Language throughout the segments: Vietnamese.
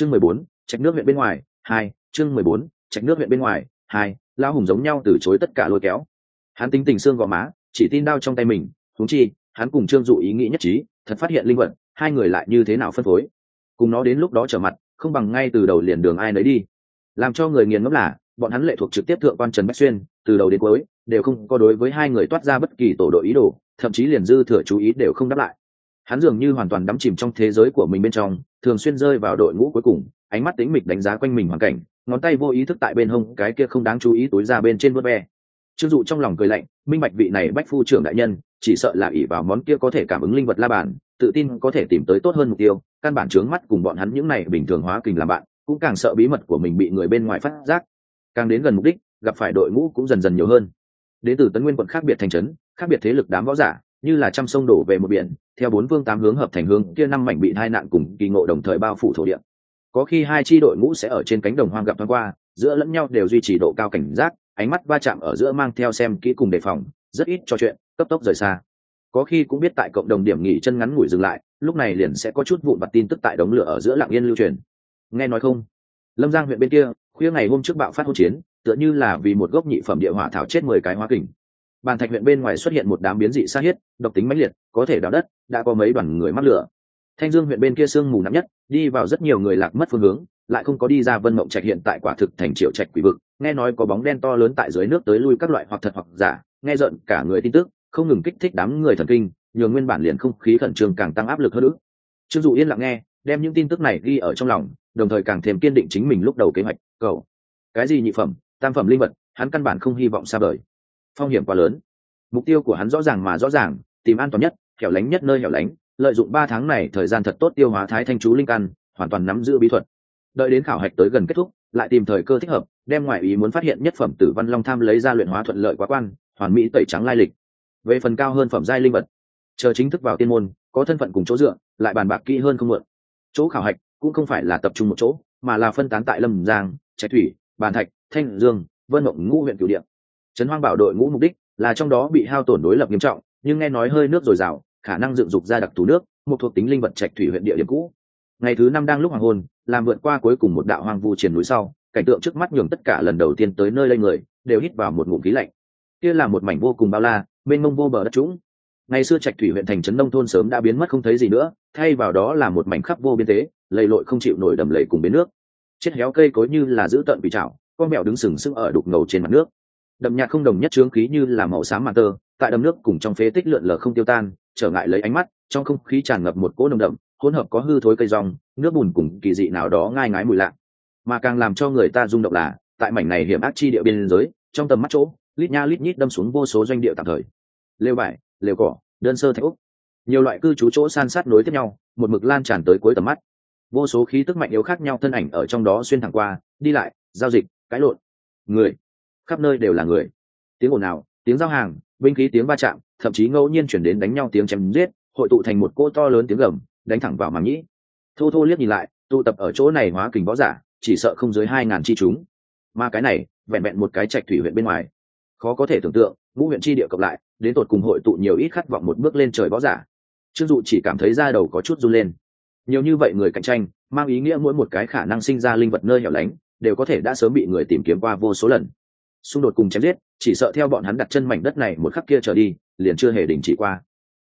chương mười bốn, trạch nước huyện bên ngoài, hai, chương mười bốn, trạch nước huyện bên ngoài, hai lao hùng giống nhau từ chối tất cả lôi kéo. Hắn tính tình xương gò má, chỉ tin đao trong tay mình thúng chi, hắn cùng trương dụ ý nghĩ nhất trí, thật phát hiện linh vật, hai người lại như thế nào phân phối. Cùng nó đến lúc đó trở mặt, không bằng ngay từ đầu liền đường ai nấy đi. Làm cho người nghiền ngẫm là, bọn hắn lệ thuộc trực tiếp thượng quan trần bách xuyên, từ đầu đến cuối, đều không có đối với hai người toát ra bất kỳ tổ đội ý đồ, thậm chí liền dư thừa chú ý đều không đáp lại hắn dường như hoàn toàn đắm chìm trong thế giới của mình bên trong, thường xuyên rơi vào đội ngũ cuối cùng, ánh mắt tính mịch đánh giá quanh mình hoàn cảnh, ngón tay vô ý thức tại bên hông cái kia không đáng chú ý túi ra bên trên vớt ve trương dụ trong lòng cười lạnh, minh bạch vị này bách phu trưởng đại nhân, chỉ sợ là ỷ vào món kia có thể cảm ứng linh vật la bàn, tự tin có thể tìm tới tốt hơn mục tiêu, căn bản trướng mắt cùng bọn hắn những này bình thường hóa kình làm bạn, cũng càng sợ bí mật của mình bị người bên ngoài phát giác. Càng đến gần mục đích, gặp phải đội ngũ cũng dần dần nhiều hơn. Đến từ tấn nguyên quận khác biệt thành trấn, khác biệt thế lực đám võ giả như là trăm sông đổ về một biển, theo bốn vương tám hướng hợp thành hướng, kia năm mảnh bị hai nạn cùng kỳ ngộ đồng thời bao phủ thổ địa. Có khi hai chi đội ngũ sẽ ở trên cánh đồng hoang gặp thoáng qua, giữa lẫn nhau đều duy trì độ cao cảnh giác, ánh mắt va chạm ở giữa mang theo xem kỹ cùng đề phòng, rất ít trò chuyện, cấp tốc rời xa. Có khi cũng biết tại cộng đồng điểm nghỉ chân ngắn ngủi dừng lại, lúc này liền sẽ có chút vụn vặt tin tức tại đống lửa ở giữa lạng yên lưu truyền. Nghe nói không? Lâm giang huyện bên kia, khuya ngày hôm trước bạo phát hỗn chiến, tựa như là vì một gốc nhị phẩm địa hỏa thảo chết mười cái hoa kình bàn thạch huyện bên ngoài xuất hiện một đám biến dị sa hiết độc tính mãnh liệt, có thể đào đất, đã có mấy đoàn người mắc lửa. Thanh dương huyện bên kia sương mù nặng nhất, đi vào rất nhiều người lạc mất phương hướng, lại không có đi ra vân mộng trạch hiện tại quả thực thành triệu trạch quỷ vực. Nghe nói có bóng đen to lớn tại dưới nước tới lui các loại hoặc thật hoặc giả, nghe giận cả người tin tức, không ngừng kích thích đám người thần kinh, nhường nguyên bản liền không khí khẩn trương càng tăng áp lực hơn nữa. Trương dụ yên lặng nghe, đem những tin tức này ghi ở trong lòng, đồng thời càng thêm kiên định chính mình lúc đầu kế hoạch. Cầu, cái gì nhị phẩm, tam phẩm linh vật, hắn căn bản không hy vọng xa vời phong hiểm quá lớn. Mục tiêu của hắn rõ ràng mà rõ ràng, tìm an toàn nhất, hẻo lánh nhất nơi hẻo lánh, lợi dụng ba tháng này thời gian thật tốt tiêu hóa thái thanh chú linh căn, hoàn toàn nắm giữ bí thuật. Đợi đến khảo hạch tới gần kết thúc, lại tìm thời cơ thích hợp, đem ngoại ý muốn phát hiện nhất phẩm tử văn long tham lấy ra luyện hóa thuận lợi quá quan, hoàn mỹ tẩy trắng lai lịch. Về phần cao hơn phẩm giai linh vật, chờ chính thức vào tiên môn, có thân phận cùng chỗ dựa, lại bàn bạc kỹ hơn không mượn. Chỗ khảo hạch cũng không phải là tập trung một chỗ, mà là phân tán tại lâm giang, trạch thủy, bàn thạch, thanh dương, vân mộng ngũ huyện cửu điện trấn hoang bảo đội ngũ mục đích là trong đó bị hao tổn đối lập nghiêm trọng, nhưng nghe nói hơi nước dồi dào, khả năng dựng dục ra đặc thù nước, một thuộc tính linh vật trạch thủy huyện địa điểm cũ. Ngày thứ năm đang lúc hoàng hôn, làm vượt qua cuối cùng một đạo hoang vu triển núi sau, cảnh tượng trước mắt nhường tất cả lần đầu tiên tới nơi lây người đều hít vào một ngụm khí lạnh. Kia là một mảnh vô cùng bao la, mênh mông vô bờ đất trũng. Ngày xưa trạch thủy huyện thành trấn nông thôn sớm đã biến mất không thấy gì nữa, thay vào đó là một mảnh khắp vô biên tế lầy lội không chịu nổi đầm lầy cùng bến nước. Chết héo cây cối như là giữ tận bị chảo con mèo đứng sừng sững ở đục ngầu trên mặt nước đậm nhạt không đồng nhất trướng khí như là màu xám màn tơ, tại đầm nước cùng trong phế tích lượn lờ không tiêu tan, trở ngại lấy ánh mắt, trong không khí tràn ngập một cỗ nồng đậm, hỗn hợp có hư thối cây rong, nước bùn cùng kỳ dị nào đó ngai ngái mùi lạ. Mà càng làm cho người ta rung động là, tại mảnh này hiểm ác chi địa biên giới, trong tầm mắt chỗ, lít nha lít nhít đâm xuống vô số doanh địa tạm thời. Lều vải lều cỏ, đơn sơ thạch úc nhiều loại cư trú chỗ san sát nối tiếp nhau, một mực lan tràn tới cuối tầm mắt. Vô số khí tức mạnh yếu khác nhau thân ảnh ở trong đó xuyên thẳng qua, đi lại, giao dịch, cãi lộn. Người khắp nơi đều là người. Tiếng ồn nào tiếng giao hàng, binh khí tiếng va chạm, thậm chí ngẫu nhiên chuyển đến đánh nhau tiếng chém giết, hội tụ thành một cô to lớn tiếng gầm, đánh thẳng vào màng nhĩ. Thô thô liếc nhìn lại, tụ tập ở chỗ này hóa kình võ giả, chỉ sợ không dưới hai ngàn chi chúng. Mà cái này, vẹn vẹn một cái trạch thủy huyện bên ngoài. Khó có thể tưởng tượng, ngũ huyện chi địa cộng lại, đến tột cùng hội tụ nhiều ít khát vọng một bước lên trời võ giả. Trương dụ chỉ cảm thấy da đầu có chút run lên. Nhiều như vậy người cạnh tranh, mang ý nghĩa mỗi một cái khả năng sinh ra linh vật nơi hẻo lánh, đều có thể đã sớm bị người tìm kiếm qua vô số lần xung đột cùng chém giết, chỉ sợ theo bọn hắn đặt chân mảnh đất này một khắc kia trở đi, liền chưa hề đình chỉ qua.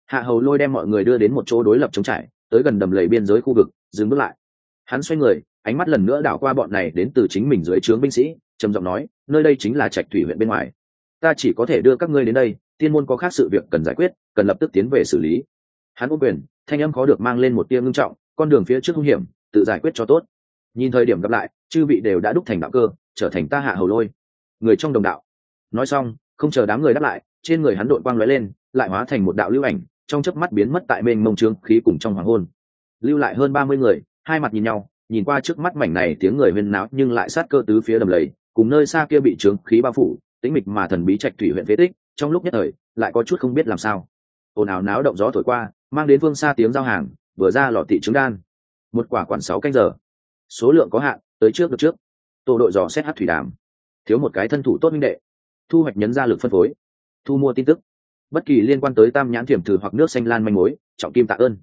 Hạ hầu lôi đem mọi người đưa đến một chỗ đối lập chống trải, tới gần đầm lầy biên giới khu vực, dừng bước lại. Hắn xoay người, ánh mắt lần nữa đảo qua bọn này đến từ chính mình dưới trướng binh sĩ, trầm giọng nói, nơi đây chính là trạch thủy huyện bên ngoài. Ta chỉ có thể đưa các ngươi đến đây, tiên môn có khác sự việc cần giải quyết, cần lập tức tiến về xử lý. Hắn ôm quyền, thanh âm khó được mang lên một tia ngưng trọng, con đường phía trước hung hiểm, tự giải quyết cho tốt. Nhìn thời điểm gặp lại, chư vị đều đã đúc thành đạo cơ, trở thành ta hạ hầu lôi người trong đồng đạo. Nói xong, không chờ đám người đáp lại, trên người hắn đội quang lóe lên, lại hóa thành một đạo lưu ảnh, trong chớp mắt biến mất tại bên mông trướng khí cùng trong hoàng hôn. Lưu lại hơn ba mươi người, hai mặt nhìn nhau, nhìn qua trước mắt mảnh này tiếng người huyên náo nhưng lại sát cơ tứ phía đầm lầy, cùng nơi xa kia bị trướng khí bao phủ, tĩnh mịch mà thần bí trạch thủy huyện phế tích, trong lúc nhất thời, lại có chút không biết làm sao. Ồn ào náo động gió thổi qua, mang đến phương xa tiếng giao hàng, vừa ra lọ thị trứng đan. Một quả quản sáu canh giờ. Số lượng có hạn, tới trước được trước. Tổ đội dò xét hát thủy đàm thiếu một cái thân thủ tốt minh đệ. Thu hoạch nhấn ra lực phân phối. Thu mua tin tức. Bất kỳ liên quan tới tam nhãn thiểm thử hoặc nước xanh lan manh mối, trọng kim tạ ơn.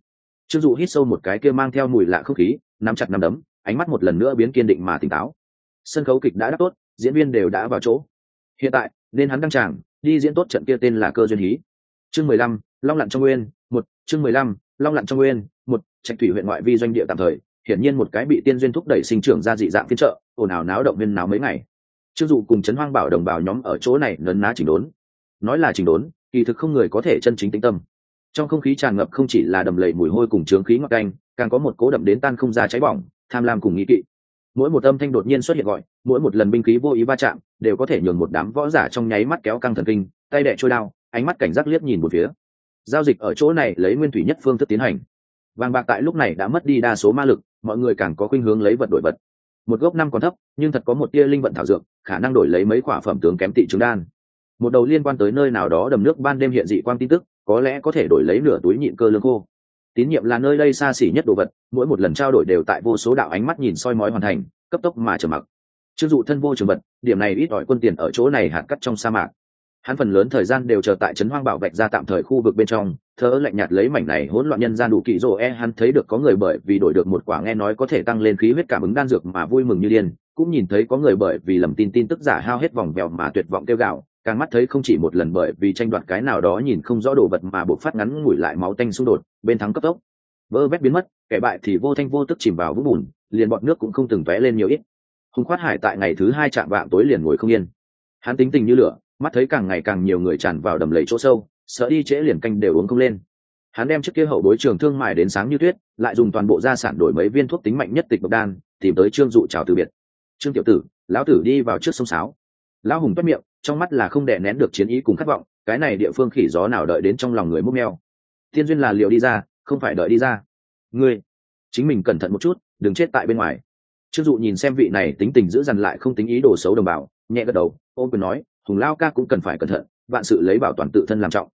Chưng dụ hít sâu một cái kia mang theo mùi lạ không khí, nắm chặt nắm đấm, ánh mắt một lần nữa biến kiên định mà tỉnh táo. Sân khấu kịch đã đáp tốt, diễn viên đều đã vào chỗ. Hiện tại, nên hắn đăng tràng, đi diễn tốt trận kia tên là cơ duyên hí. Chương mười lăm, long lặn trong nguyên, một, chương mười lăm, long lặn trong nguyên, một, trạch thủy huyện ngoại vi doanh địa tạm thời, hiển nhiên một cái bị tiên duyên thúc đẩy sinh trưởng ra dị dạng phiên trợ ồn ào náo động viên náo mấy ngày trương dụ cùng trấn hoang bảo đồng bào nhóm ở chỗ này nấn ná chỉnh đốn. Nói là chỉnh đốn, kỳ thực không người có thể chân chính tĩnh tâm. Trong không khí tràn ngập không chỉ là đầm lầy mùi hôi cùng trướng khí ngọc canh, càng có một cố đậm đến tan không ra cháy bỏng, tham lam cùng nghĩ kỵ. Mỗi một âm thanh đột nhiên xuất hiện gọi, mỗi một lần binh khí vô ý va chạm, đều có thể nhường một đám võ giả trong nháy mắt kéo căng thần kinh, tay đẻ trôi đao, ánh mắt cảnh giác liếc nhìn một phía. Giao dịch ở chỗ này lấy nguyên thủy nhất phương thức tiến hành. Vàng bạc tại lúc này đã mất đi đa số ma lực, mọi người càng có khuynh hướng lấy vật đổi vật một gốc năm còn thấp, nhưng thật có một tia linh vận thảo dược, khả năng đổi lấy mấy quả phẩm tướng kém tị trứng đan. Một đầu liên quan tới nơi nào đó đầm nước ban đêm hiện dị quang tin tức, có lẽ có thể đổi lấy nửa túi nhịn cơ lương khô. Tín nhiệm là nơi đây xa xỉ nhất đồ vật, mỗi một lần trao đổi đều tại vô số đạo ánh mắt nhìn soi mói hoàn thành, cấp tốc mà trở mặc. Chưng dụ thân vô trường vật, điểm này ít ỏi quân tiền ở chỗ này hạt cắt trong sa mạc hắn phần lớn thời gian đều chờ tại trấn hoang bảo vạch ra tạm thời khu vực bên trong thớ lạnh nhạt lấy mảnh này hỗn loạn nhân gian đủ kỳ rỗ e hắn thấy được có người bởi vì đổi được một quả nghe nói có thể tăng lên khí huyết cảm ứng đan dược mà vui mừng như điên, cũng nhìn thấy có người bởi vì lầm tin tin tức giả hao hết vòng vèo mà tuyệt vọng kêu gạo càng mắt thấy không chỉ một lần bởi vì tranh đoạt cái nào đó nhìn không rõ đồ vật mà buộc phát ngắn ngủi lại máu tanh xung đột, bên thắng cấp tốc. Vơ vét biến mất, kẻ bại thì vô thanh vô tức chìm vào vũng bùn, liền bọn nước cũng không từng tóe lên nhiều ít. Hùng khoát hải tại ngày thứ hai chạm vạng tối liền ngồi không yên. Hắn tính tình như lửa mắt thấy càng ngày càng nhiều người tràn vào đầm lầy chỗ sâu, sợ đi trễ liền canh đều uống không lên. Hắn đem trước kia hậu bối trường thương mại đến sáng như tuyết, lại dùng toàn bộ gia sản đổi mấy viên thuốc tính mạnh nhất tịch độc đan, tìm tới trương dụ chào từ biệt. Trương tiểu tử, lão tử đi vào trước sông sáo. Lão hùng toét miệng, trong mắt là không đè nén được chiến ý cùng khát vọng, cái này địa phương khỉ gió nào đợi đến trong lòng người múc meo. Thiên duyên là liệu đi ra, không phải đợi đi ra. Ngươi, chính mình cẩn thận một chút, đừng chết tại bên ngoài. Trương dụ nhìn xem vị này tính tình giữ dằn lại không tính ý đồ xấu đồng bào, nhẹ gật đầu ô quyền nói hùng lao ca cũng cần phải cẩn thận, vạn sự lấy bảo toàn tự thân làm trọng.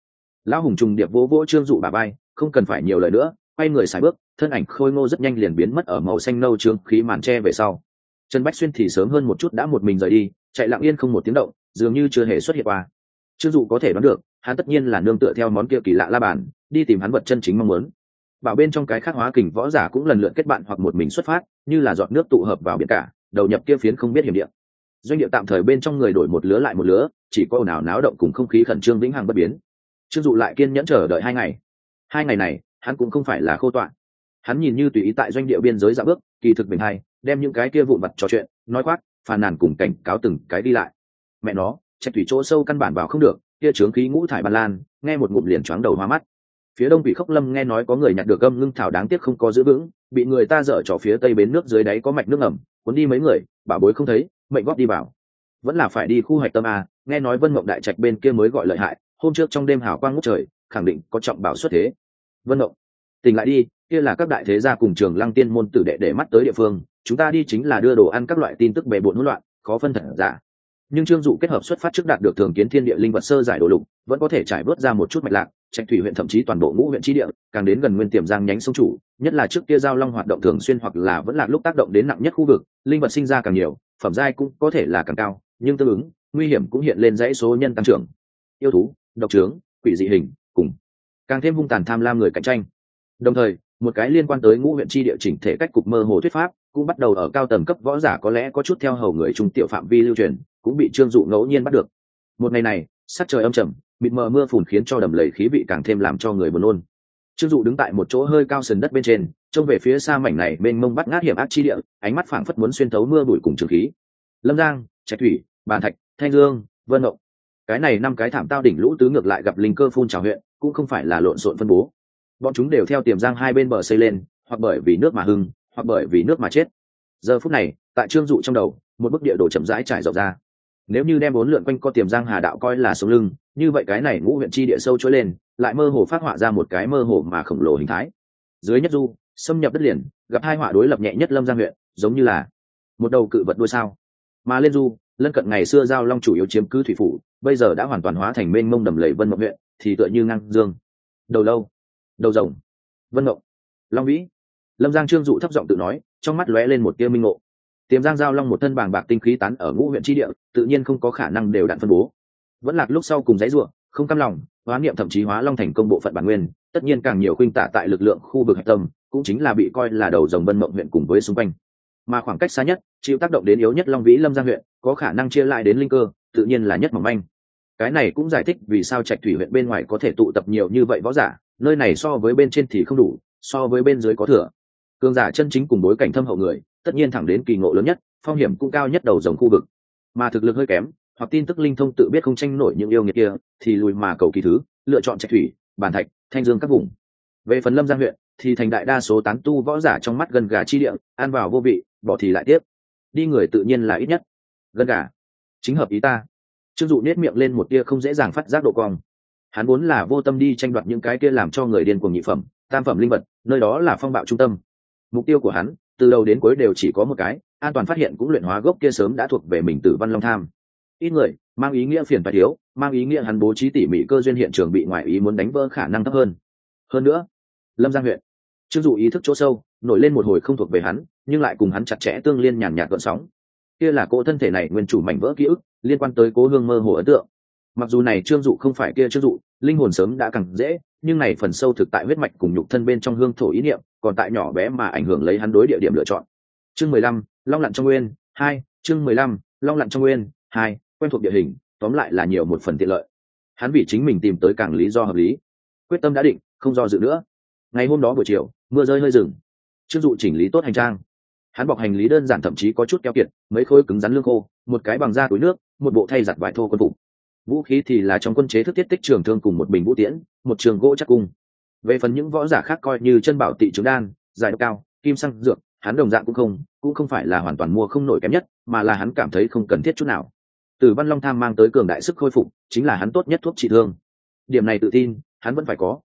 Lão hùng trùng điệp vỗ vỗ trương dụ bà bay không cần phải nhiều lời nữa, quay người xài bước, thân ảnh khôi ngô rất nhanh liền biến mất ở màu xanh nâu trương khí màn tre về sau. Trần bách xuyên thì sớm hơn một chút đã một mình rời đi, chạy lặng yên không một tiếng động, dường như chưa hề xuất hiện qua. Trương dụ có thể đoán được, hắn tất nhiên là nương tựa theo món kia kỳ lạ la bàn, đi tìm hắn vật chân chính mong muốn. Bảo bên trong cái khác hóa kình võ giả cũng lần lượt kết bạn hoặc một mình xuất phát, như là giọt nước tụ hợp vào biển cả, đầu nhập kia phiến không biết hiểm điện doanh địa tạm thời bên trong người đổi một lứa lại một lứa, chỉ có ồn ào náo động cùng không khí khẩn trương vĩnh hằng bất biến. Trương dụ lại kiên nhẫn chờ đợi hai ngày. Hai ngày này, hắn cũng không phải là khô tọa hắn nhìn như tùy ý tại doanh địa biên giới dạo bước, kỳ thực bình hai đem những cái kia vụn vặt trò chuyện, nói khoác phàn nàn cùng cảnh cáo từng cái đi lại. Mẹ nó, trạch thủy chỗ sâu căn bản vào không được, kia trướng khí ngũ thải ban lan, nghe một ngụm liền choáng đầu hoa mắt. Phía đông bị khốc lâm nghe nói có người nhặt được gâm ngưng thảo đáng tiếc không có giữ vững, bị người ta dở trò phía tây bến nước dưới đáy có mạch nước ẩm cuốn đi mấy người bà bối không thấy mệnh góp đi vào. Vẫn là phải đi khu hoạch tâm a, nghe nói vân mộng đại trạch bên kia mới gọi lợi hại, hôm trước trong đêm hào quang ngút trời, khẳng định có trọng bảo xuất thế. Vân mộng, tỉnh lại đi, kia là các đại thế gia cùng trường lăng tiên môn tử đệ để mắt tới địa phương, chúng ta đi chính là đưa đồ ăn các loại tin tức bề bộn hỗn loạn, khó phân thật giả. Nhưng trương dụ kết hợp xuất phát trước đạt được thường kiến thiên địa linh vật sơ giải đồ lục, vẫn có thể trải bớt ra một chút mạch lạc, trạch thủy huyện thậm chí toàn bộ ngũ huyện tri địa, càng đến gần nguyên tiềm giang nhánh sông chủ, nhất là trước kia giao long hoạt động thường xuyên hoặc là vẫn là lúc tác động đến nặng nhất khu vực, linh vật sinh ra càng nhiều phẩm giai cũng có thể là càng cao, nhưng tương ứng, nguy hiểm cũng hiện lên dãy số nhân tăng trưởng. Yêu thú, độc trướng, quỷ dị hình, cùng càng thêm hung tàn tham lam người cạnh tranh. Đồng thời, một cái liên quan tới ngũ huyện tri địa chỉnh thể cách cục mơ hồ thuyết pháp, cũng bắt đầu ở cao tầng cấp võ giả có lẽ có chút theo hầu người trung tiểu phạm vi lưu truyền, cũng bị trương dụ ngẫu nhiên bắt được. Một ngày này, sắc trời âm trầm, mịt mờ mưa phùn khiến cho đầm lầy khí vị càng thêm làm cho người buồn nôn trương dụ đứng tại một chỗ hơi cao sườn đất bên trên, trông về phía xa mảnh này bên mông bắt ngát hiểm ác chi địa, ánh mắt phảng phất muốn xuyên thấu mưa bụi cùng trường khí. Lâm giang, trạch thủy bàn thạch, thanh dương, vân ngộng. Cái này năm cái thảm tao đỉnh lũ tứ ngược lại gặp linh cơ phun trào huyện, cũng không phải là lộn xộn phân bố. Bọn chúng đều theo tiềm giang hai bên bờ xây lên, hoặc bởi vì nước mà hưng, hoặc bởi vì nước mà chết. Giờ phút này, tại trương dụ trong đầu, một bức địa đồ chậm rãi trải rộng ra nếu như đem bốn lượn quanh co tiềm giang hà đạo coi là sống lưng, như vậy cái này ngũ huyện chi địa sâu trôi lên, lại mơ hồ phát họa ra một cái mơ hồ mà khổng lồ hình thái. Dưới nhất du, xâm nhập đất liền, gặp hai họa đối lập nhẹ nhất lâm giang huyện, giống như là một đầu cự vật đuôi sao. Mà lên du, lân cận ngày xưa giao long chủ yếu chiếm cứ thủy phủ, bây giờ đã hoàn toàn hóa thành mênh mông đầm lầy vân mộng huyện, thì tựa như ngang dương. Đầu lâu, đầu rồng, vân mộng, long vĩ. Lâm giang trương dụ thấp giọng tự nói, trong mắt lóe lên một tia minh ngộ tiềm giang giao long một thân bàng bạc tinh khí tán ở ngũ huyện tri địa, tự nhiên không có khả năng đều đạn phân bố. Vẫn lạc lúc sau cùng dãy ruộng, không cam lòng, hóa niệm thậm chí hóa long thành công bộ phận bản nguyên, tất nhiên càng nhiều khuynh tả tại lực lượng khu vực hạch tâm, cũng chính là bị coi là đầu dòng vân mộng huyện cùng với xung quanh. Mà khoảng cách xa nhất, chịu tác động đến yếu nhất long vĩ lâm giang huyện, có khả năng chia lại đến linh cơ, tự nhiên là nhất mỏng manh. Cái này cũng giải thích vì sao trạch thủy huyện bên ngoài có thể tụ tập nhiều như vậy võ giả, nơi này so với bên trên thì không đủ, so với bên dưới có thừa. Cường giả chân chính cùng bối cảnh thâm hậu người tất nhiên thẳng đến kỳ ngộ lớn nhất, phong hiểm cũng cao nhất đầu dòng khu vực. Mà thực lực hơi kém, hoặc tin tức linh thông tự biết không tranh nổi những yêu nghiệt kia, thì lùi mà cầu kỳ thứ, lựa chọn trạch thủy, bản thạch, thanh dương các vùng. Về phần lâm giang huyện, thì thành đại đa số tán tu võ giả trong mắt gần gà chi địa, ăn vào vô vị, bỏ thì lại tiếp. Đi người tự nhiên là ít nhất. Gần gà. Chính hợp ý ta. Trương dụ nết miệng lên một tia không dễ dàng phát giác độ cong. Hắn vốn là vô tâm đi tranh đoạt những cái kia làm cho người điên cuồng nhị phẩm, tam phẩm linh vật, nơi đó là phong bạo trung tâm. Mục tiêu của hắn từ đầu đến cuối đều chỉ có một cái, an toàn phát hiện cũng luyện hóa gốc kia sớm đã thuộc về mình tử văn long tham. Ít người, mang ý nghĩa phiền phải thiếu, mang ý nghĩa hắn bố trí tỉ mỉ cơ duyên hiện trường bị ngoại ý muốn đánh vỡ khả năng thấp hơn. Hơn nữa, lâm giang huyện chưng dụ ý thức chỗ sâu, nổi lên một hồi không thuộc về hắn, nhưng lại cùng hắn chặt chẽ tương liên nhàn nhạt gợn sóng. Kia là cỗ thân thể này nguyên chủ mảnh vỡ ký ức, liên quan tới cố hương mơ hồ ấn tượng mặc dù này trương dụ không phải kia trương dụ, linh hồn sớm đã càng dễ, nhưng này phần sâu thực tại huyết mạch cùng nhục thân bên trong hương thổ ý niệm, còn tại nhỏ bé mà ảnh hưởng lấy hắn đối địa điểm lựa chọn. Chương mười lăm, long lặn trong nguyên, hai, chương mười lăm, long lặn trong nguyên, hai, quen thuộc địa hình, tóm lại là nhiều một phần tiện lợi. Hắn vì chính mình tìm tới càng lý do hợp lý. Quyết tâm đã định, không do dự nữa. Ngày hôm đó buổi chiều, mưa rơi hơi rừng. Trương dụ chỉnh lý tốt hành trang. Hắn bọc hành lý đơn giản thậm chí có chút keo kiệt, mấy khối cứng rắn lương khô, một cái bằng da túi nước, một bộ thay giặt vải thô quân phục vũ khí thì là trong quân chế thức tiết tích trường thương cùng một bình vũ tiễn, một trường gỗ chắc cung. Về phần những võ giả khác coi như chân bảo tị trứng đan dài độc cao, kim xăng dược, hắn đồng dạng cũng không cũng không phải là hoàn toàn mua không nổi kém nhất, mà là hắn cảm thấy không cần thiết chút nào. Từ văn long tham mang tới cường đại sức khôi phục, chính là hắn tốt nhất thuốc trị thương. Điểm này tự tin, hắn vẫn phải có.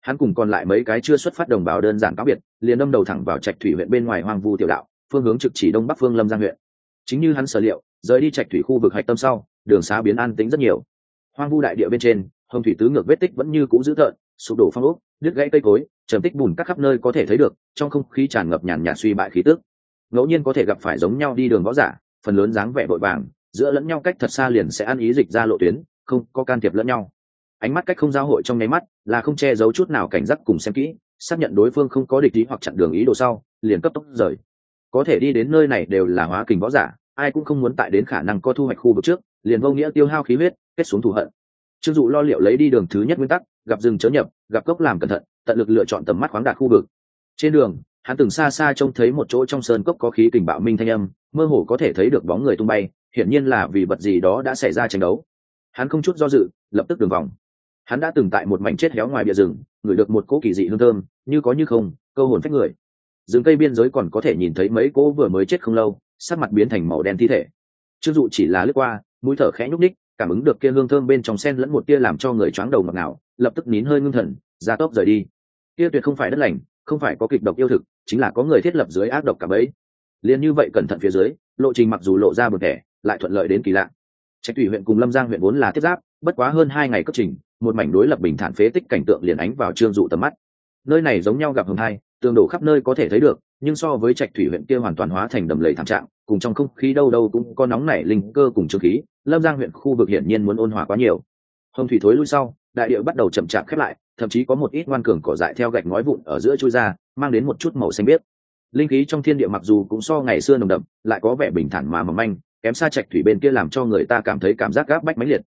Hắn cùng còn lại mấy cái chưa xuất phát đồng bào đơn giản cáo biệt, liền đâm đầu thẳng vào trạch thủy huyện bên ngoài hoang vu tiểu đạo, phương hướng trực chỉ đông bắc phương lâm giang huyện. Chính như hắn sở liệu, rời đi trạch thủy khu vực hạch tâm sau đường xá biến an tính rất nhiều. Hoang vu đại địa bên trên, hồng thủy tứ ngược vết tích vẫn như cũ dữ tợn, sụp đổ phong ốc, đứt gãy cây cối, trầm tích bùn các khắp nơi có thể thấy được, trong không khí tràn ngập nhàn nhạt suy bại khí tước ngẫu nhiên có thể gặp phải giống nhau đi đường võ giả, phần lớn dáng vẻ vội vàng, giữa lẫn nhau cách thật xa liền sẽ ăn ý dịch ra lộ tuyến, không có can thiệp lẫn nhau. Ánh mắt cách không giao hội trong nháy mắt, là không che giấu chút nào cảnh giác cùng xem kỹ, xác nhận đối phương không có địch ý hoặc chặn đường ý đồ sau, liền cấp tốc rời. Có thể đi đến nơi này đều là hóa kình võ giả ai cũng không muốn tại đến khả năng có thu hoạch khu vực trước, liền vô nghĩa tiêu hao khí huyết, kết xuống thù hận. Trương dụ lo liệu lấy đi đường thứ nhất nguyên tắc, gặp rừng chớ nhập, gặp cốc làm cẩn thận, tận lực lựa chọn tầm mắt khoáng đạt khu vực. Trên đường, hắn từng xa xa trông thấy một chỗ trong sơn cốc có khí kình bạo minh thanh âm, mơ hồ có thể thấy được bóng người tung bay, hiển nhiên là vì vật gì đó đã xảy ra tranh đấu. Hắn không chút do dự, lập tức đường vòng. Hắn đã từng tại một mảnh chết héo ngoài bìa rừng, ngửi được một cỗ kỳ dị hương thơm, như có như không, câu hồn phách người. Rừng cây biên giới còn có thể nhìn thấy mấy cỗ vừa mới chết không lâu sắc mặt biến thành màu đen thi thể. Chưng dụ chỉ là lướt qua, mũi thở khẽ nhúc ních cảm ứng được kia hương thơm bên trong sen lẫn một tia làm cho người choáng đầu ngọt ngào, lập tức nín hơi ngưng thần, ra tốc rời đi. Kia tuyệt không phải đất lành, không phải có kịch độc yêu thực, chính là có người thiết lập dưới ác độc cả bấy. Liền như vậy cẩn thận phía dưới, lộ trình mặc dù lộ ra bực thẻ lại thuận lợi đến kỳ lạ. Trạch thủy huyện cùng lâm giang huyện vốn là tiếp giáp, bất quá hơn hai ngày cấp trình, một mảnh đối lập bình thản phế tích cảnh tượng liền ánh vào trương dụ tầm mắt. Nơi này giống nhau gặp hầm hai tường đổ khắp nơi có thể thấy được, nhưng so với trạch thủy huyện kia hoàn toàn hóa thành đầm lầy thảm trạng, cùng trong không khí đâu đâu cũng có nóng nảy linh cơ cùng trương khí, lâm giang huyện khu vực hiển nhiên muốn ôn hòa quá nhiều. Hồng thủy thối lui sau, đại địa bắt đầu chậm chạp khép lại, thậm chí có một ít ngoan cường cỏ dại theo gạch ngói vụn ở giữa chui ra, mang đến một chút màu xanh biếc. Linh khí trong thiên địa mặc dù cũng so ngày xưa nồng đậm, lại có vẻ bình thản mà mầm manh, kém xa trạch thủy bên kia làm cho người ta cảm thấy cảm giác gáp bách mãnh liệt.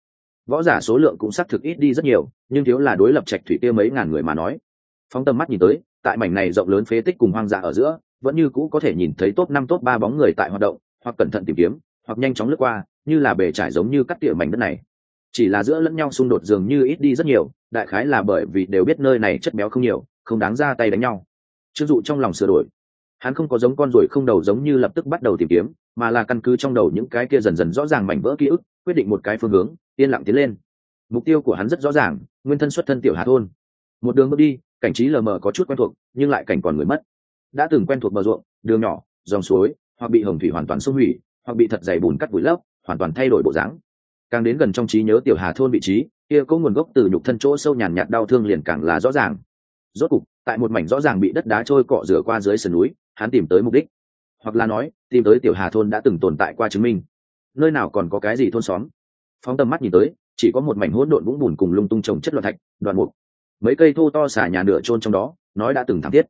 Võ giả số lượng cũng xác thực ít đi rất nhiều, nhưng thiếu là đối lập trạch thủy kia mấy ngàn người mà nói. Phóng tầm mắt nhìn tới tại mảnh này rộng lớn phế tích cùng hoang dã ở giữa, vẫn như cũ có thể nhìn thấy top năm, top ba bóng người tại hoạt động, hoặc cẩn thận tìm kiếm, hoặc nhanh chóng lướt qua, như là bề trải giống như cắt tỉa mảnh đất này. Chỉ là giữa lẫn nhau xung đột dường như ít đi rất nhiều, đại khái là bởi vì đều biết nơi này chất béo không nhiều, không đáng ra tay đánh nhau. Chưng dụ trong lòng sửa đổi. Hắn không có giống con ruồi không đầu giống như lập tức bắt đầu tìm kiếm, mà là căn cứ trong đầu những cái kia dần dần rõ ràng mảnh vỡ ký ức, quyết định một cái phương hướng, yên lặng tiến lên. Mục tiêu của hắn rất rõ ràng, nguyên thân xuất thân tiểu hà thôn. Một đường bước đi cảnh trí lờ mờ có chút quen thuộc, nhưng lại cảnh còn người mất. Đã từng quen thuộc bờ ruộng, đường nhỏ, dòng suối, hoặc bị hồng thủy hoàn toàn xung hủy, hoặc bị thật dày bùn cắt vùi lấp, hoàn toàn thay đổi bộ dáng. Càng đến gần trong trí nhớ tiểu hà thôn vị trí, kia có nguồn gốc từ nhục thân chỗ sâu nhàn nhạt đau thương liền càng là rõ ràng. Rốt cục, tại một mảnh rõ ràng bị đất đá trôi cọ rửa qua dưới sườn núi, hắn tìm tới mục đích. Hoặc là nói, tìm tới tiểu hà thôn đã từng tồn tại qua chứng minh. Nơi nào còn có cái gì thôn xóm? Phóng tầm mắt nhìn tới, chỉ có một mảnh hỗn độn vũng bùn cùng lung tung trồng chất loạn thạch, đoạn mục mấy cây thô to xả nhà nửa trôn trong đó, nói đã từng thảm thiết.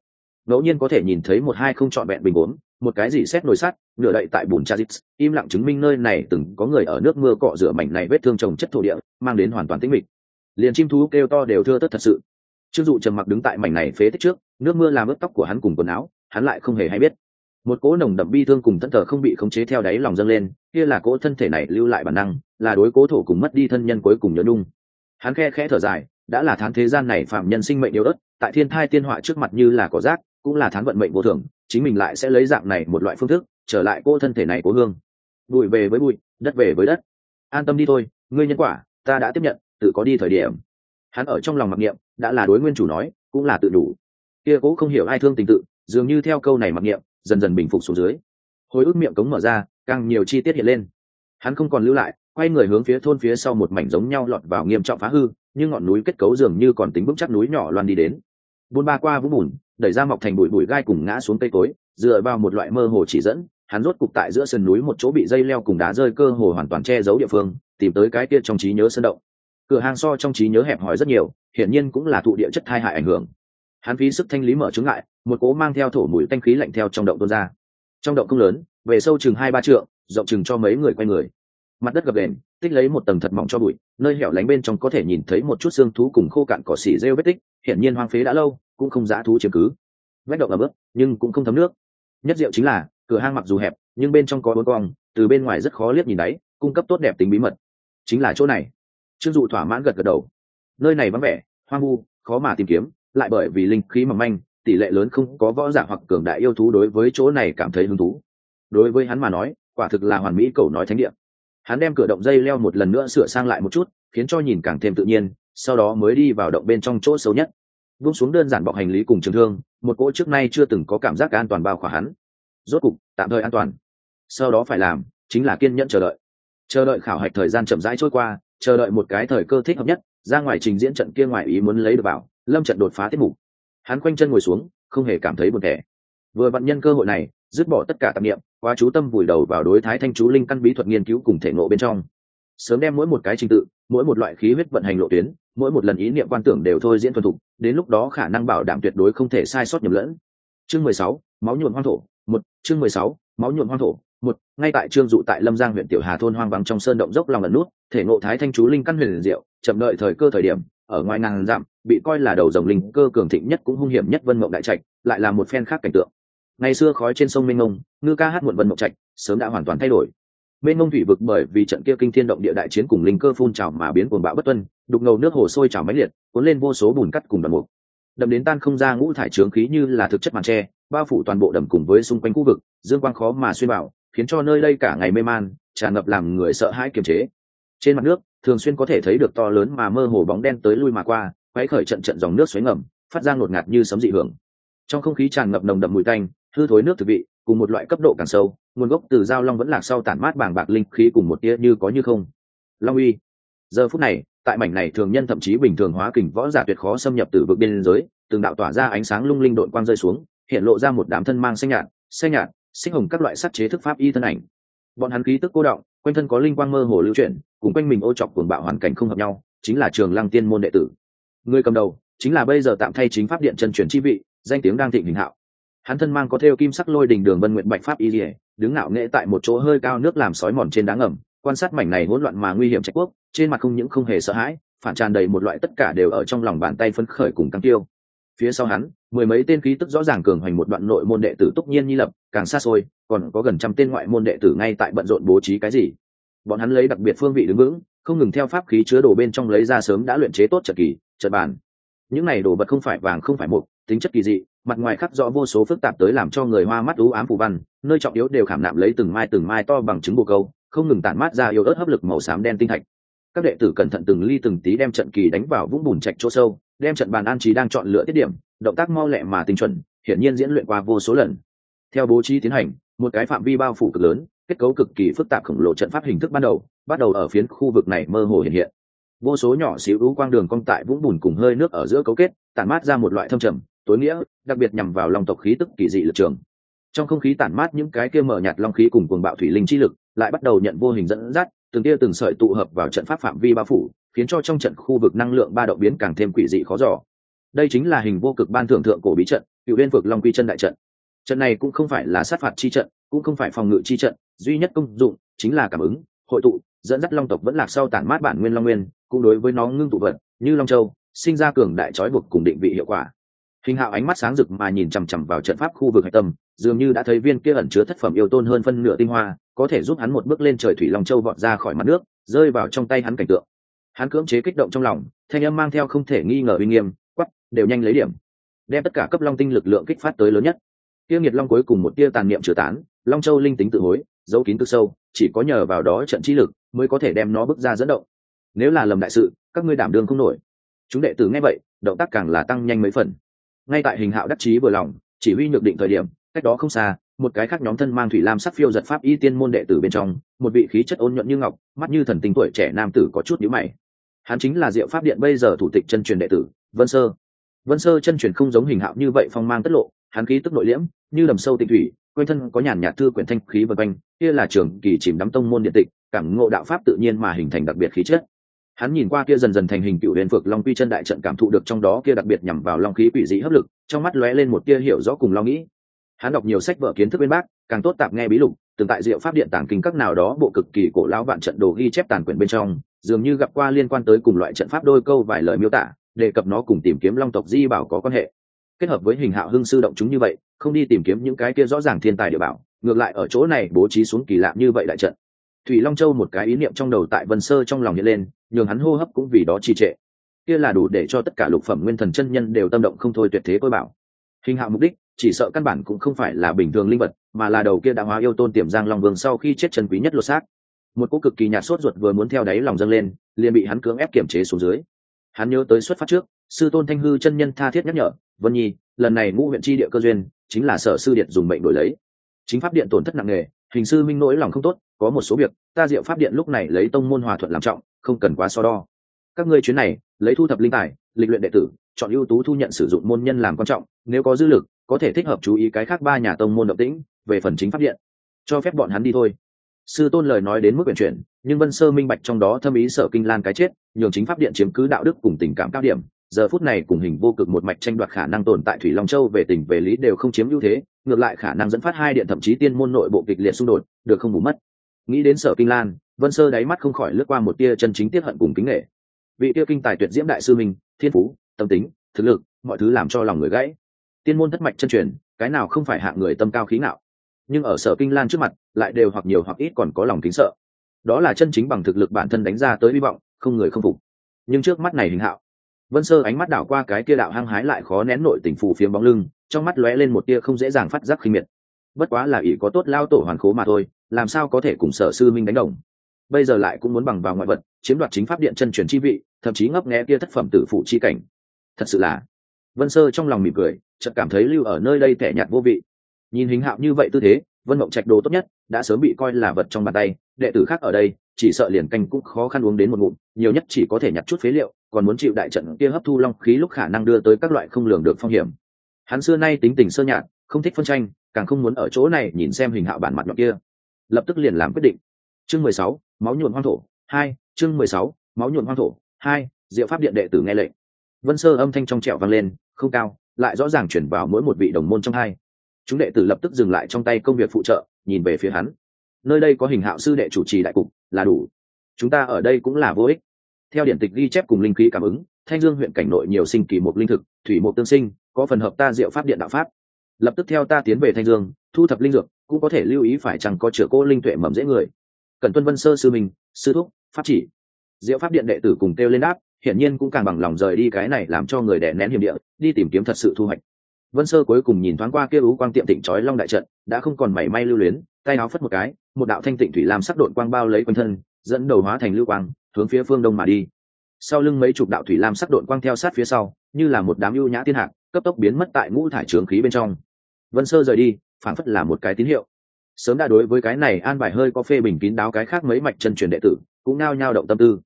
Ngẫu nhiên có thể nhìn thấy một hai không trọn vẹn bình ốm một cái gì xét nồi sắt, nửa đậy tại bùn chazit, im lặng chứng minh nơi này từng có người ở nước mưa cọ rửa mảnh này vết thương trồng chất thổ địa, mang đến hoàn toàn tĩnh mịch. Liền chim thú kêu to đều thưa tất thật sự. Trương dụ trầm mặc đứng tại mảnh này phế tích trước, nước mưa làm ướt tóc của hắn cùng quần áo, hắn lại không hề hay biết. Một cỗ nồng đậm bi thương cùng thân thờ không bị khống chế theo đáy lòng dâng lên, kia là cỗ thân thể này lưu lại bản năng, là đối cố thổ cùng mất đi thân nhân cuối cùng nhớ nung hắn khe khẽ thở dài đã là tháng thế gian này phạm nhân sinh mệnh yếu ớt, tại thiên thai tiên họa trước mặt như là có rác, cũng là tháng vận mệnh vô thường, chính mình lại sẽ lấy dạng này một loại phương thức, trở lại cô thân thể này của hương. Bụi về với bụi, đất về với đất. An tâm đi thôi, ngươi nhân quả, ta đã tiếp nhận, tự có đi thời điểm. Hắn ở trong lòng mặc niệm, đã là đối nguyên chủ nói, cũng là tự đủ. Kia cố không hiểu ai thương tình tự, dường như theo câu này mặc niệm, dần dần bình phục xuống dưới. Hồi ức miệng cống mở ra, càng nhiều chi tiết hiện lên. Hắn không còn lưu lại quay người hướng phía thôn phía sau một mảnh giống nhau lọt vào nghiêm trọng phá hư, nhưng ngọn núi kết cấu dường như còn tính vững chắc núi nhỏ loan đi đến. Buôn ba qua vũng bùn, đẩy ra mọc thành bụi bụi gai cùng ngã xuống cây cối, dựa vào một loại mơ hồ chỉ dẫn, hắn rốt cục tại giữa sườn núi một chỗ bị dây leo cùng đá rơi cơ hồ hoàn toàn che giấu địa phương, tìm tới cái kia trong trí nhớ sân động. Cửa hàng so trong trí nhớ hẹp hòi rất nhiều, hiển nhiên cũng là thụ địa chất thai hại ảnh hưởng. Hắn phí sức thanh lý mở chứng lại một cố mang theo thổ mùi tanh khí lạnh theo trong động tuôn ra. Trong động không lớn, về sâu chừng hai ba trượng, rộng chừng cho mấy người quay người mặt đất gập đền tích lấy một tầng thật mỏng cho bụi, nơi hẻo lánh bên trong có thể nhìn thấy một chút xương thú cùng khô cạn cỏ xỉ rêu vết tích, hiển nhiên hoang phế đã lâu, cũng không dã thú chiếm cứ. Vách động ở bước nhưng cũng không thấm nước. Nhất diệu chính là, cửa hang mặc dù hẹp, nhưng bên trong có bốn cong, từ bên ngoài rất khó liếc nhìn đáy, cung cấp tốt đẹp tính bí mật. Chính là chỗ này. Trương dụ thỏa mãn gật gật đầu. Nơi này vắng vẻ, hoang vu, khó mà tìm kiếm, lại bởi vì linh khí mỏng manh, tỷ lệ lớn không có võ giả hoặc cường đại yêu thú đối với chỗ này cảm thấy hứng thú. Đối với hắn mà nói, quả thực là hoàn mỹ cầu nói thánh địa hắn đem cửa động dây leo một lần nữa sửa sang lại một chút, khiến cho nhìn càng thêm tự nhiên, sau đó mới đi vào động bên trong chỗ xấu nhất. Vung xuống đơn giản bọc hành lý cùng trường thương, một cỗ trước nay chưa từng có cảm giác an toàn bao khỏa hắn. Rốt cục, tạm thời an toàn. Sau đó phải làm, chính là kiên nhẫn chờ đợi. Chờ đợi khảo hạch thời gian chậm rãi trôi qua, chờ đợi một cái thời cơ thích hợp nhất, ra ngoài trình diễn trận kia ngoài ý muốn lấy được bảo, lâm trận đột phá tiết mục. Hắn quanh chân ngồi xuống, không hề cảm thấy buồn thẻ vừa vận nhân cơ hội này dứt bỏ tất cả tạp nghiệm qua chú tâm vùi đầu vào đối thái thanh chú linh căn bí thuật nghiên cứu cùng thể nộ bên trong. Sớm đem mỗi một cái trình tự, mỗi một loại khí huyết vận hành lộ tuyến, mỗi một lần ý niệm quan tưởng đều thôi diễn thuần thục, đến lúc đó khả năng bảo đảm tuyệt đối không thể sai sót nhầm lẫn. Chương mười sáu, máu nhuộm hoang thổ, một, chương mười sáu, máu nhuộm hoang thổ, một, ngay tại trương dụ tại lâm giang huyện tiểu hà thôn hoang vắng trong sơn động dốc lòng lần nút, thể ngộ thái thanh chú linh căn huyền diệu, chậm đợi thời cơ thời điểm, ở ngoài ngàn dặm, bị coi là đầu dòng linh cơ cường thịnh nhất cũng hung hiểm nhất vân mộng đại trạch, lại là một phen khác cảnh tượng ngày xưa khói trên sông mênh ngông ngư ca hát muộn vân mộng trạch, sớm đã hoàn toàn thay đổi. Mênh ngông thủy vực bởi vì trận kia kinh thiên động địa đại chiến cùng linh cơ phun trào mà biến cuồng bão bất tuân, đục ngầu nước hồ sôi trào máy liệt, cuốn lên vô số bùn cắt cùng đầm mục. Đầm đến tan không ra ngũ thải trướng khí như là thực chất màn tre, bao phủ toàn bộ đầm cùng với xung quanh khu vực, dương quang khó mà xuyên bảo, khiến cho nơi đây cả ngày mê man, tràn ngập làm người sợ hãi kiềm chế. Trên mặt nước, thường xuyên có thể thấy được to lớn mà mơ hồ bóng đen tới lui mà qua, quấy khởi trận trận dòng nước xoáy ngầm, phát ra ngột ngạt như sấm dị hưởng. Trong không khí tràn ngập nồng đậm mùi tanh hư thối nước thực vị, cùng một loại cấp độ càng sâu, nguồn gốc từ giao long vẫn lạc sau tản mát bàng bạc linh khí cùng một tia như có như không. Long uy. Giờ phút này, tại mảnh này thường nhân thậm chí bình thường hóa kình võ giả tuyệt khó xâm nhập từ vực biên giới, từng đạo tỏa ra ánh sáng lung linh đội quang rơi xuống, hiện lộ ra một đám thân mang xanh nhạt xanh nhạt sinh hồng các loại sắc chế thức pháp y thân ảnh. Bọn hắn khí tức cô động, quanh thân có linh quang mơ hồ lưu chuyển, cùng quanh mình ô chọc cuồng bạo hoàn cảnh không hợp nhau, chính là trường lăng tiên môn đệ tử. Người cầm đầu, chính là bây giờ tạm thay chính pháp điện chân truyền chi vị, danh tiếng đang thịnh hình hạo hắn thân mang có theo kim sắc lôi đình đường vân nguyện bạch pháp y dỉa, đứng ngạo nghệ tại một chỗ hơi cao nước làm sói mòn trên đá ngầm, quan sát mảnh này hỗn loạn mà nguy hiểm trách quốc, trên mặt không những không hề sợ hãi, phản tràn đầy một loại tất cả đều ở trong lòng bàn tay phấn khởi cùng căng tiêu. Phía sau hắn, mười mấy tên khí tức rõ ràng cường hoành một đoạn nội môn đệ tử túc nhiên nhi lập, càng xa xôi, còn có gần trăm tên ngoại môn đệ tử ngay tại bận rộn bố trí cái gì. Bọn hắn lấy đặc biệt phương vị đứng vững, không ngừng theo pháp khí chứa đồ bên trong lấy ra sớm đã luyện chế tốt trận kỳ, trận bàn. Những này đồ vật không phải vàng, không phải mục tính chất kỳ dị, mặt ngoài khắc rõ vô số phức tạp tới làm cho người hoa mắt ú ám phù văn, nơi trọng yếu đều khảm nạm lấy từng mai từng mai to bằng trứng bồ câu, không ngừng tản mát ra yếu ớt hấp lực màu xám đen tinh thạch. Các đệ tử cẩn thận từng ly từng tí đem trận kỳ đánh vào vũng bùn chạch chỗ sâu, đem trận bàn an trí đang chọn lựa tiết điểm, động tác mau lẹ mà tinh chuẩn, hiển nhiên diễn luyện qua vô số lần. Theo bố trí tiến hành, một cái phạm vi bao phủ cực lớn, kết cấu cực kỳ phức tạp khổng lồ trận pháp hình thức ban đầu, bắt đầu ở phiến khu vực này mơ hồ hiện hiện. Vô số nhỏ xíu ú quang đường cong tại vũng bùn cùng hơi nước ở giữa cấu kết, tản mát ra một loại thâm trầm tối nghĩa, đặc biệt nhằm vào lòng tộc khí tức kỳ dị lực trường. Trong không khí tản mát những cái kia mở nhạt long khí cùng cuồng bạo thủy linh chi lực, lại bắt đầu nhận vô hình dẫn dắt, từng tia từng sợi tụ hợp vào trận pháp phạm vi bao phủ, khiến cho trong trận khu vực năng lượng ba động biến càng thêm quỷ dị khó giỏ đây chính là hình vô cực ban thượng thượng cổ bí trận, cựu viên vực long quy chân đại trận. Trận này cũng không phải là sát phạt chi trận, cũng không phải phòng ngự chi trận, duy nhất công dụng chính là cảm ứng, hội tụ, dẫn dắt long tộc vẫn lạc sau tản mát bản nguyên long nguyên, cũng đối với nó ngưng tụ vật, như long châu, sinh ra cường đại trói buộc cùng định vị hiệu quả hình hạo ánh mắt sáng rực mà nhìn chằm chằm vào trận pháp khu vực hạch tâm, dường như đã thấy viên kia ẩn chứa thất phẩm yêu tôn hơn phân nửa tinh hoa, có thể giúp hắn một bước lên trời thủy long châu vọt ra khỏi mặt nước, rơi vào trong tay hắn cảnh tượng. Hắn cưỡng chế kích động trong lòng, thanh âm mang theo không thể nghi ngờ uy nghiêm quắp đều nhanh lấy điểm. Đem tất cả cấp long tinh lực lượng kích phát tới lớn nhất. Tiêu nghiệt long cuối cùng một tia tàn niệm trừ tán, long châu linh tính tự hối, giấu kín từ sâu, chỉ có nhờ vào đó trận chi lực mới có thể đem nó bước ra dẫn động. Nếu là lầm đại sự, các ngươi đảm đương không nổi. Chúng đệ tử nghe vậy, động tác càng là tăng nhanh mấy phần ngay tại hình hạo đắc chí vừa lòng, chỉ huy nhược định thời điểm, cách đó không xa, một cái khác nhóm thân mang thủy lam sắc phiêu giật pháp y tiên môn đệ tử bên trong, một vị khí chất ôn nhuận như ngọc, mắt như thần tình tuổi trẻ nam tử có chút nhữ mày. Hắn chính là diệu pháp điện bây giờ thủ tịch chân truyền đệ tử, vân sơ. Vân sơ chân truyền không giống hình hạo như vậy phong mang tất lộ, hắn khí tức nội liễm, như đầm sâu tịnh thủy, quanh thân có nhàn nhạt thư quyển thanh khí vân quanh, kia là trường kỳ chìm đắm tông môn điện tịch, cảm ngộ đạo pháp tự nhiên mà hình thành đặc biệt khí chất hắn nhìn qua kia dần dần thành hình cựu huyền phược long quy chân đại trận cảm thụ được trong đó kia đặc biệt nhằm vào long khí quỷ dị hấp lực, trong mắt lóe lên một tia hiểu rõ cùng lo nghĩ. Hắn đọc nhiều sách vở kiến thức bên bác, càng tốt tạp nghe bí lục, từng tại diệu pháp điện tàng kinh các nào đó bộ cực kỳ cổ lão vạn trận đồ ghi chép tàn quyển bên trong, dường như gặp qua liên quan tới cùng loại trận pháp đôi câu vài lời miêu tả, đề cập nó cùng tìm kiếm long tộc di bảo có quan hệ. Kết hợp với hình hạo hưng sư động chúng như vậy, không đi tìm kiếm những cái kia rõ ràng thiên tài địa bảo, ngược lại ở chỗ này bố trí xuống kỳ lạ như vậy đại trận thủy long châu một cái ý niệm trong đầu tại vân sơ trong lòng hiện lên, nhường hắn hô hấp cũng vì đó trì trệ. Kia là đủ để cho tất cả lục phẩm nguyên thần chân nhân đều tâm động không thôi tuyệt thế tôi bảo. Hình hạo mục đích, chỉ sợ căn bản cũng không phải là bình thường linh vật, mà là đầu kia đã hóa yêu tôn tiềm giang long vương sau khi chết chân quý nhất lột xác. Một cô cực kỳ nhạt sốt ruột vừa muốn theo đáy lòng dâng lên, liền bị hắn cưỡng ép kiểm chế xuống dưới. Hắn nhớ tới xuất phát trước, sư tôn thanh hư chân nhân tha thiết nhắc nhở, vân nhi, lần này ngũ huyện tri địa cơ duyên, chính là sở sư điện dùng mệnh đổi lấy. Chính pháp điện tổn thất nặng nề hình sư minh nỗi lòng không tốt, có một số việc, ta diệu pháp điện lúc này lấy tông môn hòa thuận làm trọng, không cần quá so đo. Các ngươi chuyến này, lấy thu thập linh tài, lịch luyện đệ tử, chọn ưu tú thu nhận sử dụng môn nhân làm quan trọng, nếu có dư lực, có thể thích hợp chú ý cái khác ba nhà tông môn động tĩnh, về phần chính pháp điện. Cho phép bọn hắn đi thôi. Sư tôn lời nói đến mức quyển chuyển, nhưng vân sơ minh bạch trong đó thâm ý sở kinh lan cái chết, nhường chính pháp điện chiếm cứ đạo đức cùng tình cảm cao điểm. Giờ phút này cùng hình vô cực một mạch tranh đoạt khả năng tồn tại thủy long châu về tình về lý đều không chiếm ưu thế ngược lại khả năng dẫn phát hai điện thậm chí tiên môn nội bộ kịch liệt xung đột, được không bù mất. Nghĩ đến sở kinh lan, vân sơ đáy mắt không khỏi lướt qua một tia chân chính tiết hận cùng kính nghệ vị tiêu kinh tài tuyệt diễm đại sư minh, thiên phú, tâm tính, thực lực, mọi thứ làm cho lòng người gãy. Tiên môn thất mạch chân truyền, cái nào không phải hạng người tâm cao khí ngạo. Nhưng ở sở kinh lan trước mặt, lại đều hoặc nhiều hoặc ít còn có lòng kính sợ. Đó là chân chính bằng thực lực bản thân đánh ra tới hy vọng, không người không phục. Nhưng trước mắt này hình hạo, vân sơ ánh mắt đảo qua cái kia đạo hăng hái lại khó nén nội tình phù phiếm bóng lưng trong mắt lóe lên một tia không dễ dàng phát giác khinh miệt. Bất quá là ỷ có tốt lao tổ hoàn khố mà thôi, làm sao có thể cùng sở sư minh đánh đồng? Bây giờ lại cũng muốn bằng vào ngoại vật, chiếm đoạt chính pháp điện chân truyền chi vị, thậm chí ngấp nghé kia thất phẩm tử phụ chi cảnh. Thật sự là. Vân sơ trong lòng mỉm cười, chợt cảm thấy lưu ở nơi đây tẻ nhạt vô vị. Nhìn hình hạo như vậy tư thế, vân mộng trạch đồ tốt nhất, đã sớm bị coi là vật trong bàn tay, đệ tử khác ở đây, chỉ sợ liền canh cũng khó khăn uống đến một ngụm, nhiều nhất chỉ có thể nhặt chút phế liệu, còn muốn chịu đại trận kia hấp thu long khí lúc khả năng đưa tới các loại không lường được phong hiểm hắn xưa nay tính tình sơ nhạt, không thích phân tranh, càng không muốn ở chỗ này nhìn xem hình hạo bản mặt nhọn kia. Lập tức liền làm quyết định. Chương mười sáu, máu nhuộn hoang thổ. Hai, chương mười sáu, máu nhuộn hoang thổ. Hai, diệu pháp điện đệ tử nghe lệnh. Vân sơ âm thanh trong trẹo vang lên, không cao, lại rõ ràng chuyển vào mỗi một vị đồng môn trong hai. Chúng đệ tử lập tức dừng lại trong tay công việc phụ trợ, nhìn về phía hắn. Nơi đây có hình hạo sư đệ chủ trì đại cục, là đủ. Chúng ta ở đây cũng là vô ích. Theo điển tịch ghi chép cùng linh khí cảm ứng, thanh dương huyện cảnh nội nhiều sinh kỳ một linh thực, thủy một tương sinh có phần hợp ta diệu pháp điện đạo pháp. Lập tức theo ta tiến về thanh dương, thu thập linh dược, cũng có thể lưu ý phải chẳng có chữa cô linh tuệ mầm dễ người. Cần tuân vân sơ sư mình sư thúc, pháp chỉ. Diệu pháp điện đệ tử cùng kêu lên đáp, hiển nhiên cũng càng bằng lòng rời đi cái này làm cho người đẻ nén hiểm địa, đi tìm kiếm thật sự thu hoạch. Vân sơ cuối cùng nhìn thoáng qua kia ú quang tiệm tịnh trói long đại trận, đã không còn mảy may lưu luyến, tay áo phất một cái, một đạo thanh tịnh thủy làm sắc đội quang bao lấy quanh thân, dẫn đầu hóa thành lưu quang, hướng phía phương đông mà đi. Sau lưng mấy chục đạo thủy lam sắc đội quang theo sát phía sau, như là một đám ưu nhã thiên hạc cấp tốc biến mất tại ngũ thải trường khí bên trong. Vân sơ rời đi phản phất là một cái tín hiệu. Sớm đã đối với cái này an bài hơi có phê bình kín đáo cái khác mấy mạch chân truyền đệ tử, cũng nao nhao động tâm tư.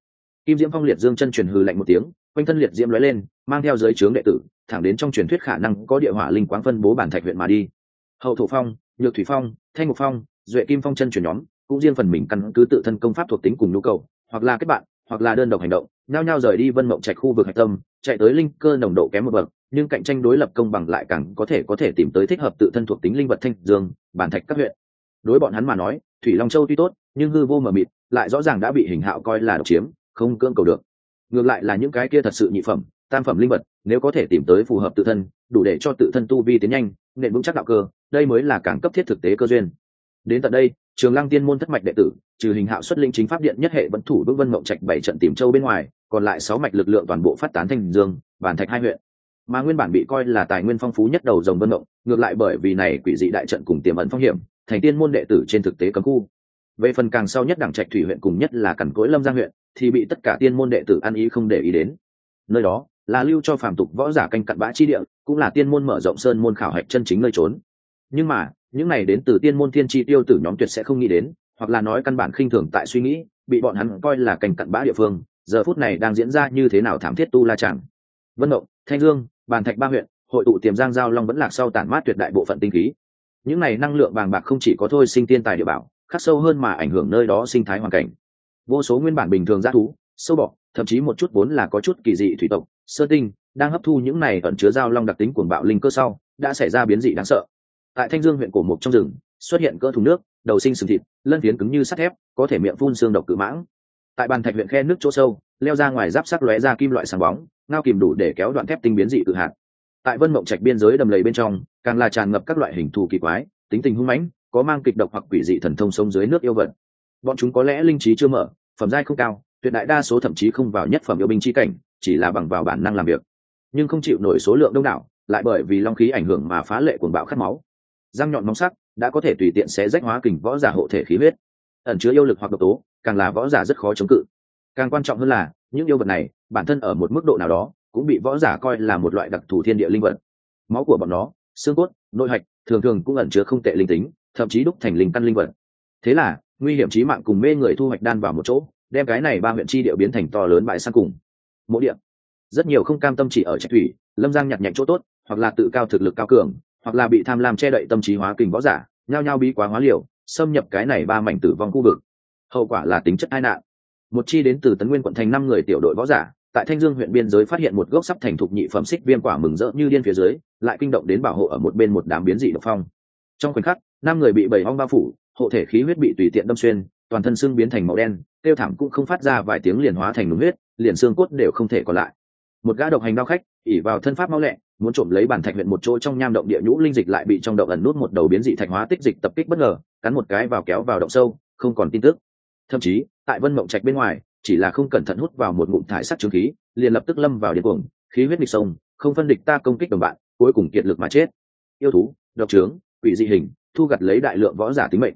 Kim diễm phong liệt dương chân truyền hừ lạnh một tiếng, quanh thân liệt diễm lóe lên, mang theo giới trướng đệ tử, thẳng đến trong truyền thuyết khả năng có địa hỏa linh quáng phân bố bản thạch huyện mà đi. Hậu thổ phong, nhược thủy phong, thanh ngục phong, duệ kim phong chân truyền nhóm, cũng riêng phần mình căn cứ tự thân công pháp thuộc tính cùng nhu cầu, hoặc là kết bạn, hoặc là đơn độc hành động nhao nhao rời đi vân mộng trạch khu vực hạch tâm, chạy tới linh cơ nồng độ kém một bậc nhưng cạnh tranh đối lập công bằng lại càng có thể có thể tìm tới thích hợp tự thân thuộc tính linh vật thanh dương, bản thạch các huyện. Đối bọn hắn mà nói, thủy long châu tuy tốt, nhưng hư vô mờ mịt, lại rõ ràng đã bị hình hạo coi là độc chiếm, không cưỡng cầu được. Ngược lại là những cái kia thật sự nhị phẩm, tam phẩm linh vật, nếu có thể tìm tới phù hợp tự thân, đủ để cho tự thân tu vi tiến nhanh, nền vững chắc đạo cơ, đây mới là càng cấp thiết thực tế cơ duyên. Đến tận đây, trường lăng tiên môn thất mạch đệ tử, trừ hình hạo xuất linh chính pháp điện nhất hệ vẫn thủ bước vân mộng trạch bảy trận tìm châu bên ngoài, còn lại sáu mạch lực lượng toàn bộ phát tán thành dương, bản thạch hai huyện mà nguyên bản bị coi là tài nguyên phong phú nhất đầu dòng vân động, ngược lại bởi vì này quỷ dị đại trận cùng tiềm ẩn phong hiểm thành tiên môn đệ tử trên thực tế cấm khu. Về phần càng sau nhất đảng trạch thủy huyện cùng nhất là cằn cỗi lâm giang huyện thì bị tất cả tiên môn đệ tử ăn ý không để ý đến. Nơi đó là lưu cho phàm tục võ giả canh cặn bã chi địa cũng là tiên môn mở rộng sơn môn khảo hạch chân chính nơi trốn. Nhưng mà những này đến từ tiên môn thiên chi tiêu tử nhóm tuyệt sẽ không nghĩ đến hoặc là nói căn bản khinh thường tại suy nghĩ bị bọn hắn coi là canh cặn bã địa phương giờ phút này đang diễn ra như thế nào thảm thiết tu la chẳng vân động, thanh dương, bàn thạch ba huyện, hội tụ tiềm giang giao long vẫn lạc sau tản mát tuyệt đại bộ phận tinh khí. Những này năng lượng vàng bạc không chỉ có thôi sinh tiên tài địa bảo, khắc sâu hơn mà ảnh hưởng nơi đó sinh thái hoàn cảnh. Vô số nguyên bản bình thường g thú, sâu bọ, thậm chí một chút vốn là có chút kỳ dị thủy tộc, sơ tinh, đang hấp thu những này ẩn chứa giao long đặc tính cuồng bạo linh cơ sau, đã xảy ra biến dị đáng sợ. Tại thanh dương huyện cổ mộc trong rừng, xuất hiện cỡ thùng nước, đầu sinh sừng thịt, lân phiến cứng như sắt thép, có thể miệng phun xương độc cự mãng tại bàn thạch huyện khe nước chỗ sâu, leo ra ngoài giáp sắc lóe ra kim loại sáng bóng, ngao kìm đủ để kéo đoạn thép tinh biến dị cự hạt. Tại vân mộng trạch biên giới đầm lầy bên trong, càng là tràn ngập các loại hình thù kỳ quái, tính tình hung mãnh, có mang kịch độc hoặc quỷ dị thần thông sông dưới nước yêu vật. Bọn chúng có lẽ linh trí chưa mở, phẩm giai không cao, tuyệt đại đa số thậm chí không vào nhất phẩm yêu binh chi cảnh, chỉ là bằng vào bản năng làm việc. Nhưng không chịu nổi số lượng đông đảo, lại bởi vì long khí ảnh hưởng mà phá lệ cuồng bạo khát máu. Răng nhọn móng sắc đã có thể tùy tiện xé rách hóa kình võ giả hộ thể khí huyết, ẩn chứa yêu lực hoặc độc tố càng là võ giả rất khó chống cự. Càng quan trọng hơn là, những yêu vật này, bản thân ở một mức độ nào đó, cũng bị võ giả coi là một loại đặc thù thiên địa linh vật. Máu của bọn nó, xương cốt, nội hạch, thường thường cũng ẩn chứa không tệ linh tính, thậm chí đúc thành linh căn linh vật. Thế là, nguy hiểm trí mạng cùng mê người thu hoạch đan vào một chỗ, đem cái này ba huyện chi địa biến thành to lớn bại sang cùng. Mỗi địa. Rất nhiều không cam tâm chỉ ở trạch thủy, lâm giang nhặt nhạnh chỗ tốt, hoặc là tự cao thực lực cao cường, hoặc là bị tham lam che đậy tâm trí hóa kình võ giả, nhao nhao bí quá hóa liều, xâm nhập cái này ba mảnh tử vong khu vực hậu quả là tính chất tai nạn. Một chi đến từ tấn nguyên quận thành năm người tiểu đội võ giả, tại thanh dương huyện biên giới phát hiện một gốc sắp thành thục nhị phẩm xích viêm quả mừng rỡ như điên phía dưới, lại kinh động đến bảo hộ ở một bên một đám biến dị độc phong. Trong khoảnh khắc, năm người bị bảy ong bao phủ, hộ thể khí huyết bị tùy tiện đâm xuyên, toàn thân xương biến thành màu đen, tiêu thảm cũng không phát ra vài tiếng liền hóa thành đúng huyết, liền xương cốt đều không thể còn lại. Một gã độc hành đao khách ỉ vào thân pháp mau lẹ, muốn trộm lấy bản thạch huyện một chỗ trong nham động địa nhũ linh dịch lại bị trong động ẩn nút một đầu biến dị thạch hóa tích dịch tập kích bất ngờ, cắn một cái vào kéo vào động sâu, không còn tin tức thậm chí, tại vân mộng trạch bên ngoài, chỉ là không cẩn thận hút vào một ngụm thải sắc trướng khí, liền lập tức lâm vào điên cuồng, khí huyết nghịch sông, không phân địch ta công kích đồng bạn, cuối cùng kiệt lực mà chết. Yêu thú, độc trướng, quỷ dị hình, thu gặt lấy đại lượng võ giả tính mệnh.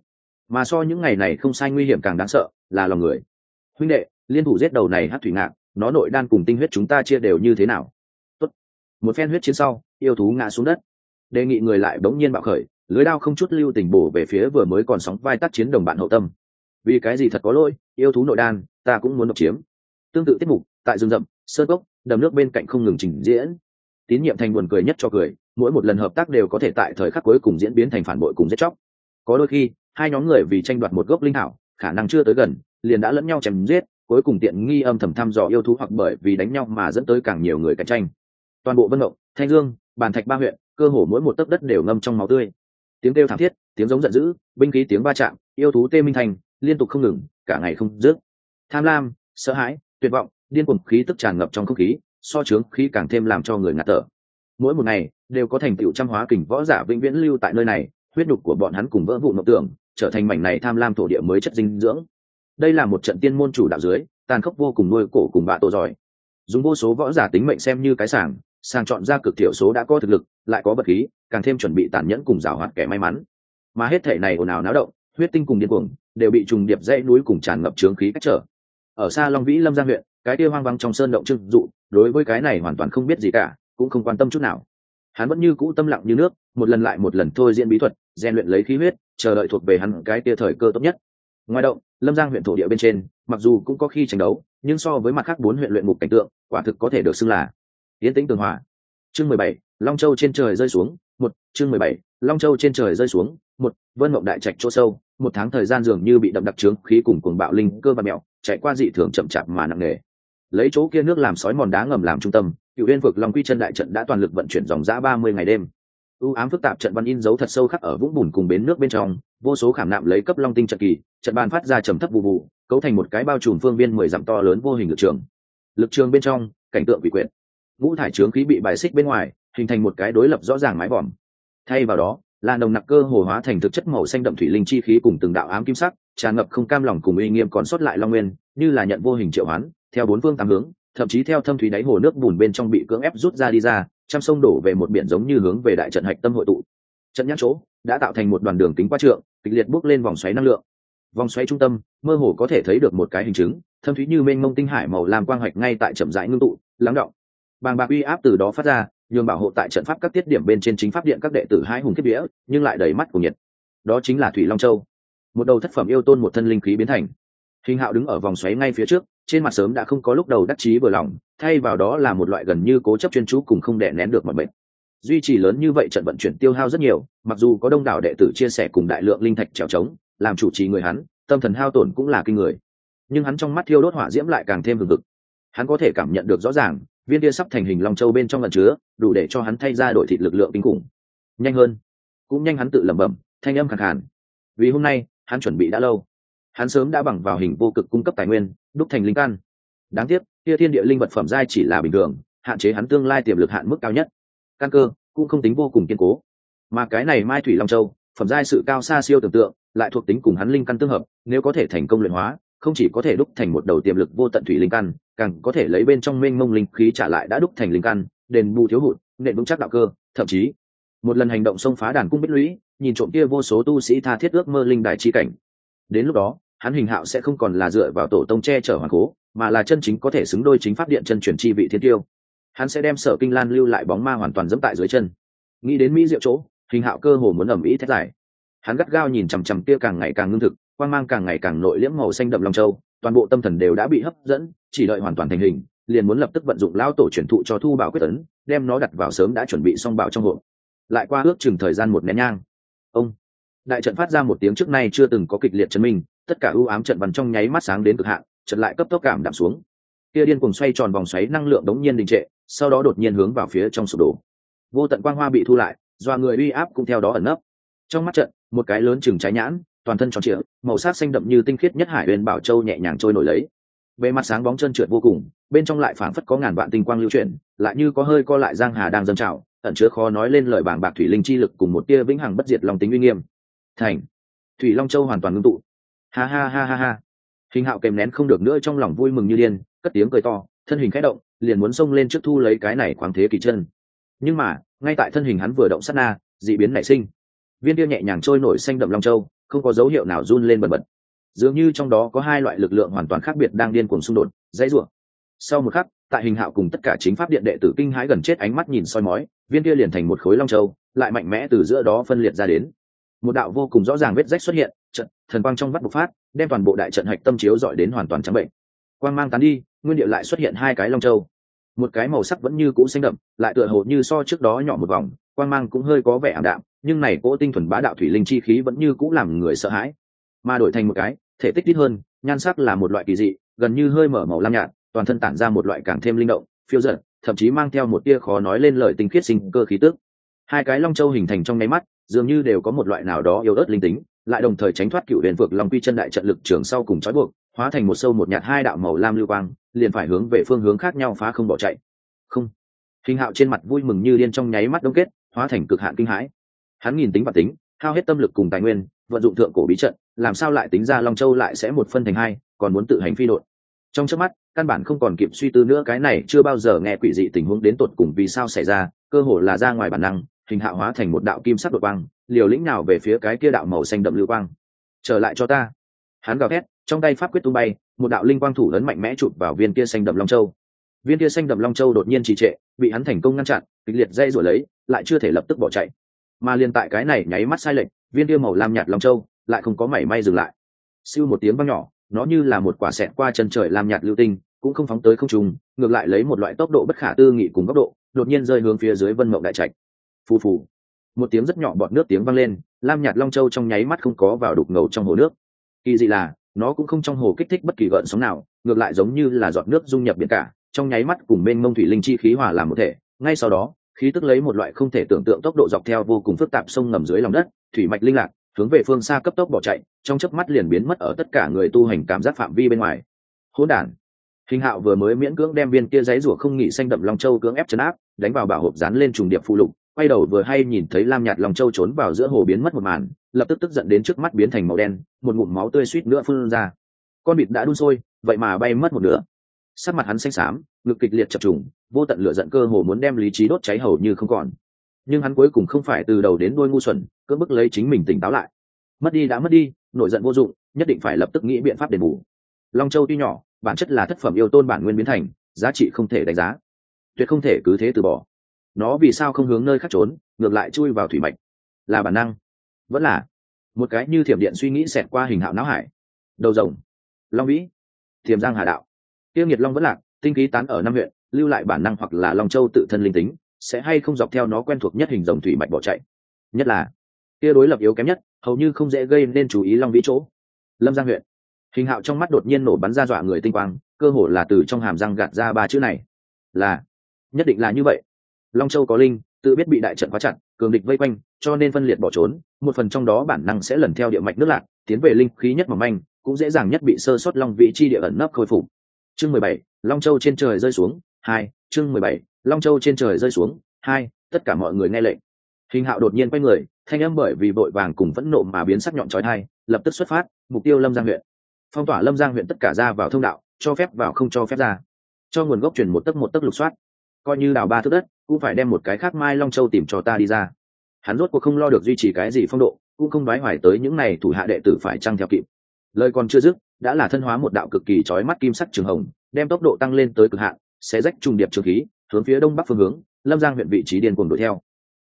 Mà so những ngày này không sai nguy hiểm càng đáng sợ, là lòng người. Huynh đệ, liên thủ giết đầu này hát thủy ngạn, nó nội đan cùng tinh huyết chúng ta chia đều như thế nào? Tốt. một phen huyết chiến sau, yêu thú ngã xuống đất. Đề nghị người lại bỗng nhiên bạo khởi, lưới đao không chút lưu tình bổ về phía vừa mới còn sóng vai tác chiến đồng bạn hậu tâm vì cái gì thật có lỗi, yêu thú nội đan, ta cũng muốn độc chiếm. Tương tự tiết mục, tại rừng rậm, sơn gốc đầm nước bên cạnh không ngừng trình diễn. Tín nhiệm thành buồn cười nhất cho cười, mỗi một lần hợp tác đều có thể tại thời khắc cuối cùng diễn biến thành phản bội cùng giết chóc. Có đôi khi, hai nhóm người vì tranh đoạt một gốc linh thảo, khả năng chưa tới gần, liền đã lẫn nhau chém giết, cuối cùng tiện nghi âm thầm thăm dò yêu thú hoặc bởi vì đánh nhau mà dẫn tới càng nhiều người cạnh tranh. Toàn bộ vân mộng thanh dương, bàn thạch ba huyện, cơ hồ mỗi một tấc đất đều ngâm trong máu tươi. Tiếng kêu thảm thiết, tiếng giống giận dữ, binh khí tiếng va chạm, yêu thú tê minh thành liên tục không ngừng, cả ngày không dứt. Tham lam, sợ hãi, tuyệt vọng, điên cuồng khí tức tràn ngập trong không khí, so chướng khí càng thêm làm cho người ngạt thở. Mỗi một ngày, đều có thành tựu trăm hóa kình võ giả vĩnh viễn lưu tại nơi này, huyết nhục của bọn hắn cùng vỡ vụ mộng tưởng, trở thành mảnh này tham lam thổ địa mới chất dinh dưỡng. Đây là một trận tiên môn chủ đạo dưới, tàn khốc vô cùng nuôi cổ cùng bạ tổ giỏi. Dùng vô số võ giả tính mệnh xem như cái sàng sàng chọn ra cực thiểu số đã có thực lực, lại có bất khí, càng thêm chuẩn bị tàn nhẫn cùng giảo hoạt kẻ may mắn. Mà hết thể này ồn ào náo động, huyết tinh cùng điên cuồng đều bị trùng điệp dãy núi cùng tràn ngập trướng khí cách trở. Ở xa long vĩ lâm giang huyện, cái kia hoang vắng trong sơn động trưng dụ, đối với cái này hoàn toàn không biết gì cả, cũng không quan tâm chút nào. Hắn vẫn như cũ tâm lặng như nước, một lần lại một lần thôi diễn bí thuật, rèn luyện lấy khí huyết, chờ đợi thuộc về hắn cái kia thời cơ tốt nhất. Ngoài động, lâm giang huyện thổ địa bên trên, mặc dù cũng có khi tranh đấu, nhưng so với mặt khác bốn huyện luyện mục cảnh tượng, quả thực có thể được xưng là yến tĩnh tường hòa. Chương mười bảy, long châu trên trời rơi xuống, một, chương mười bảy, long châu trên trời rơi xuống, một, vân mộng đại trạch chỗ sâu một tháng thời gian dường như bị đậm đặc trướng khí cùng cuồng bạo linh cơ và mẹo chạy qua dị thường chậm chạp mà nặng nề. Lấy chỗ kia nước làm sói mòn đá ngầm làm trung tâm, cựu uyên vực long quy chân đại trận đã toàn lực vận chuyển dòng giã ba mươi ngày đêm. Ưu ám phức tạp trận văn in dấu thật sâu khắc ở vũng bùn cùng bến nước bên trong, vô số khảm nạm lấy cấp long tinh trận kỳ, trận bàn phát ra trầm thấp vụ vụ, cấu thành một cái bao trùm phương viên mười dặm to lớn vô hình lực trường. Lực trường bên trong, cảnh tượng bị quyện ngũ thải trướng khí bị bài xích bên ngoài, hình thành một cái đối lập rõ ràng mái vòm. Thay vào đó là nồng nặc cơ hồ hóa thành thực chất màu xanh đậm thủy linh chi khí cùng từng đạo ám kim sắc, tràn ngập không cam lòng cùng uy nghiêm còn sót lại long nguyên, như là nhận vô hình triệu hoán, theo bốn phương tám hướng, thậm chí theo thâm thủy đáy hồ nước bùn bên trong bị cưỡng ép rút ra đi ra, trăm sông đổ về một biển giống như hướng về đại trận hạch tâm hội tụ. Trận nhãn chỗ đã tạo thành một đoàn đường kính qua trượng, kịch liệt bước lên vòng xoáy năng lượng. Vòng xoáy trung tâm mơ hồ có thể thấy được một cái hình chứng, thâm thúy như mênh mông tinh hải màu làm quang hoạch ngay tại chậm rãi ngưng tụ, lắng động. Bàng bạc uy áp từ đó phát ra nhường bảo hộ tại trận pháp các tiết điểm bên trên chính pháp điện các đệ tử hai hùng kiếp vía, nhưng lại đầy mắt của nhiệt. Đó chính là thủy long châu. Một đầu thất phẩm yêu tôn một thân linh khí biến thành. Hình hạo đứng ở vòng xoáy ngay phía trước, trên mặt sớm đã không có lúc đầu đắc chí vừa lòng, thay vào đó là một loại gần như cố chấp chuyên chú cùng không đè nén được mọi bệnh duy trì lớn như vậy trận vận chuyển tiêu hao rất nhiều, mặc dù có đông đảo đệ tử chia sẻ cùng đại lượng linh thạch trèo trống, làm chủ trì người hắn, tâm thần hao tổn cũng là kinh người. Nhưng hắn trong mắt thiêu đốt hỏa diễm lại càng thêm hừng hực. Hắn có thể cảm nhận được rõ ràng viên kia sắp thành hình long châu bên trong lần chứa, đủ để cho hắn thay ra đổi thịt lực lượng kinh khủng. Nhanh hơn. Cũng nhanh hắn tự lẩm bẩm, thanh âm khẳng khàn. Vì hôm nay, hắn chuẩn bị đã lâu. Hắn sớm đã bằng vào hình vô cực cung cấp tài nguyên, đúc thành linh căn. Đáng tiếc, kia thiên địa linh vật phẩm giai chỉ là bình thường, hạn chế hắn tương lai tiềm lực hạn mức cao nhất. Căn cơ, cũng không tính vô cùng kiên cố. Mà cái này mai thủy long châu, phẩm giai sự cao xa siêu tưởng tượng, lại thuộc tính cùng hắn linh căn tương hợp, nếu có thể thành công luyện hóa không chỉ có thể đúc thành một đầu tiềm lực vô tận thủy linh căn, càng có thể lấy bên trong mênh mông linh khí trả lại đã đúc thành linh căn, đền bù thiếu hụt, nện vững chắc đạo cơ, thậm chí, một lần hành động xông phá đàn cung bích lũy, nhìn trộm kia vô số tu sĩ tha thiết ước mơ linh đại chi cảnh. Đến lúc đó, hắn hình hạo sẽ không còn là dựa vào tổ tông che chở hoàng cố, mà là chân chính có thể xứng đôi chính pháp điện chân truyền chi vị thiên tiêu. Hắn sẽ đem sở kinh lan lưu lại bóng ma hoàn toàn dẫm tại dưới chân. Nghĩ đến mỹ diệu chỗ, hình hạo cơ hồ muốn ẩm ý thét giải hắn gắt gao nhìn chằm chằm kia càng ngày càng ngưng thực quan mang càng ngày càng nội liễm màu xanh đậm long châu, toàn bộ tâm thần đều đã bị hấp dẫn, chỉ đợi hoàn toàn thành hình, liền muốn lập tức vận dụng lão tổ truyền thụ cho thu bảo quyết tấn, đem nó đặt vào sớm đã chuẩn bị xong bảo trong hộp. Lại qua ước chừng thời gian một nén nhang. Ông, đại trận phát ra một tiếng trước nay chưa từng có kịch liệt chân minh, tất cả ưu ám trận bắn trong nháy mắt sáng đến cực hạn, trận lại cấp tốc cảm đạm xuống. Kia điên cùng xoay tròn vòng xoáy năng lượng đống nhiên đình trệ, sau đó đột nhiên hướng vào phía trong sụp đổ. Vô tận quang hoa bị thu lại do người uy áp cũng theo đó ẩn nấp. Trong mắt trận, một cái lớn chừng trái nhãn toàn thân tròn trịa, màu sắc xanh đậm như tinh khiết nhất hải huyền bảo châu nhẹ nhàng trôi nổi lấy. Bề mặt sáng bóng trơn trượt vô cùng, bên trong lại phảng phất có ngàn vạn tinh quang lưu chuyển, lại như có hơi co lại giang hà đang dâng trào, ẩn chứa khó nói lên lời bảng bạc thủy linh chi lực cùng một tia vĩnh hằng bất diệt lòng tính uy nghiêm. Thành. Thủy long châu hoàn toàn ngưng tụ. Ha ha ha ha ha. Hình hạo kèm nén không được nữa trong lòng vui mừng như điên, cất tiếng cười to, thân hình khẽ động, liền muốn xông lên trước thu lấy cái này khoáng thế kỳ chân. Nhưng mà, ngay tại thân hình hắn vừa động sát na, dị biến nảy sinh. Viên tia nhẹ nhàng trôi nổi xanh đậm long châu không có dấu hiệu nào run lên bần bật. Dường như trong đó có hai loại lực lượng hoàn toàn khác biệt đang điên cuồng xung đột, dãy rủa. Sau một khắc, tại hình hạo cùng tất cả chính pháp điện đệ tử kinh hãi gần chết ánh mắt nhìn soi mói, viên kia liền thành một khối long châu, lại mạnh mẽ từ giữa đó phân liệt ra đến. Một đạo vô cùng rõ ràng vết rách xuất hiện, trận, thần quang trong vắt bộc phát, đem toàn bộ đại trận hạch tâm chiếu dọi đến hoàn toàn trắng bệnh. Quang mang tán đi, nguyên điệu lại xuất hiện hai cái long châu. Một cái màu sắc vẫn như cũ xanh đậm, lại tựa hồ như so trước đó nhỏ một vòng quan mang cũng hơi có vẻ ảm đạm, nhưng này cỗ tinh thuần bá đạo thủy linh chi khí vẫn như cũ làm người sợ hãi. Mà đổi thành một cái, thể tích ít hơn, nhan sắc là một loại kỳ dị, gần như hơi mở màu lam nhạt, toàn thân tản ra một loại càng thêm linh động, phiêu giận thậm chí mang theo một tia khó nói lên lời tinh khiết sinh cơ khí tức. Hai cái long châu hình thành trong nháy mắt, dường như đều có một loại nào đó yếu ớt linh tính, lại đồng thời tránh thoát cựu huyền vực long quy chân đại trận lực trường sau cùng trói buộc, hóa thành một sâu một nhạt hai đạo màu lam lưu quang, liền phải hướng về phương hướng khác nhau phá không bỏ chạy. Không. Hình hạo trên mặt vui mừng như điên trong nháy mắt đông kết hóa thành cực hạn kinh hãi. Hắn nhìn tính và tính, hao hết tâm lực cùng tài nguyên, vận dụng thượng cổ bí trận, làm sao lại tính ra long châu lại sẽ một phân thành hai, còn muốn tự hành phi đội. Trong trước mắt, căn bản không còn kịp suy tư nữa, cái này chưa bao giờ nghe quỷ dị tình huống đến tột cùng vì sao xảy ra, cơ hồ là ra ngoài bản năng, hình hạ hóa thành một đạo kim sắc đột quang, liều lĩnh nào về phía cái kia đạo màu xanh đậm lưu quang. Trở lại cho ta. Hắn gào thét, trong tay pháp quyết tung bay, một đạo linh quang thủ lớn mạnh mẽ chụp vào viên kia xanh đậm long châu viên tia xanh đậm long châu đột nhiên trì trệ, bị hắn thành công ngăn chặn, kịch liệt dây rồi lấy, lại chưa thể lập tức bỏ chạy. Mà liền tại cái này nháy mắt sai lệch, viên tia màu lam nhạt long châu lại không có mảy may dừng lại. Siêu một tiếng vang nhỏ, nó như là một quả xẹt qua chân trời lam nhạt lưu tinh, cũng không phóng tới không trùng ngược lại lấy một loại tốc độ bất khả tư nghị cùng góc độ, đột nhiên rơi hướng phía dưới vân mộng đại trạch. Phù phù. Một tiếng rất nhỏ bọt nước tiếng vang lên, lam nhạt long châu trong nháy mắt không có vào đục ngầu trong hồ nước. Kỳ dị là, nó cũng không trong hồ kích thích bất kỳ gợn sóng nào, ngược lại giống như là giọt nước dung nhập biển cả trong nháy mắt cùng bên mông thủy linh chi khí hòa làm một thể, ngay sau đó, khí tức lấy một loại không thể tưởng tượng tốc độ dọc theo vô cùng phức tạp sông ngầm dưới lòng đất, thủy mạch linh lạc, hướng về phương xa cấp tốc bỏ chạy, trong chớp mắt liền biến mất ở tất cả người tu hành cảm giác phạm vi bên ngoài. Hỗn đản. Hình hạo vừa mới miễn cưỡng đem viên kia giấy rủa không nghỉ xanh đậm long châu cưỡng ép chấn áp, đánh vào bảo hộp dán lên trùng điệp phụ lục, quay đầu vừa hay nhìn thấy lam nhạt long châu trốn vào giữa hồ biến mất một màn, lập tức tức giận đến trước mắt biến thành màu đen, một ngụm máu tươi suýt nữa phun ra. Con vịt đã đun sôi, vậy mà bay mất một nửa sắc mặt hắn xanh xám, ngực kịch liệt chập trùng, vô tận lửa giận cơ hồ muốn đem lý trí đốt cháy hầu như không còn. Nhưng hắn cuối cùng không phải từ đầu đến đuôi ngu xuẩn cỡ bức lấy chính mình tỉnh táo lại. Mất đi đã mất đi, nổi giận vô dụng, nhất định phải lập tức nghĩ biện pháp đền bù. Long châu tuy nhỏ, bản chất là thất phẩm yêu tôn bản nguyên biến thành, giá trị không thể đánh giá. Tuyệt không thể cứ thế từ bỏ. Nó vì sao không hướng nơi khác trốn, ngược lại chui vào thủy mạch? Là bản năng. Vẫn là một cái như thiểm điện suy nghĩ xẹt qua hình hạo não hải. Đầu rồng. Long vĩ. Thiềm giang hà đạo tiêu Nguyệt long vẫn lạc, tinh khí tán ở năm huyện, lưu lại bản năng hoặc là long châu tự thân linh tính, sẽ hay không dọc theo nó quen thuộc nhất hình dòng thủy mạch bỏ chạy. Nhất là kia đối lập yếu kém nhất, hầu như không dễ gây nên chú ý long vĩ chỗ. Lâm giang huyện, hình hạo trong mắt đột nhiên nổ bắn ra dọa người tinh quang, cơ hồ là từ trong hàm răng gạt ra ba chữ này. Là, nhất định là như vậy. Long châu có linh, tự biết bị đại trận khóa chặt, cường địch vây quanh, cho nên phân liệt bỏ trốn, một phần trong đó bản năng sẽ lần theo địa mạch nước lạc, tiến về linh khí nhất mỏng manh, cũng dễ dàng nhất bị sơ sót long vị chi địa ẩn nấp khôi phục chương mười bảy, long châu trên trời rơi xuống, hai, chương mười bảy, long châu trên trời rơi xuống, hai, tất cả mọi người nghe lệnh. Hình hạo đột nhiên quay người, thanh âm bởi vì vội vàng cùng phẫn nộ mà biến sắc nhọn trói thai lập tức xuất phát, mục tiêu lâm giang huyện. Phong tỏa lâm giang huyện tất cả ra vào thông đạo, cho phép vào không cho phép ra. Cho nguồn gốc chuyển một tấc một tấc lục soát. Coi như đào ba thước đất, cũng phải đem một cái khác mai long châu tìm cho ta đi ra. Hắn rốt cuộc không lo được duy trì cái gì phong độ, cũng không đoái hoài tới những này thủ hạ đệ tử phải trăng theo kịp. Lời còn chưa dứt đã là thân hóa một đạo cực kỳ trói mắt kim sắc trường hồng, đem tốc độ tăng lên tới cực hạn, sẽ rách trùng điệp trường khí, hướng phía đông bắc phương hướng, lâm giang huyện vị trí điên cuồng đuổi theo.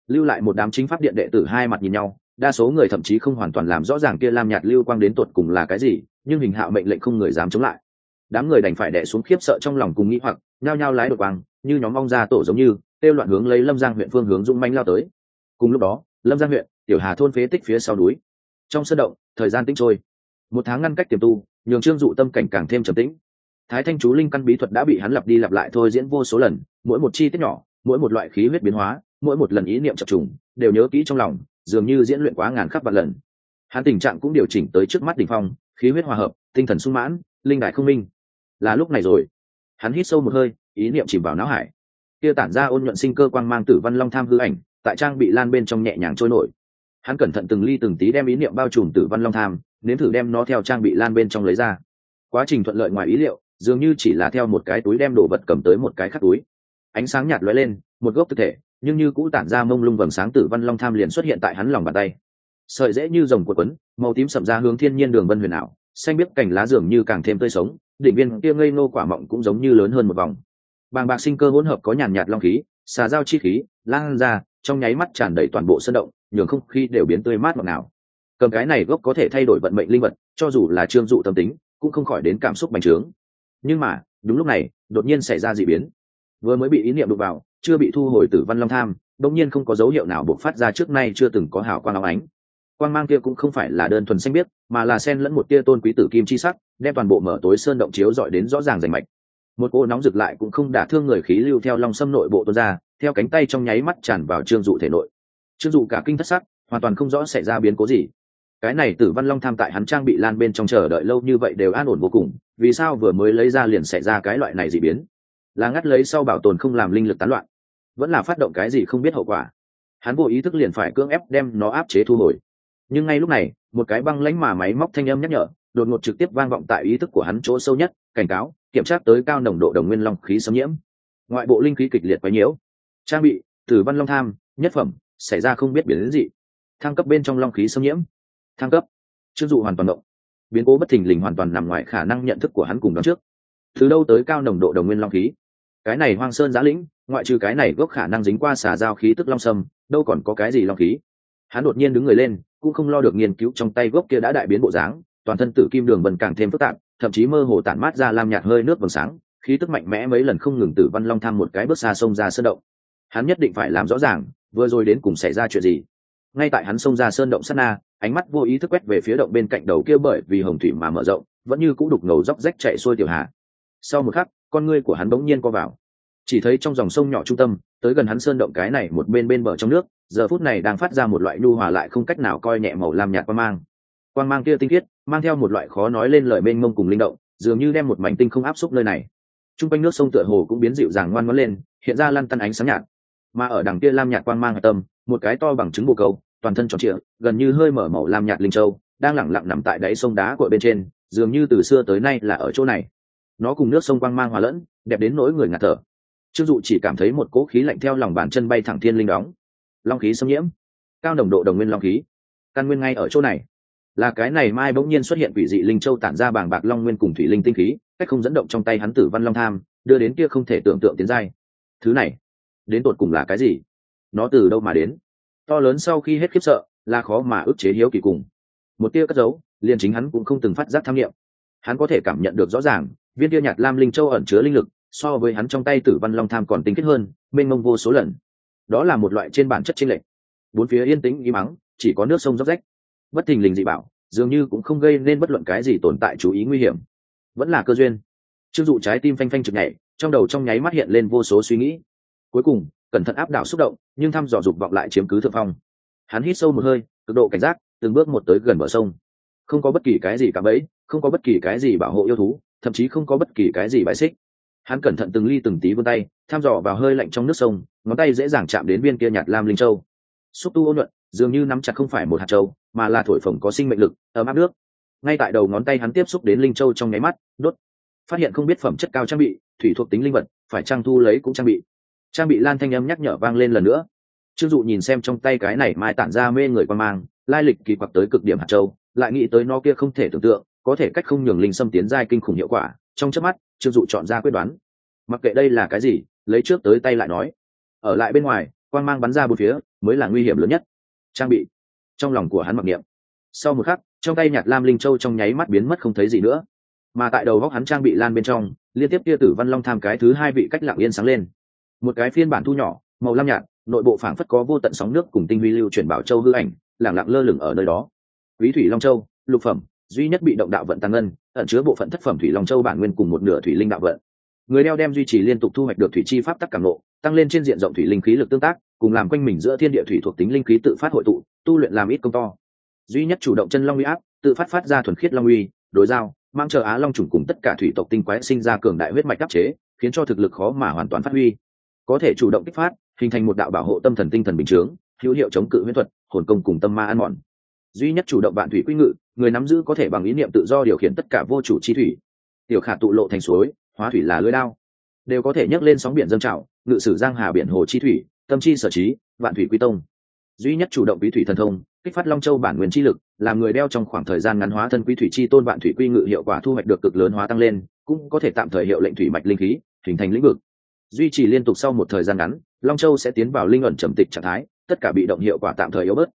Lưu lại một đám chính pháp điện đệ tử hai mặt nhìn nhau, đa số người thậm chí không hoàn toàn làm rõ ràng kia lam nhạt lưu quang đến tột cùng là cái gì, nhưng hình hạo mệnh lệnh không người dám chống lại. Đám người đành phải đẻ xuống khiếp sợ trong lòng cùng nghĩ hoặc, nhao nhao lái đột quang, như nhóm ong ra tổ giống như, kêu loạn hướng lấy lâm giang huyện phương hướng dũng manh lao tới. Cùng lúc đó, lâm giang huyện, tiểu hà thôn phế tích phía sau núi. Trong sân động, thời gian tĩnh trôi một tháng ngăn cách tiềm tu, nhường trương dụ tâm cảnh càng thêm trầm tĩnh. Thái thanh chú linh căn bí thuật đã bị hắn lặp đi lặp lại thôi diễn vô số lần, mỗi một chi tiết nhỏ, mỗi một loại khí huyết biến hóa, mỗi một lần ý niệm chập trùng, đều nhớ kỹ trong lòng, dường như diễn luyện quá ngàn khắp vạn lần. Hắn tình trạng cũng điều chỉnh tới trước mắt đ ỉ n h phong, khí huyết hòa hợp, tinh thần sung mãn, linh đại không minh. Là lúc này rồi. Hắn hít sâu một hơi, ý niệm chìm vào não hải. Kia tản ra ôn nhuận sinh cơ quang mang tử văn long tham hư ảnh, tại trang bị lan bên trong nhẹ nhàng trôi nổi hắn cẩn thận từng ly từng tí đem ý niệm bao trùm tử văn long tham nếm thử đem nó theo trang bị lan bên trong lấy ra. Quá trình thuận lợi ngoài ý liệu dường như chỉ là theo một cái túi đem đồ vật cầm tới một cái khắc túi. Ánh sáng nhạt lóe lên một gốc thực thể nhưng như cũ tản ra mông lung vầng sáng tử văn long tham liền xuất hiện tại hắn lòng bàn tay. Sợi dễ như dòng cuộn, quấn màu tím sậm ra hướng thiên nhiên đường vân huyền ảo xanh biết cành lá dường như càng thêm tươi sống định viên kia ngây nô quả mọng cũng giống như lớn hơn một vòng. Bàng bạc sinh cơ hỗn hợp có nhàn nhạt long khí xà dao chi khí lan ra trong nháy mắt tràn đầy toàn bộ sân động, nhường không khí đều biến tươi mát ngọt ngào. Cầm cái này gốc có thể thay đổi vận mệnh linh vật, cho dù là trương dụ tâm tính, cũng không khỏi đến cảm xúc bành trướng. Nhưng mà, đúng lúc này, đột nhiên xảy ra d ị biến. Vừa mới bị ý niệm đụng vào, chưa bị thu hồi tử văn long tham đông nhiên không có dấu hiệu nào buộc phát ra trước nay chưa từng có hào quang áo ánh. Quang mang kia cũng không phải là đơn thuần xanh biếc, mà là sen lẫn một tia tôn quý tử kim chi sắc, đem toàn bộ mở tối sơn động chiếu dọi đến rõ ràng rành mạch một cỗ nóng rực lại cũng không đả thương người khí lưu theo long sâm nội bộ tuôn ra, theo cánh tay trong nháy mắt tràn vào trương dụ thể nội. Trương dụ cả kinh thất sắc, hoàn toàn không rõ xảy ra biến cố gì. Cái này tử văn long tham tại hắn trang bị lan bên trong chờ đợi lâu như vậy đều an ổn vô cùng, vì sao vừa mới lấy ra liền xảy ra cái loại này dị biến? Là ngắt lấy sau bảo tồn không làm linh lực tán loạn, vẫn là phát động cái gì không biết hậu quả. Hắn vô ý thức liền phải cưỡng ép đem nó áp chế thu hồi. Nhưng ngay lúc này, một cái băng lánh mà máy móc thanh âm nhắc nhở đột ngột trực tiếp vang vọng tại ý thức của hắn chỗ sâu nhất, cảnh cáo, kiểm tra tới cao nồng độ đồng nguyên long khí xâm nhiễm. Ngoại bộ linh khí kịch liệt quấy nhiễu. Trang bị, tử văn long tham, nhất phẩm, xảy ra không biết biến đến gì. Thăng cấp bên trong long khí xâm nhiễm. Thăng cấp. Chưng dụ hoàn toàn động. Biến cố bất thình lình hoàn toàn nằm ngoài khả năng nhận thức của hắn cùng đón trước. Từ đâu tới cao nồng độ đồng nguyên long khí? Cái này hoang sơn giã lĩnh, ngoại trừ cái này gốc khả năng dính qua xà giao khí tức long sâm, đâu còn có cái gì long khí? Hắn đột nhiên đứng người lên, cũng không lo được nghiên cứu trong tay gốc kia đã đại biến bộ dáng toàn thân tử kim đường bần càng thêm phức tạp, thậm chí mơ hồ tản mát ra lam nhạt hơi nước vầng sáng, khí tức mạnh mẽ mấy lần không ngừng tử văn long tham một cái bước xa sông ra sơn động. Hắn nhất định phải làm rõ ràng, vừa rồi đến cùng xảy ra chuyện gì. Ngay tại hắn xông ra sơn động sát na, ánh mắt vô ý thức quét về phía động bên cạnh đầu kia bởi vì hồng thủy mà mở rộng, vẫn như cũng đục ngầu róc rách chạy xuôi tiểu hà. Sau một khắc, con ngươi của hắn bỗng nhiên co vào. Chỉ thấy trong dòng sông nhỏ trung tâm, tới gần hắn sơn động cái này một bên bên bờ trong nước, giờ phút này đang phát ra một loại nhu hòa lại không cách nào coi nhẹ màu làm nhạt quang mang. Quang mang kia tinh khiết mang theo một loại khó nói lên lời mênh mông cùng linh động, dường như đem một mảnh tinh không áp xúc nơi này. T r u n g quanh nước sông tựa hồ cũng biến dịu dàng ngoan ngoãn lên, hiện ra lăn tăn ánh sáng nhạt. Mà ở đằng kia lam nhạt quang mang hạch tâm, một cái to bằng trứng bồ câu, toàn thân tròn trịa, gần như hơi mở màu lam nhạt linh châu, đang lẳng lặng nằm tại đáy sông đá của bên trên, dường như từ xưa tới nay là ở chỗ này. Nó cùng nước sông quang mang hòa lẫn, đẹp đến nỗi người ngạt thở. Chưng dụ chỉ cảm thấy một cỗ khí lạnh theo lòng bàn chân bay thẳng thiên linh đóng. Long khí xâm nhiễm. Cao nồng độ đồng nguyên long khí. Căn nguyên ngay ở chỗ này là cái này mai bỗng nhiên xuất hiện quỷ dị linh châu tản ra bàng bạc long nguyên cùng thủy linh tinh khí, cách không dẫn động trong tay hắn tử văn long tham, đưa đến kia không thể tưởng tượng tiến giai. Thứ này, đến tột cùng là cái gì? Nó từ đâu mà đến? To lớn sau khi hết khiếp sợ, là khó mà ức chế hiếu kỳ cùng. Một tia cất giấu, liền chính hắn cũng không từng phát giác tham nghiệm. Hắn có thể cảm nhận được rõ ràng, viên tia nhạt lam linh châu ẩn chứa linh lực, so với hắn trong tay tử văn long tham còn tinh kết hơn, mênh mông vô số lần. Đó là một loại trên bản chất chênh lệch. Bốn phía yên tĩnh im mắng chỉ có nước sông róc rách bất thình lình dị bảo dường như cũng không gây nên bất luận cái gì tồn tại chú ý nguy hiểm. Vẫn là cơ duyên. Chưng dụ trái tim phanh phanh chực nhảy, trong đầu trong nháy mắt hiện lên vô số suy nghĩ. Cuối cùng, cẩn thận áp đảo xúc động, nhưng thăm dò dục vọng lại chiếm cứ thượng phong. Hắn hít sâu một hơi, cực độ cảnh giác, từng bước một tới gần bờ sông. Không có bất kỳ cái gì cả bẫy, không có bất kỳ cái gì bảo hộ yêu thú, thậm chí không có bất kỳ cái gì bãi xích. Hắn cẩn thận từng ly từng tí vươn tay, thăm dò vào hơi lạnh trong nước sông, ngón tay dễ dàng chạm đến viên kia nhạt lam linh châu. Xúc tu ôn luận dường như nắm chặt không phải một hạt châu mà là thổi phồng có sinh mệnh lực, ấm áp nước. Ngay tại đầu ngón tay hắn tiếp xúc đến linh châu trong nháy mắt, đốt. Phát hiện không biết phẩm chất cao trang bị, thủy thuộc tính linh vật, phải trang thu lấy cũng trang bị. Trang bị lan thanh âm nhắc nhở vang lên lần nữa. Trương dụ nhìn xem trong tay cái này mai tản ra mê người quan mang, lai lịch kỳ quặc tới cực điểm hạt châu, lại nghĩ tới nó kia không thể tưởng tượng, có thể cách không nhường linh xâm tiến giai kinh khủng hiệu quả, trong chớp mắt, trương dụ chọn ra quyết đoán. Mặc kệ đây là cái gì, lấy trước tới tay lại nói. Ở lại bên ngoài quan mang bắn ra bốn phía, mới là nguy hiểm lớn nhất. Trang bị trong lòng của hắn mặc niệm. Sau một khắc, trong tay nhạt lam linh châu trong nháy mắt biến mất không thấy gì nữa. Mà tại đầu góc hắn trang bị lan bên trong, liên tiếp kia tử văn long tham cái thứ hai vị cách lặng yên sáng lên. Một cái phiên bản thu nhỏ, màu lam nhạt, nội bộ phảng phất có vô tận sóng nước cùng tinh huy lưu chuyển bảo châu hư ảnh lẳng lặng lơ lửng ở nơi đó. Quý thủy long châu, lục phẩm, duy nhất bị động đạo vận tăng ngân, ẩn chứa bộ phận thất phẩm thủy long châu bản nguyên cùng một nửa thủy linh đạo vận. Người đeo đem duy trì liên tục thu hoạch được thủy chi pháp tắc cảm nộ tăng lên trên diện rộng thủy linh khí lực tương tác cùng làm quanh mình giữa thiên địa thủy thuộc tính linh khí tự phát hội tụ, tu luyện làm ít công to. Duy nhất chủ động chân long uy áp, tự phát phát ra thuần khiết long uy, đối giao, mang chờ á long trùng cùng tất cả thủy tộc tinh quái sinh ra cường đại huyết mạch đắp chế, khiến cho thực lực khó mà hoàn toàn phát huy. Có thể chủ động kích phát, hình thành một đạo bảo hộ tâm thần tinh thần bình chướng, hữu hiệu chống cự huyết thuật, hồn công cùng tâm ma ăn mòn. Duy nhất chủ động bạn thủy quy ngự, người nắm giữ có thể bằng ý niệm tự do điều khiển tất cả vô chủ chi thủy. Tiểu khả tụ lộ thành suối, hóa thủy là lưới đao. Đều có thể nhấc lên sóng biển dâng trào, ngự sử giang hà biển hồ chi thủy tâm chi sở trí, vạn thủy quy tông. Duy nhất chủ động quý thủy thần thông, kích phát long châu bản nguyên chi lực, làm người đeo trong khoảng thời gian ngắn hóa thân quý thủy chi tôn vạn thủy quy ngự hiệu quả thu hoạch được cực lớn hóa tăng lên, cũng có thể tạm thời hiệu lệnh thủy mạch linh khí, hình thành lĩnh vực. Duy trì liên tục sau một thời gian ngắn, long châu sẽ tiến vào linh ẩn trầm tịch trạng thái, tất cả bị động hiệu quả tạm thời yếu bớt.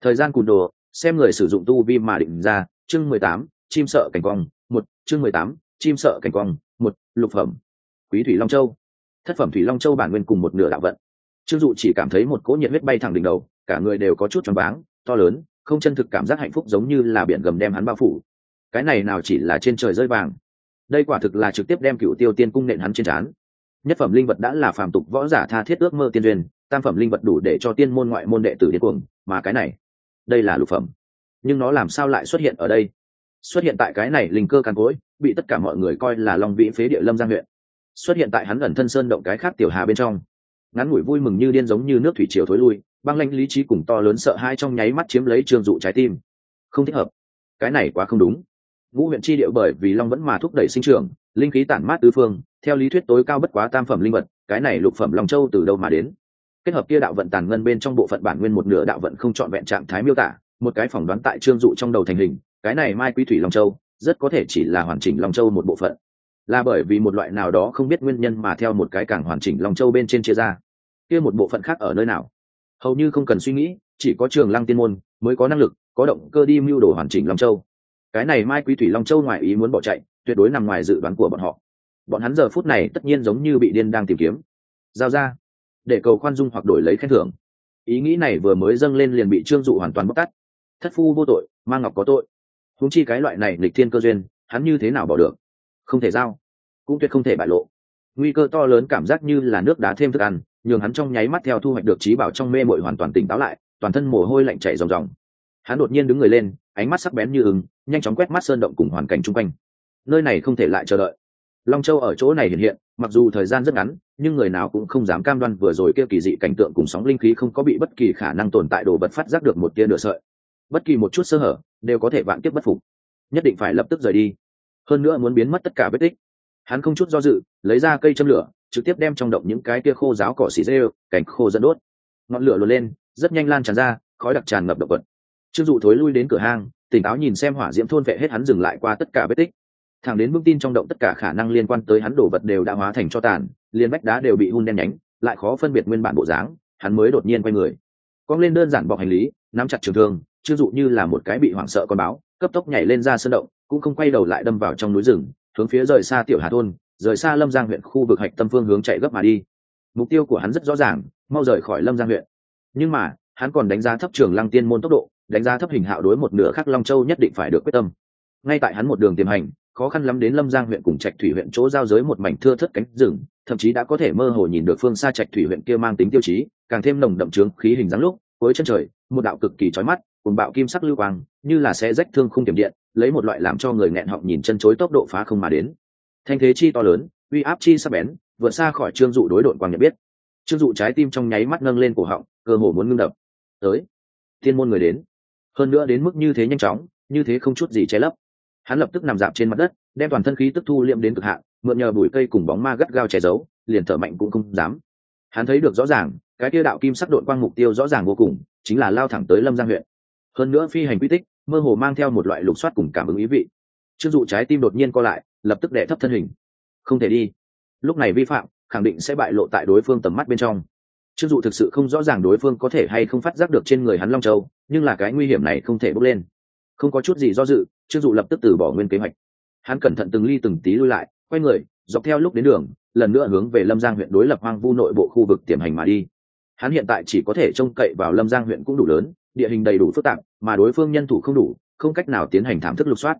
Thời gian cùn đồ, xem người sử dụng tu vi mà định ra, chương mười tám, chim sợ cảnh quang, một, chương mười tám, chim sợ cảnh quang, một, lục phẩm. Quý thủy long châu. Thất phẩm thủy long châu bản nguyên cùng một nửa đạo vận trương dụ chỉ cảm thấy một cỗ nhiệt huyết bay thẳng đỉnh đầu, cả người đều có chút choáng váng, to lớn, không chân thực cảm giác hạnh phúc giống như là biển gầm đem hắn bao phủ. Cái này nào chỉ là trên trời rơi vàng. Đây quả thực là trực tiếp đem cựu tiêu tiên cung nện hắn trên trán. Nhất phẩm linh vật đã là phàm tục võ giả tha thiết ước mơ tiên duyên, tam phẩm linh vật đủ để cho tiên môn ngoại môn đệ tử điên cuồng, mà cái này, đây là lục phẩm. Nhưng nó làm sao lại xuất hiện ở đây? Xuất hiện tại cái này linh cơ càn cối, bị tất cả mọi người coi là long vĩ phế địa lâm giang huyện. Xuất hiện tại hắn gần thân sơn động cái khác tiểu hà bên trong ngắn ngủi vui mừng như điên giống như nước thủy triều thối lui, băng lãnh lý trí cùng to lớn sợ hai trong nháy mắt chiếm lấy trương dụ trái tim. Không thích hợp. Cái này quá không đúng. Ngũ huyện chi điệu bởi vì long vẫn mà thúc đẩy sinh trưởng, linh khí tản mát tứ phương, theo lý thuyết tối cao bất quá tam phẩm linh vật, cái này lục phẩm long châu từ đâu mà đến? Kết hợp kia đạo vận tàn ngân bên trong bộ phận bản nguyên một nửa đạo vận không trọn vẹn trạng thái miêu tả, một cái phỏng đoán tại trương dụ trong đầu thành hình, cái này mai quý thủy long châu, rất có thể chỉ là hoàn chỉnh long châu một bộ phận là bởi vì một loại nào đó không biết nguyên nhân mà theo một cái càng hoàn chỉnh long châu bên trên chia ra. Kia một bộ phận khác ở nơi nào? Hầu như không cần suy nghĩ, chỉ có trường lăng tiên môn mới có năng lực, có động cơ đi mưu đồ hoàn chỉnh long châu. Cái này mai quý thủy long châu ngoài ý muốn bỏ chạy, tuyệt đối nằm ngoài dự đoán của bọn họ. Bọn hắn giờ phút này tất nhiên giống như bị điên đang tìm kiếm. Giao ra, để cầu khoan dung hoặc đổi lấy khen thưởng. Ý nghĩ này vừa mới dâng lên liền bị trương dụ hoàn toàn bóc tắt thất phu vô tội mang ngọc có tội. Húng chi cái loại này lịch thiên cơ duyên, hắn như thế nào bỏ được? Không thể giao, cũng tuyệt không thể bại lộ. Nguy cơ to lớn cảm giác như là nước đá thêm thức ăn, nhường hắn trong nháy mắt theo thu hoạch được trí bảo trong mê mội hoàn toàn tỉnh táo lại, toàn thân mồ hôi lạnh chảy ròng ròng. Hắn đột nhiên đứng người lên, ánh mắt sắc bén như ứng nhanh chóng quét mắt sơn động cùng hoàn cảnh chung quanh. Nơi này không thể lại chờ đợi. Long châu ở chỗ này hiện hiện, mặc dù thời gian rất ngắn, nhưng người nào cũng không dám cam đoan vừa rồi kia kỳ dị cảnh tượng cùng sóng linh khí không có bị bất kỳ khả năng tồn tại đồ vật phát giác được một tia nửa sợi. Bất kỳ một chút sơ hở, đều có thể vạn tiếp bất phục. Nhất định phải lập tức rời đi hơn nữa muốn biến mất tất cả vết tích. Hắn không chút do dự, lấy ra cây châm lửa, trực tiếp đem trong động những cái kia khô giáo cỏ xỉ rêu cảnh khô dẫn đốt. Ngọn lửa luồn lên, rất nhanh lan tràn ra, khói đặc tràn ngập động vật. Chưng dụ thối lui đến cửa hang, tỉnh táo nhìn xem hỏa diễm thôn vệ hết hắn dừng lại qua tất cả vết tích. Thẳng đến vững tin trong động tất cả khả năng liên quan tới hắn đổ vật đều đã hóa thành cho tàn liên bách đá đều bị hun đen nhánh, lại khó phân biệt nguyên bản bộ dáng, hắn mới đột nhiên quay người. Cong lên đơn giản bọc hành lý, nắm chặt trường thương chưa dụ như là một cái bị hoảng sợ con báo cấp tốc nhảy lên ra sân động, cũng không quay đầu lại đâm vào trong núi rừng, hướng phía rời xa tiểu hà thôn, rời xa lâm giang huyện khu vực hạch tâm phương hướng chạy gấp mà đi. Mục tiêu của hắn rất rõ ràng, mau rời khỏi lâm giang huyện. Nhưng mà, hắn còn đánh giá thấp trường lăng tiên môn tốc độ, đánh giá thấp hình hạo đối một nửa khác long châu nhất định phải được quyết tâm. Ngay tại hắn một đường tiềm hành, khó khăn lắm đến lâm giang huyện cùng trạch thủy huyện chỗ giao giới một mảnh thưa thất cánh rừng, thậm chí đã có thể mơ hồ nhìn được phương xa trạch thủy huyện kia mang tính tiêu chí, càng thêm nồng đậm trướng khí hình dáng lúc, cuối chân trời, một đạo cực kỳ trói mắt cùng bạo kim sắc lưu quang, như là sẽ rách thương khung tiềm điện, lấy một loại làm cho người nghẹn họng nhìn chân chối tốc độ phá không mà đến. Thanh thế chi to lớn, uy áp chi sắc bén, vượt xa khỏi trương dụ đối đội quang nhận biết. Trương dụ trái tim trong nháy mắt nâng lên cổ họng, cơ hồ muốn ngưng đập. Tới, thiên môn người đến. Hơn nữa đến mức như thế nhanh chóng, như thế không chút gì che lấp. Hắn lập tức nằm dạp trên mặt đất, đem toàn thân khí tức thu liệm đến cực hạn, mượn nhờ bụi cây cùng bóng ma gắt gao che giấu, liền thở mạnh cũng không dám. Hắn thấy được rõ ràng, cái kia đạo kim sắc đội quang mục tiêu rõ ràng vô cùng, chính là lao thẳng tới lâm giang huyện hơn nữa phi hành quy tích, mơ hồ mang theo một loại lục soát cùng cảm ứng ý vị. Chưng dụ trái tim đột nhiên co lại, lập tức đệ thấp thân hình. Không thể đi. Lúc này vi phạm, khẳng định sẽ bại lộ tại đối phương tầm mắt bên trong. Chưng dụ thực sự không rõ ràng đối phương có thể hay không phát giác được trên người hắn long châu, nhưng là cái nguy hiểm này không thể bốc lên. Không có chút gì do dự chưng dụ lập tức từ bỏ nguyên kế hoạch. Hắn cẩn thận từng ly từng tí lui lại, quay người, dọc theo lúc đến đường, lần nữa hướng về lâm giang huyện đối lập hoang vu nội bộ khu vực tiềm hành mà đi. Hắn hiện tại chỉ có thể trông cậy vào lâm giang huyện cũng đủ lớn địa hình đầy đủ phức tạp, mà đối phương nhân thủ không đủ, không cách nào tiến hành thảm thức lục soát.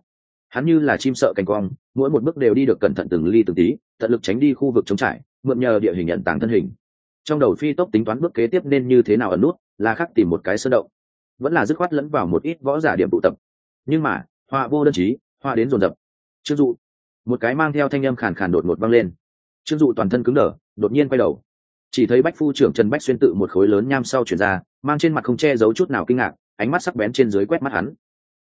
Hắn như là chim sợ cành quong, mỗi một bước đều đi được cẩn thận từng ly từng tí, tận lực tránh đi khu vực trống trải, mượn nhờ địa hình nhận tàng thân hình. Trong đầu phi tốc tính toán bước kế tiếp nên như thế nào ẩn nút, là khắc tìm một cái sơn động. Vẫn là dứt khoát lẫn vào một ít võ giả điểm tụ tập. Nhưng mà, họa vô đơn chí, họa đến dồn dập. Trương dụ, một cái mang theo thanh âm khàn khàn đột ngột văng lên. Trương dụ toàn thân cứng đờ, đột nhiên quay đầu. Chỉ thấy bách phu trưởng trần bách xuyên tự một khối lớn nham sau chuyển ra mang trên mặt không che giấu chút nào kinh ngạc, ánh mắt sắc bén trên dưới quét mắt hắn.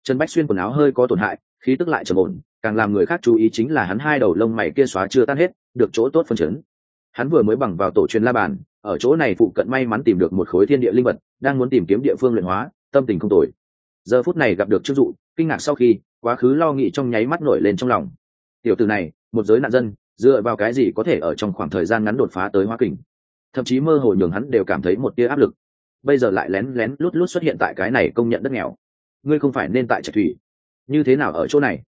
Trần bách xuyên quần áo hơi có tổn hại, khí tức lại trầm ổn, càng làm người khác chú ý chính là hắn hai đầu lông mày kia xóa chưa tan hết, được chỗ tốt phân chấn. Hắn vừa mới bằng vào tổ truyền la bàn, ở chỗ này phụ cận may mắn tìm được một khối thiên địa linh vật, đang muốn tìm kiếm địa phương luyện hóa, tâm tình không tồi. Giờ phút này gặp được chức dụ, kinh ngạc sau khi, quá khứ lo nghĩ trong nháy mắt nổi lên trong lòng. Tiểu từ này, một giới nạn dân, dựa vào cái gì có thể ở trong khoảng thời gian ngắn đột phá tới hoa kình? Thậm chí mơ hồ nhường hắn đều cảm thấy một tia áp lực bây giờ lại lén lén lút lút xuất hiện tại cái này công nhận đất nghèo. Ngươi không phải nên tại trạch thủy. Như thế nào ở chỗ này?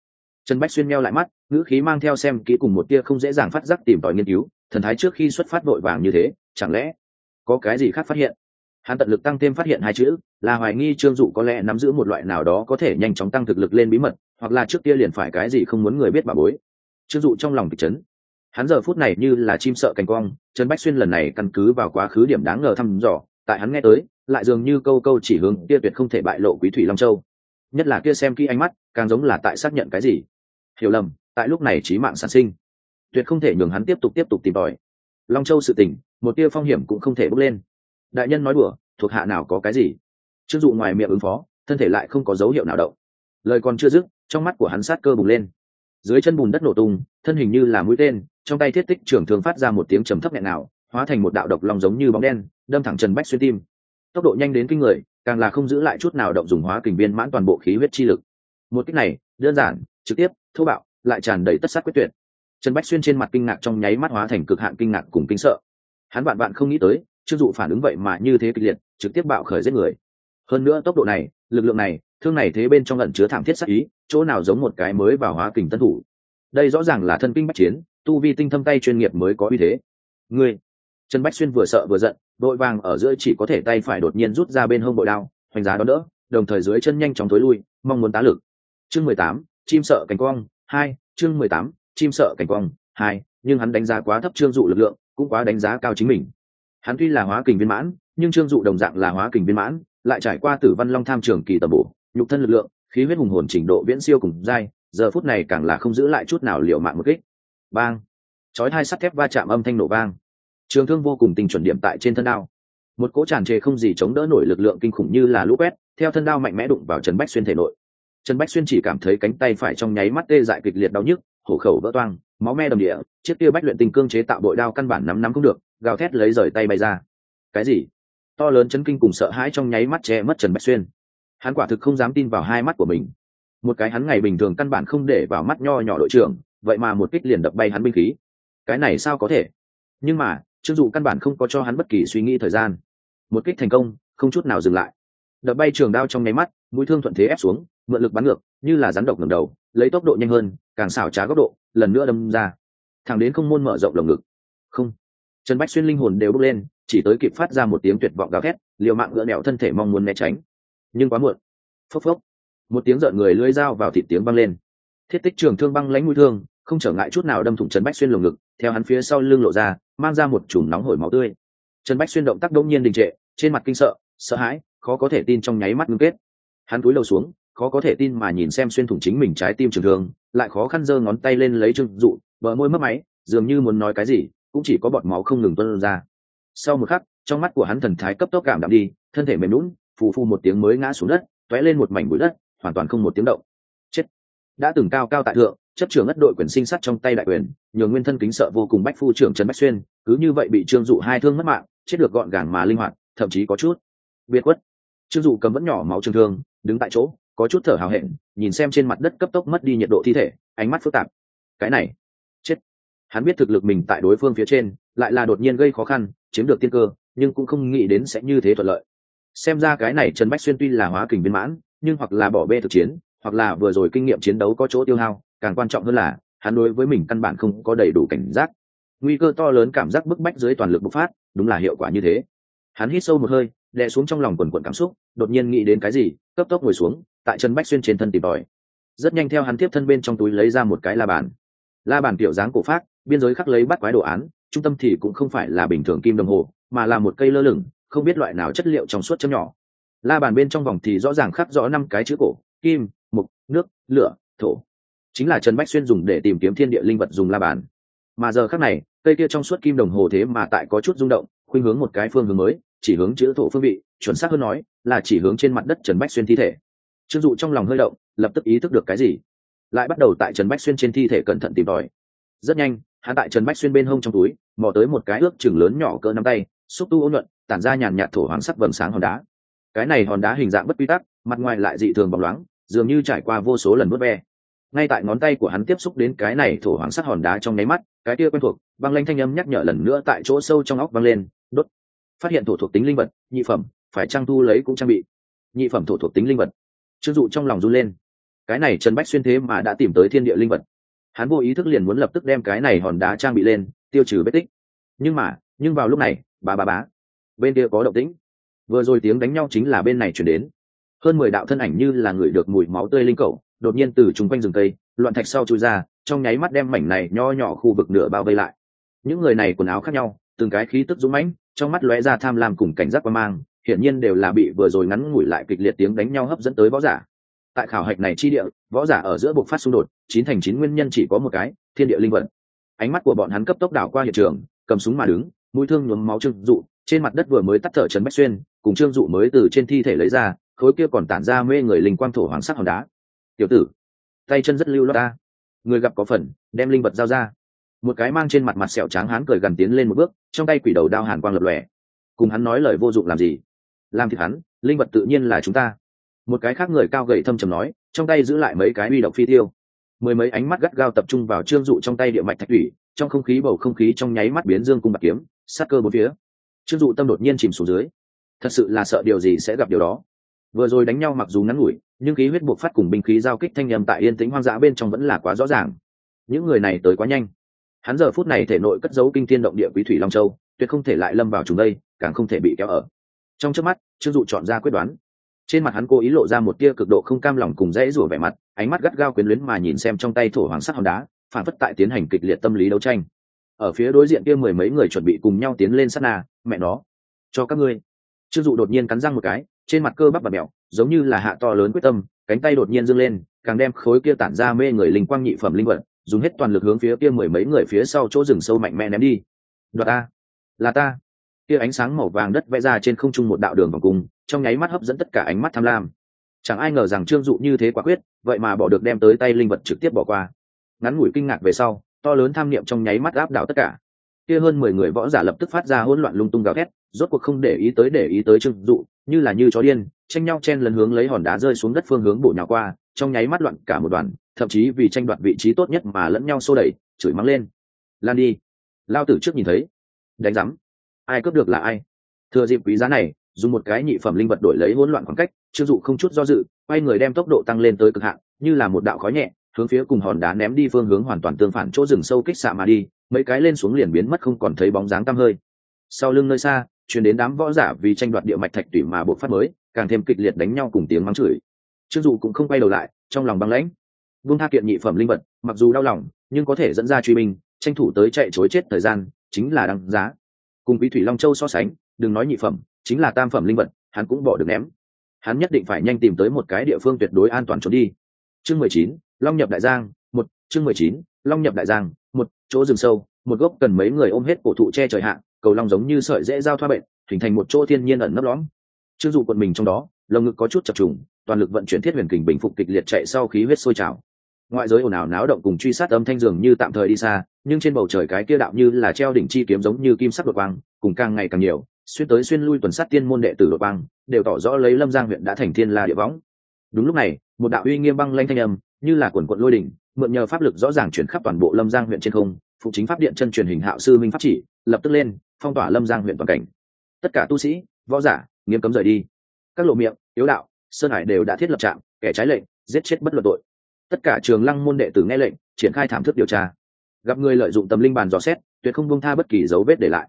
Trần bách xuyên meo lại mắt, ngữ khí mang theo xem kỹ cùng một tia không dễ dàng phát giác tìm tòi nghiên cứu, thần thái trước khi xuất phát vội vàng như thế, chẳng lẽ có cái gì khác phát hiện? Hắn tận lực tăng thêm phát hiện hai chữ, là hoài nghi trương dụ có lẽ nắm giữ một loại nào đó có thể nhanh chóng tăng thực lực lên bí mật, hoặc là trước kia liền phải cái gì không muốn người biết bà bối. Trương dụ trong lòng kịch chấn. Hắn giờ phút này như là chim sợ cành quang trần bách xuyên lần này căn cứ vào quá khứ điểm đáng ngờ thăm dò tại hắn nghe tới, lại dường như câu câu chỉ hướng kia tuyệt không thể bại lộ quý thủy long châu. Nhất là kia xem kỹ ánh mắt, càng giống là tại xác nhận cái gì. Hiểu lầm, tại lúc này trí mạng sản sinh. Tuyệt không thể nhường hắn tiếp tục tiếp tục tìm tòi. Long châu sự tình, một tia phong hiểm cũng không thể bước lên. Đại nhân nói đùa, thuộc hạ nào có cái gì? Chưng dụ ngoài miệng ứng phó, thân thể lại không có dấu hiệu nào động. Lời còn chưa dứt, trong mắt của hắn sát cơ bùng lên. Dưới chân bùn đất nổ tung, thân hình như là mũi tên, trong tay thiết tích trưởng thường phát ra một tiếng trầm thấp nhẹ nào hóa thành một đạo độc lòng giống như bóng đen, đâm thẳng trần bách xuyên tim. Tốc độ nhanh đến kinh người, càng là không giữ lại chút nào động dùng hóa kình viên mãn toàn bộ khí huyết chi lực. Một cách này, đơn giản, trực tiếp, thô bạo, lại tràn đầy tất sát quyết tuyệt. Trần bách xuyên trên mặt kinh ngạc trong nháy mắt hóa thành cực hạn kinh ngạc cùng kinh sợ. Hắn bạn bạn không nghĩ tới chưng dụ phản ứng vậy mà như thế kịch liệt, trực tiếp bạo khởi giết người. Hơn nữa tốc độ này, lực lượng này, thương này thế bên trong ẩn chứa thảm thiết sắc ý, chỗ nào giống một cái mới vào hóa kình tân thủ. Đây rõ ràng là thân kinh bách chiến, tu vi tinh thâm tay chuyên nghiệp mới có uy thế. Ngươi trần bách xuyên vừa sợ vừa giận, đội vàng ở giữa chỉ có thể tay phải đột nhiên rút ra bên hông bội đao, hoành giá đó đỡ, đồng thời dưới chân nhanh chóng tối lui, mong muốn tá lực. Chương mười tám, chim sợ cánh quang, hai, chương mười tám, chim sợ cảnh quang, hai, nhưng hắn đánh giá quá thấp trương dụ lực lượng, cũng quá đánh giá cao chính mình. Hắn tuy là hóa kình viên mãn, nhưng trương dụ đồng dạng là hóa kình viên mãn, lại trải qua tử văn long tham trường kỳ tầm bổ, nhục thân lực lượng, khí huyết hùng hồn trình độ viễn siêu cùng dai giờ phút này càng là không giữ lại chút nào liệu mạng một kích. Bang! Chói hai sắt thép va chạm âm thanh nổ vang trường thương vô cùng tình chuẩn điểm tại trên thân đao. Một cỗ tràn trề không gì chống đỡ nổi lực lượng kinh khủng như là lũ quét, theo thân đao mạnh mẽ đụng vào trần bách xuyên thể nội. Trần bách xuyên chỉ cảm thấy cánh tay phải trong nháy mắt tê dại kịch liệt đau nhức, hổ khẩu vỡ toang, máu me đầm địa, chiếc kia bách luyện tình cương chế tạo bội đao căn bản nắm nắm không được, gào thét lấy rời tay bay ra. Cái gì? To lớn chấn kinh cùng sợ hãi trong nháy mắt che mất trần bách xuyên. Hắn quả thực không dám tin vào hai mắt của mình. Một cái hắn ngày bình thường căn bản không để vào mắt nho nhỏ đội trưởng, vậy mà một kích liền đập bay hắn binh khí. Cái này sao có thể? Nhưng mà trương dụ căn bản không có cho hắn bất kỳ suy nghĩ thời gian. Một kích thành công, không chút nào dừng lại. Đập bay trường đao trong nháy mắt, mũi thương thuận thế ép xuống, mượn lực bắn ngược, như là rắn độc ngầm đầu, lấy tốc độ nhanh hơn, càng xảo trá góc độ, lần nữa đâm ra. Thẳng đến không môn mở rộng lồng ngực. Không. Trần bách xuyên linh hồn đều bốc lên, chỉ tới kịp phát ra một tiếng tuyệt vọng gào thét, liều mạng ngựa nẹo thân thể mong muốn né tránh. Nhưng quá muộn. Phốc phốc. Một tiếng rợn người lưỡi dao vào thịt tiếng băng lên. Thiết tích trường thương băng lãnh mũi thương, không trở ngại chút nào đâm thủng trần bách xuyên lồng ngực, theo hắn phía sau lưng lộ ra mang ra một chùm nóng hổi máu tươi. Trần bách xuyên động tác đông nhiên đình trệ, trên mặt kinh sợ sợ hãi, khó có thể tin trong nháy mắt ngưng kết. Hắn cúi đầu xuống, khó có thể tin mà nhìn xem xuyên thủng chính mình trái tim trường thương, lại khó khăn giơ ngón tay lên lấy trưng dụ vợ môi mất máy, dường như muốn nói cái gì, cũng chỉ có bọt máu không ngừng tuân ra. Sau một khắc, trong mắt của hắn thần thái cấp tốc cảm đạm đi, thân thể mềm lún phù phù một tiếng mới ngã xuống đất t lên một mảnh bụi đất, hoàn toàn không một tiếng động. Chết! Đã từng cao cao tại thượng chấp trưởng ất đội quyền sinh sát trong tay đại quyền, nhường nguyên thân kính sợ vô cùng bách phu trưởng trần bách xuyên, cứ như vậy bị trương dụ hai thương mất mạng, chết được gọn gàng mà linh hoạt, thậm chí có chút biệt quất trương dụ cầm vẫn nhỏ máu trường thương, đứng tại chỗ, có chút thở hào hẹn, nhìn xem trên mặt đất cấp tốc mất đi nhiệt độ thi thể, ánh mắt phức tạp. Cái này, chết. Hắn biết thực lực mình tại đối phương phía trên, lại là đột nhiên gây khó khăn, chiếm được tiên cơ, nhưng cũng không nghĩ đến sẽ như thế thuận lợi. Xem ra cái này trần bách xuyên tuy là hóa kình viên mãn, nhưng hoặc là bỏ bê thực chiến, hoặc là vừa rồi kinh nghiệm chiến đấu có chỗ tiêu hao càng quan trọng hơn là, hắn đối với mình căn bản không có đầy đủ cảnh giác. Nguy cơ to lớn cảm giác bức bách dưới toàn lực bộc phát, đúng là hiệu quả như thế. Hắn hít sâu một hơi, đè xuống trong lòng quần quần cảm xúc, đột nhiên nghĩ đến cái gì, cấp tốc ngồi xuống, tại chân bách xuyên trên thân tìm tòi. Rất nhanh theo hắn tiếp thân bên trong túi lấy ra một cái la bàn. La bàn kiểu dáng cổ phát biên giới khắc lấy bắt quái đồ án, trung tâm thì cũng không phải là bình thường kim đồng hồ, mà là một cây lơ lửng, không biết loại nào chất liệu trong suốt chấm nhỏ. La bàn bên trong vòng thì rõ ràng khắc rõ năm cái chữ cổ, kim, mục, nước, lửa, thổ chính là trần bách xuyên dùng để tìm kiếm thiên địa linh vật dùng la bàn. Mà giờ khắc này, cây kia trong suốt kim đồng hồ thế mà tại có chút rung động, khuynh hướng một cái phương hướng mới, chỉ hướng chữ thổ phương vị, chuẩn xác hơn nói, là chỉ hướng trên mặt đất trần bách xuyên thi thể. Trương dụ trong lòng hơi động, lập tức ý thức được cái gì. Lại bắt đầu tại trần bách xuyên trên thi thể cẩn thận tìm tòi. Rất nhanh, hắn tại trần bách xuyên bên hông trong túi, mò tới một cái ước chừng lớn nhỏ cỡ năm tay, xúc tu ôn nhuận, tản ra nhàn nhạt thổ hoàng sắc vầng sáng hòn đá. Cái này hòn đá hình dạng bất quy tắc, mặt ngoài lại dị thường bóng loáng, dường như trải qua vô số lần vớt ve ngay tại ngón tay của hắn tiếp xúc đến cái này thổ hoàng sắc hòn đá trong nháy mắt, cái kia quen thuộc băng lanh thanh âm nhắc nhở lần nữa tại chỗ sâu trong óc băng lên, đốt. Phát hiện thổ thuộc tính linh vật, nhị phẩm, phải trang thu lấy cũng trang bị. Nhị phẩm thổ thuộc tính linh vật. Chưng dụ trong lòng run lên. Cái này trần bách xuyên thế mà đã tìm tới thiên địa linh vật. Hắn vô ý thức liền muốn lập tức đem cái này hòn đá trang bị lên, tiêu trừ vết tích. Nhưng mà, nhưng vào lúc này bà bà bá, bên kia có động tĩnh. Vừa rồi tiếng đánh nhau chính là bên này chuyển đến. Hơn mười đạo thân ảnh như là người được mùi máu tươi linh cầu đột nhiên từ chung quanh rừng cây, loạn thạch sau chui ra, trong nháy mắt đem mảnh này nho nhỏ khu vực nửa bao vây lại. Những người này quần áo khác nhau, từng cái khí tức dũng mãnh, trong mắt lóe ra tham lam cùng cảnh giác qua mang, hiển nhiên đều là bị vừa rồi ngắn ngủi lại kịch liệt tiếng đánh nhau hấp dẫn tới võ giả. Tại khảo hạch này chi địa, võ giả ở giữa buộc phát xung đột, chín thành chín nguyên nhân chỉ có một cái, thiên địa linh vật. Ánh mắt của bọn hắn cấp tốc đảo qua hiện trường, cầm súng mà đứng, mũi thương nhuốm máu trương dụ, trên mặt đất vừa mới tắt thở trần bách xuyên, cùng trương dụ mới từ trên thi thể lấy ra, khối kia còn tản ra mê người linh quang thổ hoàng sắc hòn đá tiểu tử, tay chân rất lưu loát ta. Người gặp có phần, đem linh vật giao ra. Một cái mang trên mặt mặt sẹo trắng hắn cười gần tiến lên một bước, trong tay quỷ đầu đao hàn quang lập lòe. Cùng hắn nói lời vô dụng làm gì? Làm thịt hắn, linh vật tự nhiên là chúng ta. Một cái khác người cao gầy thâm trầm nói, trong tay giữ lại mấy cái uy độc phi tiêu. Mười mấy ánh mắt gắt gao tập trung vào trương dụ trong tay địa mạch thạch thủy, trong không khí bầu không khí trong nháy mắt biến dương cung bạc kiếm, sát cơ bốn phía. Trương dụ tâm đột nhiên chìm xuống dưới. Thật sự là sợ điều gì sẽ gặp điều đó. Vừa rồi đánh nhau mặc dù ngắn ngủi nhưng khí huyết buộc phát cùng binh khí giao kích thanh nhầm tại yên tĩnh hoang dã bên trong vẫn là quá rõ ràng. Những người này tới quá nhanh. Hắn giờ phút này thể nội cất giấu kinh thiên động địa quý thủy long châu, tuyệt không thể lại lâm vào chúng đây, càng không thể bị kéo ở. Trong trước mắt, trương dụ chọn ra quyết đoán. Trên mặt hắn cố ý lộ ra một tia cực độ không cam lòng cùng dãy rủa vẻ mặt, ánh mắt gắt gao quyến luyến mà nhìn xem trong tay thổ hoàng sắc hòn đá, phản phất tại tiến hành kịch liệt tâm lý đấu tranh. Ở phía đối diện kia mười mấy người chuẩn bị cùng nhau tiến lên sát na, mẹ nó, cho các ngươi. Trương dụ đột nhiên cắn răng một cái trên mặt cơ bắp và mẹo giống như là hạ to lớn quyết tâm, cánh tay đột nhiên dâng lên, càng đem khối kia tản ra mê người linh quang nhị phẩm linh vật, dùng hết toàn lực hướng phía kia mười mấy người phía sau chỗ rừng sâu mạnh mẽ ném đi. Đoạt ta, là ta. Kia ánh sáng màu vàng đất vẽ ra trên không trung một đạo đường vòng cung, trong nháy mắt hấp dẫn tất cả ánh mắt tham lam. Chẳng ai ngờ rằng trương dụ như thế quả quyết, vậy mà bỏ được đem tới tay linh vật trực tiếp bỏ qua. Ngắn ngủi kinh ngạc về sau, to lớn tham niệm trong nháy mắt áp đảo tất cả kia hơn mười người võ giả lập tức phát ra hỗn loạn lung tung gào thét, rốt cuộc không để ý tới, để ý tới trương dụ, như là như chó điên, tranh nhau chen lần hướng lấy hòn đá rơi xuống đất phương hướng bổ nhào qua, trong nháy mắt loạn cả một đoàn, thậm chí vì tranh đoạt vị trí tốt nhất mà lẫn nhau xô đẩy, chửi mắng lên. Lan đi. Lao tử trước nhìn thấy. Đánh rắm ai cướp được là ai? Thừa dịp quý giá này, dùng một cái nhị phẩm linh vật đổi lấy hỗn loạn khoảng cách, trương dụ không chút do dự, quay người đem tốc độ tăng lên tới cực hạn, như là một đạo khói nhẹ hướng phía cùng hòn đá ném đi phương hướng hoàn toàn tương phản chỗ rừng sâu kích xạ mà đi, mấy cái lên xuống liền biến mất không còn thấy bóng dáng tăm hơi. Sau lưng nơi xa chuyển đến đám võ giả vì tranh đoạt địa mạch thạch tủy mà bộc phát mới, càng thêm kịch liệt đánh nhau cùng tiếng mắng chửi. Trương dụ cũng không quay đầu lại, trong lòng băng lãnh. Vương tha kiện nhị phẩm linh vật, mặc dù đau lòng, nhưng có thể dẫn ra truy binh, tranh thủ tới chạy chối chết thời gian, chính là đăng giá. Cùng quý thủy long châu so sánh, đừng nói nhị phẩm, chính là tam phẩm linh vật, hắn cũng bỏ được ném. Hắn nhất định phải nhanh tìm tới một cái địa phương tuyệt đối an toàn trốn đi. Chương mười chín long nhập đại giang, một, chương mười chín, long nhập đại giang, một, chỗ rừng sâu, một gốc cần mấy người ôm hết cổ thụ che trời hạ, cầu long giống như sợi dễ giao thoa bệnh, hình thành một chỗ thiên nhiên ẩn nấp lõm. Chưng dụ quận mình trong đó, lồng ngực có chút chập trùng, toàn lực vận chuyển thiết huyền kình bình phục kịch liệt chạy sau khí huyết sôi trào. Ngoại giới ồn ào náo động cùng truy sát âm thanh dường như tạm thời đi xa, nhưng trên bầu trời cái kia đạo như là treo đỉnh chi kiếm giống như kim sắc đột quang, cùng càng ngày càng nhiều, xuyên tới xuyên lui tuần sát tiên môn đệ tử đột quang, đều tỏ rõ lấy lâm giang huyện đã thành thiên la địa võng. Đúng lúc này, một đạo uy nghiêm băng lanh thanh âm như là quần quận lôi đỉnh, mượn nhờ pháp lực rõ ràng chuyển khắp toàn bộ lâm giang huyện trên không, phụ chính pháp điện chân truyền hình hạo sư minh pháp chỉ, lập tức lên, phong tỏa lâm giang huyện toàn cảnh. Tất cả tu sĩ, võ giả, nghiêm cấm rời đi. Các lộ miệng, yếu đạo, sơn hải đều đã thiết lập trạm, kẻ trái lệnh, giết chết bất luận tội. Tất cả trường lăng môn đệ tử nghe lệnh, triển khai thảm thức điều tra. Gặp người lợi dụng tâm linh bàn dò xét, tuyệt không buông tha bất kỳ dấu vết để lại.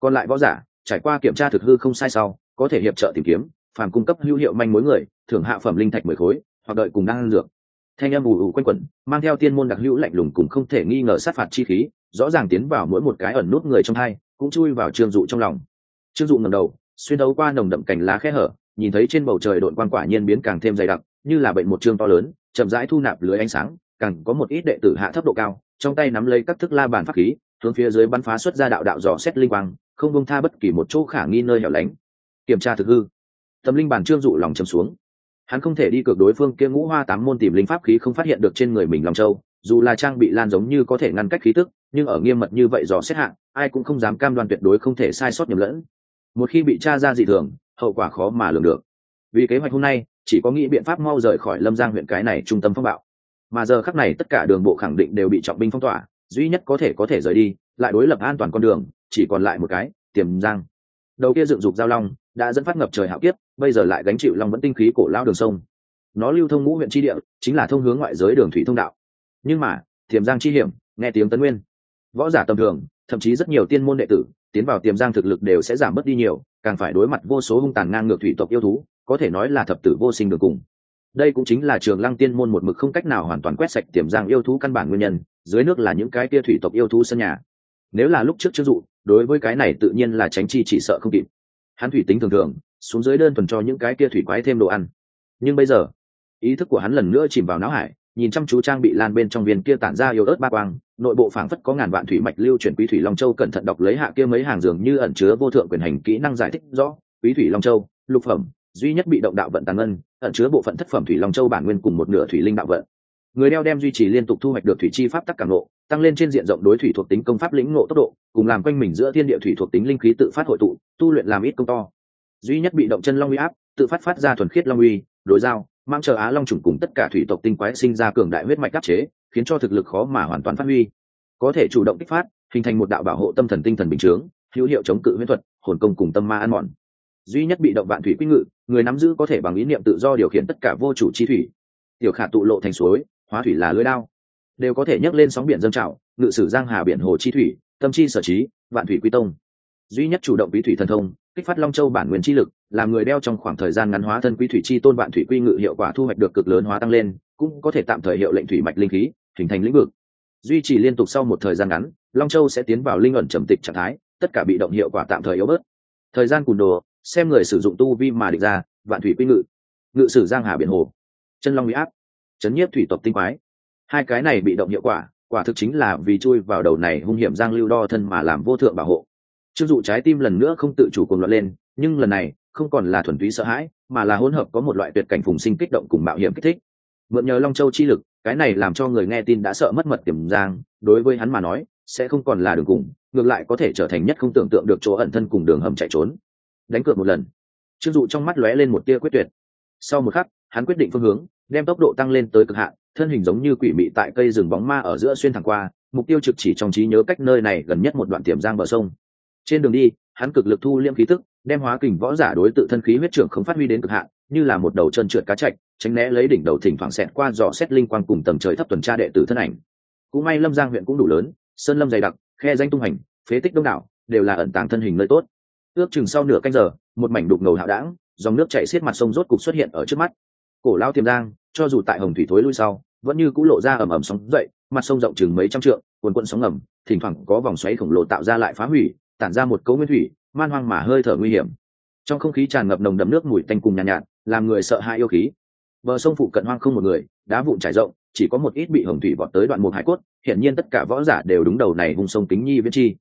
Còn lại võ giả, trải qua kiểm tra thực hư không sai sau, có thể hiệp trợ tìm kiếm, phàm cung cấp hữu hiệu manh mối người, thưởng hạ phẩm linh thạch mười khối, hoặc đợi cùng đang dược thanh âm ù ù quanh quẩn, mang theo tiên môn đặc hữu lạnh lùng cùng không thể nghi ngờ sát phạt chi khí, rõ ràng tiến vào mỗi một cái ẩn nút người trong hai, cũng chui vào trương dụ trong lòng. Trương dụ ngầm đầu, xuyên đấu qua nồng đậm cành lá khe hở, nhìn thấy trên bầu trời đội quan quả nhiên biến càng thêm dày đặc, như là bệnh một chương to lớn, chậm rãi thu nạp lưới ánh sáng, càng có một ít đệ tử hạ thấp độ cao, trong tay nắm lấy các thức la bàn pháp khí, hướng phía dưới bắn phá xuất ra đạo đạo dò xét linh quang, không bông tha bất kỳ một chỗ khả nghi nơi hẻo lánh. Kiểm tra thực hư. Tâm linh bàn trương dụ lòng chầm xuống hắn không thể đi cược đối phương kia ngũ hoa tám môn tìm linh pháp khí không phát hiện được trên người mình lòng châu dù là trang bị lan giống như có thể ngăn cách khí tức, nhưng ở nghiêm mật như vậy dò xét hạng, ai cũng không dám cam đoan tuyệt đối không thể sai sót nhầm lẫn. Một khi bị tra ra dị thường, hậu quả khó mà lường được. Vì kế hoạch hôm nay, chỉ có nghĩ biện pháp mau rời khỏi lâm giang huyện cái này trung tâm phong bạo. Mà giờ khắc này tất cả đường bộ khẳng định đều bị trọng binh phong tỏa, duy nhất có thể có thể rời đi, lại đối lập an toàn con đường, chỉ còn lại một cái, tiềm giang đầu kia dựng dục giao long đã dẫn phát ngập trời hạo kiếp, bây giờ lại gánh chịu long vẫn tinh khí cổ lao đường sông. Nó lưu thông ngũ huyện tri địa, chính là thông hướng ngoại giới đường thủy thông đạo. Nhưng mà, tiềm giang chi hiểm, nghe tiếng tấn nguyên. Võ giả tầm thường, thậm chí rất nhiều tiên môn đệ tử, tiến vào tiềm giang thực lực đều sẽ giảm bớt đi nhiều, càng phải đối mặt vô số hung tàn ngang ngược thủy tộc yêu thú, có thể nói là thập tử vô sinh được cùng. Đây cũng chính là trường lăng tiên môn một mực không cách nào hoàn toàn quét sạch tiềm giang yêu thú căn bản nguyên nhân, dưới nước là những cái kia thủy tộc yêu thú sân nhà nếu là lúc trước chưa dụ, đối với cái này tự nhiên là tránh chi chỉ sợ không kịp. Hắn thủy tính thường thường, xuống dưới đơn thuần cho những cái kia thủy quái thêm đồ ăn. Nhưng bây giờ, ý thức của hắn lần nữa chìm vào não hải, nhìn chăm chú trang bị lan bên trong viên kia tản ra yếu ớt ba quang, nội bộ phảng phất có ngàn vạn thủy mạch lưu chuyển quý thủy long châu cẩn thận đọc lấy hạ kia mấy hàng dường như ẩn chứa vô thượng quyền hành kỹ năng giải thích rõ, quý thủy long châu, lục phẩm, duy nhất bị động đạo vận tàn ngân, ẩn chứa bộ phận thất phẩm thủy long châu bản nguyên cùng một nửa thủy linh đạo vận người đeo đem duy trì liên tục thu hoạch được thủy chi pháp tắc cảm nộ tăng lên trên diện rộng đối thủy thuộc tính công pháp lĩnh ngộ tốc độ, cùng làm quanh mình giữa thiên địa thủy thuộc tính linh khí tự phát hội tụ, tu luyện làm ít công to. Duy nhất bị động chân long uy áp, tự phát phát ra thuần khiết long uy, đối giao, mang chờ á long trùng cùng tất cả thủy tộc tinh quái sinh ra cường đại huyết mạch đắc chế, khiến cho thực lực khó mà hoàn toàn phát huy. Có thể chủ động kích phát, hình thành một đạo bảo hộ tâm thần tinh thần bình chướng, hữu hiệu chống cự huyễn thuật, hồn công cùng tâm ma ăn mòn. Duy nhất bị động vạn thủy quy ngự, người nắm giữ có thể bằng ý niệm tự do điều khiển tất cả vô chủ chi thủy. Tiểu khả tụ lộ thành suối hóa thủy là lưới đao. Đều có thể nhấc lên sóng biển dâng trào, ngự sử giang hà biển hồ chi thủy, tâm chi sở trí, vạn thủy quy tông. Duy nhất chủ động bí thủy thần thông, kích phát long châu bản nguyên chi lực làm người đeo trong khoảng thời gian ngắn hóa thân quý thủy chi tôn vạn thủy quy ngự hiệu quả thu hoạch được cực lớn hóa tăng lên, cũng có thể tạm thời hiệu lệnh thủy mạch linh khí, hình thành lĩnh vực. Duy trì liên tục sau một thời gian ngắn, long châu sẽ tiến vào linh ẩn trầm tịch trạng thái, tất cả bị động hiệu quả tạm thời yếu bớt. Thời gian cùn đồ, xem người sử dụng tu vi mà địch ra, vạn thủy quy ngự. Ngự sử giang hà biển hồ. Chân long bị áp chấn nhiếp thủy tộc tinh quái. Hai cái này bị động hiệu quả quả thực chính là vì chui vào đầu này hung hiểm giang lưu đo thân mà làm vô thượng bảo hộ. Chưng dụ trái tim lần nữa không tự chủ cuồng loạn lên, nhưng lần này, không còn là thuần túy sợ hãi, mà là hỗn hợp có một loại tuyệt cảnh phùng sinh kích động cùng mạo hiểm kích thích. Mượn nhờ long châu chi lực, cái này làm cho người nghe tin đã sợ mất mật tiềm giang, đối với hắn mà nói, sẽ không còn là đường cùng, ngược lại có thể trở thành nhất không tưởng tượng được chỗ ẩn thân cùng đường hầm chạy trốn. Đánh cược một lần. Chưng dụ trong mắt lóe lên một tia quyết tuyệt. Sau một khắc, hắn quyết định phương hướng đem tốc độ tăng lên tới cực hạn, thân hình giống như quỷ mị tại cây rừng bóng ma ở giữa xuyên thẳng qua, mục tiêu trực chỉ trong trí nhớ cách nơi này gần nhất một đoạn tiềm giang bờ sông. Trên đường đi, hắn cực lực thu liêm khí tức, đem hóa kình võ giả đối tự thân khí huyết trưởng không phát huy đến cực hạn, như là một đầu chân trượt cá chạch, tránh né lấy đỉnh đầu thỉnh thoảng xẹt qua dò xét linh quang cùng tầng trời thấp tuần tra đệ tử thân ảnh. Cũng may lâm giang huyện cũng đủ lớn, sơn lâm dày đặc, khe danh tung hành, phế tích đông đảo, đều là ẩn tàng thân hình nơi tốt. Ước chừng sau nửa canh giờ, một mảnh đục ngầu hạo đãng, dòng nước chảy xiết mặt sông rốt cục xuất hiện ở trước mắt cổ lao tiềm giang cho dù tại hồng thủy thối lui sau vẫn như cũ lộ ra ẩm ẩm sóng dậy mặt sông rộng chừng mấy trăm trượng quần quận sóng ẩm thỉnh thoảng có vòng xoáy khổng lồ tạo ra lại phá hủy tản ra một cấu nguyên thủy man hoang mà hơi thở nguy hiểm. Trong không khí tràn ngập nồng đậm nước mùi tanh cùng nhàn nhạt, nhạt làm người sợ hãi yêu khí. Bờ sông phụ cận hoang không một người đá vụn trải rộng chỉ có một ít bị hồng thủy vọt tới đoạn một hải cốt hiển nhiên tất cả võ giả đều đúng đầu này hung sông kính nhi viễn chi.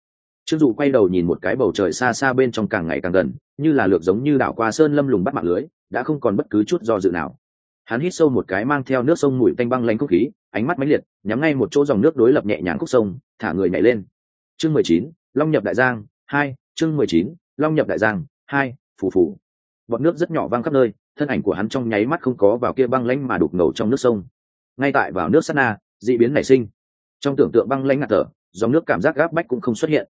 Trương dụ quay đầu nhìn một cái bầu trời xa xa bên trong càng ngày càng gần như là lược giống như đảo qua sơn lâm lùng bắt mạng lưới đã không còn bất cứ chút do dự nào hắn hít sâu một cái mang theo nước sông mùi tanh băng lanh khúc khí, ánh mắt mãnh liệt, nhắm ngay một chỗ dòng nước đối lập nhẹ nhàng khúc sông, thả người nhảy lên. Chương mười chín, long nhập đại giang, hai, chương mười chín, long nhập đại giang, hai, phù phù. Bọn nước rất nhỏ văng khắp nơi, thân ảnh của hắn trong nháy mắt không có vào kia băng lanh mà đục ngầu trong nước sông. Ngay tại vào nước sắt na, dị biến nảy sinh. Trong tưởng tượng băng lanh ngạt thở, dòng nước cảm giác gáp bách cũng không xuất hiện.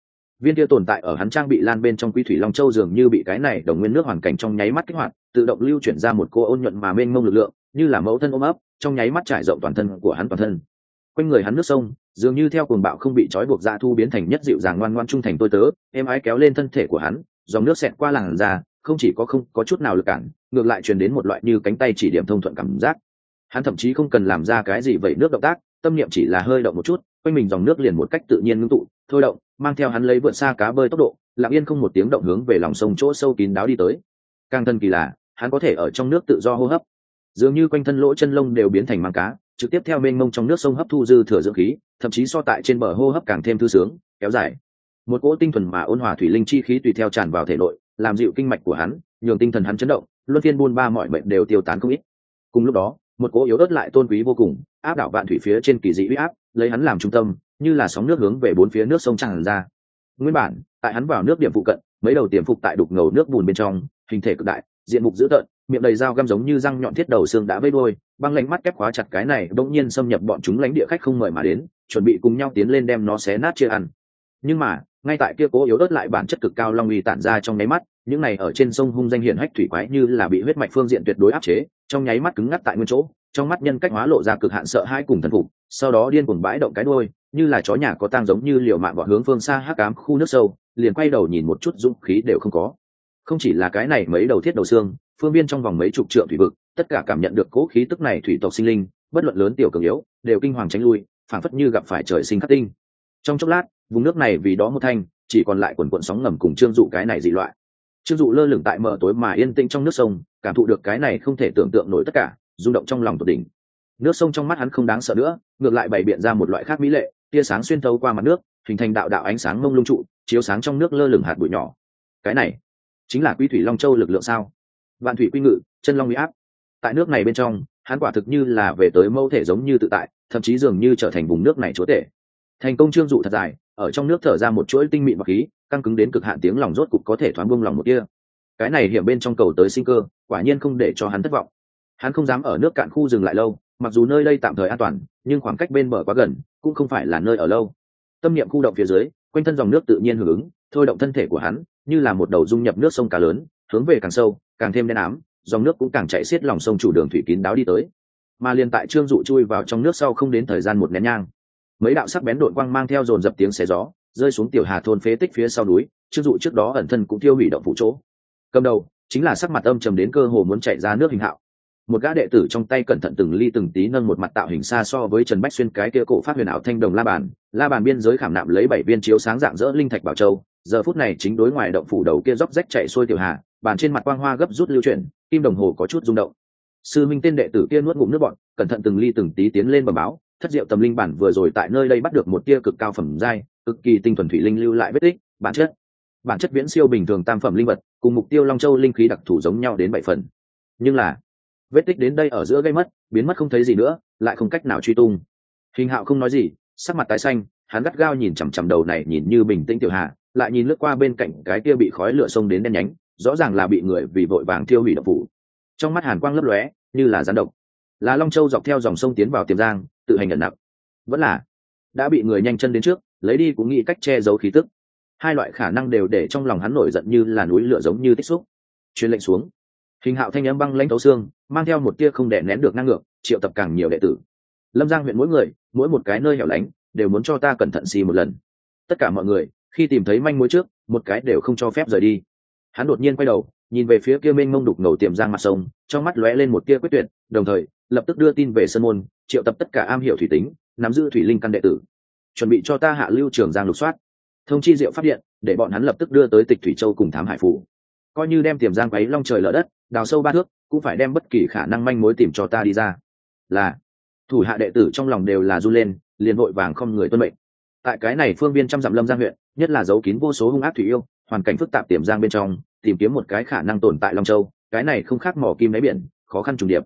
Viên kia tồn tại ở hắn trang bị lan bên trong quý thủy long châu dường như bị cái này đồng nguyên nước hoàn cảnh trong nháy mắt kích hoạt, tự động lưu chuyển ra một cô ôn nhuận mà mênh mông lực lượng như là mẫu thân ôm ấp, trong nháy mắt trải rộng toàn thân của hắn toàn thân. Quanh người hắn nước sông, dường như theo cuồng bạo không bị trói buộc ra thu biến thành nhất dịu dàng ngoan ngoan trung thành tôi tớ, êm ái kéo lên thân thể của hắn, dòng nước xẹt qua làn da, không chỉ có không có chút nào lực cản, ngược lại truyền đến một loại như cánh tay chỉ điểm thông thuận cảm giác. Hắn thậm chí không cần làm ra cái gì vậy nước động tác, tâm niệm chỉ là hơi động một chút, quanh mình dòng nước liền một cách tự nhiên ngưng tụ, thôi động, mang theo hắn lấy vượt xa cá bơi tốc độ, lặng yên không một tiếng động hướng về lòng sông chỗ sâu kín đáo đi tới. Càng thân kỳ lạ hắn có thể ở trong nước tự do hô hấp dường như quanh thân lỗ chân lông đều biến thành mang cá, trực tiếp theo mênh mông trong nước sông hấp thu dư thừa dưỡng khí, thậm chí so tại trên bờ hô hấp càng thêm thư sướng, kéo dài. Một cỗ tinh thuần mà ôn hòa thủy linh chi khí tùy theo tràn vào thể nội, làm dịu kinh mạch của hắn, nhường tinh thần hắn chấn động, luân phiên buôn ba mọi bệnh đều tiêu tán không ít. Cùng lúc đó, một cỗ yếu ớt lại tôn quý vô cùng, áp đảo vạn thủy phía trên kỳ dị uy áp, lấy hắn làm trung tâm, như là sóng nước hướng về bốn phía nước sông tràn ra. Nguyên bản, tại hắn vào nước điểm phụ cận, mấy đầu tiềm phục tại đục ngầu nước bùn bên trong, hình thể cực đại diện mục dữ tợn, miệng đầy dao găm giống như răng nhọn thiết đầu xương đã vây đôi băng lánh mắt kép khóa chặt cái này, bỗng nhiên xâm nhập bọn chúng lánh địa khách không mời mà đến, chuẩn bị cùng nhau tiến lên đem nó xé nát chia ăn. Nhưng mà, ngay tại kia cố yếu đớt lại bản chất cực cao long uy tản ra trong nháy mắt, những này ở trên sông hung danh hiển hách thủy quái như là bị huyết mạch phương diện tuyệt đối áp chế, trong nháy mắt cứng ngắc tại nguyên chỗ, trong mắt nhân cách hóa lộ ra cực hạn sợ hãi cùng thần phục, sau đó điên cuồng bãi động cái đôi như là chó nhà có tang giống như liều mạng bọn hướng phương xa hắc ám khu nước sâu, liền quay đầu nhìn một chút dũng khí đều không có không chỉ là cái này mấy đầu thiết đầu xương, phương viên trong vòng mấy chục trượng thủy vực, tất cả cảm nhận được cố khí tức này thủy tộc sinh linh, bất luận lớn tiểu cường yếu, đều kinh hoàng tránh lui, phảng phất như gặp phải trời sinh khắc tinh. Trong chốc lát, vùng nước này vì đó một thanh, chỉ còn lại quần quận sóng ngầm cùng trương dụ cái này dị loại. Trương dụ lơ lửng tại mở tối mà yên tĩnh trong nước sông, cảm thụ được cái này không thể tưởng tượng nổi tất cả, rung động trong lòng tột đỉnh. Nước sông trong mắt hắn không đáng sợ nữa, ngược lại bày biện ra một loại khác mỹ lệ, tia sáng xuyên thấu qua mặt nước, hình thành đạo đạo ánh sáng mông lung trụ, chiếu sáng trong nước lơ lửng hạt bụi nhỏ. Cái này chính là quy thủy long châu lực lượng sao? Vạn thủy quy ngự, chân long huy áp. Tại nước này bên trong, hắn quả thực như là về tới mâu thể giống như tự tại, thậm chí dường như trở thành vùng nước này chúa tể. Thành công trương dụ thật dài, ở trong nước thở ra một chuỗi tinh mịn và khí, căng cứng đến cực hạn tiếng lòng rốt cục có thể thoáng buông lòng một kia cái này hiểm bên trong cầu tới sinh cơ, quả nhiên không để cho hắn thất vọng. Hắn không dám ở nước cạn khu dừng lại lâu, mặc dù nơi đây tạm thời an toàn, nhưng khoảng cách bên bờ quá gần, cũng không phải là nơi ở lâu. Tâm niệm khu động phía dưới, quanh thân dòng nước tự nhiên hưởng ứng, thôi động thân thể của hắn như là một đầu dung nhập nước sông cá lớn, hướng về càng sâu, càng thêm đen ám, dòng nước cũng càng chạy xiết lòng sông chủ đường thủy kín đáo đi tới. Mà liền tại trương dụ chui vào trong nước sau không đến thời gian một nén nhang, mấy đạo sắc bén đội quang mang theo dồn dập tiếng xé gió, rơi xuống tiểu hà thôn phế tích phía sau núi, trương dụ trước đó ẩn thân cũng tiêu hủy động phụ chỗ. Cầm đầu, chính là sắc mặt âm trầm đến cơ hồ muốn chạy ra nước hình hạo. Một gã đệ tử trong tay cẩn thận từng ly từng tí nâng một mặt tạo hình xa so với trần bách xuyên cái kia cổ phát huyền ảo thanh đồng la bàn la bàn biên giới khảm nạm lấy bảy viên chiếu sáng dạng dỡ linh thạch bảo châu giờ phút này chính đối ngoài động phủ đầu kia róc rách chạy xuôi tiểu hà, bàn trên mặt quang hoa gấp rút lưu chuyển kim đồng hồ có chút rung động. Sư minh tên đệ tử kia nuốt ngụm nước bọn cẩn thận từng ly từng tí tiến lên bờ báo thất diệu tầm linh bản vừa rồi tại nơi đây bắt được một tia cực cao phẩm giai cực kỳ tinh thuần thủy linh lưu lại vết tích bản chất bản chất viễn siêu bình thường tam phẩm linh vật cùng mục tiêu long châu linh khí đặc thù giống nhau đến bảy phần. Nhưng là vết tích đến đây ở giữa gây mất biến mất không thấy gì nữa lại không cách nào truy tung. Hình hạo không nói gì sắc mặt tái xanh hắn gắt gao nhìn chằm chằm đầu này nhìn như bình tĩnh tiểu hạ lại nhìn lướt qua bên cạnh cái kia bị khói lửa sông đến đen nhánh, rõ ràng là bị người vì vội vàng thiêu hủy độc phủ. Trong mắt hàn quang lấp lóe, như là gián độc. Là long châu dọc theo dòng sông tiến vào tiềm giang, tự hành ẩn nặc. Vẫn là đã bị người nhanh chân đến trước, lấy đi cũng nghĩ cách che giấu khí tức. Hai loại khả năng đều để trong lòng hắn nổi giận như là núi lửa giống như tích xúc. Truyền lệnh xuống. Hình hạo thanh âm băng lãnh tấu xương, mang theo một tia không đè nén được năng lượng, triệu tập càng nhiều đệ tử. Lâm giang huyện mỗi người, mỗi một cái nơi hẻo lánh, đều muốn cho ta cẩn thận xì một lần. Tất cả mọi người khi tìm thấy manh mối trước, một cái đều không cho phép rời đi. Hắn đột nhiên quay đầu, nhìn về phía kia mênh mông đục ngầu tiềm giang mặt sông, trong mắt lóe lên một tia quyết tuyệt, đồng thời, lập tức đưa tin về sân môn, triệu tập tất cả am hiểu thủy tính, nắm giữ thủy linh căn đệ tử. Chuẩn bị cho ta hạ lưu trường giang lục soát. Thông chi diệu phát điện, để bọn hắn lập tức đưa tới tịch thủy châu cùng thám hải phủ. Coi như đem tiềm giang quấy long trời lở đất, đào sâu ba thước, cũng phải đem bất kỳ khả năng manh mối tìm cho ta đi ra. Là, thủ hạ đệ tử trong lòng đều là run lên, liền vội vàng không người tuân mệnh. Tại cái này phương viên trăm dặm lâm giang huyện nhất là dấu kín vô số hung ác thủy yêu, hoàn cảnh phức tạp tiềm giang bên trong, tìm kiếm một cái khả năng tồn tại long châu, cái này không khác mỏ kim đáy biển, khó khăn trùng điệp.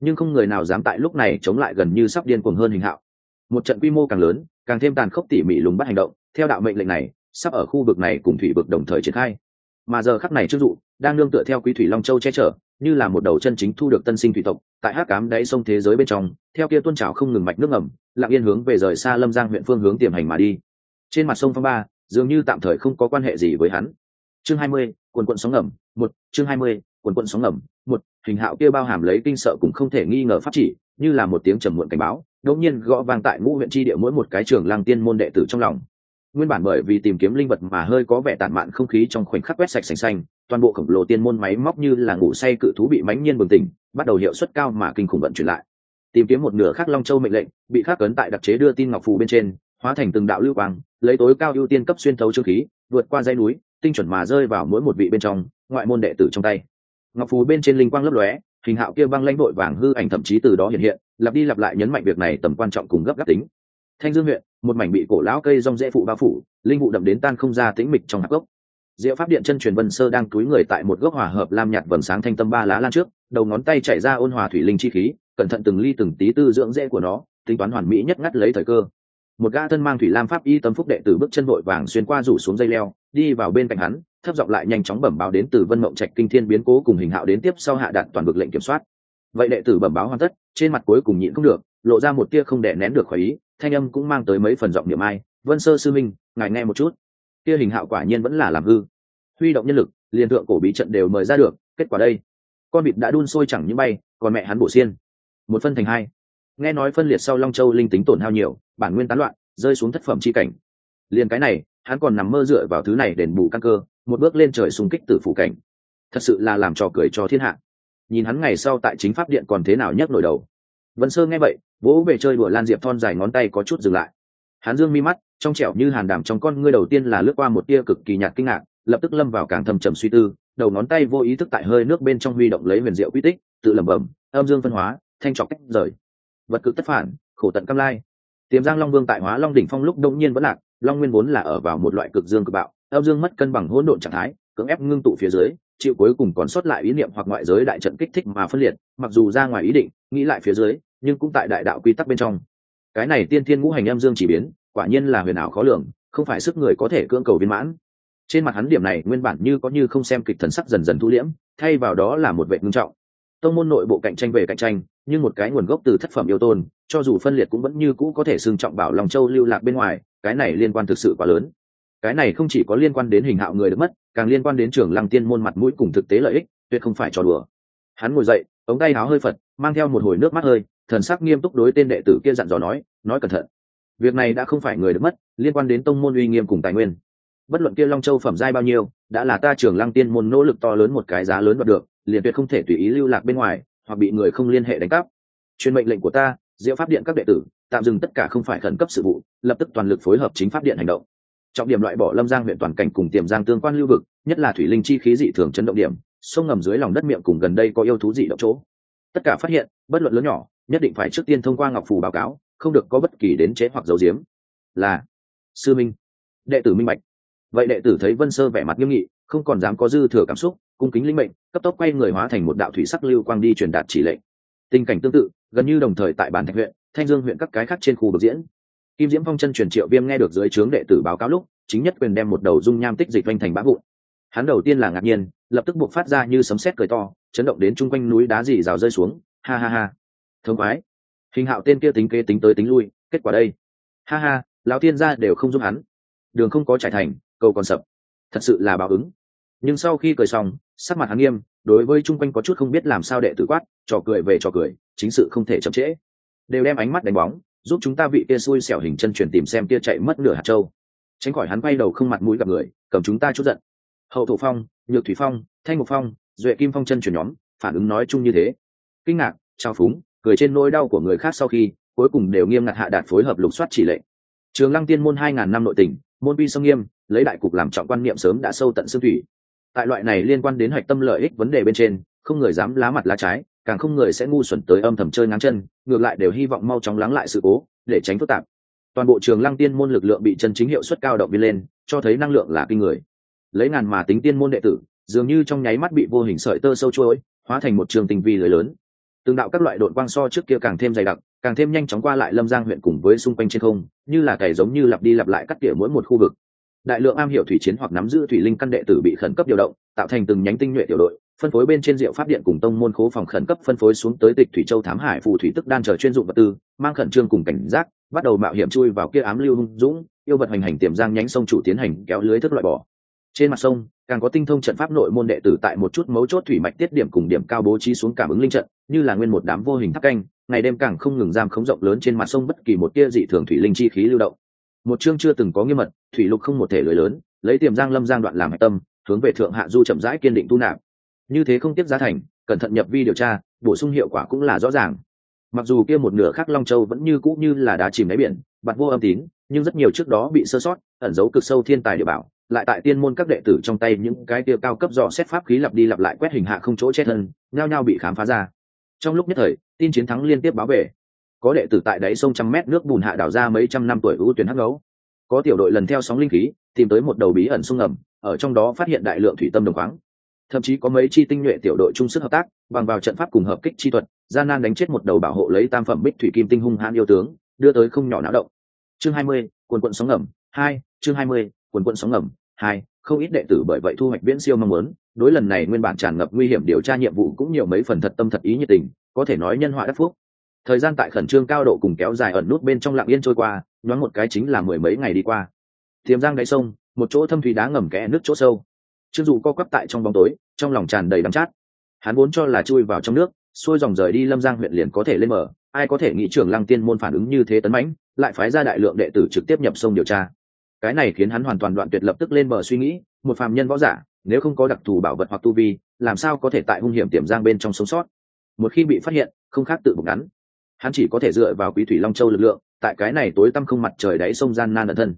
Nhưng không người nào dám tại lúc này chống lại gần như sắp điên cuồng hơn hình hạo. Một trận quy mô càng lớn, càng thêm tàn khốc tỉ mỉ lùng bắt hành động, theo đạo mệnh lệnh này, sắp ở khu vực này cùng thủy vực đồng thời triển khai. Mà giờ khắc này trước dụ, đang nương tựa theo quý thủy long châu che chở, như là một đầu chân chính thu được tân sinh thủy tộc, tại hát cám đáy sông thế giới bên trong, theo kia tuôn trào không ngừng mạch nước ngầm, lặng yên hướng về rời xa lâm giang huyện phương hướng tiềm hành mà đi. Trên mặt sông phong ba dường như tạm thời không có quan hệ gì với hắn. Chương hai mươi, quần quận sóng ngầm, một, chương hai mươi, quần quận sóng ngầm, một, hình hạo kia bao hàm lấy kinh sợ cũng không thể nghi ngờ pháp chỉ, như là một tiếng trầm muộn cảnh báo, đột nhiên gõ vang tại ngũ huyện tri địa mỗi một cái trường lăng tiên môn đệ tử trong lòng. Nguyên bản bởi vì tìm kiếm linh vật mà hơi có vẻ tản mạn không khí trong khoảnh khắc quét sạch sành xanh, toàn bộ khổng lồ tiên môn máy móc như là ngủ say cự thú bị mãnh nhiên bừng tỉnh, bắt đầu hiệu suất cao mà kinh khủng vận chuyển lại. Tìm kiếm một nửa khác long châu mệnh lệnh, bị khắc cấn tại đặc chế đưa tin ngọc phù bên trên hóa thành từng đạo lưu quang, lấy tối cao ưu tiên cấp xuyên thấu trương khí, vượt qua dãy núi, tinh chuẩn mà rơi vào mỗi một vị bên trong, ngoại môn đệ tử trong tay. Ngọc phù bên trên linh quang lấp lóe, hình hạo kia băng lãnh vội vàng hư ảnh thậm chí từ đó hiện hiện, lặp đi lặp lại nhấn mạnh việc này tầm quan trọng cùng gấp gáp tính. Thanh dương huyện, một mảnh bị cổ lão cây rong rễ phụ bao phủ, linh vụ đậm đến tan không ra tĩnh mịch trong hạp gốc. Diệu pháp điện chân truyền vân sơ đang cúi người tại một gốc hòa hợp lam nhạt vầng sáng thanh tâm ba lá lan trước, đầu ngón tay chảy ra ôn hòa thủy linh chi khí, cẩn thận từng ly từng tí tư dưỡng rễ của nó, tính toán hoàn mỹ nhất ngắt lấy thời cơ một gã thân mang thủy lam pháp y tâm phúc đệ tử bước chân vội vàng xuyên qua rủ xuống dây leo, đi vào bên cạnh hắn, thấp giọng lại nhanh chóng bẩm báo đến từ vân mộng trạch kinh thiên biến cố cùng hình hạo đến tiếp sau hạ đạt toàn vực lệnh kiểm soát. Vậy đệ tử bẩm báo hoàn tất, trên mặt cuối cùng nhịn không được, lộ ra một tia không đè nén được khỏi ý, thanh âm cũng mang tới mấy phần giọng niệm ai, vân sơ sư minh, ngài nghe một chút. Kia hình hạo quả nhiên vẫn là làm hư. Huy động nhân lực, liền thượng cổ bí trận đều mời ra được, kết quả đây. Con vịt đã đun sôi chẳng những bay, còn mẹ hắn bổ xiên. Một phân thành hai nghe nói phân liệt sau long châu linh tính tổn hao nhiều, bản nguyên tán loạn, rơi xuống thất phẩm chi cảnh. Liền cái này, hắn còn nằm mơ dựa vào thứ này đền bù căn cơ, một bước lên trời xung kích từ phủ cảnh. Thật sự là làm trò cười cho thiên hạ. Nhìn hắn ngày sau tại chính pháp điện còn thế nào nhấc nổi đầu. Vân sơ nghe vậy, vỗ về chơi đùa lan diệp thon dài ngón tay có chút dừng lại. Hắn dương mi mắt, trong trẻo như hàn đảm trong con ngươi đầu tiên là lướt qua một tia cực kỳ nhạt kinh ngạc, lập tức lâm vào càng thầm trầm suy tư, đầu ngón tay vô ý thức tại hơi nước bên trong huy động lấy huyền diệu quy tích, tự lẩm bẩm, âm dương phân hóa, thanh trọc cách rời vật cực tất phản, khổ tận cam lai. Tiềm giang long vương tại hóa long đỉnh phong lúc đông nhiên vẫn lạc, long nguyên vốn là ở vào một loại cực dương cực bạo âm dương mất cân bằng hỗn độn trạng thái, cưỡng ép ngưng tụ phía dưới, chịu cuối cùng còn sót lại ý niệm hoặc ngoại giới đại trận kích thích mà phân liệt, mặc dù ra ngoài ý định, nghĩ lại phía dưới, nhưng cũng tại đại đạo quy tắc bên trong. Cái này tiên thiên ngũ hành âm dương chỉ biến, quả nhiên là huyền ảo khó lường, không phải sức người có thể cưỡng cầu viên mãn. Trên mặt hắn điểm này nguyên bản như có như không xem kịch thần sắc dần dần thu liễm, thay vào đó là một vệ ngưng trọng tông môn nội bộ cạnh tranh về cạnh tranh, nhưng một cái nguồn gốc từ thất phẩm yêu tôn, cho dù phân liệt cũng vẫn như cũ có thể xưng trọng bảo lòng châu lưu lạc bên ngoài, cái này liên quan thực sự quá lớn. Cái này không chỉ có liên quan đến hình hạo người được mất, càng liên quan đến trường lăng tiên môn mặt mũi cùng thực tế lợi ích, tuyệt không phải trò đùa. Hắn ngồi dậy, ống tay áo hơi phật, mang theo một hồi nước mắt hơi, thần sắc nghiêm túc đối tên đệ tử kia dặn dò nói nói cẩn thận. Việc này đã không phải người được mất, liên quan đến tông môn uy nghiêm cùng tài nguyên. Bất luận kia long châu phẩm giai bao nhiêu, đã là ta trường lăng tiên môn nỗ lực to lớn một cái giá lớn đoạt được liền tuyệt không thể tùy ý lưu lạc bên ngoài, hoặc bị người không liên hệ đánh cắp. Truyền mệnh lệnh của ta, diệu pháp điện các đệ tử, tạm dừng tất cả không phải khẩn cấp sự vụ, lập tức toàn lực phối hợp chính pháp điện hành động. Trọng điểm loại bỏ lâm giang huyện toàn cảnh cùng tiềm giang tương quan lưu vực, nhất là thủy linh chi khí dị thường chấn động điểm, sông ngầm dưới lòng đất miệng cùng gần đây có yêu thú dị động chỗ. Tất cả phát hiện, bất luận lớn nhỏ, nhất định phải trước tiên thông qua ngọc phù báo cáo, không được có bất kỳ đến chế hoặc dấu diếm là, sư minh, đệ tử minh bạch. Vậy đệ tử thấy vân sơ vẻ mặt nghiêm nghị, không còn dám có dư thừa cảm xúc cung kính linh mệnh, cấp tốc quay người hóa thành một đạo thủy sắc lưu quang đi truyền đạt chỉ lệnh. Tình cảnh tương tự, gần như đồng thời tại bản thạch huyện, thanh dương huyện các cái khác trên khu vực diễn. Kim diễm phong chân truyền triệu viêm nghe được dưới trướng đệ tử báo cáo lúc, chính nhất quyền đem một đầu dung nham tích dịch vanh thành bã vụn. Hắn đầu tiên là ngạc nhiên, lập tức buộc phát ra như sấm sét cười to, chấn động đến chung quanh núi đá dì rào rơi xuống. Ha ha ha. Thông khoái. Hình hạo tên kia tính kế tính tới tính lui, kết quả đây. Ha ha, lão thiên gia đều không giúp hắn. Đường không có trải thành, cầu còn sập. Thật sự là báo ứng nhưng sau khi cười xong, sắc mặt hắn nghiêm, đối với chung quanh có chút không biết làm sao đệ tử quát, trò cười về trò cười, chính sự không thể chậm trễ. Đều đem ánh mắt đánh bóng, giúp chúng ta vị kia xui xẻo hình chân truyền tìm xem kia chạy mất nửa hạt châu. Tránh khỏi hắn bay đầu không mặt mũi gặp người, cầm chúng ta chút giận. Hậu thổ phong, nhược thủy phong, thanh ngục phong, duệ kim phong chân truyền nhóm, phản ứng nói chung như thế. Kinh ngạc, trao phúng, cười trên nỗi đau của người khác sau khi, cuối cùng đều nghiêm ngặt hạ đạt phối hợp lục soát chỉ lệ. trường lăng tiên môn hai ngàn năm nội tỉnh, môn vi sông nghiêm, lấy đại cục làm trọng quan niệm sớm đã sâu tận xương thủy tại loại này liên quan đến hạch tâm lợi ích vấn đề bên trên, không người dám lá mặt lá trái, càng không người sẽ ngu xuẩn tới âm thầm chơi ngáng chân, ngược lại đều hy vọng mau chóng lắng lại sự cố, để tránh phức tạp. Toàn bộ trường lăng tiên môn lực lượng bị chân chính hiệu suất cao động viên lên, cho thấy năng lượng là kinh người. Lấy ngàn mà tính tiên môn đệ tử, dường như trong nháy mắt bị vô hình sợi tơ sâu chuỗi, hóa thành một trường tình vi lưới lớn. Tương đạo các loại đội quang so trước kia càng thêm dày đặc, càng thêm nhanh chóng qua lại lâm giang huyện cùng với xung quanh trên không, như là cày giống như lặp đi lặp lại cắt tỉa mỗi một khu vực đại lượng am hiểu thủy chiến hoặc nắm giữ thủy linh căn đệ tử bị khẩn cấp điều động, tạo thành từng nhánh tinh nhuệ tiểu đội, phân phối bên trên diệu pháp điện cùng tông môn khố phòng khẩn cấp phân phối xuống tới tịch thủy châu thám hải phù thủy tức đan chờ chuyên dụng vật tư, mang khẩn trương cùng cảnh giác, bắt đầu mạo hiểm chui vào kia ám lưu hung dũng, yêu vật hành hành tiềm giang nhánh sông chủ tiến hành kéo lưới thức loại bỏ. Trên mặt sông, càng có tinh thông trận pháp nội môn đệ tử tại một chút mấu chốt thủy mạch tiết điểm cùng điểm cao bố trí xuống cảm ứng linh trận, như là nguyên một đám vô hình tháp canh, ngày đêm càng không ngừng giam khống rộng lớn trên mặt sông bất kỳ một tia dị thường thủy linh chi khí lưu động một chương chưa từng có nghiêm mật, thủy lục không một thể lưới lớn, lấy tiềm giang lâm giang đoạn làm hạch tâm, hướng về thượng hạ du chậm rãi kiên định tu nạp. Như thế không tiếp giá thành, cẩn thận nhập vi điều tra, bổ sung hiệu quả cũng là rõ ràng. Mặc dù kia một nửa khác long châu vẫn như cũ như là đá chìm đáy biển, bạt vô âm tín, nhưng rất nhiều trước đó bị sơ sót, ẩn giấu cực sâu thiên tài địa bảo, lại tại tiên môn các đệ tử trong tay những cái tiêu cao cấp dò xét pháp khí lặp đi lặp lại quét hình hạ không chỗ chết thân, nhao nhao bị khám phá ra. Trong lúc nhất thời, tin chiến thắng liên tiếp báo về có đệ tử tại đáy sông trăm mét nước bùn hạ đảo ra mấy trăm năm tuổi ưu tuyển hắc ngấu. Có tiểu đội lần theo sóng linh khí, tìm tới một đầu bí ẩn sông ngầm, ở trong đó phát hiện đại lượng thủy tâm đồng khoáng. Thậm chí có mấy chi tinh nhuệ tiểu đội chung sức hợp tác, bằng vào trận pháp cùng hợp kích chi thuật, gian nan đánh chết một đầu bảo hộ lấy tam phẩm bích thủy kim tinh hung hãn yêu tướng, đưa tới không nhỏ não động. Chương hai mươi, quần quận sóng ngầm, hai, chương hai mươi, quần quận sóng ngầm, hai, không ít đệ tử bởi vậy thu hoạch viễn siêu mong muốn, đối lần này nguyên bản tràn ngập nguy hiểm điều tra nhiệm vụ cũng nhiều mấy phần thật tâm thật ý nhiệt tình, có thể nói nhân họa đắc phúc thời gian tại khẩn trương cao độ cùng kéo dài ẩn nút bên trong lặng yên trôi qua, nhoáng một cái chính là mười mấy ngày đi qua. Tiềm giang đáy sông, một chỗ thâm thủy đá ngầm kẽ nước chỗ sâu. Trương dù co quắp tại trong bóng tối, trong lòng tràn đầy đắm chát. Hắn vốn cho là chui vào trong nước, xuôi dòng rời đi lâm giang huyện liền có thể lên mở, ai có thể nghĩ trưởng lăng tiên môn phản ứng như thế tấn mãnh, lại phái ra đại lượng đệ tử trực tiếp nhập sông điều tra. Cái này khiến hắn hoàn toàn đoạn tuyệt lập tức lên bờ suy nghĩ, một phàm nhân võ giả, nếu không có đặc thù bảo vật hoặc tu vi, làm sao có thể tại hung hiểm tiềm giang bên trong sống sót? Một khi bị phát hiện, không khác tự bục ngắn hắn chỉ có thể dựa vào quý thủy long châu lực lượng, tại cái này tối tăm không mặt trời đáy sông gian nan ẩn thân.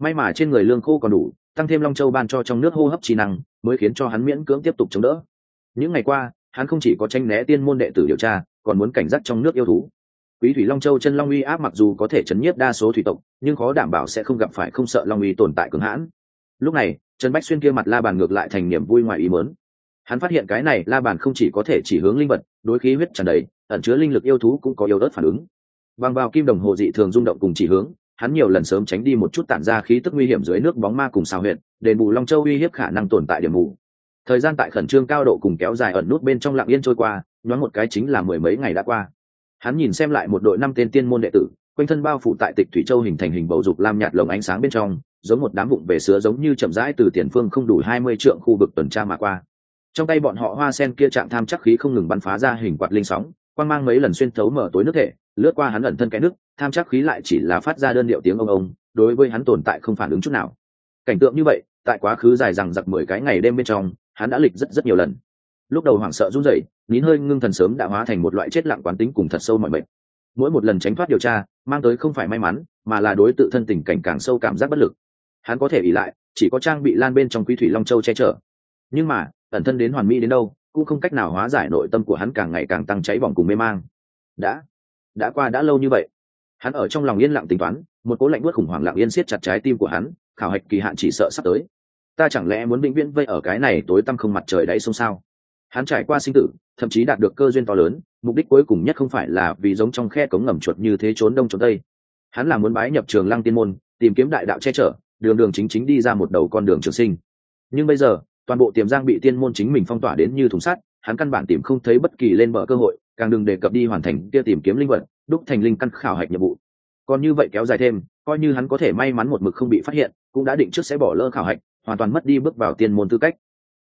May mà trên người lương khô còn đủ, tăng thêm long châu ban cho trong nước hô hấp trí năng, mới khiến cho hắn miễn cưỡng tiếp tục chống đỡ. Những ngày qua, hắn không chỉ có tranh né tiên môn đệ tử điều tra, còn muốn cảnh giác trong nước yêu thú. Quý thủy long châu chân long uy áp mặc dù có thể chấn nhiếp đa số thủy tộc, nhưng khó đảm bảo sẽ không gặp phải không sợ long uy tồn tại cường hãn. Lúc này, trần bách xuyên kia mặt la bàn ngược lại thành niềm vui ngoài ý mớn hắn phát hiện cái này la bàn không chỉ có thể chỉ hướng linh vật, đối khí huyết tràn đầy, ẩn chứa linh lực yêu thú cũng có yêu đớt phản ứng. Bằng vào kim đồng hồ dị thường rung động cùng chỉ hướng, hắn nhiều lần sớm tránh đi một chút tản ra khí tức nguy hiểm dưới nước bóng ma cùng xào huyện đền bù long châu uy hiếp khả năng tồn tại điểm mù. Thời gian tại khẩn trương cao độ cùng kéo dài ẩn nút bên trong lặng yên trôi qua, nhoáng một cái chính là mười mấy ngày đã qua. Hắn nhìn xem lại một đội năm tên tiên môn đệ tử, quanh thân bao phủ tại tịch thủy châu hình thành hình bầu dục lam nhạt lồng ánh sáng bên trong, giống một đám bụng về sứa giống như chậm rãi từ tiền phương không đủ hai mươi trượng khu vực tuần tra mà qua trong tay bọn họ hoa sen kia chạm tham chắc khí không ngừng bắn phá ra hình quạt linh sóng, quang mang mấy lần xuyên thấu mở tối nước thể, lướt qua hắn ẩn thân cái nước, tham chắc khí lại chỉ là phát ra đơn điệu tiếng ông ông, đối với hắn tồn tại không phản ứng chút nào. Cảnh tượng như vậy, tại quá khứ dài rằng giặc mười cái ngày đêm bên trong, hắn đã lịch rất rất nhiều lần. Lúc đầu hoảng sợ run rẩy, nín hơi ngưng thần sớm đã hóa thành một loại chết lặng quán tính cùng thật sâu mọi bệnh mỗi một lần tránh thoát điều tra, mang tới không phải may mắn, mà là đối tự thân tình cảnh càng sâu cảm giác bất lực. Hắn có thể ỉ lại, chỉ có trang bị lan bên trong quý thủy long châu che chở. Nhưng mà ẩn thân đến hoàn mỹ đến đâu, cũng không cách nào hóa giải nội tâm của hắn càng ngày càng tăng cháy bỏng cùng mê mang. Đã đã qua đã lâu như vậy, hắn ở trong lòng yên lặng tính toán, một cố lạnh buốt khủng hoảng lặng yên siết chặt trái tim của hắn, khảo hạch kỳ hạn chỉ sợ sắp tới. Ta chẳng lẽ muốn vĩnh viễn vây ở cái này tối tăm không mặt trời đáy sông sao? Hắn trải qua sinh tử, thậm chí đạt được cơ duyên to lớn, mục đích cuối cùng nhất không phải là vì giống trong khe cống ngầm chuột như thế trốn đông trốn tây. Hắn là muốn bái nhập trường lăng tiên môn, tìm kiếm đại đạo che chở, đường đường chính chính đi ra một đầu con đường trường sinh. Nhưng bây giờ toàn bộ tiềm giang bị tiên môn chính mình phong tỏa đến như thùng sắt, hắn căn bản tìm không thấy bất kỳ lên bờ cơ hội, càng đừng đề cập đi hoàn thành kia tìm kiếm linh vật, đúc thành linh căn khảo hạch nhiệm vụ. Còn như vậy kéo dài thêm, coi như hắn có thể may mắn một mực không bị phát hiện, cũng đã định trước sẽ bỏ lỡ khảo hạch, hoàn toàn mất đi bước vào tiên môn tư cách.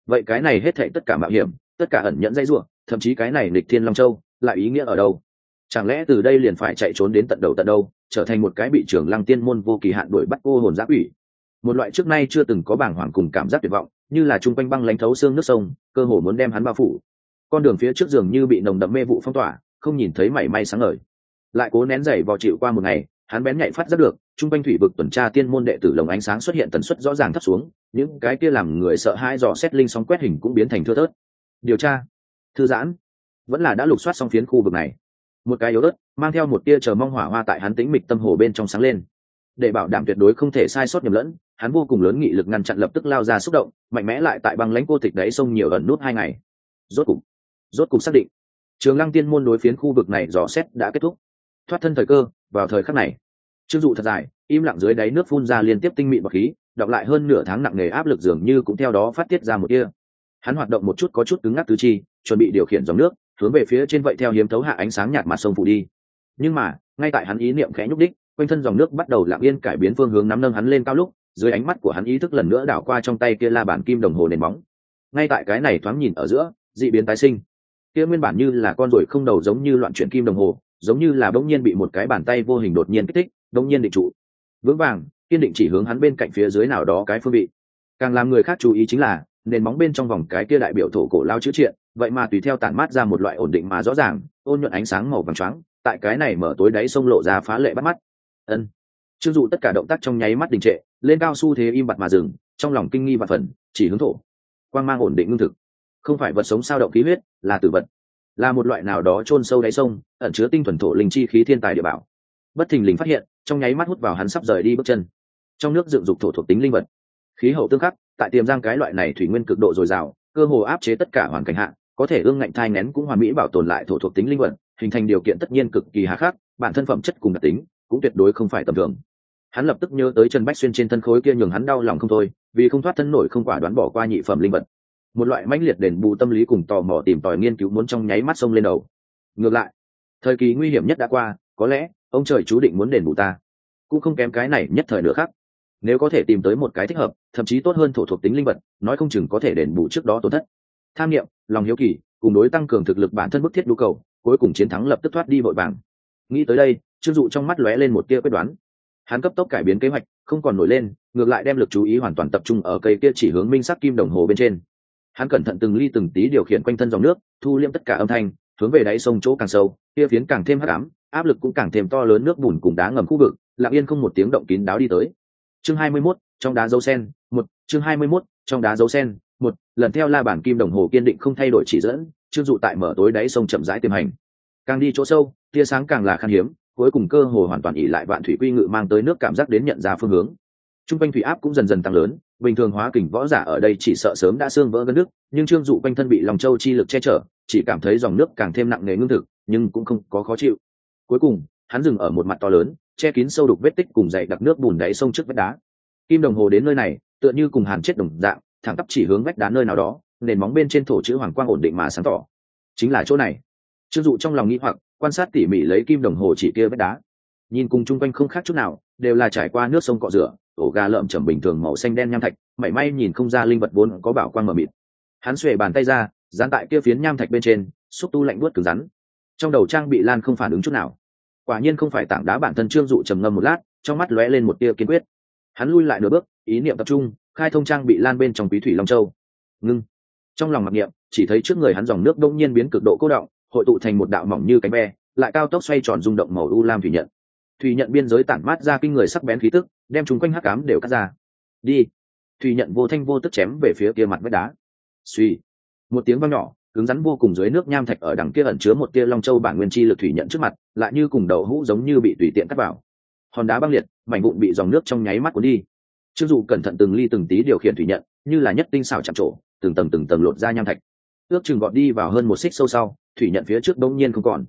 Vậy cái này hết thảy tất cả mạo hiểm, tất cả ẩn nhẫn dây ruộng thậm chí cái này nịch thiên long châu, lại ý nghĩa ở đâu? Chẳng lẽ từ đây liền phải chạy trốn đến tận đầu tận đâu, trở thành một cái bị trưởng lăng tiên môn vô kỳ hạn đuổi bắt cô hồn giáp ủy một loại trước nay chưa từng có bảng hoàng cùng cảm giác tuyệt vọng như là chung quanh băng lánh thấu xương nước sông, cơ hồ muốn đem hắn bao phủ. Con đường phía trước giường như bị nồng đậm mê vụ phong tỏa, không nhìn thấy mảy may sáng ngời. Lại cố nén dày vò chịu qua một ngày, hắn bén nhạy phát rất được, chung quanh thủy vực tuần tra tiên môn đệ tử lồng ánh sáng xuất hiện tần suất rõ ràng thấp xuống, những cái kia làm người sợ hãi dò xét linh sóng quét hình cũng biến thành thưa thớt. Điều tra. Thư giãn. Vẫn là đã lục soát xong phiến khu vực này. Một cái yếu ớt, mang theo một tia chờ mong hỏa hoa tại hắn tĩnh mịch tâm hồ bên trong sáng lên. Để bảo đảm tuyệt đối không thể sai sót nhầm lẫn hắn vô cùng lớn nghị lực ngăn chặn lập tức lao ra xúc động, mạnh mẽ lại tại băng lãnh cô tịch đáy sông nhiều ẩn nút hai ngày. Rốt cục rốt cục xác định, trường lăng tiên môn đối phiến khu vực này dò xét đã kết thúc. Thoát thân thời cơ, vào thời khắc này chưng dụ thật dài, im lặng dưới đáy nước phun ra liên tiếp tinh mịn bọc khí, đọc lại hơn nửa tháng nặng nề áp lực dường như cũng theo đó phát tiết ra một kia hắn hoạt động một chút có chút cứng ngắc tứ chi, chuẩn bị điều khiển dòng nước, hướng về phía trên vậy theo hiếm thấu hạ ánh sáng nhạt mặt sông phủ đi. Nhưng mà, ngay tại hắn ý niệm khẽ nhúc đích, quanh thân dòng nước bắt đầu lặng yên cải biến phương hướng nắm nâng hắn lên cao lúc dưới ánh mắt của hắn ý thức lần nữa đảo qua trong tay kia la bản kim đồng hồ nền bóng ngay tại cái này thoáng nhìn ở giữa, dị biến tái sinh. Kia nguyên bản như là con ruồi không đầu giống như loạn chuyển kim đồng hồ, giống như là bỗng nhiên bị một cái bàn tay vô hình đột nhiên kích thích, bỗng nhiên định trụ. Vững vàng, kiên định chỉ hướng hắn bên cạnh phía dưới nào đó cái phương vị. Càng làm người khác chú ý chính là, nền móng bên trong vòng cái kia đại biểu thổ cổ lao chữ triện, vậy mà tùy theo tản mát ra một loại ổn định mà rõ ràng, ôn nhuận ánh sáng màu vàng choáng, tại cái này mở tối đáy sông lộ ra phá lệ bắt mắt. Ân trương dụ tất cả động tác trong nháy mắt đình trệ, lên cao su thế im bặt mà dừng, trong lòng kinh nghi và phần chỉ hướng thổ. Quang mang ổn định ngưng thực. Không phải vật sống sao động khí huyết, là tử vật. Là một loại nào đó chôn sâu đáy sông, ẩn chứa tinh thuần thổ linh chi khí thiên tài địa bảo. Bất thình lình phát hiện, trong nháy mắt hút vào hắn sắp rời đi bước chân. Trong nước dựng dục thổ thuộc tính linh vật. Khí hậu tương khắc, tại tiềm giang cái loại này thủy nguyên cực độ dồi dào, cơ hồ áp chế tất cả hoàn cảnh hạ, có thể ương ngạnh thai nén cũng hoàn mỹ bảo tồn lại thổ thuộc tính linh vật, hình thành điều kiện tất nhiên cực kỳ hà khắc, bản thân phẩm chất cùng đặc tính cũng tuyệt đối không phải tầm thường hắn lập tức nhớ tới trần bách xuyên trên thân khối kia nhường hắn đau lòng không thôi, vì không thoát thân nổi không quả đoán bỏ qua nhị phẩm linh vật. Một loại mãnh liệt đền bù tâm lý cùng tò mò tìm tòi nghiên cứu muốn trong nháy mắt sông lên đầu. Ngược lại, thời kỳ nguy hiểm nhất đã qua, có lẽ, ông trời chú định muốn đền bù ta. Cũng không kém cái này nhất thời nữa khác. Nếu có thể tìm tới một cái thích hợp, thậm chí tốt hơn thổ thuộc tính linh vật, nói không chừng có thể đền bù trước đó tổn thất. Tham nghiệm lòng hiếu kỳ, cùng đối tăng cường thực lực bản thân bức thiết nhu cầu, cuối cùng chiến thắng lập tức thoát đi vội vàng. Nghĩ tới đây, trương dụ trong mắt lóe lên một tia quyết đoán hắn cấp tốc cải biến kế hoạch không còn nổi lên ngược lại đem lực chú ý hoàn toàn tập trung ở cây kia chỉ hướng minh sắc kim đồng hồ bên trên. Hắn cẩn thận từng ly từng tí điều khiển quanh thân dòng nước thu liêm tất cả âm thanh hướng về đáy sông chỗ càng sâu kia phiến càng thêm hắc ám áp lực cũng càng thêm to lớn nước bùn cùng đá ngầm khu vực lặng yên không một tiếng động kín đáo đi tới. Chương 21, trong đá dấu sen một chương 21, trong đá dấu sen một lần theo la bản kim đồng hồ kiên định không thay đổi chỉ dẫn chương dụ tại mở tối đáy sông chậm rãi tiềm hành. Càng đi chỗ sâu tia sáng càng là khan hiếm cuối cùng cơ hồ hoàn toàn ỉ lại vạn thủy quy ngự mang tới nước cảm giác đến nhận ra phương hướng. T r u n g quanh thủy áp cũng dần dần tăng lớn, bình thường hóa kình võ giả ở đây chỉ sợ sớm đã xương vỡ gân nước, nhưng trương dụ quanh thân bị lòng châu chi lực che chở, chỉ cảm thấy dòng nước càng thêm nặng nề ngưng thực, nhưng cũng không có khó chịu. Cuối cùng, hắn dừng ở một mặt to lớn, che kín sâu đục vết tích cùng dậy đặc nước bùn đáy sông trước vách đá. Kim đồng hồ đến nơi này, tựa như cùng hàn chết đồng dạng, thẳng tắp chỉ hướng vách đá nơi nào đó, nền móng bên trên thổ chữ hoàng quang ổn định mà sáng tỏ. Chính là chỗ này. Trương dụ trong lòng nghĩ hoặc quan sát tỉ mỉ lấy kim đồng hồ chỉ kia vách đá. Nhìn cùng chung quanh không khác chút nào, đều là trải qua nước sông cọ rửa, ổ gà lợm chầm bình thường màu xanh đen nham thạch, mảy may nhìn không ra linh vật vốn có bảo quan mờ mịt. Hắn xuề bàn tay ra, dán tại kia phiến nham thạch bên trên, xúc tu lạnh buốt cứng rắn. Trong đầu trang bị lan không phản ứng chút nào. Quả nhiên không phải tảng đá bản thân trương dụ trầm ngâm một lát, trong mắt lóe lên một tia kiên quyết. Hắn lui lại nửa bước, ý niệm tập trung, khai thông trang bị lan bên trong quý thủy long châu. Ngưng. Trong lòng mặc niệm, chỉ thấy trước người hắn dòng nước đông nhiên biến cực độ cố động hội tụ thành một đạo mỏng như cánh ve, lại cao tốc xoay tròn rung động màu u lam thủy nhận. Thủy nhận biên giới tản mát ra kinh người sắc bén khí tức, đem chúng quanh hắc cám đều cắt ra. Đi. Thủy nhận vô thanh vô tức chém về phía kia mặt vách đá. Suy một tiếng vang nhỏ, cứng rắn vô cùng dưới nước nham thạch ở đằng kia ẩn chứa một tia long châu bản nguyên chi lực thủy nhận trước mặt, lại như cùng đầu hũ giống như bị tùy tiện cắt vào. Hòn đá băng liệt, mảnh vụn bị dòng nước trong nháy mắt cuốn đi. Chưng dù cẩn thận từng ly từng tí điều khiển thủy nhận, như là nhất tinh xảo chạm trổ, từng tầng từng tầng lột ra nham thạch ước chừng gọt đi vào hơn một xích sâu sau, thủy nhận phía trước bỗng nhiên không còn.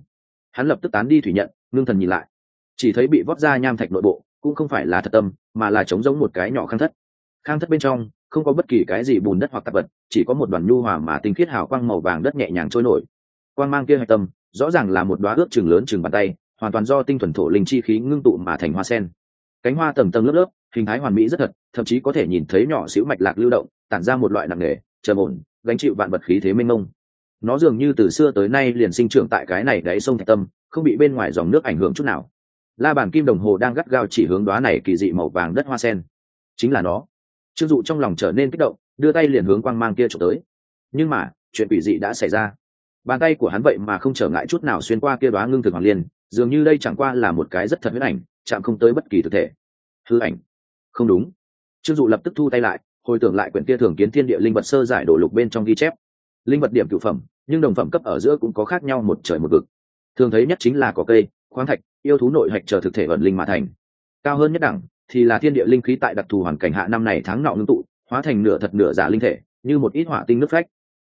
Hắn lập tức tán đi thủy nhận, ngưng thần nhìn lại. Chỉ thấy bị vót ra nham thạch nội bộ, cũng không phải là thật tâm, mà là trống giống một cái nhỏ khang thất. Khang thất bên trong, không có bất kỳ cái gì bùn đất hoặc tạp vật, chỉ có một đoàn nhu hòa mà tinh khiết hào quang màu vàng đất nhẹ nhàng trôi nổi. Quang mang kia hạch tâm, rõ ràng là một đoá ước chừng lớn chừng bàn tay, hoàn toàn do tinh thuần thổ linh chi khí ngưng tụ mà thành hoa sen. Cánh hoa tầng tầng lớp lớp, hình thái hoàn mỹ rất thật, thậm chí có thể nhìn thấy nhỏ xíu mạch lạc lưu động, tản ra một loại nặng nề, trầm ổn gánh chịu vạn vật khí thế mênh mông. Nó dường như từ xưa tới nay liền sinh trưởng tại cái này đáy sông thạch tâm, không bị bên ngoài dòng nước ảnh hưởng chút nào. La bàn kim đồng hồ đang gắt gao chỉ hướng đoá này kỳ dị màu vàng đất hoa sen. Chính là nó. Trương dụ trong lòng trở nên kích động, đưa tay liền hướng quang mang kia trộm tới. Nhưng mà, chuyện quỷ dị đã xảy ra. Bàn tay của hắn vậy mà không trở ngại chút nào xuyên qua kia đoá ngưng thực hoàng liên, dường như đây chẳng qua là một cái rất thật huyết ảnh, chạm không tới bất kỳ thực thể. Hư ảnh. Không đúng. Trương dụ lập tức thu tay lại hồi tưởng lại quyển kia thường kiến thiên địa linh vật sơ giải đổ lục bên trong ghi chép. Linh vật điểm cựu phẩm, nhưng đồng phẩm cấp ở giữa cũng có khác nhau một trời một vực. Thường thấy nhất chính là có cây, khoáng thạch, yêu thú nội hạch chờ thực thể vận linh mà thành. Cao hơn nhất đẳng thì là thiên địa linh khí tại đặc thù hoàn cảnh hạ năm này tháng nọ ngưng tụ, hóa thành nửa thật nửa giả linh thể, như một ít hỏa tinh nước phách.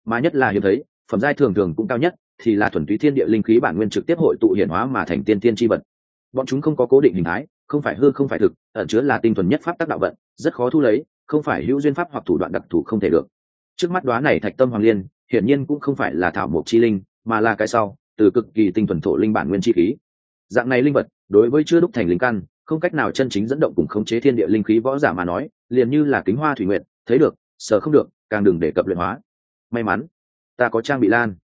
Mà nhất là hiếm thấy, phẩm giai thường thường cũng cao nhất thì là thuần túy thiên địa linh khí bản nguyên trực tiếp hội tụ hiển hóa mà thành tiên tiên tri vật. Bọn chúng không có cố định hình thái, không phải hư không phải thực, ẩn chứa là tinh thuần nhất pháp tác đạo vận, rất khó thu lấy không phải hữu duyên pháp hoặc thủ đoạn đặc thù không thể được. Trước mắt đoá này thạch tâm hoàng liên, hiển nhiên cũng không phải là thảo mộc chi linh, mà là cái sau, từ cực kỳ tinh thuần thổ linh bản nguyên chi khí. Dạng này linh vật, đối với chưa đúc thành linh căn, không cách nào chân chính dẫn động cùng khống chế thiên địa linh khí võ giả mà nói, liền như là kính hoa thủy nguyện thấy được sợ không được, càng đừng để cập luyện hóa. May mắn, ta có trang bị lan.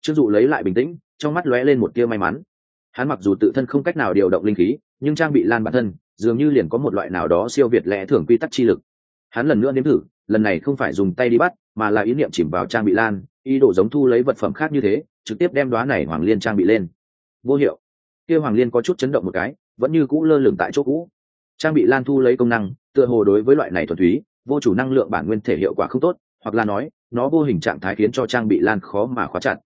Trương dụ lấy lại bình tĩnh, trong mắt lóe lên một tia may mắn. Hắn mặc dù tự thân không cách nào điều động linh khí, nhưng trang bị lan bản thân, dường như liền có một loại nào đó siêu việt lẽ thường quy tắc chi lực hắn lần nữa nếm thử, lần này không phải dùng tay đi bắt, mà là ý niệm chìm vào trang bị lan, ý đồ giống thu lấy vật phẩm khác như thế, trực tiếp đem đoá này hoàng liên trang bị lên. Vô hiệu. Kia hoàng liên có chút chấn động một cái, vẫn như cũ lơ lửng tại chỗ cũ. Trang bị lan thu lấy công năng, tựa hồ đối với loại này thuần túy, vô chủ năng lượng bản nguyên thể hiệu quả không tốt, hoặc là nói, nó vô hình trạng thái khiến cho trang bị lan khó mà khóa chặt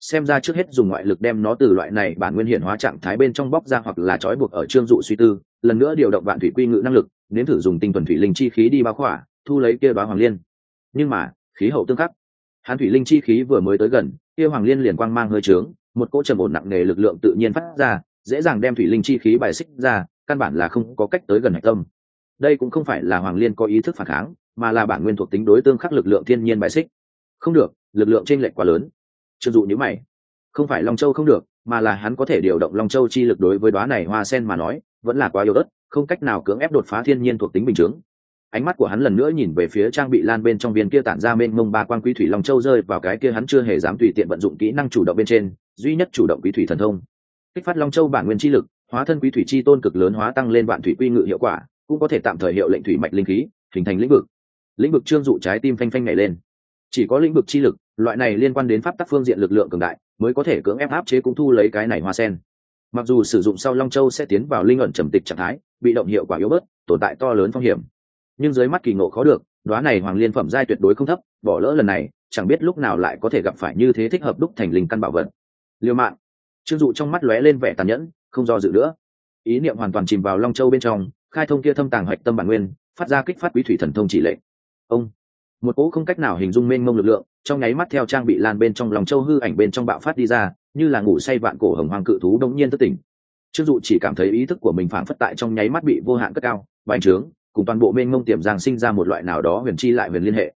xem ra trước hết dùng ngoại lực đem nó từ loại này bản nguyên hiển hóa trạng thái bên trong bóc ra hoặc là trói buộc ở trương dụ suy tư, lần nữa điều động vạn thủy quy ngự năng lực, nếm thử dùng tinh thuần thủy linh chi khí đi bao khỏa, thu lấy kia đoá hoàng liên. Nhưng mà, khí hậu tương khắc. Hán thủy linh chi khí vừa mới tới gần, kia hoàng liên liền quang mang hơi trướng, một cỗ trầm ổn nặng nề lực lượng tự nhiên phát ra, dễ dàng đem thủy linh chi khí bài xích ra, căn bản là không có cách tới gần hạch tâm. Đây cũng không phải là hoàng liên có ý thức phản kháng, mà là bản nguyên thuộc tính đối tương khắc lực lượng thiên nhiên bài xích. Không được, lực lượng chênh lệch quá lớn trương dụ như mày. Không phải long châu không được, mà là hắn có thể điều động long châu chi lực đối với đoá này hoa sen mà nói, vẫn là quá yếu ớt, không cách nào cưỡng ép đột phá thiên nhiên thuộc tính bình chướng. Ánh mắt của hắn lần nữa nhìn về phía trang bị lan bên trong viên kia tản ra mênh mông ba quan quý thủy long châu rơi vào cái kia hắn chưa hề dám tùy tiện vận dụng kỹ năng chủ động bên trên, duy nhất chủ động quý thủy thần thông. Kích phát long châu bản nguyên chi lực, hóa thân quý thủy chi tôn cực lớn hóa tăng lên vạn thủy quy ngự hiệu quả, cũng có thể tạm thời hiệu lệnh thủy mạch linh khí, hình thành lĩnh vực. Lĩnh vực trương dụ trái tim phanh phanh nhảy lên. Chỉ có lĩnh vực chi lực loại này liên quan đến pháp tắc phương diện lực lượng cường đại, mới có thể cưỡng ép áp chế cũng thu lấy cái này hoa sen. Mặc dù sử dụng sau long châu sẽ tiến vào linh ẩn trầm tịch trạng thái, bị động hiệu quả yếu bớt, tồn tại to lớn phong hiểm. Nhưng dưới mắt kỳ ngộ khó được đoá này hoàng liên phẩm giai tuyệt đối không thấp, bỏ lỡ lần này, chẳng biết lúc nào lại có thể gặp phải như thế thích hợp đúc thành linh căn bảo vật. Liêu mạng trương dụ trong mắt lóe lên vẻ tàn nhẫn, không do dự nữa. Ý niệm hoàn toàn chìm vào long châu bên trong, khai thông kia thâm tàng hạch tâm bản nguyên, phát ra kích phát quý thủy thần thông chỉ lệnh. Ông. Một cỗ không cách nào hình dung mênh mông lực lượng trong nháy mắt theo trang bị lan bên trong lòng châu hư ảnh bên trong bạo phát đi ra, như là ngủ say vạn cổ hồng hoàng cự thú đông nhiên thất tỉnh. Trương dụ chỉ cảm thấy ý thức của mình phản phất tại trong nháy mắt bị vô hạn cất cao, bành trướng, cùng toàn bộ mênh mông tiềm giang sinh ra một loại nào đó huyền chi lại huyền liên hệ.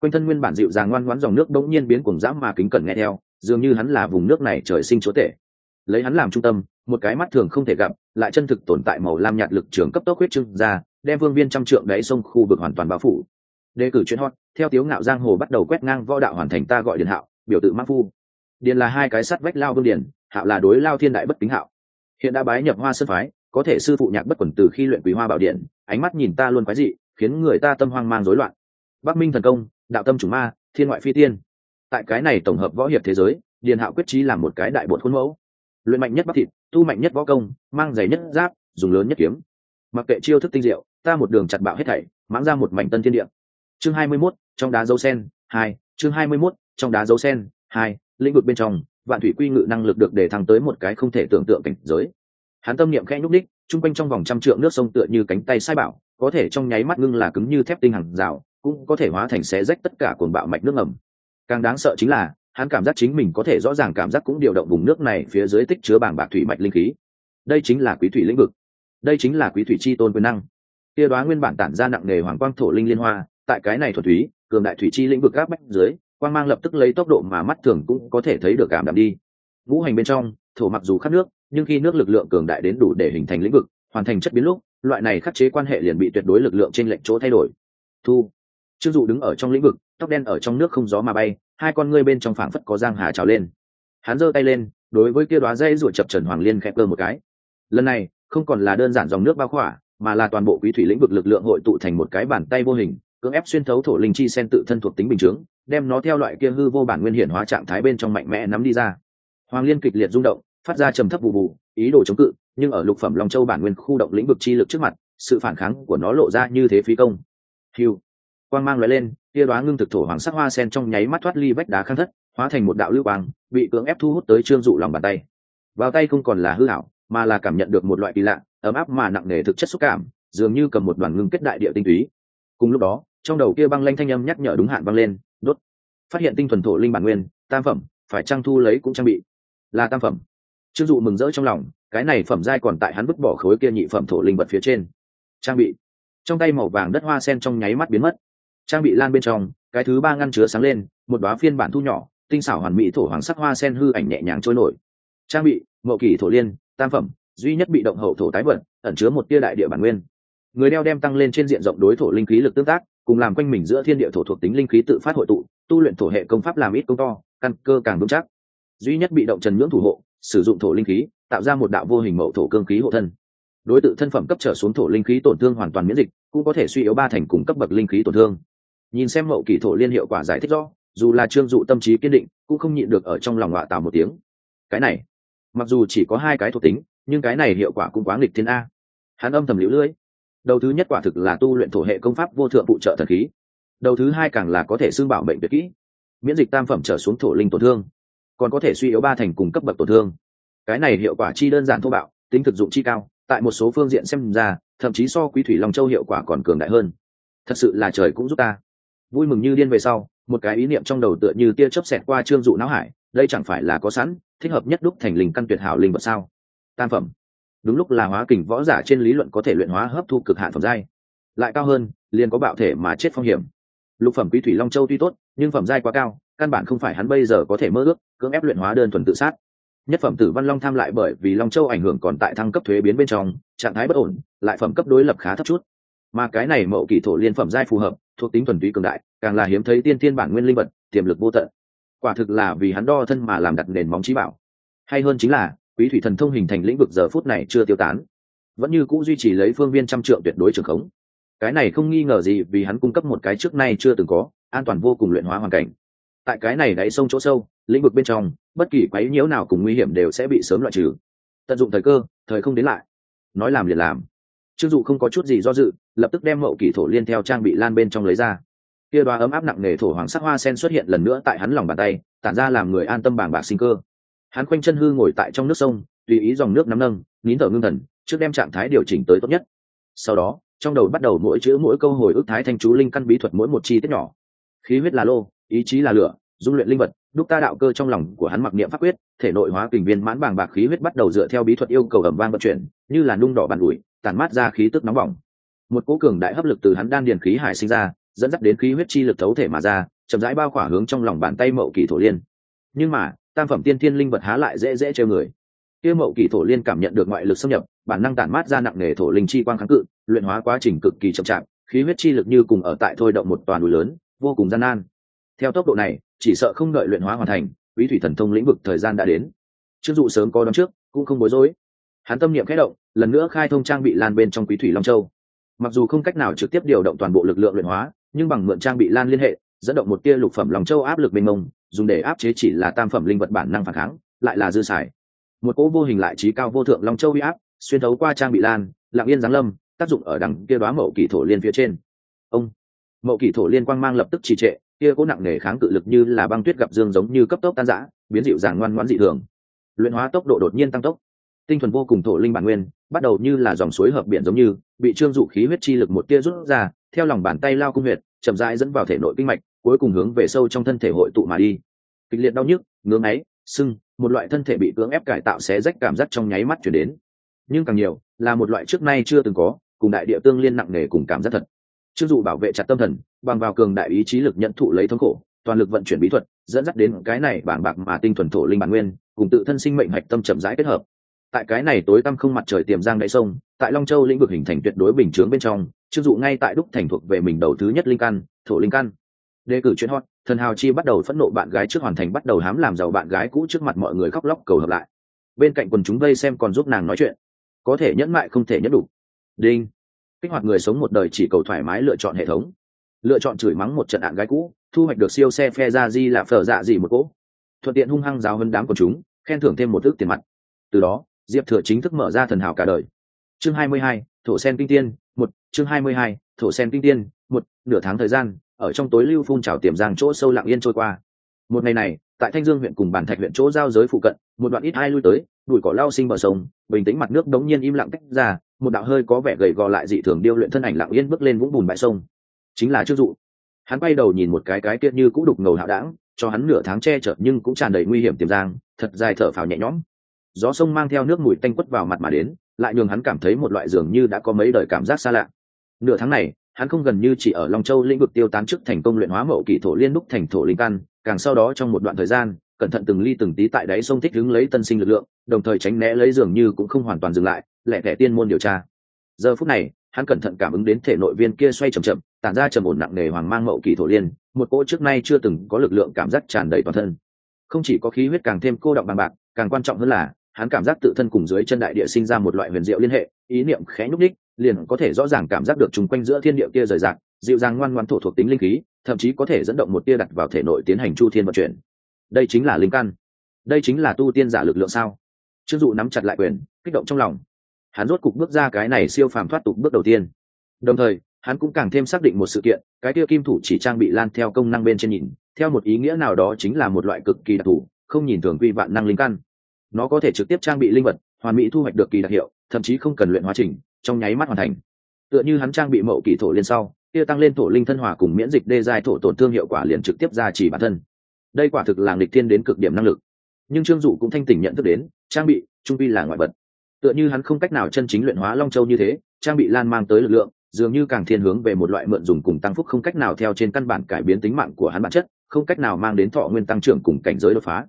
Quanh thân nguyên bản dịu dàng ngoan ngoãn dòng nước đống nhiên biến cùng dã mà kính cẩn nghe theo, dường như hắn là vùng nước này trời sinh chúa tể. Lấy hắn làm trung tâm, một cái mắt thường không thể gặp, lại chân thực tồn tại màu lam nhạt lực trường cấp tốc huyết trưng ra, đem vương viên trăm trượng đáy sông khu vực hoàn toàn bao phủ. Đề cử chuyên hot theo tiếu ngạo giang hồ bắt đầu quét ngang võ đạo hoàn thành ta gọi điền hạo biểu tự mắc phu. Điền là hai cái sắt vách lao vương điền hạo là đối lao thiên đại bất kính hạo. Hiện đã bái nhập hoa sơn phái có thể sư phụ nhạc bất quẩn từ khi luyện quý hoa bảo điện ánh mắt nhìn ta luôn quái dị khiến người ta tâm hoang mang rối loạn. Bắc minh thần công đạo tâm chủ ma thiên ngoại phi tiên. Tại cái này tổng hợp võ hiệp thế giới điền hạo quyết trí làm một cái đại bột khuôn mẫu. Luyện mạnh nhất bắc thịt tu mạnh nhất võ công mang giày nhất giáp dùng lớn nhất kiếm. Mặc kệ chiêu thức tinh diệu ta một đường chặt bạo hết thảy mãng ra một mảnh tân thiên địa. Chương hai mươi 21, trong đá dấu sen hai chương hai mươi 21, trong đá dấu sen hai lĩnh vực bên trong vạn thủy quy ngự năng lực được để thăng tới một cái không thể tưởng tượng cảnh giới. Hắn tâm niệm khẽ nhúc đích chung quanh trong vòng trăm trượng nước sông tựa như cánh tay sai bảo có thể trong nháy mắt ngưng là cứng như thép tinh hàng rào cũng có thể hóa thành xé rách tất cả cuồng bạo mạch nước ngầm. Càng đáng sợ chính là hắn cảm giác chính mình có thể rõ ràng cảm giác cũng điều động vùng nước này phía dưới tích chứa bảng bạc thủy mạch linh khí. Đây chính là quý thủy lĩnh vực. Đây chính là quý thủy chi tôn quyền năng. Kia đoá nguyên bản tản ra nặng nề hoàng quang thổ linh liên hoa tại cái này thuật thúy cường đại thủy chi lĩnh vực áp bách dưới, quang mang lập tức lấy tốc độ mà mắt thường cũng có thể thấy được cảm đạm đi. Vũ hành bên trong, thổ mặc dù khát nước, nhưng khi nước lực lượng cường đại đến đủ để hình thành lĩnh vực, hoàn thành chất biến lúc, loại này khắc chế quan hệ liền bị tuyệt đối lực lượng trên lệnh chỗ thay đổi. Thu. Trương dụ đứng ở trong lĩnh vực, tóc đen ở trong nước không gió mà bay, hai con ngươi bên trong phảng phất có giang hà trào lên. Hắn giơ tay lên, đối với kia đoá dây ruột chập trần hoàng liên khẽ cơ một cái. Lần này, không còn là đơn giản dòng nước bao khỏa, mà là toàn bộ quý thủy lĩnh vực lực lượng hội tụ thành một cái bàn tay vô hình cưỡng ép xuyên thấu thổ linh chi sen tự thân thuộc tính bình chướng, đem nó theo loại kia hư vô bản nguyên hiển hóa trạng thái bên trong mạnh mẽ nắm đi ra. Hoàng liên kịch liệt rung động, phát ra trầm thấp bù bù ý đồ chống cự, nhưng ở lục phẩm long châu bản nguyên khu động lĩnh vực chi lực trước mặt, sự phản kháng của nó lộ ra như thế phí công. Hiu quang mang lóe lên kia đoá ngưng thực thổ hoàng sắc hoa sen trong nháy mắt thoát ly vách đá khang thất, hóa thành một đạo lưu quang, bị cưỡng ép thu hút tới trương dụ lòng bàn tay. Vào tay không còn là hư hảo mà là cảm nhận được một loại kỳ lạ, ấm áp mà nặng nề thực chất xúc cảm, dường như cầm một đoàn ngưng kết đại địa tinh túy. Cùng lúc đó trong đầu kia băng lanh thanh âm nhắc nhở đúng hạn băng lên, đốt. Phát hiện tinh thuần thổ linh bản nguyên, tam phẩm, phải trang thu lấy cũng trang bị. Là tam phẩm. Chưng dụ mừng rỡ trong lòng, cái này phẩm giai còn tại hắn vứt bỏ khối kia nhị phẩm thổ linh vật phía trên. Trang bị. Trong tay màu vàng đất hoa sen trong nháy mắt biến mất. Trang bị lan bên trong, cái thứ ba ngăn chứa sáng lên, một đoá phiên bản thu nhỏ, tinh xảo hoàn mỹ thổ hoàng sắc hoa sen hư ảnh nhẹ nhàng trôi nổi. Trang bị, mậu kỳ thổ liên, tam phẩm, duy nhất bị động hậu thổ tái vật ẩn chứa một tia đại địa bản nguyên. Người đeo đem tăng lên trên diện rộng đối thổ linh khí lực tương tác cùng làm quanh mình giữa thiên địa thổ thuộc tính linh khí tự phát hội tụ, tu luyện thổ hệ công pháp làm ít công to, căn cơ càng vững chắc. Duy nhất bị động trần nhưỡng thủ hộ, sử dụng thổ linh khí, tạo ra một đạo vô hình mậu thổ cương khí hộ thân. Đối tượng thân phẩm cấp trở xuống thổ linh khí tổn thương hoàn toàn miễn dịch, cũng có thể suy yếu ba thành cùng cấp bậc linh khí tổn thương. Nhìn xem mậu kỳ thổ liên hiệu quả giải thích rõ, dù là trương dụ tâm trí kiên định, cũng không nhịn được ở trong lòng họa tạo một tiếng. Cái này, mặc dù chỉ có hai cái thuộc tính, nhưng cái này hiệu quả cũng quá nghịch thiên a. Hắn âm thầm liễu lưỡi đầu thứ nhất quả thực là tu luyện thổ hệ công pháp vô thượng phụ trợ thần khí. Đầu thứ hai càng là có thể xương bảo bệnh tuyệt kỹ. Miễn dịch tam phẩm trở xuống thổ linh tổn thương, còn có thể suy yếu ba thành cùng cấp bậc tổn thương. Cái này hiệu quả chi đơn giản thô bạo, tính thực dụng chi cao, tại một số phương diện xem ra, thậm chí so quý thủy long châu hiệu quả còn cường đại hơn. Thật sự là trời cũng giúp ta. Vui mừng như điên về sau, một cái ý niệm trong đầu tựa như tia chớp xẹt qua trương dụ não hải, đây chẳng phải là có sẵn, thích hợp nhất đúc thành linh căn tuyệt hảo linh vật sao? Tam phẩm đúng lúc là hóa kình võ giả trên lý luận có thể luyện hóa hấp thu cực hạn phẩm giai. Lại cao hơn, liền có bạo thể mà chết phong hiểm. Lục phẩm quý thủy long châu tuy tốt, nhưng phẩm giai quá cao, căn bản không phải hắn bây giờ có thể mơ ước, cưỡng ép luyện hóa đơn thuần tự sát. Nhất phẩm tử văn long tham lại bởi vì long châu ảnh hưởng còn tại thăng cấp thuế biến bên trong, trạng thái bất ổn, lại phẩm cấp đối lập khá thấp chút. Mà cái này mậu kỳ thổ liên phẩm giai phù hợp, thuộc tính thuần túy cường đại, càng là hiếm thấy tiên thiên bản nguyên linh vật, tiềm lực vô tận. Quả thực là vì hắn đo thân mà làm đặt nền móng trí bảo. Hay hơn chính là quý thủy thần thông hình thành lĩnh vực giờ phút này chưa tiêu tán. Vẫn như c ũ duy trì lấy phương viên trăm trượng tuyệt đối trường khống. Cái này không nghi ngờ gì vì hắn cung cấp một cái trước nay chưa từng có, an toàn vô cùng luyện hóa hoàn cảnh. Tại cái này đáy sông chỗ sâu, lĩnh vực bên trong, bất kỳ quấy nhiễu nào cùng nguy hiểm đều sẽ bị sớm loại trừ. Tận dụng thời cơ, thời không đến lại. Nói làm liền làm. Chưng dụ không có chút gì do dự, lập tức đem mậu kỷ thổ liên theo trang bị lan bên trong lấy ra. Kia đoá ấm áp nặng nề thổ hoàng sắc hoa sen xuất hiện lần nữa tại hắn lòng bàn tay, tản ra làm người an tâm bàng bạc sinh cơ hắn khoanh chân hư ngồi tại trong nước sông, tùy ý dòng nước nắm nâng, nín thở ngưng thần, trước đem trạng thái điều chỉnh tới tốt nhất. Sau đó, trong đầu bắt đầu mỗi chữ mỗi câu hồi ức thái thanh chú linh căn bí thuật mỗi một chi tiết nhỏ. Khí huyết là lô, ý chí là lửa, dung luyện linh vật, đúc ta đạo cơ trong lòng của hắn mặc niệm pháp quyết, thể nội hóa kình viên mãn bàng bạc khí huyết bắt đầu dựa theo bí thuật yêu cầu ẩm vang vận chuyển, như là nung đỏ bàn ủi tàn mát ra khí tức nóng bỏng. Một cố cường đại hấp lực từ hắn đan điền khí hải sinh ra, dẫn dắt đến khí huyết chi lực thấu thể mà ra, chậm rãi bao khỏa hướng trong lòng bàn tay mậu kỳ thổ liên. Nhưng mà tam phẩm tiên thiên linh vật há lại dễ dễ treo người. Kia mậu kỳ thổ liên cảm nhận được ngoại lực xâm nhập, bản năng tản mát ra nặng nề thổ linh chi quang kháng cự, luyện hóa quá trình cực kỳ chậm chạp, khí huyết chi lực như cùng ở tại thôi động một toàn núi lớn, vô cùng gian nan. Theo tốc độ này, chỉ sợ không đợi luyện hóa hoàn thành quý thủy thần thông lĩnh vực thời gian đã đến. Chưng dụ sớm có đón trước, cũng không bối rối. Hắn tâm niệm khẽ động, lần nữa khai thông trang bị lan bên trong quý thủy long châu. Mặc dù không cách nào trực tiếp điều động toàn bộ lực lượng luyện hóa, nhưng bằng mượn trang bị lan liên hệ, dẫn động một tia lục phẩm lòng châu áp lực mênh mông dùng để áp chế chỉ là tam phẩm linh vật bản năng phản kháng, lại là dư xài. Một cỗ vô hình lại trí cao vô thượng long châu huy áp, xuyên thấu qua trang bị lan lạng yên giáng lâm, tác dụng ở đằng kia đoá mậu kỳ thổ liên phía trên. Ông, mậu kỳ thổ liên quang mang lập tức trì trệ, kia cố nặng nề kháng cự lực như là băng tuyết gặp dương giống như cấp tốc tan rã, biến dịu dàng ngoan ngoãn dị thường. Luyện hóa tốc độ đột nhiên tăng tốc. Tinh thuần vô cùng thổ linh bản nguyên, bắt đầu như là dòng suối hợp biển giống như, bị trương dụ khí huyết chi lực một tia rút ra, theo lòng bàn tay lao cung huyệt, chậm rãi dẫn vào thể nội kinh mạch cuối cùng hướng về sâu trong thân thể hội tụ mà đi. Kịch liệt đau nhức ngưỡng ấy sưng, một loại thân thể bị cưỡng ép cải tạo xé rách cảm giác trong nháy mắt chuyển đến. Nhưng càng nhiều, là một loại trước nay chưa từng có, cùng đại địa tương liên nặng nề cùng cảm giác thật. Chưng dụ bảo vệ chặt tâm thần, bằng vào cường đại ý chí lực nhận thụ lấy thống khổ, toàn lực vận chuyển bí thuật, dẫn dắt đến cái này bảng bạc mà tinh thuần thổ linh bản nguyên, cùng tự thân sinh mệnh hạch tâm chậm rãi kết hợp. Tại cái này tối tăm không mặt trời tiềm giang đại sông, tại long châu lĩnh vực hình thành tuyệt đối bình chướng bên trong chưng dụ ngay tại đúc thành thuộc về mình đầu thứ nhất linh căn, thổ linh căn đề cử chuyện hot thần hào chi bắt đầu phẫn nộ bạn gái trước hoàn thành bắt đầu hám làm giàu bạn gái cũ trước mặt mọi người khóc lóc cầu hợp lại. Bên cạnh quần chúng vây xem còn giúp nàng nói chuyện. Có thể nhẫn mại không thể nhẫn đủ. Đinh. Kích hoạt người sống một đời chỉ cầu thoải mái lựa chọn hệ thống. Lựa chọn chửi mắng một trận ạn gái cũ thu hoạch được siêu xe phe ra di là phở dạ gì một cỗ. Thuận tiện hung hăng giáo hơn đám của chúng khen thưởng thêm một ước tiền mặt. Từ đó diệp thừa chính thức mở ra thần hào cả đời. Chương 22, thổ sen kinh tiên một chương 22, thổ sen kinh tiên một nửa tháng thời gian ở trong tối lưu phun trào tiềm giang chỗ sâu lặng yên trôi qua. Một ngày này, tại thanh dương huyện cùng bản thạch huyện chỗ giao giới phụ cận, một đoạn ít ai lui tới đùi cỏ lao sinh bờ sông, bình tĩnh mặt nước đống nhiên im lặng tách ra, một đạo hơi có vẻ gầy gò lại dị thường điêu luyện thân ảnh lặng yên bước lên vũng bùn bãi sông. Chính là trước dụ. Hắn quay đầu nhìn một cái cái kia như cũ đục ngầu hạo đãng, cho hắn nửa tháng che chở nhưng cũng tràn đầy nguy hiểm tiềm giang, thật dài thở phào nhẹ nhõm. Gió sông mang theo nước mùi tanh quất vào mặt mà đến, lại nhường hắn cảm thấy một loại dường như đã có mấy đời cảm giác xa lạ. Nửa tháng này hắn không gần như chỉ ở long châu lĩnh vực tiêu tán trước thành công luyện hóa mậu kỷ thổ liên đúc thành thổ linh căn, càng sau đó trong một đoạn thời gian, cẩn thận từng ly từng tí tại đáy sông thích đứng lấy tân sinh lực lượng, đồng thời tránh né lấy dường như cũng không hoàn toàn dừng lại, lẻ tẻ tiên môn điều tra. Giờ phút này, hắn cẩn thận cảm ứng đến thể nội viên kia xoay chậm chậm, tản ra trầm ổn nặng nề hoàng mang mậu kỳ thổ liên, một cỗ trước nay chưa từng có lực lượng cảm giác tràn đầy toàn thân. Không chỉ có khí huyết càng thêm cô động bằng bạc, càng quan trọng hơn là, hắn cảm giác tự thân cùng dưới chân đại địa sinh ra một loại huyền diệu liên hệ, ý niệm khẽ nhúc đích liền có thể rõ ràng cảm giác được chung quanh giữa thiên địa kia rời rạc, dịu dàng ngoan ngoan thổ thuộc tính linh khí, thậm chí có thể dẫn động một tia đặt vào thể nội tiến hành chu thiên vận chuyển. Đây chính là linh căn. Đây chính là tu tiên giả lực lượng sao? Trương dụ nắm chặt lại quyền, kích động trong lòng. Hắn rốt cục bước ra cái này siêu phàm thoát tục bước đầu tiên. Đồng thời, hắn cũng càng thêm xác định một sự kiện, cái kia kim thủ chỉ trang bị lan theo công năng bên trên nhìn, theo một ý nghĩa nào đó chính là một loại cực kỳ đặc thù, không nhìn thường quy vạn năng linh căn. Nó có thể trực tiếp trang bị linh vật, hoàn mỹ thu hoạch được kỳ đặc hiệu, thậm chí không cần luyện hóa trình trong nháy mắt hoàn thành. Tựa như hắn trang bị mậu kỳ thổ liên sau, kia tăng lên thổ linh thân hòa cùng miễn dịch đê giai thổ tổn thương hiệu quả liền trực tiếp ra chỉ bản thân. Đây quả thực là nghịch thiên đến cực điểm năng lực. Nhưng trương dụ cũng thanh tỉnh nhận thức đến, trang bị, trung vi là ngoại vật. Tựa như hắn không cách nào chân chính luyện hóa long châu như thế, trang bị lan mang tới lực lượng, dường như càng thiên hướng về một loại mượn dùng cùng tăng phúc không cách nào theo trên căn bản cải biến tính mạng của hắn bản chất, không cách nào mang đến thọ nguyên tăng trưởng cùng cảnh giới đột phá.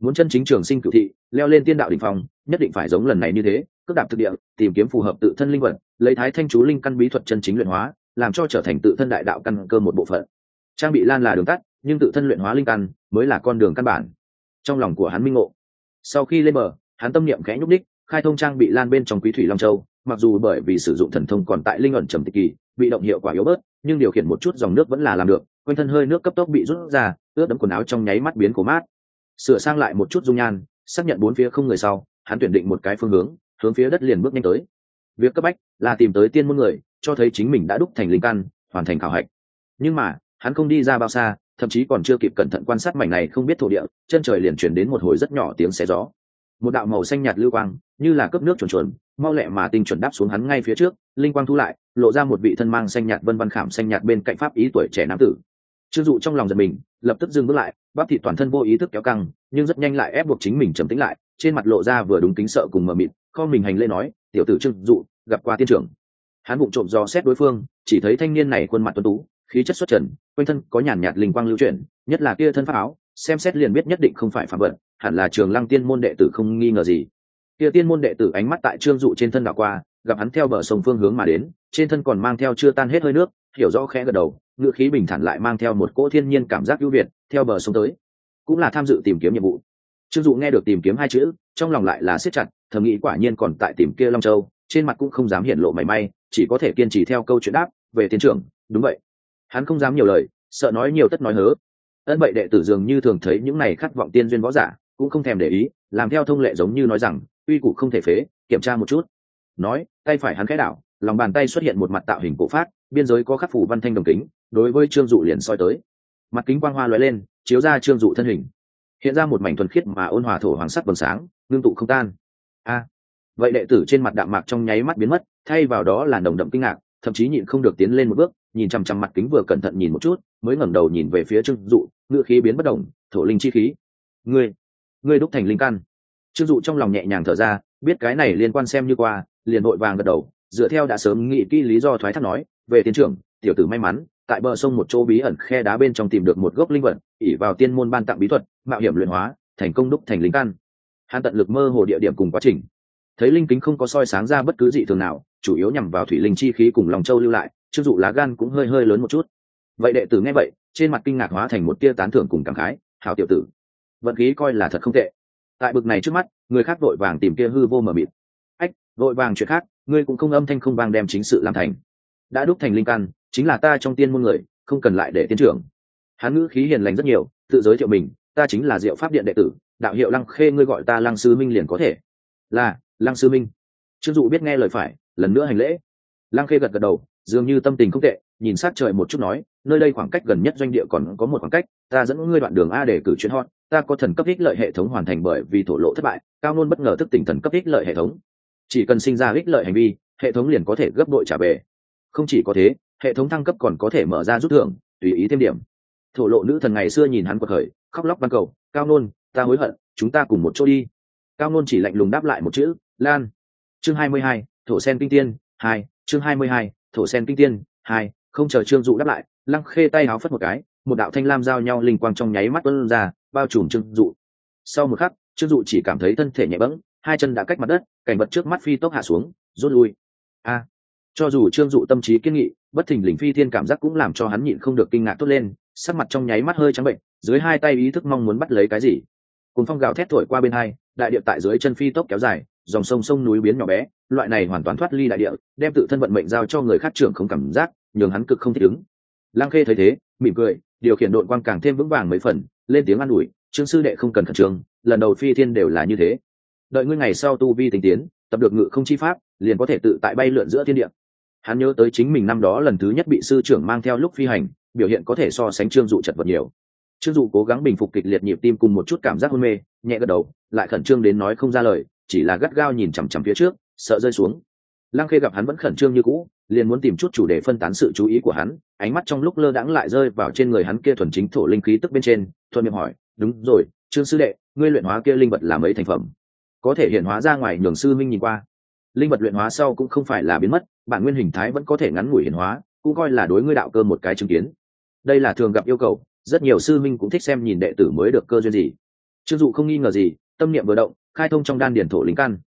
Muốn chân chính trường sinh cựu thị, leo lên tiên đạo đỉnh phong, nhất định phải giống lần này như thế cước đạp thực địa, tìm kiếm phù hợp tự thân linh vật, lấy thái thanh chú linh căn bí thuật chân chính luyện hóa, làm cho trở thành tự thân đại đạo căn cơ một bộ phận. Trang bị lan là đường tắt, nhưng tự thân luyện hóa linh căn mới là con đường căn bản. Trong lòng của hắn minh ngộ. Sau khi lên bờ, hắn tâm niệm khẽ nhúc đích khai thông trang bị lan bên trong quý thủy long châu, mặc dù bởi vì sử dụng thần thông còn tại linh ẩn trầm tịch kỳ, bị động hiệu quả yếu bớt, nhưng điều khiển một chút dòng nước vẫn là làm được, quanh thân hơi nước cấp tốc bị rút ra, ướt đẫm quần áo trong nháy mắt biến cổ mát. Sửa sang lại một chút dung nhan, xác nhận bốn phía không người sau, hắn tuyển định một cái phương hướng hướng phía đất liền bước nhanh tới. Việc cấp bách là tìm tới tiên môn người, cho thấy chính mình đã đúc thành linh căn, hoàn thành khảo hạch. Nhưng mà, hắn không đi ra bao xa, thậm chí còn chưa kịp cẩn thận quan sát mảnh này không biết thổ địa, chân trời liền chuyển đến một hồi rất nhỏ tiếng xé gió. Một đạo màu xanh nhạt lưu quang, như là cấp nước chuẩn chuẩn mau lẹ mà tinh chuẩn đáp xuống hắn ngay phía trước, linh quang thu lại, lộ ra một vị thân mang xanh nhạt vân văn khảm xanh nhạt bên cạnh pháp ý tuổi trẻ nam tử. Chưng dụ trong lòng giật mình, lập tức dừng bước lại, bắp thị toàn thân vô ý thức kéo căng nhưng rất nhanh lại ép buộc chính mình trầm tĩnh lại, trên mặt lộ ra vừa đúng kính sợ cùng mờ mịt kho mình hành lễ nói, tiểu tử trưng dụ, gặp qua tiên trưởng. Hắn bụng trộm do xét đối phương, chỉ thấy thanh niên này khuôn mặt tuấn tú, khí chất xuất trần, quanh thân có nhàn nhạt linh quang lưu chuyển, nhất là kia thân pháp áo, xem xét liền biết nhất định không phải phạm vật, hẳn là trường lăng tiên môn đệ tử không nghi ngờ gì. Kia tiên môn đệ tử ánh mắt tại trương dụ trên thân đảo qua, gặp hắn theo bờ sông phương hướng mà đến, trên thân còn mang theo chưa tan hết hơi nước, hiểu rõ khẽ gật đầu, ngựa khí bình thản lại mang theo một cỗ thiên nhiên cảm giác ưu việt, theo bờ sông tới cũng là tham dự tìm kiếm nhiệm vụ. Trương dụ nghe được tìm kiếm hai chữ, trong lòng lại là siết chặt, thầm nghĩ quả nhiên còn tại tìm kia long châu, trên mặt cũng không dám hiện lộ mảy may, chỉ có thể kiên trì theo câu chuyện đáp, về tiến trưởng, đúng vậy. Hắn không dám nhiều lời, sợ nói nhiều tất nói hớ. Ân vậy đệ tử dường như thường thấy những này khát vọng tiên duyên võ giả, cũng không thèm để ý, làm theo thông lệ giống như nói rằng, uy củ không thể phế, kiểm tra một chút. Nói, tay phải hắn khẽ đảo, lòng bàn tay xuất hiện một mặt tạo hình cổ phát, biên giới có khắc phủ văn thanh đồng kính, đối với trương dụ liền soi tới mặt kính quang hoa lóe lên, chiếu ra trương dụ thân hình. Hiện ra một mảnh thuần khiết mà ôn hòa thổ hoàng sắc vầng sáng, ngưng tụ không tan. A! Vậy đệ tử trên mặt đạm mạc trong nháy mắt biến mất, thay vào đó là nồng đậm kinh ngạc, thậm chí nhịn không được tiến lên một bước, nhìn chằm chằm mặt kính vừa cẩn thận nhìn một chút, mới ngẩng đầu nhìn về phía trương dụ ngựa khí biến bất động, thổ linh chi khí. Ngươi ngươi đúc thành linh căn. Trương dụ trong lòng nhẹ nhàng thở ra, biết cái này liên quan xem như qua, liền vội vàng gật đầu, dựa theo đã sớm nghĩ kỹ lý do thoái thác nói, về tiến trưởng, tiểu tử may mắn tại bờ sông một chỗ bí ẩn khe đá bên trong tìm được một gốc linh vật ỉ vào tiên môn ban tặng bí thuật, mạo hiểm luyện hóa, thành công đúc thành linh căn. Hắn tận lực mơ hồ địa điểm cùng quá trình. Thấy linh kính không có soi sáng ra bất cứ dị thường nào, chủ yếu nhằm vào thủy linh chi khí cùng lòng châu lưu lại chưng dụ lá gan cũng hơi hơi lớn một chút. Vậy đệ tử nghe vậy, trên mặt kinh ngạc hóa thành một tia tán thưởng cùng cảm khái, hảo tiểu tử, vận khí coi là thật không tệ. Tại bực này trước mắt, người khác vội vàng tìm kia hư vô mờ mịt. Ách, vội vàng chuyện khác, ngươi cũng không âm thanh không vang đem chính sự làm thành đã đúc thành linh căn, chính là ta trong tiên môn người, không cần lại để tiến trưởng. Hắn ngữ khí hiền lành rất nhiều, tự giới thiệu mình, ta chính là diệu pháp điện đệ tử, đạo hiệu lăng khê ngươi gọi ta lăng sư minh liền có thể. Là, lăng sư minh. Trương dụ biết nghe lời phải, lần nữa hành lễ. Lăng khê gật gật đầu, dường như tâm tình không tệ, nhìn sát trời một chút nói, nơi đây khoảng cách gần nhất doanh địa còn có một khoảng cách, ta dẫn ngươi đoạn đường a để cử chuyến hot, ta có thần cấp ích lợi hệ thống hoàn thành bởi vì thổ lộ thất bại, cao nôn bất ngờ thức tỉnh thần cấp ích lợi hệ thống. Chỉ cần sinh ra ích lợi hành vi, hệ thống liền có thể gấp đội trả về không chỉ có thế, hệ thống thăng cấp còn có thể mở ra rút thưởng, tùy ý thêm điểm. Thổ lộ nữ thần ngày xưa nhìn hắn quật khởi, khóc lóc ban cầu, cao nôn, ta hối hận, chúng ta cùng một chỗ đi. Cao nôn chỉ lạnh lùng đáp lại một chữ, lan. Chương hai mươi hai, thổ sen kinh tiên, hai, chương hai mươi hai, thổ sen kinh tiên, hai, không chờ trương dụ đáp lại, lăng khê tay áo phất một cái, một đạo thanh lam giao nhau linh quang trong nháy mắt tuân ra, bao trùm trương dụ. Sau một khắc, trương dụ chỉ cảm thấy thân thể nhẹ bẫng, hai chân đã cách mặt đất, cảnh vật trước mắt phi tốc hạ xuống, rút lui. A! Cho dù trương dụ tâm trí kiên nghị, bất thình lình phi thiên cảm giác cũng làm cho hắn nhịn không được kinh ngạc tốt lên, sắc mặt trong nháy mắt hơi trắng bệnh, dưới hai tay ý thức mong muốn bắt lấy cái gì. Cùng phong gào thét thổi qua bên hai, đại địa tại dưới chân phi tốc kéo dài, dòng sông sông núi biến nhỏ bé, loại này hoàn toàn thoát ly đại địa, đem tự thân vận mệnh giao cho người khác trưởng không cảm giác, nhường hắn cực không thích ứng. Lang khê thấy thế, mỉm cười, điều khiển đội quang càng thêm vững vàng mấy phần, lên tiếng an ủi, trương sư đệ không cần khẩn trương, lần đầu phi thiên đều là như thế. Đợi ngươi ngày sau tu vi tinh tiến, tập được ngự không chi pháp, liền có thể tự tại bay lượn giữa thiên địa hắn nhớ tới chính mình năm đó lần thứ nhất bị sư trưởng mang theo lúc phi hành, biểu hiện có thể so sánh trương dụ chật vật nhiều. Trương dụ cố gắng bình phục kịch liệt nhịp tim cùng một chút cảm giác hôn mê, nhẹ gật đầu, lại khẩn trương đến nói không ra lời, chỉ là gắt gao nhìn chằm chằm phía trước, sợ rơi xuống. Lăng khê gặp hắn vẫn khẩn trương như cũ, liền muốn tìm chút chủ đề phân tán sự chú ý của hắn, ánh mắt trong lúc lơ đãng lại rơi vào trên người hắn kia thuần chính thổ linh khí tức bên trên, thuận miệng hỏi, đúng rồi, trương sư đệ, ngươi luyện hóa kia linh vật là mấy thành phẩm? Có thể hiện hóa ra ngoài nhường sư minh nhìn qua linh vật luyện hóa sau cũng không phải là biến mất, bản nguyên hình thái vẫn có thể ngắn ngủi hiển hóa, cũng coi là đối ngươi đạo cơ một cái chứng kiến. Đây là thường gặp yêu cầu, rất nhiều sư minh cũng thích xem nhìn đệ tử mới được cơ duyên gì. Chưng dụ không nghi ngờ gì, tâm niệm vừa động, khai thông trong đan điển thổ linh căn.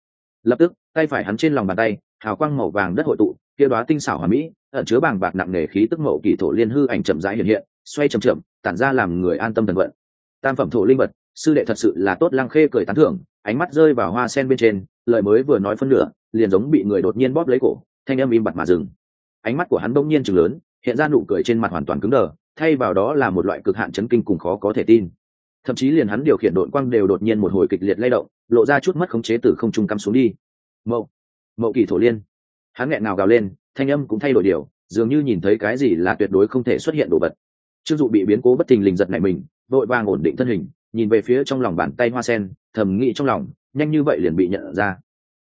Lập tức, tay phải hắn trên lòng bàn tay, hào quang màu vàng đất hội tụ, kia đoá tinh xảo hòa mỹ, ẩn chứa bàng bạc nặng nề khí tức mậu kỳ thổ liên hư ảnh chậm rãi hiện hiện, xoay chậm chậm, tản ra làm người an tâm thần vận. Tam phẩm thổ linh vật, sư đệ thật sự là tốt lăng khê cười tán thưởng, ánh mắt rơi vào hoa sen bên trên, lời mới vừa nói phân nửa liền giống bị người đột nhiên bóp lấy cổ, thanh âm im bặt mà dừng. Ánh mắt của hắn bỗng nhiên chừng lớn, hiện ra nụ cười trên mặt hoàn toàn cứng đờ, thay vào đó là một loại cực hạn chấn kinh cùng khó có thể tin. Thậm chí liền hắn điều khiển đội quang đều đột nhiên một hồi kịch liệt lay động, lộ ra chút mất khống chế từ không trung cắm xuống đi. Mậu mậu kỳ thổ liên. Hắn nghẹn nào gào lên, thanh âm cũng thay đổi điều, dường như nhìn thấy cái gì là tuyệt đối không thể xuất hiện đồ vật. Chưng dụ bị biến cố bất thình lình giật này mình, vội vàng ổn định thân hình, nhìn về phía trong lòng bàn tay hoa sen, thầm nghĩ trong lòng, nhanh như vậy liền bị nhận ra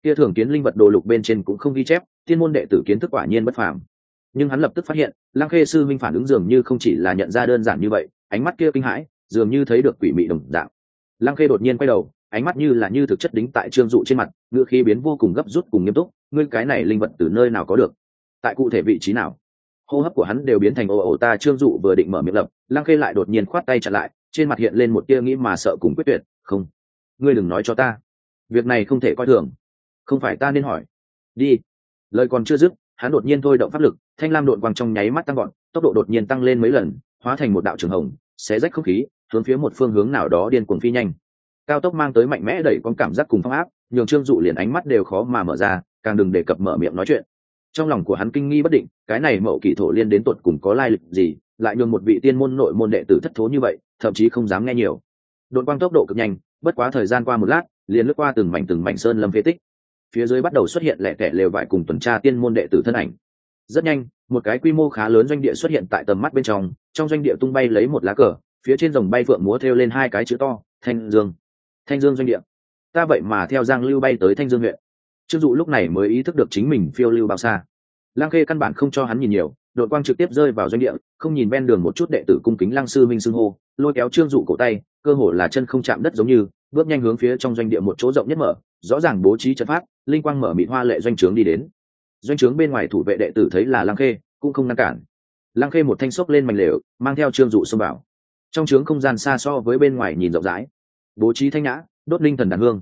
kia thường kiến linh vật đồ lục bên trên cũng không ghi chép thiên môn đệ tử kiến thức quả nhiên bất phàm. Nhưng hắn lập tức phát hiện, lăng khê sư minh phản ứng dường như không chỉ là nhận ra đơn giản như vậy, ánh mắt kia kinh hãi, dường như thấy được quỷ mị đồng dạng. Lăng khê đột nhiên quay đầu, ánh mắt như là như thực chất đính tại trương dụ trên mặt, ngựa khí biến vô cùng gấp rút cùng nghiêm túc, ngươi cái này linh vật từ nơi nào có được? Tại cụ thể vị trí nào? Hô hấp của hắn đều biến thành ồ ồ ta, trương dụ vừa định mở miệng lập, lăng khê lại đột nhiên khoát tay chặn lại, trên mặt hiện lên một tia nghĩ mà sợ cùng quyết tuyệt, không, ngươi đừng nói cho ta. Việc này không thể coi thường không phải ta nên hỏi. Đi. Lời còn chưa dứt, hắn đột nhiên thôi động pháp lực, thanh lam đội quang trong nháy mắt tăng gọn tốc độ đột nhiên tăng lên mấy lần, hóa thành một đạo trường hồng, xé rách không khí, hướng phía một phương hướng nào đó điên cuồng phi nhanh. Cao tốc mang tới mạnh mẽ đẩy con cảm giác cùng phong áp, nhường trương dụ liền ánh mắt đều khó mà mở ra, càng đừng đề cập mở miệng nói chuyện. Trong lòng của hắn kinh nghi bất định, cái này mậu kỷ thổ liên đến tột cùng có lai lịch gì, lại nhường một vị tiên môn nội môn đệ tử thất thố như vậy, thậm chí không dám nghe nhiều. Đội quang tốc độ cực nhanh, bất quá thời gian qua một lát, liền lướt qua từng mảnh từng mảnh sơn lâm phế tích phía dưới bắt đầu xuất hiện lẻ tẻ lều vải cùng tuần tra tiên môn đệ tử thân ảnh. Rất nhanh, một cái quy mô khá lớn doanh địa xuất hiện tại tầm mắt bên trong trong doanh địa tung bay lấy một lá cờ, phía trên dòng bay phượng múa thêu lên hai cái chữ to, thanh dương. Thanh dương doanh địa. Ta vậy mà theo giang lưu bay tới thanh dương huyện. Trương dụ lúc này mới ý thức được chính mình phiêu lưu bao xa. Lang khê căn bản không cho hắn nhìn nhiều, đội quang trực tiếp rơi vào doanh địa, không nhìn ven đường một chút đệ tử cung kính lăng sư minh xưng hô, lôi kéo trương dụ cổ tay cơ hồ là chân không chạm đất giống như, bước nhanh hướng phía trong doanh địa một chỗ rộng nhất mở, rõ ràng bố trí trận pháp, linh quang mở mịt hoa lệ doanh trướng đi đến. Doanh trướng bên ngoài thủ vệ đệ tử thấy là lăng khê, cũng không ngăn cản. Lăng khê một thanh xốc lên mảnh lều, mang theo trương dụ xông vào. Trong trướng không gian xa so với bên ngoài nhìn rộng rãi. Bố trí thanh nhã, đốt linh thần đàn hương.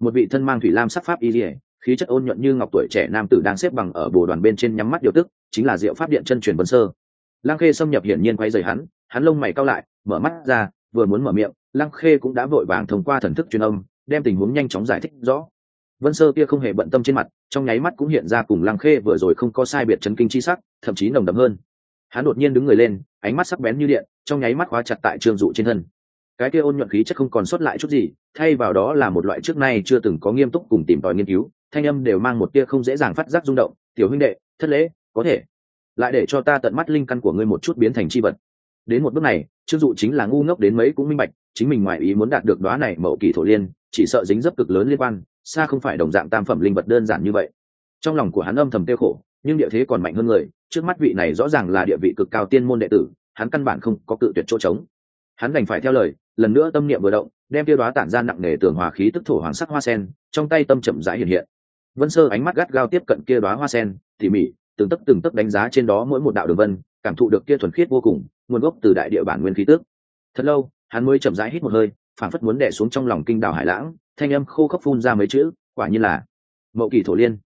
Một vị thân mang thủy lam sắc pháp y dỉa khí chất ôn nhuận như ngọc tuổi trẻ nam tử đang xếp bằng ở bồ đoàn bên trên nhắm mắt điều tức, chính là diệu pháp điện chân truyền vân sơ. Lăng khê xâm nhập hiển nhiên quay dày hắn hắn lông mày cao lại, mở mắt ra vừa muốn mở miệng, lăng khê cũng đã vội vàng thông qua thần thức truyền âm, đem tình huống nhanh chóng giải thích rõ. Vân sơ kia không hề bận tâm trên mặt, trong nháy mắt cũng hiện ra cùng lăng khê vừa rồi không có sai biệt chấn kinh chi sắc, thậm chí nồng đậm hơn. Hắn đột nhiên đứng người lên, ánh mắt sắc bén như điện, trong nháy mắt khóa chặt tại trương dụ trên thân. Cái kia ôn nhuận khí chất không còn sót lại chút gì, thay vào đó là một loại trước nay chưa từng có nghiêm túc cùng tìm tòi nghiên cứu, thanh âm đều mang một tia không dễ dàng phát giác rung động, tiểu huynh đệ, thất lễ, có thể. Lại để cho ta tận mắt linh căn của ngươi một chút biến thành chi vật. Đến một bước này trương dụ chính là ngu ngốc đến mấy cũng minh bạch, chính mình ngoài ý muốn đạt được đoá này mậu kỳ thổ liên, chỉ sợ dính dấp cực lớn liên quan, xa không phải đồng dạng tam phẩm linh vật đơn giản như vậy. Trong lòng của hắn âm thầm tiêu khổ, nhưng địa thế còn mạnh hơn người, trước mắt vị này rõ ràng là địa vị cực cao tiên môn đệ tử, hắn căn bản không có cự tuyệt chỗ trống. Hắn đành phải theo lời, lần nữa tâm niệm vừa động, đem tiêu đoá tản ra nặng nề tường hòa khí tức thổ hoàng sắc hoa sen, trong tay tâm chậm rãi hiện hiện. Vân sơ ánh mắt gắt gao tiếp cận kia đoá hoa sen, tỉ mỉ, từng tấc từng tấc đánh giá trên đó mỗi một đạo đường vân cảm thụ được kia thuần khiết vô cùng, nguồn gốc từ đại địa bản nguyên khí tước thật lâu, hắn mới chậm rãi hít một hơi phản phất muốn đè xuống trong lòng kinh đảo hải lãng, thanh âm khô khốc phun ra mấy chữ, quả nhiên là mậu kỳ thổ liên.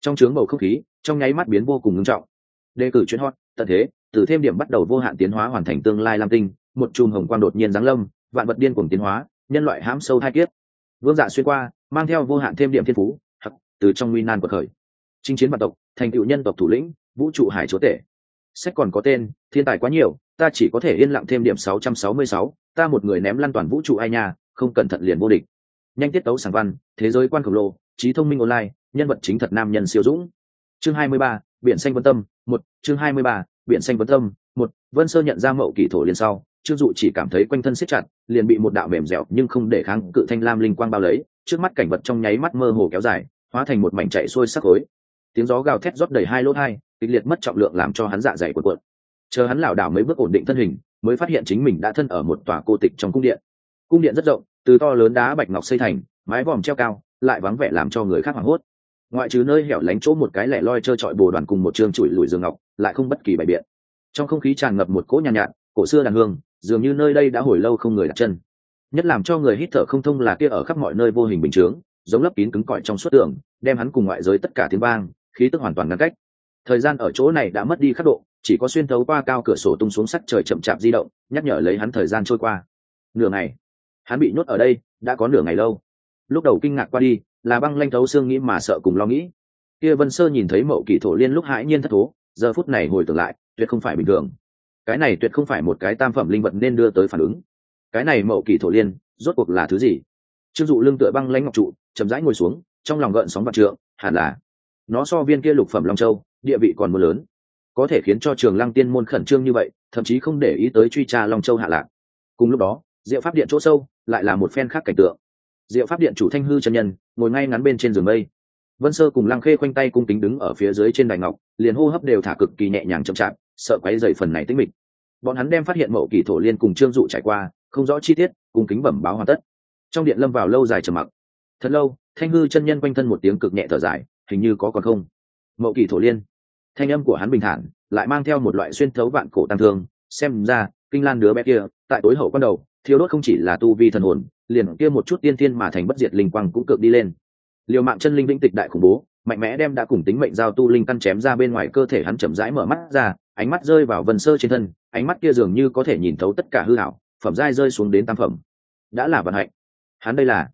Trong trướng bầu không khí, trong nháy mắt biến vô cùng ngưng trọng. Đề cử chuyên hot, tận thế, từ thêm điểm bắt đầu vô hạn tiến hóa hoàn thành tương lai lam tinh, một chùm hồng quang đột nhiên giáng lâm, vạn vật điên cuồng tiến hóa, nhân loại hãm sâu hai kiếp. Vương dạ xuyên qua, mang theo vô hạn thêm điểm thiên phú hặc từ trong nguy nan của khởi. Chinh chiến bản tộc, thành cựu nhân tộc thủ lĩnh, vũ trụ hải chúa tể sách còn có tên thiên tài quá nhiều ta chỉ có thể yên lặng thêm điểm 666, ta một người ném lăn toàn vũ trụ ai nha không cẩn thận liền vô địch. Nhanh tiết tấu sáng văn thế giới quan khổng lồ trí thông minh online nhân vật chính thật nam nhân siêu dũng. Chương 23, biển xanh vân tâm một chương 23, biển xanh vân tâm một vân sơ nhận ra mậu kỷ thổ liền sau trương dụ chỉ cảm thấy quanh thân siết chặt liền bị một đạo mềm dẻo nhưng không để kháng cự thanh lam linh quang bao lấy trước mắt cảnh vật trong nháy mắt mơ hồ kéo dài hóa thành một mảnh chạy xuôi sắc khối tiếng gió gào thét rót đầy hai lỗ hai kịch liệt mất trọng lượng làm cho hắn dạ dày cuộn cuộn. Chờ hắn lảo đảo mấy bước ổn định thân hình mới phát hiện chính mình đã thân ở một tòa cô tịch trong cung điện. Cung điện rất rộng từ to lớn đá bạch ngọc xây thành mái vòm treo cao lại vắng vẻ làm cho người khác hoảng hốt. Ngoại trừ nơi hẻo lánh chỗ một cái lẻ loi trơ trọi bồ đoàn cùng một trường chuỗi lùi giường ngọc lại không bất kỳ bài biện. Trong không khí tràn ngập một cỗ nhàn nhạt, nhạt cổ xưa đàn hương dường như nơi đây đã hồi lâu không người đặt chân. Nhất làm cho người hít thở không thông là kia ở khắp mọi nơi vô hình bình chướng giống lấp kín cứng cỏi trong suốt tường đem hắn cùng ngoại giới tất cả tiếng vang khí tức hoàn toàn ngăn cách thời gian ở chỗ này đã mất đi khắc độ, chỉ có xuyên thấu qua cao cửa sổ tung xuống sắc trời chậm chạp di động, nhắc nhở lấy hắn thời gian trôi qua. Nửa ngày, hắn bị nhốt ở đây, đã có nửa ngày lâu. Lúc đầu kinh ngạc qua đi, là băng lanh thấu xương nghĩ mà sợ cùng lo nghĩ. Kia vân sơ nhìn thấy mậu kỳ thổ liên lúc hãi nhiên thất thố, giờ phút này hồi tưởng lại, tuyệt không phải bình thường. Cái này tuyệt không phải một cái tam phẩm linh vật nên đưa tới phản ứng. Cái này mậu kỳ thổ liên, rốt cuộc là thứ gì? Chưng dụ lưng tựa băng lãnh ngọc trụ, chậm rãi ngồi xuống, trong lòng gợn sóng vật trượng, hẳn là nó so viên kia lục phẩm long châu địa vị còn mưa lớn. Có thể khiến cho trường lăng tiên môn khẩn trương như vậy, thậm chí không để ý tới truy tra long châu hạ lạc. Cùng lúc đó, diệu pháp điện chỗ sâu lại là một phen khác cảnh tượng. Diệu pháp điện chủ thanh hư chân nhân ngồi ngay ngắn bên trên giường mây. Vân sơ cùng lăng khê khoanh tay cung kính đứng ở phía dưới trên đài ngọc, liền hô hấp đều thả cực kỳ nhẹ nhàng chậm chạp, sợ quấy dậy phần này tính mịch. Bọn hắn đem phát hiện mậu kỳ thổ liên cùng trương dụ trải qua, không rõ chi tiết, cung kính bẩm báo hoàn tất. Trong điện lâm vào lâu dài trầm mặc. Thật lâu, thanh hư chân nhân quanh thân một tiếng cực nhẹ thở dài, hình như có còn không mậu kỳ thổ liên. Thanh âm của hắn bình thản, lại mang theo một loại xuyên thấu vạn cổ tăng thương. Xem ra, kinh lan đứa bé kia, tại tối hậu ban đầu thiếu đốt không chỉ là tu vi thần hồn, liền kia một chút tiên thiên mà thành bất diệt linh quang cũng cược đi lên. Liều mạng chân linh vĩnh tịch đại khủng bố, mạnh mẽ đem đã cùng tính mệnh giao tu linh căn chém ra bên ngoài cơ thể hắn chậm rãi mở mắt ra, ánh mắt rơi vào vân sơ trên thân, ánh mắt kia dường như có thể nhìn thấu tất cả hư hảo, phẩm giai rơi xuống đến tam phẩm. Đã là vận hạnh. Hắn đây là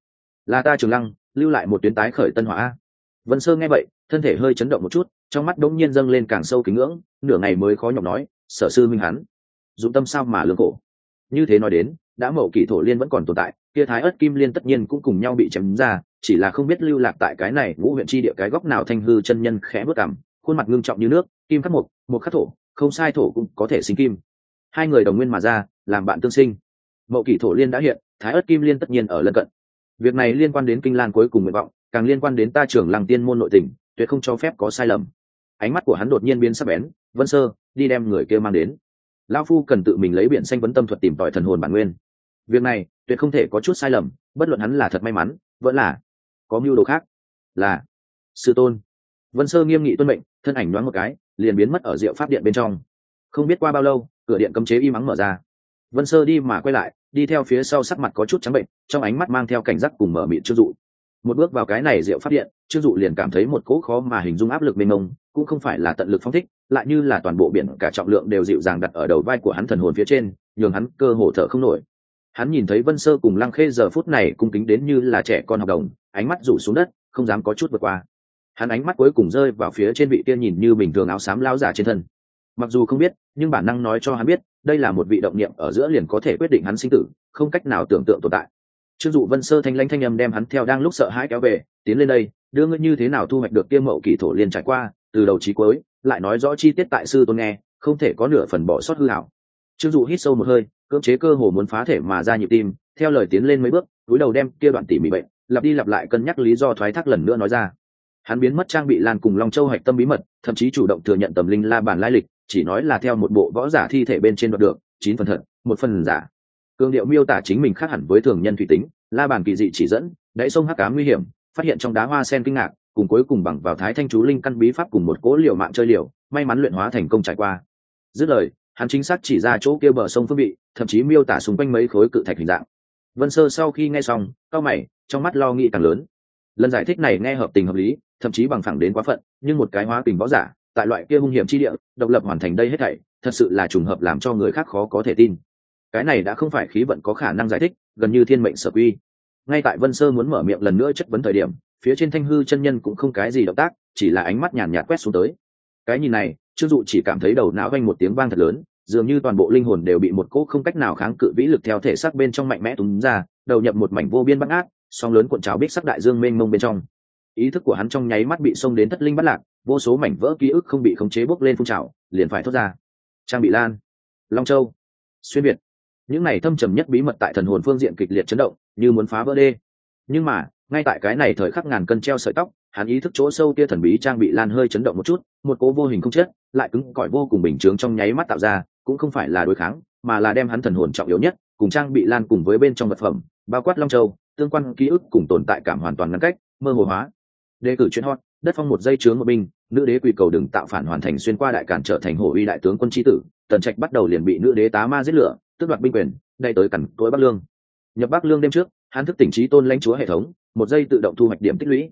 là ta trường lăng, lưu lại một tuyến tái khởi tân hỏa vân sơ nghe vậy, thân thể hơi chấn động một chút, trong mắt đống nhiên dâng lên càng sâu kính ngưỡng, nửa ngày mới khó nhọc nói, sở sư minh hắn, dụng tâm sao mà lương cổ như thế nói đến, đã mậu kỷ thổ liên vẫn còn tồn tại, kia thái ớt kim liên tất nhiên cũng cùng nhau bị chém ra, chỉ là không biết lưu lạc tại cái này ngũ huyện chi địa cái góc nào thanh hư chân nhân khẽ bước cảm khuôn mặt ngưng trọng như nước, kim khắc mục một khắc thổ, không sai thổ cũng có thể sinh kim. Hai người đồng nguyên mà ra, làm bạn tương sinh. Mậu kỷ thổ liên đã hiện, thái ớt kim liên tất nhiên ở lân cận. Việc này liên quan đến kinh lan cuối cùng nguyện vọng càng liên quan đến ta trưởng làng tiên môn nội tình, tuyệt không cho phép có sai lầm. Ánh mắt của hắn đột nhiên biến sắc bén, vân sơ, đi đem người kia mang đến. Lao phu cần tự mình lấy biển xanh vấn tâm thuật tìm tòi thần hồn bản nguyên. Việc này, tuyệt không thể có chút sai lầm, bất luận hắn là thật may mắn, vẫn là có mưu đồ khác. Là sư tôn. Vân sơ nghiêm nghị tuân mệnh, thân ảnh đoán một cái, liền biến mất ở rượu pháp điện bên trong. Không biết qua bao lâu, cửa điện cấm chế y mắng mở ra. Vân sơ đi mà quay lại, đi theo phía sau sắc mặt có chút trắng bệnh, trong ánh mắt mang theo cảnh giác cùng mở miệng chưng dụ một bước vào cái này rượu phát điện, trương dụ liền cảm thấy một cỗ khó mà hình dung áp lực mênh mông, cũng không phải là tận lực phong thích, lại như là toàn bộ biển cả trọng lượng đều dịu dàng đặt ở đầu vai của hắn thần hồn phía trên, nhường hắn cơ hồ thở không nổi. Hắn nhìn thấy vân sơ cùng lăng khê giờ phút này cung kính đến như là trẻ con học đồng, ánh mắt rủ xuống đất, không dám có chút vượt qua. Hắn ánh mắt cuối cùng rơi vào phía trên vị tiên nhìn như bình thường áo xám lao giả trên thân. Mặc dù không biết, nhưng bản năng nói cho hắn biết, đây là một vị động niệm ở giữa liền có thể quyết định hắn sinh tử, không cách nào tưởng tượng tồn tại trương dụ vân sơ thanh lãnh thanh âm đem hắn theo đang lúc sợ hãi kéo về, tiến lên đây, đưa ngươi như thế nào thu hoạch được tiêm mậu kỳ thổ liền trải qua, từ đầu chí cuối, lại nói rõ chi tiết tại sư tôn nghe, không thể có nửa phần bỏ sót hư hảo. Trương dụ hít sâu một hơi, cưỡng chế cơ hồ muốn phá thể mà ra nhịp tim, theo lời tiến lên mấy bước, túi đầu đem kia đoạn tỉ mỉ bệnh, lặp đi lặp lại cân nhắc lý do thoái thác lần nữa nói ra. Hắn biến mất trang bị lan cùng long châu hạch tâm bí mật, thậm chí chủ động thừa nhận tầm linh la bản lai lịch, chỉ nói là theo một bộ võ giả thi thể bên trên đoạt được, chín phần thật, một phần giả cương điệu miêu tả chính mình khác hẳn với thường nhân thủy tính, la bàn kỳ dị chỉ dẫn, đáy sông hắc cá nguy hiểm, phát hiện trong đá hoa sen kinh ngạc, cùng cuối cùng bằng vào thái thanh chú linh căn bí pháp cùng một cố liều mạng chơi liều, may mắn luyện hóa thành công trải qua. Dứt lời, hắn chính xác chỉ ra chỗ kia bờ sông phương vị, thậm chí miêu tả xung quanh mấy khối cự thạch hình dạng. Vân sơ sau khi nghe xong, cao mày, trong mắt lo nghĩ càng lớn. Lần giải thích này nghe hợp tình hợp lý, thậm chí bằng phẳng đến quá phận, nhưng một cái hóa tình võ giả, tại loại kia hung hiểm chi địa, độc lập hoàn thành đây hết thảy, thật sự là trùng hợp làm cho người khác khó có thể tin cái này đã không phải khí vận có khả năng giải thích, gần như thiên mệnh sở quy. Ngay tại vân sơ muốn mở miệng lần nữa chất vấn thời điểm, phía trên thanh hư chân nhân cũng không cái gì động tác, chỉ là ánh mắt nhàn nhạt quét xuống tới. Cái nhìn này, trương dụ chỉ cảm thấy đầu não vanh một tiếng vang thật lớn, dường như toàn bộ linh hồn đều bị một cỗ không cách nào kháng cự vĩ lực theo thể xác bên trong mạnh mẽ túng ra, đầu nhập một mảnh vô biên bắt ác song lớn cuộn trào bích sắc đại dương mênh mông bên trong. Ý thức của hắn trong nháy mắt bị xông đến thất linh bắt lạc, vô số mảnh vỡ ký ức không bị khống chế bốc lên phun trào, liền phải thốt ra. Trang bị lan, long châu, xuyên việt những này thâm trầm nhất bí mật tại thần hồn phương diện kịch liệt chấn động, như muốn phá vỡ đê. Nhưng mà, ngay tại cái này thời khắc ngàn cân treo sợi tóc, hắn ý thức chỗ sâu kia thần bí trang bị lan hơi chấn động một chút, một cố vô hình không chết, lại cứng cỏi vô cùng bình chướng trong nháy mắt tạo ra, cũng không phải là đối kháng, mà là đem hắn thần hồn trọng yếu nhất, cùng trang bị lan cùng với bên trong vật phẩm, bao quát long châu, tương quan ký ức cùng tồn tại cảm hoàn toàn ngăn cách, mơ hồ hóa. Đề cử chuyên hot, đất phong một dây chướng một binh nữ đế quỳ cầu đừng tạo phản hoàn thành xuyên qua đại cản trở thành hổ uy đại tướng quân tri tử, tần trạch bắt đầu liền bị nữ đế tá ma giết lửa tước đoạt binh quyền đây tới cẩn tối bắc lương. Nhập bắc lương đêm trước, hắn thức tỉnh trí tôn lãnh chúa hệ thống, một giây tự động thu hoạch điểm tích lũy.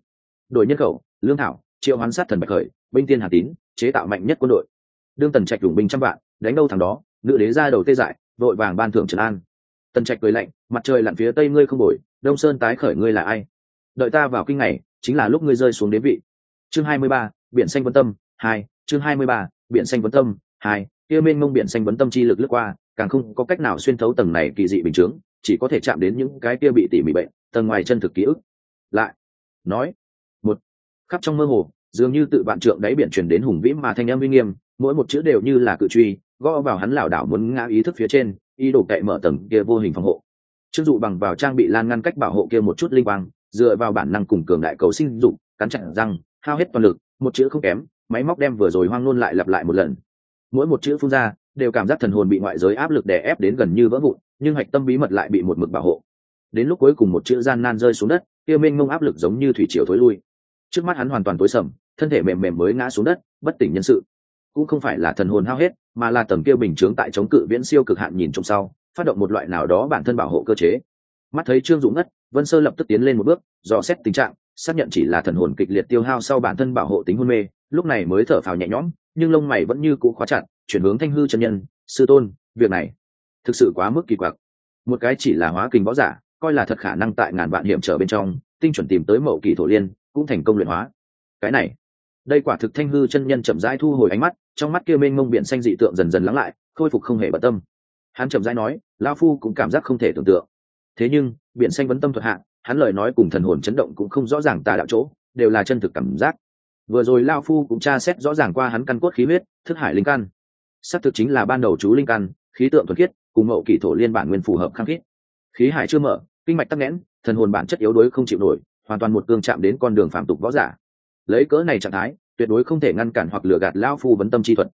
Đổi nhân khẩu, lương thảo, triệu hoán sát thần bạch khởi, binh tiên hà tín, chế tạo mạnh nhất quân đội. Đương tần trạch dùng binh trăm vạn, đánh đâu thằng đó, nữ đế ra đầu tê dại, vội vàng ban thưởng trần an. Tần trạch cười lạnh, mặt trời lặn phía tây ngươi không bổi đông sơn tái khởi ngươi là ai? Đợi ta vào kinh này chính là lúc ngươi rơi xuống đến vị. Chương hai mươi ba, biển xanh vấn tâm, hai, chương hai mươi ba, biển xanh vấn tâm, hai, kia mênh mông biển xanh vấn tâm chi lực lướt qua càng không có cách nào xuyên thấu tầng này kỳ dị bình chướng, chỉ có thể chạm đến những cái kia bị tỉ mỉ bệnh, tầng ngoài chân thực ký ức. Lại, nói, một, khắp trong mơ hồ, dường như tự vạn trượng đáy biển truyền đến hùng vĩ mà thanh âm uy nghiêm, mỗi một chữ đều như là cự truy, gõ vào hắn lảo đảo muốn ngã ý thức phía trên, ý đồ cậy mở tầng kia vô hình phòng hộ. Chưng dụ bằng vào trang bị lan ngăn cách bảo hộ kia một chút linh quang, dựa vào bản năng cùng cường đại cầu sinh dụng cắn chặn răng, hao hết toàn lực, một chữ không kém, máy móc đem vừa rồi hoang nôn lại lặp lại một lần. Mỗi một chữ phun ra đều cảm giác thần hồn bị ngoại giới áp lực đè ép đến gần như vỡ vụn, nhưng hạch tâm bí mật lại bị một mực bảo hộ. Đến lúc cuối cùng một chữ gian nan rơi xuống đất, kia mênh mông áp lực giống như thủy triều thối lui. Trước mắt hắn hoàn toàn tối sầm, thân thể mềm mềm mới ngã xuống đất, bất tỉnh nhân sự. Cũng không phải là thần hồn hao hết, mà là tầm kia bình chướng tại chống cự viễn siêu cực hạn nhìn trong sau, phát động một loại nào đó bản thân bảo hộ cơ chế. Mắt thấy trương dũng ngất, vân sơ lập tức tiến lên một bước, dò xét tình trạng, xác nhận chỉ là thần hồn kịch liệt tiêu hao sau bản thân bảo hộ tính hôn mê, lúc này mới thở phào nhẹ nhõm, nhưng lông mày vẫn như cũ khóa chặt chuyển hướng thanh hư chân nhân, sư tôn, việc này thực sự quá mức kỳ quặc. Một cái chỉ là hóa kình võ giả, coi là thật khả năng tại ngàn vạn hiểm trở bên trong, tinh chuẩn tìm tới mậu kỳ thổ liên, cũng thành công luyện hóa. Cái này, đây quả thực thanh hư chân nhân chậm rãi thu hồi ánh mắt, trong mắt kia mênh mông biển xanh dị tượng dần dần lắng lại, khôi phục không hề bận tâm. Hắn chậm rãi nói lao phu cũng cảm giác không thể tưởng tượng. Thế nhưng, biển xanh vấn tâm thuật hạ, hắn lời nói cùng thần hồn chấn động cũng không rõ ràng tà đạo chỗ, đều là chân thực cảm giác. Vừa rồi lao phu cũng tra xét rõ ràng qua hắn căn cốt khí huyết, thức hải linh căn xác thực chính là ban đầu chú linh căn, khí tượng thuần khiết, cùng mậu kỷ thổ liên bản nguyên phù hợp khăng khít. Khí hải chưa mở, kinh mạch tắc nghẽn, thần hồn bản chất yếu đuối không chịu nổi, hoàn toàn một cương chạm đến con đường phạm tục võ giả. Lấy cỡ này trạng thái, tuyệt đối không thể ngăn cản hoặc lừa gạt lao phu vấn tâm chi thuật.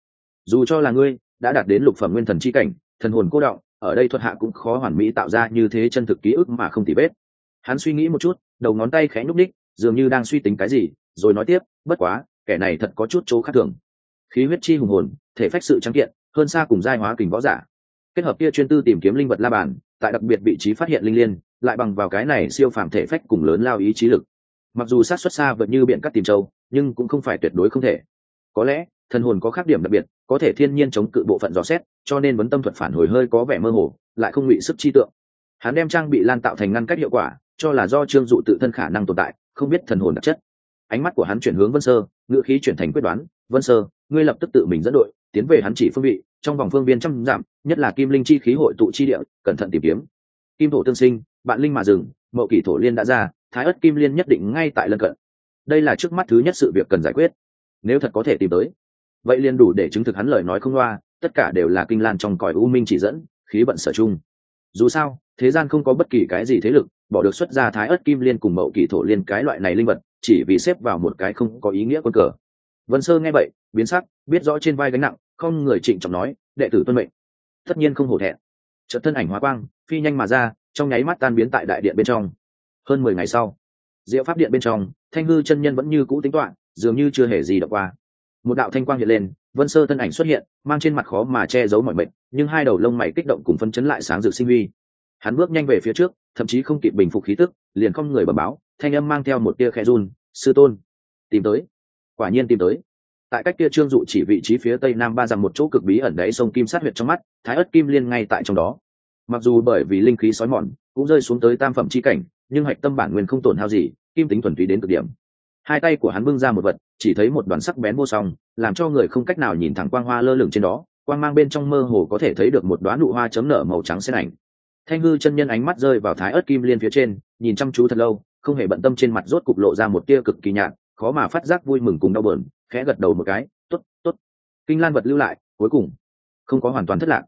Dù cho là ngươi, đã đạt đến lục phẩm nguyên thần chi cảnh, thần hồn cô động, ở đây thuật hạ cũng khó hoàn mỹ tạo ra như thế chân thực ký ức mà không tỉ vết. Hắn suy nghĩ một chút, đầu ngón tay khẽ nhúc đích dường như đang suy tính cái gì, rồi nói tiếp, bất quá, kẻ này thật có chút chỗ khác thường khí huyết chi hùng hồn, thể phách sự trắng kiện, hơn xa cùng giai hóa kình võ giả. Kết hợp kia chuyên tư tìm kiếm linh vật la bàn, tại đặc biệt vị trí phát hiện linh liên, lại bằng vào cái này siêu phàm thể phách cùng lớn lao ý trí lực. Mặc dù sát xuất xa vượt như biện cắt tìm châu, nhưng cũng không phải tuyệt đối không thể. Có lẽ, thần hồn có khác điểm đặc biệt, có thể thiên nhiên chống cự bộ phận dò xét, cho nên vấn tâm thuật phản hồi hơi có vẻ mơ hồ, lại không bị sức chi tượng. Hắn đem trang bị lan tạo thành ngăn cách hiệu quả, cho là do trương dụ tự thân khả năng tồn tại, không biết thần hồn đặc chất. Ánh mắt của hắn chuyển hướng vân sơ, ngữ khí chuyển thành quyết đoán vân sơ, ngươi lập tức tự mình dẫn đội, tiến về hắn chỉ phương vị, trong vòng phương viên trăm dặm, nhất là kim linh chi khí hội tụ chi địa, cẩn thận tìm kiếm. Kim thổ tương sinh, bạn linh mà dừng, mậu kỷ thổ liên đã ra, thái ất kim liên nhất định ngay tại lân cận. Đây là trước mắt thứ nhất sự việc cần giải quyết. Nếu thật có thể tìm tới, vậy liền đủ để chứng thực hắn lời nói không loa, tất cả đều là kinh lan trong cõi u minh chỉ dẫn, khí vận sở chung dù sao, thế gian không có bất kỳ cái gì thế lực, bỏ được xuất ra thái ớt kim liên cùng mậu kỳ thổ liên cái loại này linh vật, chỉ vì xếp vào một cái không có ý nghĩa quân cờ vân sơ nghe vậy, biến sắc, biết rõ trên vai gánh nặng, không người trịnh trọng nói, đệ tử tuân mệnh. Tất nhiên không hổ thẹn. Trận thân ảnh hóa quang, phi nhanh mà ra, trong nháy mắt tan biến tại đại điện bên trong. Hơn mười ngày sau, diệu pháp điện bên trong, thanh hư chân nhân vẫn như cũ tính toạ dường như chưa hề gì đọc qua. Một đạo thanh quang hiện lên, vân sơ thân ảnh xuất hiện, mang trên mặt khó mà che giấu mọi mệnh, nhưng hai đầu lông mày kích động cùng phân chấn lại sáng rực sinh huy. Hắn bước nhanh về phía trước, thậm chí không kịp bình phục khí tức, liền không người bẩm báo, thanh âm mang theo một tia khe run, sư tôn, tìm tới quả nhiên tìm tới. Tại cách kia trương dụ chỉ vị trí phía tây nam ba dặm một chỗ cực bí ẩn đáy sông kim sát huyệt trong mắt, thái ớt kim liên ngay tại trong đó. Mặc dù bởi vì linh khí sói mòn, cũng rơi xuống tới tam phẩm chi cảnh, nhưng hạch tâm bản nguyên không tổn hao gì, kim tính thuần túy đến cực điểm. Hai tay của hắn bưng ra một vật, chỉ thấy một đoàn sắc bén vô song, làm cho người không cách nào nhìn thẳng quang hoa lơ lửng trên đó, quang mang bên trong mơ hồ có thể thấy được một đoá nụ hoa chấm nở màu trắng xen ảnh. Thanh ngư chân nhân ánh mắt rơi vào thái ớt kim liên phía trên, nhìn chăm chú thật lâu, không hề bận tâm trên mặt rốt cục lộ ra một tia cực kỳ nhạt khó mà phát giác vui mừng cùng đau bờn khẽ gật đầu một cái t ố t t ố t kinh lan vật lưu lại, cuối cùng không có hoàn toàn thất lạc.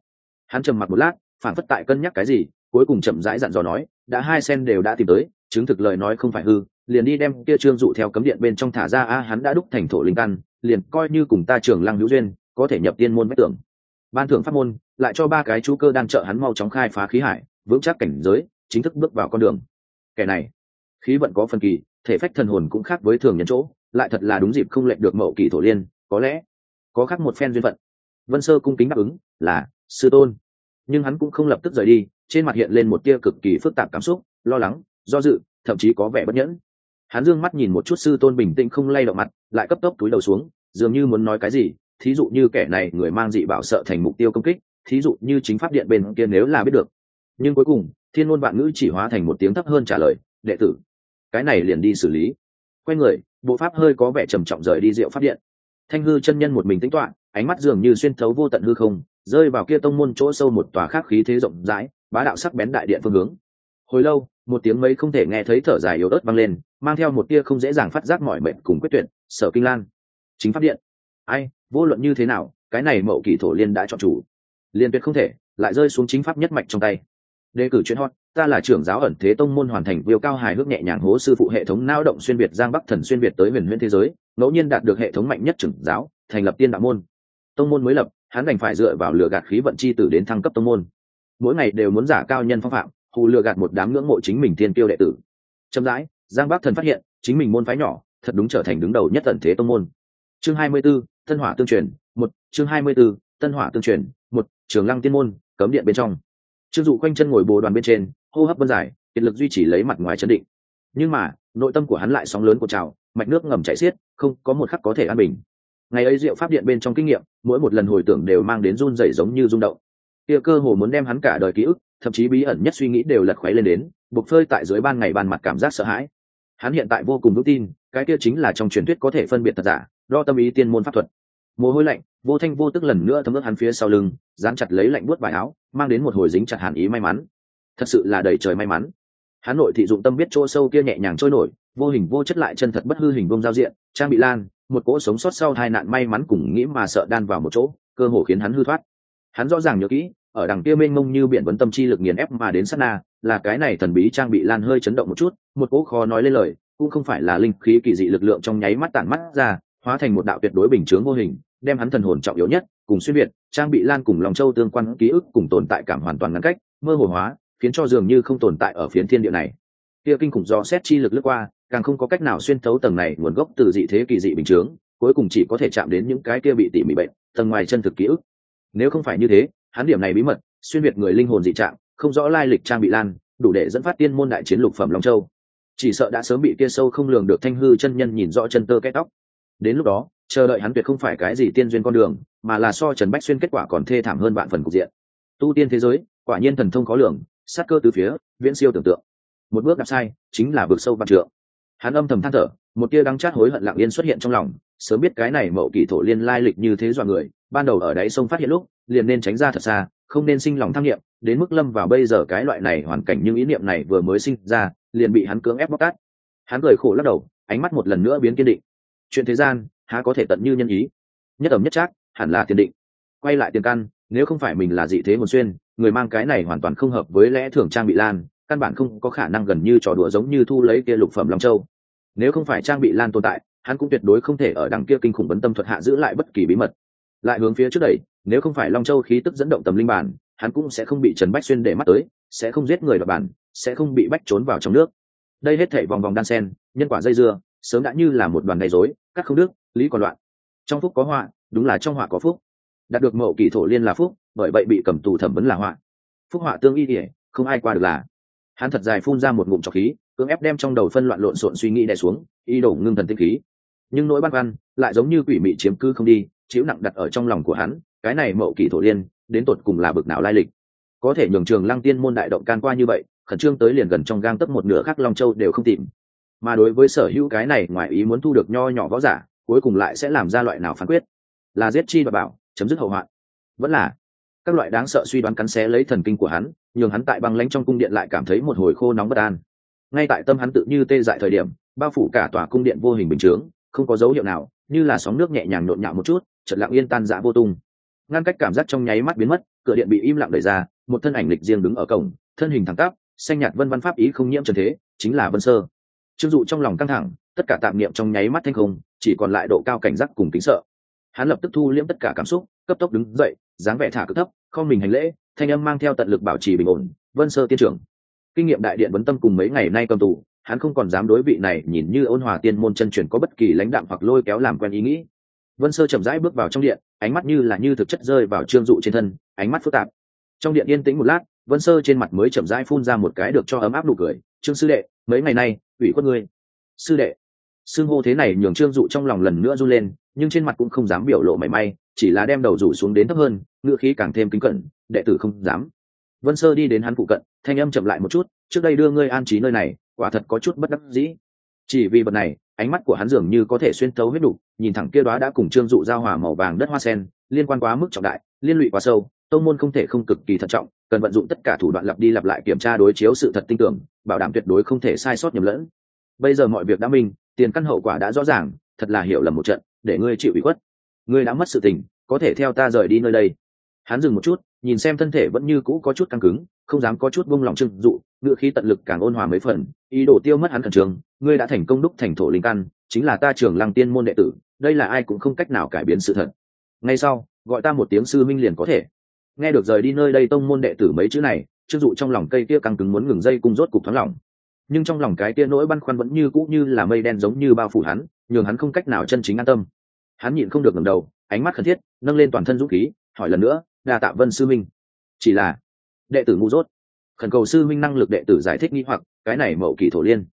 Hắn trầm mặt một lát phản phất tại cân nhắc cái gì, cuối cùng chậm rãi dặn dò nói, đã hai sen đều đã tìm tới, chứng thực lời nói không phải hư, liền đi đem kia trương dụ theo cấm điện bên trong thả ra, a, hắn đã đúc thành thổ linh căn, liền coi như cùng ta trường lăng hữu duyên, có thể nhập tiên môn bách tưởng ban thưởng pháp môn, lại cho ba cái chú cơ đang trợ hắn mau chóng khai phá khí hải, vững chắc cảnh giới, chính thức bước vào con đường. Kẻ này, khí vận có phần kỳ thể phách thần hồn cũng khác với thường nhân chỗ, lại thật là đúng dịp không lệnh được mậu kỳ thổ liên, có lẽ có khác một phen duyên phận. Vân sơ cung kính đáp ứng, là, sư tôn. Nhưng hắn cũng không lập tức rời đi, trên mặt hiện lên một tia cực kỳ phức tạp cảm xúc, lo lắng, do dự, thậm chí có vẻ bất nhẫn. Hắn dương mắt nhìn một chút sư tôn bình tĩnh không lay động mặt, lại cấp tốc túi đầu xuống, dường như muốn nói cái gì, thí dụ như kẻ này, người mang dị bảo sợ thành mục tiêu công kích, thí dụ như chính pháp điện bên kia nếu là biết được. Nhưng cuối cùng, thiên ngôn vạn ngữ chỉ hóa thành một tiếng thấp hơn trả lời, đệ tử cái này liền đi xử lý. Quay người, bộ pháp hơi có vẻ trầm trọng rời đi rượu pháp điện. Thanh hư chân nhân một mình tính toán ánh mắt dường như xuyên thấu vô tận hư không, rơi vào kia tông môn chỗ sâu một tòa khác khí thế rộng rãi, bá đạo sắc bén đại điện phương hướng. Hồi lâu, một tiếng mấy không thể nghe thấy thở dài yếu ớt vang lên, mang theo một tia không dễ dàng phát giác mọi mệnh cùng quyết tuyệt, sở kinh lan. Chính pháp điện. Ai, vô luận như thế nào, cái này mậu kỳ thổ liên đã chọn chủ. Liên tuyệt không thể, lại rơi xuống chính pháp nhất mạch trong tay. Đề cử chuyên hot ta là trưởng giáo ẩn thế tông môn hoàn thành viêu cao hài hước nhẹ nhàng hố sư phụ hệ thống nao động xuyên việt giang bắc thần xuyên việt tới huyền huyễn thế giới ngẫu nhiên đạt được hệ thống mạnh nhất trưởng giáo thành lập tiên đạo môn. Tông môn mới lập hắn đành phải dựa vào lừa gạt khí vận chi tử đến thăng cấp tông môn. Mỗi ngày đều muốn giả cao nhân phong phạm hù lừa gạt một đám ngưỡng mộ chính mình thiên tiêu đệ tử. Chậm rãi giang bắc thần phát hiện chính mình môn phái nhỏ thật đúng trở thành đứng đầu nhất ẩn thế tông môn. Chương hai mươi 24, tân hỏa tương truyền một chương hai mươi 24, tân hỏa tương truyền một trường lăng tiên môn cấm điện bên trong. Trương dụ quanh chân ngồi bồ đoàn bên trên hô hấp vân dài, kiệt lực duy trì lấy mặt ngoài chấn định. Nhưng mà, nội tâm của hắn lại sóng lớn của trào, mạch nước ngầm chảy xiết, không có một khắc có thể an bình. Ngày ấy diệu pháp điện bên trong kinh nghiệm, mỗi một lần hồi tưởng đều mang đến run rẩy giống như rung động. Kia cơ hồ muốn đem hắn cả đời ký ức, thậm chí bí ẩn nhất suy nghĩ đều lật khoáy lên đến, buộc phơi tại dưới ban ngày ban mặt cảm giác sợ hãi. Hắn hiện tại vô cùng vững tin, cái kia chính là trong truyền thuyết có thể phân biệt thật giả, đo tâm ý tiên môn pháp thuật. Mồ hôi lạnh, vô thanh vô tức lần nữa thấm ướt hắn phía sau lưng, dán chặt lấy lạnh buốt vải áo, mang đến một hồi dính chặt hàn ý may mắn thật sự là đầy trời may mắn. Hà nội thị dụng tâm biết chỗ sâu kia nhẹ nhàng trôi nổi, vô hình vô chất lại chân thật bất hư hình vông giao diện, trang bị lan, một cỗ sống sót sau hai nạn may mắn cùng nghĩ mà sợ đan vào một chỗ, cơ hồ khiến hắn hư thoát. Hắn rõ ràng nhớ kỹ, ở đằng kia mênh mông như biển vấn tâm chi lực nghiền ép mà đến sát na, là cái này thần bí trang bị lan hơi chấn động một chút, một cỗ khó nói lên lời, cũng không phải là linh khí kỳ dị lực lượng trong nháy mắt tản mắt ra, hóa thành một đạo tuyệt đối bình chướng vô hình, đem hắn thần hồn trọng yếu nhất, cùng xuyên việt, trang bị lan cùng lòng châu tương quan ký ức cùng tồn tại cảm hoàn toàn ngăn cách, mơ hồ hóa khiến cho dường như không tồn tại ở phiến thiên địa này. Kia kinh khủng do xét chi lực lướt qua, càng không có cách nào xuyên thấu tầng này nguồn gốc từ dị thế kỳ dị bình chướng, cuối cùng chỉ có thể chạm đến những cái kia bị tỉ mỉ bệnh, tầng ngoài chân thực ký ức. Nếu không phải như thế, hắn điểm này bí mật, xuyên việt người linh hồn dị trạng, không rõ lai lịch trang bị lan, đủ để dẫn phát tiên môn đại chiến lục phẩm long châu. Chỉ sợ đã sớm bị kia sâu không lường được thanh hư chân nhân nhìn rõ chân tơ cái tóc. Đến lúc đó, chờ đợi hắn tuyệt không phải cái gì tiên duyên con đường, mà là so trần bách xuyên kết quả còn thê thảm hơn bạn phần cục diện. Tu tiên thế giới, quả nhiên thần thông khó lường sát cơ từ phía viễn siêu tưởng tượng. Một bước đạp sai, chính là bước sâu văn trượng. Hắn âm thầm than thở, một tia đắng chát hối hận lặng yên xuất hiện trong lòng, sớm biết cái này mậu kỷ thổ liên lai lịch như thế dọa người, ban đầu ở đáy sông phát hiện lúc, liền nên tránh ra thật xa, không nên sinh lòng tham nghiệm đến mức lâm vào bây giờ cái loại này hoàn cảnh nhưng ý niệm này vừa mới sinh ra, liền bị hắn cưỡng ép bóc tát. Hắn cười khổ lắc đầu, ánh mắt một lần nữa biến kiên định. Chuyện thế gian, há có thể tận như nhân ý? Nhất ẩm nhất chắc hẳn là tiền định. Quay lại tiền căn, nếu không phải mình là dị thế hồn xuyên người mang cái này hoàn toàn không hợp với lẽ thường trang bị lan, căn bản không có khả năng gần như trò đùa giống như thu lấy kia lục phẩm long châu. Nếu không phải trang bị lan tồn tại, hắn cũng tuyệt đối không thể ở đằng kia kinh khủng vấn tâm thuật hạ giữ lại bất kỳ bí mật. Lại hướng phía trước đẩy, nếu không phải long châu khí tức dẫn động tầm linh bản, hắn cũng sẽ không bị trần bách xuyên để mắt tới, sẽ không giết người đọc bản, sẽ không bị bách trốn vào trong nước. Đây hết thể vòng vòng đan sen, nhân quả dây dưa, sớm đã như là một đoàn gây rối, các không đức, lý còn loạn. Trong phúc có họa, đúng là trong họa có phúc. Đạt được mậu kỳ thổ liên là phúc bởi vậy bị cầm tù thẩm vấn là họa. Phúc họa tương y ỉa không ai qua được là. Hắn thật dài phun ra một ngụm trọc khí, cưỡng ép đem trong đầu phân loạn lộn xộn suy nghĩ đè xuống y đổ ngưng thần tinh khí. Nhưng nỗi băn khoăn lại giống như quỷ mị chiếm cư không đi, chịu nặng đặt ở trong lòng của hắn, cái này mậu kỳ thổ liên, đến tột cùng là bực nào lai lịch. Có thể nhường trường lăng tiên môn đại động can qua như vậy, khẩn trương tới liền gần trong gang tấp một nửa khác long châu đều không tìm. Mà đối với sở hữu cái này ngoài ý muốn thu được nho nhỏ võ giả, cuối cùng lại sẽ làm ra loại nào phán quyết. Là giết chi và bảo, chấm dứt hậu hoạn. Vẫn là các loại đáng sợ suy đoán cắn xé lấy thần kinh của hắn, nhường hắn tại băng lãnh trong cung điện lại cảm thấy một hồi khô nóng bất an. Ngay tại tâm hắn tự như tê dại thời điểm, bao phủ cả tòa cung điện vô hình bình chướng, không có dấu hiệu nào, như là sóng nước nhẹ nhàng nhộn nhạo một chút, chợt lặng yên tan dã vô tung. Ngăn cách cảm giác trong nháy mắt biến mất, cửa điện bị im lặng đẩy ra, một thân ảnh lịch riêng đứng ở cổng, thân hình thẳng tắp, xanh nhạt vân văn pháp ý không nhiễm trần thế, chính là vân sơ. Trương dụ trong lòng căng thẳng, tất cả tạm niệm trong nháy mắt thanh không, chỉ còn lại độ cao cảnh giác cùng kính sợ. Hắn lập tức thu liễm tất cả cảm xúc, cấp tốc đứng dậy dáng vẻ thả cực thấp, không mình hành lễ, thanh âm mang theo tận lực bảo trì bình ổn, vân sơ tiên trưởng. Kinh nghiệm đại điện vấn tâm cùng mấy ngày nay cầm tù, hắn không còn dám đối vị này nhìn như ôn hòa tiên môn chân truyền có bất kỳ lãnh đạm hoặc lôi kéo làm quen ý nghĩ. Vân sơ chậm rãi bước vào trong điện, ánh mắt như là như thực chất rơi vào trương dụ trên thân, ánh mắt phức tạp. Trong điện yên tĩnh một lát, vân sơ trên mặt mới chậm rãi phun ra một cái được cho ấm áp nụ cười, trương sư đệ, mấy ngày nay, ủy khuất ngươi. Sư đệ. Xưng hô thế này nhường trương dụ trong lòng lần nữa run lên, nhưng trên mặt cũng không dám biểu lộ mảy may chỉ là đem đầu rủ xuống đến thấp hơn ngựa khí càng thêm kính cẩn, đệ tử không dám. Vân sơ đi đến hắn phụ cận, thanh âm chậm lại một chút, trước đây đưa ngươi an trí nơi này, quả thật có chút bất đắc dĩ. Chỉ vì vật này, ánh mắt của hắn dường như có thể xuyên thấu huyết đủ, nhìn thẳng kia đó đã cùng trương dụ giao hòa màu vàng đất hoa sen, liên quan quá mức trọng đại, liên lụy quá sâu, tông môn không thể không cực kỳ thận trọng, cần vận dụng tất cả thủ đoạn lặp đi lặp lại kiểm tra đối chiếu sự thật tin tưởng, bảo đảm tuyệt đối không thể sai sót nhầm lẫn. Bây giờ mọi việc đã minh, tiền căn hậu quả đã rõ ràng, thật là hiểu lầm một trận, để ngươi chịu ủy khuất ngươi đã mất sự tình, có thể theo ta rời đi nơi đây. Hắn dừng một chút, nhìn xem thân thể vẫn như cũ có chút căng cứng, không dám có chút buông lòng trưng dụ, ngựa khí tận lực càng ôn hòa mấy phần, ý đồ tiêu mất hắn khẩn trường ngươi đã thành công đúc thành thổ linh căn, chính là ta trường lăng tiên môn đệ tử, đây là ai cũng không cách nào cải biến sự thật. Ngay sau, gọi ta một tiếng sư minh liền có thể. Nghe được rời đi nơi đây tông môn đệ tử mấy chữ này trương dụ trong lòng cây kia căng cứng muốn ngừng dây cùng rốt cục thoáng lòng nhưng trong lòng cái kia nỗi băn khoăn vẫn như cũ như là mây đen giống như bao phủ hắn, nhường hắn không cách nào chân chính an tâm hắn nhịn không được ngẩng đầu, ánh mắt khẩn thiết, nâng lên toàn thân dũng khí, hỏi lần nữa, đa tạ vân sư minh chỉ là, đệ tử ngu dốt. Khẩn cầu sư minh năng lực đệ tử giải thích nghi hoặc, cái này mậu kỳ thổ liên,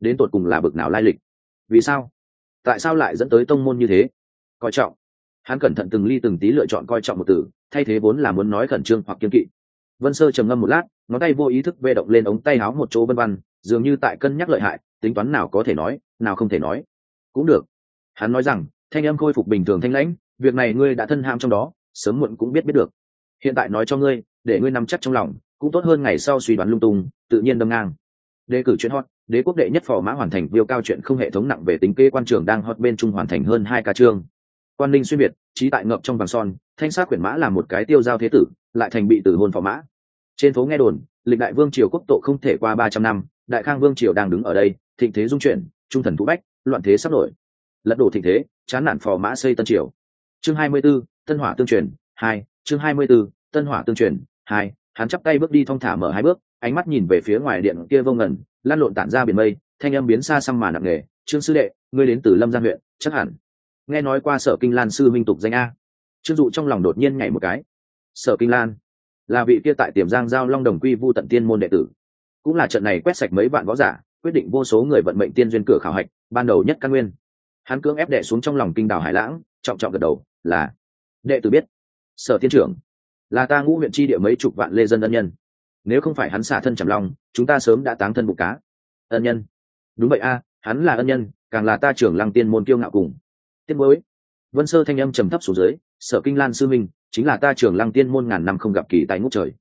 đến tột cùng là bực nào lai lịch? Vì sao? Tại sao lại dẫn tới tông môn như thế? Coi trọng. Hắn cẩn thận từng ly từng tí lựa chọn coi trọng một từ, thay thế vốn là muốn nói khẩn trương hoặc kiên kỵ. Vân sơ trầm ngâm một lát, ngón tay vô ý thức vê động lên ống tay áo một chỗ vân văn dường như tại cân nhắc lợi hại, tính toán nào có thể nói, nào không thể nói. Cũng được. Hắn nói rằng thanh âm khôi phục bình thường thanh lãnh, việc này ngươi đã thân ham trong đó, sớm muộn cũng biết biết được. Hiện tại nói cho ngươi, để ngươi nắm chắc trong lòng, cũng tốt hơn ngày sau suy đoán lung tung, tự nhiên đâm ngang. Đề cử chuyện hot, đế quốc đệ nhất phò mã hoàn thành viêu cao chuyện không hệ thống nặng về tính kê quan trường đang hot bên trung hoàn thành hơn hai ca chương. Quan ninh xuyên việt trí tại ngậm trong vàng son, thanh sát quyển mã là một cái tiêu giao thế tử, lại thành bị tử hôn phò mã. Trên phố nghe đồn, lịch đại vương triều quốc tộ không thể qua ba trăm năm, đại khang vương triều đang đứng ở đây, thịnh thế dung chuyển, trung thần thú bách, loạn thế sắp nổi lật đổ thịnh thế chán nản phò mã xây tân triều. Chương hai mươi 24, tân hỏa tương truyền hai chương hai mươi 24, tân hỏa tương truyền hai hắn chắp tay bước đi thong thả mở hai bước ánh mắt nhìn về phía ngoài điện kia vô ngần lan lộn tản ra biển mây thanh âm biến xa xăm mà nặng nề trương sư đệ ngươi đến từ lâm giang huyện chắc hẳn nghe nói qua sở kinh lan sư minh tục danh a. Trương dụ trong lòng đột nhiên nhảy một cái. Sở kinh lan là vị kia tại tiềm giang giao long đồng quy vu tận tiên môn đệ tử. Cũng là trận này quét sạch mấy vạn võ giả quyết định vô số người vận mệnh tiên duyên cửa khảo hạch ban đầu nhất căn nguyên hắn cưỡng ép đệ xuống trong lòng kinh đảo hải lãng, trọng trọng gật đầu, là, đệ tử biết, sở Thiên trưởng, là ta ngũ huyện chi địa mấy chục vạn lê dân ân nhân. Nếu không phải hắn xả thân trầm long, chúng ta sớm đã táng thân bụng cá. Ân nhân. Đúng vậy a, hắn là ân nhân, càng là ta trưởng lăng tiên môn kiêu ngạo cùng. Tiết mới vân sơ thanh âm trầm thấp xuống dưới, sở kinh lan sư minh, chính là ta trưởng lăng tiên môn ngàn năm không gặp kỳ tại ngũ trời.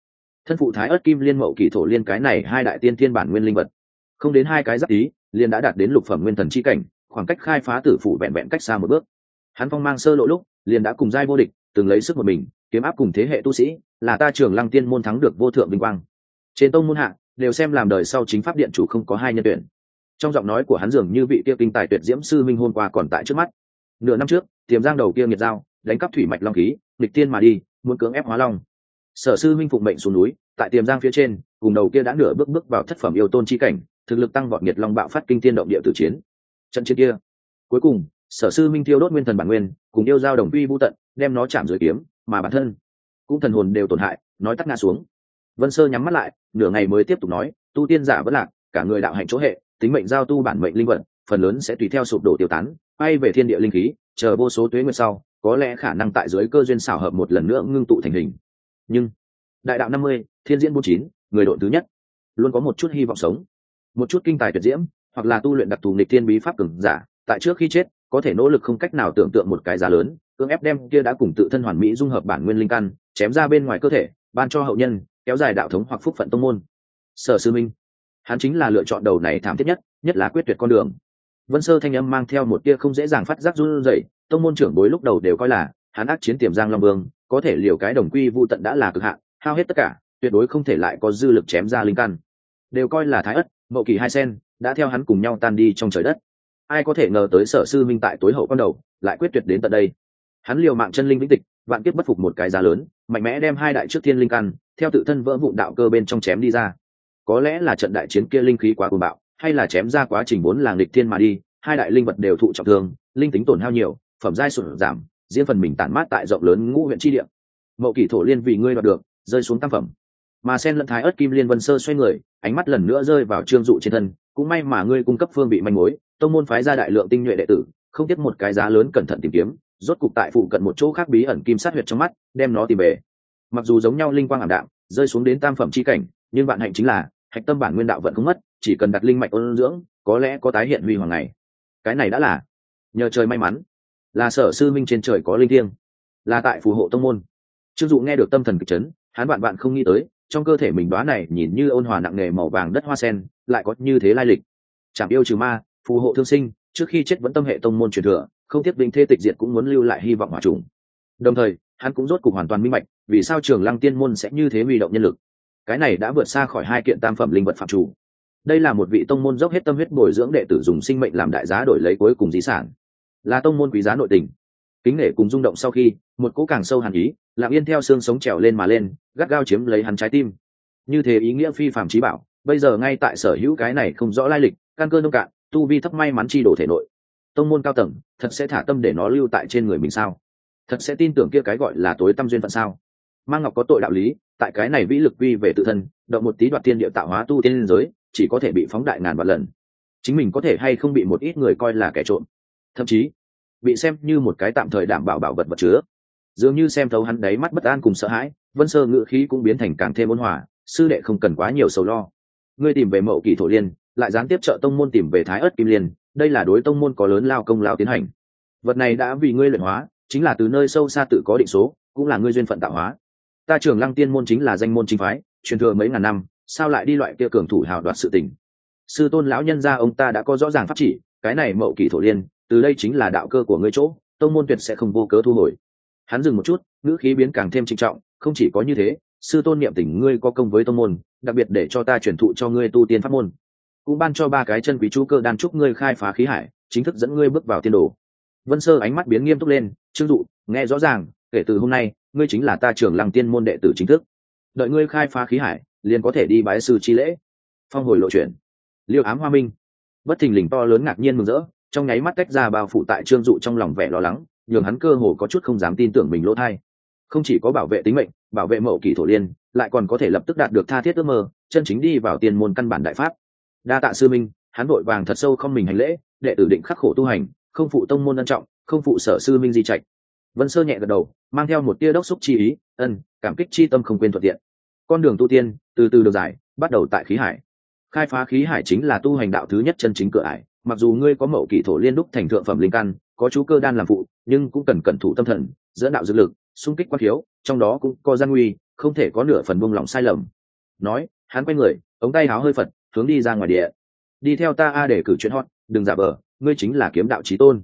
Thân phụ thái ớt kim liên mậu kỳ thổ liên cái này hai đại tiên thiên bản nguyên linh vật. Không đến hai cái giáp ý liên đã đạt đến lục phẩm nguyên thần chi cảnh khoảng cách khai phá tử phủ vẹn vẹn cách xa một bước. Hắn phong mang sơ lộ lúc, liền đã cùng giai vô địch, từng lấy sức một mình, kiếm áp cùng thế hệ tu sĩ, là ta trường lăng tiên môn thắng được vô thượng vinh quang. Trên tông môn hạ, đều xem làm đời sau chính pháp điện chủ không có hai nhân tuyển. Trong giọng nói của hắn dường như vị kia kinh tài tuyệt diễm sư minh hôm qua còn tại trước mắt. Nửa năm trước, tiềm giang đầu kia nghiệt dao đánh cắp thủy mạch long khí địch tiên mà đi, muốn cưỡng ép hóa long. Sở sư minh phụng mệnh xuống núi, tại tiềm giang phía trên, cùng đầu kia đã nửa bước bước vào thất phẩm yêu tôn chi cảnh, thực lực tăng vọt nhiệt long bạo phát kinh tiên động địa tử chiến trận chiến kia. Cuối cùng, sở sư minh thiêu đốt nguyên thần bản nguyên, cùng yêu giao đồng quy vô tận, đem nó chạm dưới kiếm, mà bản thân cũng thần hồn đều tổn hại, nói tắt ngã xuống. Vân sơ nhắm mắt lại, nửa ngày mới tiếp tục nói, tu tiên giả vẫn lạc, cả người đạo hạnh chỗ hệ, tính mệnh giao tu bản mệnh linh vật phần lớn sẽ tùy theo sụp đổ tiêu tán, bay về thiên địa linh khí, chờ vô số tuế nguyệt sau, có lẽ khả năng tại dưới cơ duyên xảo hợp một lần nữa ngưng tụ thành hình. Nhưng, đại đạo năm mươi, thiên diễn bốn chín, người đội thứ nhất, luôn có một chút hy vọng sống. Một chút kinh tài tuyệt diễm hoặc là tu luyện đặc thù nghịch thiên bí pháp cường giả, tại trước khi chết, có thể nỗ lực không cách nào tưởng tượng một cái giá lớn, cưỡng ép đem kia đã cùng tự thân hoàn mỹ dung hợp bản nguyên linh căn, chém ra bên ngoài cơ thể, ban cho hậu nhân, kéo dài đạo thống hoặc phúc phận tông môn. Sở sư minh, hắn chính là lựa chọn đầu này thảm thiết nhất nhất là quyết tuyệt con đường. Vân sơ thanh âm mang theo một tia không dễ dàng phát giác run rẩy, tông môn trưởng bối lúc đầu đều coi là, hắn ác chiến tiềm giang long vương, có thể liều cái đồng quy vu tận đã là cực hạn, hao hết tất cả, tuyệt đối không thể lại có dư lực chém ra linh căn. Đều coi là thái ất, mậu kỳ hai sen đã theo hắn cùng nhau tan đi trong trời đất. Ai có thể ngờ tới sở sư minh tại tối hậu con đầu, lại quyết tuyệt đến tận đây. Hắn liều mạng chân linh vĩnh tịch, vạn kiếp bất phục một cái giá lớn, mạnh mẽ đem hai đại trước thiên linh căn, theo tự thân vỡ vụn đạo cơ bên trong chém đi ra. Có lẽ là trận đại chiến kia linh khí quá cuồng bạo, hay là chém ra quá trình vốn làng địch thiên mà đi, hai đại linh vật đều thụ trọng thương, linh tính tổn hao nhiều, phẩm giai sụt giảm, diễn phần mình tản mát tại rộng lớn ngũ huyện tri địa. Mậu kỷ thổ liên vì ngươi đoạt được, rơi xuống tam phẩm mà sen lẫn thái ớt kim liên vân sơ xoay người, ánh mắt lần nữa rơi vào trương dụ trên thân, cũng may mà ngươi cung cấp phương bị manh mối, tông môn phái ra đại lượng tinh nhuệ đệ tử, không tiếc một cái giá lớn cẩn thận tìm kiếm, rốt cục tại phụ cận một chỗ khác bí ẩn kim sát huyệt trong mắt, đem nó tìm về. Mặc dù giống nhau linh quang ảm đạm, rơi xuống đến tam phẩm chi cảnh, nhưng bạn hạnh chính là, hạch tâm bản nguyên đạo vẫn không mất, chỉ cần đặt linh mạch ôn dưỡng, có lẽ có tái hiện huy hoàng này. Cái này đã là, nhờ trời may mắn, là sở sư minh trên trời có linh thiêng, là tại phù hộ tông môn. Chưng dụ nghe được tâm thần kịch chấn, hắn bạn bạn không nghĩ tới trong cơ thể mình đoá này nhìn như ôn hòa nặng nề màu vàng đất hoa sen, lại có như thế lai lịch. Chạm yêu trừ ma, phù hộ thương sinh, trước khi chết vẫn tâm hệ tông môn truyền thừa, không tiếc binh thê tịch diệt cũng muốn lưu lại hy vọng hòa trùng. Đồng thời, hắn cũng rốt cục hoàn toàn minh bạch, vì sao trường lăng tiên môn sẽ như thế huy động nhân lực. Cái này đã vượt xa khỏi hai kiện tam phẩm linh vật phạm chủ. Đây là một vị tông môn dốc hết tâm huyết bồi dưỡng đệ tử dùng sinh mệnh làm đại giá đổi lấy cuối cùng di sản. Là tông môn quý giá nội tình kính nể cùng rung động sau khi, một cỗ càng sâu hàn ý lạng yên theo xương sống trèo lên mà lên, gắt gao chiếm lấy hắn trái tim. Như thế ý nghĩa phi phạm trí bảo, bây giờ ngay tại sở hữu cái này không rõ lai lịch, căn cơ nông cạn, tu vi thấp may mắn chi đổ thể nội. Tông môn cao tầng, thật sẽ thả tâm để nó lưu tại trên người mình sao? Thật sẽ tin tưởng kia cái gọi là tối tâm duyên phận sao? Mang ngọc có tội đạo lý, tại cái này vĩ lực quy về tự thân, động một tí đoạt tiên địa tạo hóa tu tiên liên giới, chỉ có thể bị phóng đại ngàn vạn lần. Chính mình có thể hay không bị một ít người coi là kẻ trộm? Thậm chí bị xem như một cái tạm thời đảm bảo bảo vật vật chứa. Dường như xem thấu hắn đáy mắt bất an cùng sợ hãi, vân sơ ngự khí cũng biến thành càng thêm ôn hòa, sư đệ không cần quá nhiều sầu lo. Ngươi tìm về mậu kỳ thổ liên, lại gián tiếp trợ tông môn tìm về thái ớt kim liên, đây là đối tông môn có lớn lao công lao tiến hành. Vật này đã vì ngươi luyện hóa, chính là từ nơi sâu xa tự có định số, cũng là ngươi duyên phận tạo hóa. Ta trường lăng tiên môn chính là danh môn chính phái, truyền thừa mấy ngàn năm, sao lại đi loại kia cường thủ hào đoạt sự tình? Sư tôn lão nhân gia ông ta đã có rõ ràng pháp chỉ, cái này mậu kỳ thổ liên từ đây chính là đạo cơ của ngươi chỗ, tông môn tuyệt sẽ không vô cớ thu hồi. Hắn dừng một chút, ngữ khí biến càng thêm trinh trọng, không chỉ có như thế, sư tôn niệm tình ngươi có công với tông môn, đặc biệt để cho ta truyền thụ cho ngươi tu tiên pháp môn. Cũng ban cho ba cái chân quý chú cơ đan chúc ngươi khai phá khí hải, chính thức dẫn ngươi bước vào tiên đồ. Vân sơ ánh mắt biến nghiêm túc lên, trương dụ, nghe rõ ràng, kể từ hôm nay, ngươi chính là ta trưởng làng tiên môn đệ tử chính thức. Đợi ngươi khai phá khí hải, liền có thể đi bái sư chi lễ. Phong hồi lộ chuyển. Liêu ám hoa minh. Bất thình lình to lớn ngạc nhiên mừng rỡ trong nháy mắt tách ra bao phủ tại trương dụ trong lòng vẻ lo lắng, nhường hắn cơ hồ có chút không dám tin tưởng mình lỗ thai. Không chỉ có bảo vệ tính mệnh, bảo vệ mậu kỳ thổ liên, lại còn có thể lập tức đạt được tha thiết ước mơ, chân chính đi vào tiền môn căn bản đại pháp. Đa tạ sư minh, hắn vội vàng thật sâu không mình hành lễ, đệ tử định khắc khổ tu hành, không phụ tông môn ân trọng, không phụ sở sư minh di trạch. Vân sơ nhẹ gật đầu, mang theo một tia đốc xúc chi ý, ân, cảm kích chi tâm không quên thuận tiện. Con đường tu tiên, từ từ được giải, bắt đầu tại khí hải. Khai phá khí hải chính là tu hành đạo thứ nhất chân chính cửa ải mặc dù ngươi có mậu kỷ thổ liên đúc thành thượng phẩm linh căn, có chú cơ đan làm phụ, nhưng cũng cần cẩn thủ tâm thần dẫn đạo dư lực, xung kích quan thiếu, trong đó cũng có gian nguy, không thể có nửa phần buông lỏng sai lầm. Nói, hắn quay người, ống tay háo hơi phật, hướng đi ra ngoài địa. Đi theo ta a để cử chuyện hot, đừng giả vờ, ngươi chính là kiếm đạo trí tôn.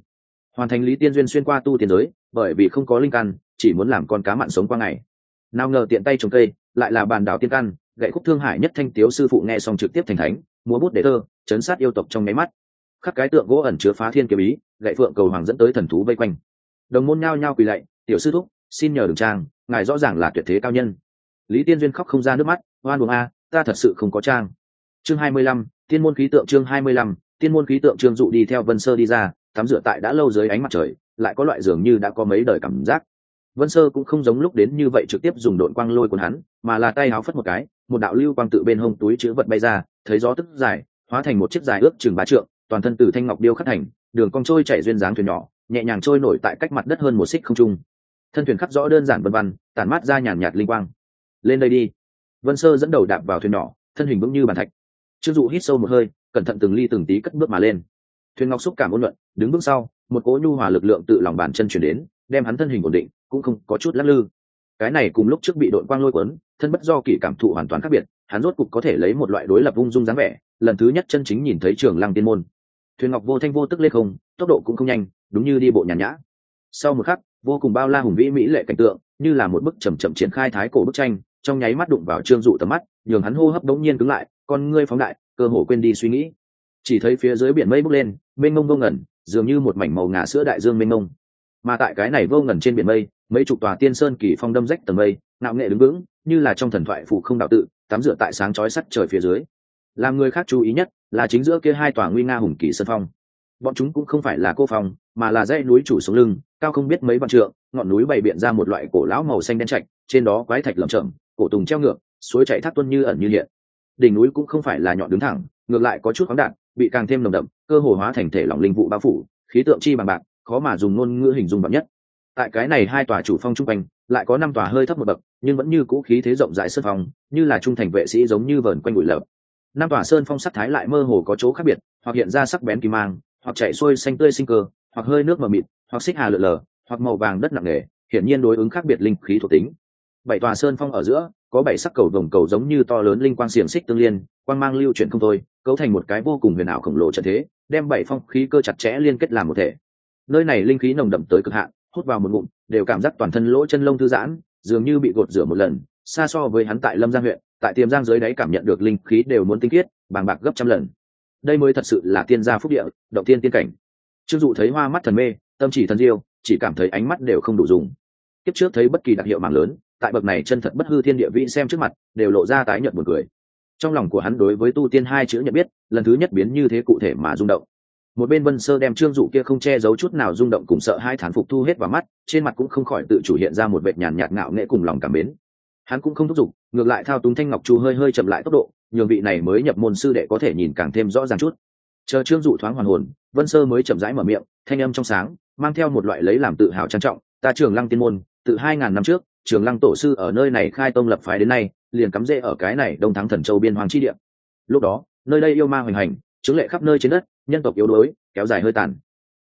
Hoàn thành lý tiên duyên xuyên qua tu tiên giới, bởi vì không có linh căn, chỉ muốn làm con cá mặn sống qua ngày. Nào ngờ tiện tay trồng cây, lại là bàn đảo tiên căn, gậy khúc thương hải nhất thanh tiếu sư phụ nghe xong trực tiếp thành thánh, múa bút để thơ, chấn sát yêu tộc trong máy mắt khắc cái tượng gỗ ẩn chứa phá thiên kiếm ý, gậy phượng cầu hoàng dẫn tới thần thú vây quanh. Đồng môn nhao nhao quỳ lạy, tiểu sư thúc, xin nhờ đường trang, ngài rõ ràng là tuyệt thế cao nhân. Lý tiên duyên khóc không ra nước mắt, oan buồng a, ta thật sự không có trang. Chương hai mươi lăm, tiên môn khí tượng chương hai mươi lăm, tiên môn khí tượng trương dụ đi theo vân sơ đi ra, tắm rửa tại đã lâu dưới ánh mặt trời, lại có loại dường như đã có mấy đời cảm giác. Vân sơ cũng không giống lúc đến như vậy trực tiếp dùng đội quang lôi cuốn hắn, mà là tay háo phất một cái, một đạo lưu quang tự bên hông túi chữ vật bay ra, thấy gió tức dài, hóa thành một chiếc dài ước chừng ba trượng toàn thân từ thanh ngọc điêu khắc thành, đường cong trôi chảy duyên dáng thuyền nhỏ, nhẹ nhàng trôi nổi tại cách mặt đất hơn một xích không trung. Thân thuyền khắc rõ đơn giản vân văn tản mát ra nhàn nhạt linh quang. Lên đây đi. Vân sơ dẫn đầu đạp vào thuyền nhỏ, thân hình vững như bàn thạch. Chưng dụ hít sâu một hơi, cẩn thận từng ly từng tí cất bước mà lên. Thuyền ngọc xúc cảm ôn luận, đứng bước sau, một cỗ nhu hòa lực lượng tự lòng bàn chân chuyển đến, đem hắn thân hình ổn định, cũng không có chút lắc lư. Cái này cùng lúc trước bị đội quang lôi cuốn, thân bất do kỷ cảm thụ hoàn toàn khác biệt, hắn rốt cục có thể lấy một loại đối lập ung dung dáng vẻ, lần thứ nhất chân chính nhìn thấy trường lăng tiên môn thuyền ngọc vô thanh vô tức lên không, tốc độ cũng không nhanh, đúng như đi bộ nhàn nhã. Sau một khắc, vô cùng bao la hùng vĩ mỹ lệ cảnh tượng, như là một bức chầm chậm triển khai thái cổ bức tranh, trong nháy mắt đụng vào trương dụ tầm mắt, nhường hắn hô hấp đống nhiên cứng lại, con ngươi phóng đại, cơ hồ quên đi suy nghĩ. Chỉ thấy phía dưới biển mây bốc lên, mênh mông vô ngẩn dường như một mảnh màu ngà sữa đại dương mênh mông. Mà tại cái này vô ngẩn trên biển mây, mấy chục tòa tiên sơn kỳ phong đâm rách tầng mây nạo nghệ đứng vững, như là trong thần thoại phụ không đạo tự, tắm rửa tại sáng chói sắt trời phía dưới. Làm người khác chú ý nhất là chính giữa kia hai tòa nguy nga hùng kỳ sơn phong. Bọn chúng cũng không phải là cô phòng, mà là dãy núi chủ sống lưng cao không biết mấy vạn trượng ngọn núi bày biện ra một loại cổ lão màu xanh đen trạch trên đó quái thạch lởm chởm cổ tùng treo ngược suối chảy thác tuân như ẩn như hiện. Đỉnh núi cũng không phải là nhọn đứng thẳng ngược lại có chút khoáng đạn bị càng thêm nồng đậm cơ hồ hóa thành thể lỏng linh vụ bao phủ khí tượng chi bằng bạc khó mà dùng ngôn ngữ hình dung bằng nhất. Tại cái này hai tòa chủ phong trung quanh lại có năm tòa hơi thấp một bậc nhưng vẫn như cũ khí thế rộng rãi sơn phong như là trung thành vệ sĩ giống như vờn quanh bụi lợp năm tòa sơn phong sắc thái lại mơ hồ có chỗ khác biệt, hoặc hiện ra sắc bén kim mang, hoặc chạy xuôi xanh tươi sinh cơ, hoặc hơi nước mờ mịt, hoặc xích hà lượn lờ hoặc màu vàng đất nặng nề, hiển nhiên đối ứng khác biệt linh khí thuộc tính. Bảy tòa sơn phong ở giữa, có bảy sắc cầu đồng cầu giống như to lớn linh quang xiềng xích tương liên, quang mang lưu chuyển không thôi, cấu thành một cái vô cùng huyền ảo khổng lồ trận thế, đem bảy phong khí cơ chặt chẽ liên kết làm một thể. Nơi này linh khí nồng đậm tới cực hạn, hút vào một ngụm, đều cảm giác toàn thân lỗ chân lông thư giãn, dường như bị gột rửa một lần, xa so với hắn tại lâm giang huyện tại tiềm giang dưới đáy cảm nhận được linh khí đều muốn tinh khiết, bàng bạc gấp trăm lần. Đây mới thật sự là tiên gia phúc địa, động tiên tiên cảnh. Chưng dụ thấy hoa mắt thần mê, tâm chỉ thần diêu, chỉ cảm thấy ánh mắt đều không đủ dùng. Kiếp trước thấy bất kỳ đặc hiệu mạng lớn, tại bậc này chân thật bất hư thiên địa vị xem trước mặt, đều lộ ra tái nhợt một người trong lòng của hắn đối với tu tiên hai chữ nhận biết, lần thứ nhất biến như thế cụ thể mà rung động. Một bên vân sơ đem trương dụ kia không che giấu chút nào rung động cùng sợ hai thán phục thu hết vào mắt, trên mặt cũng không khỏi tự chủ hiện ra một vệt nhàn nhạt ngạo nghệ cùng lòng cảm mến hắn cũng không thúc giục, ngược lại thao túng thanh ngọc chu hơi hơi chậm lại tốc độ, nhường vị này mới nhập môn sư đệ có thể nhìn càng thêm rõ ràng chút. Chờ trương dụ thoáng hoàn hồn, vân sơ mới chậm rãi mở miệng, thanh âm trong sáng, mang theo một loại lấy làm tự hào trang trọng, ta trường lăng tiên môn, từ hai ngàn năm trước, trường lăng tổ sư ở nơi này khai tông lập phái đến nay, liền cắm rễ ở cái này đông thắng thần châu biên hoàng chi địa. Lúc đó, nơi đây yêu ma hoành hành, chứng lệ khắp nơi trên đất, nhân tộc yếu đuối, kéo dài hơi tàn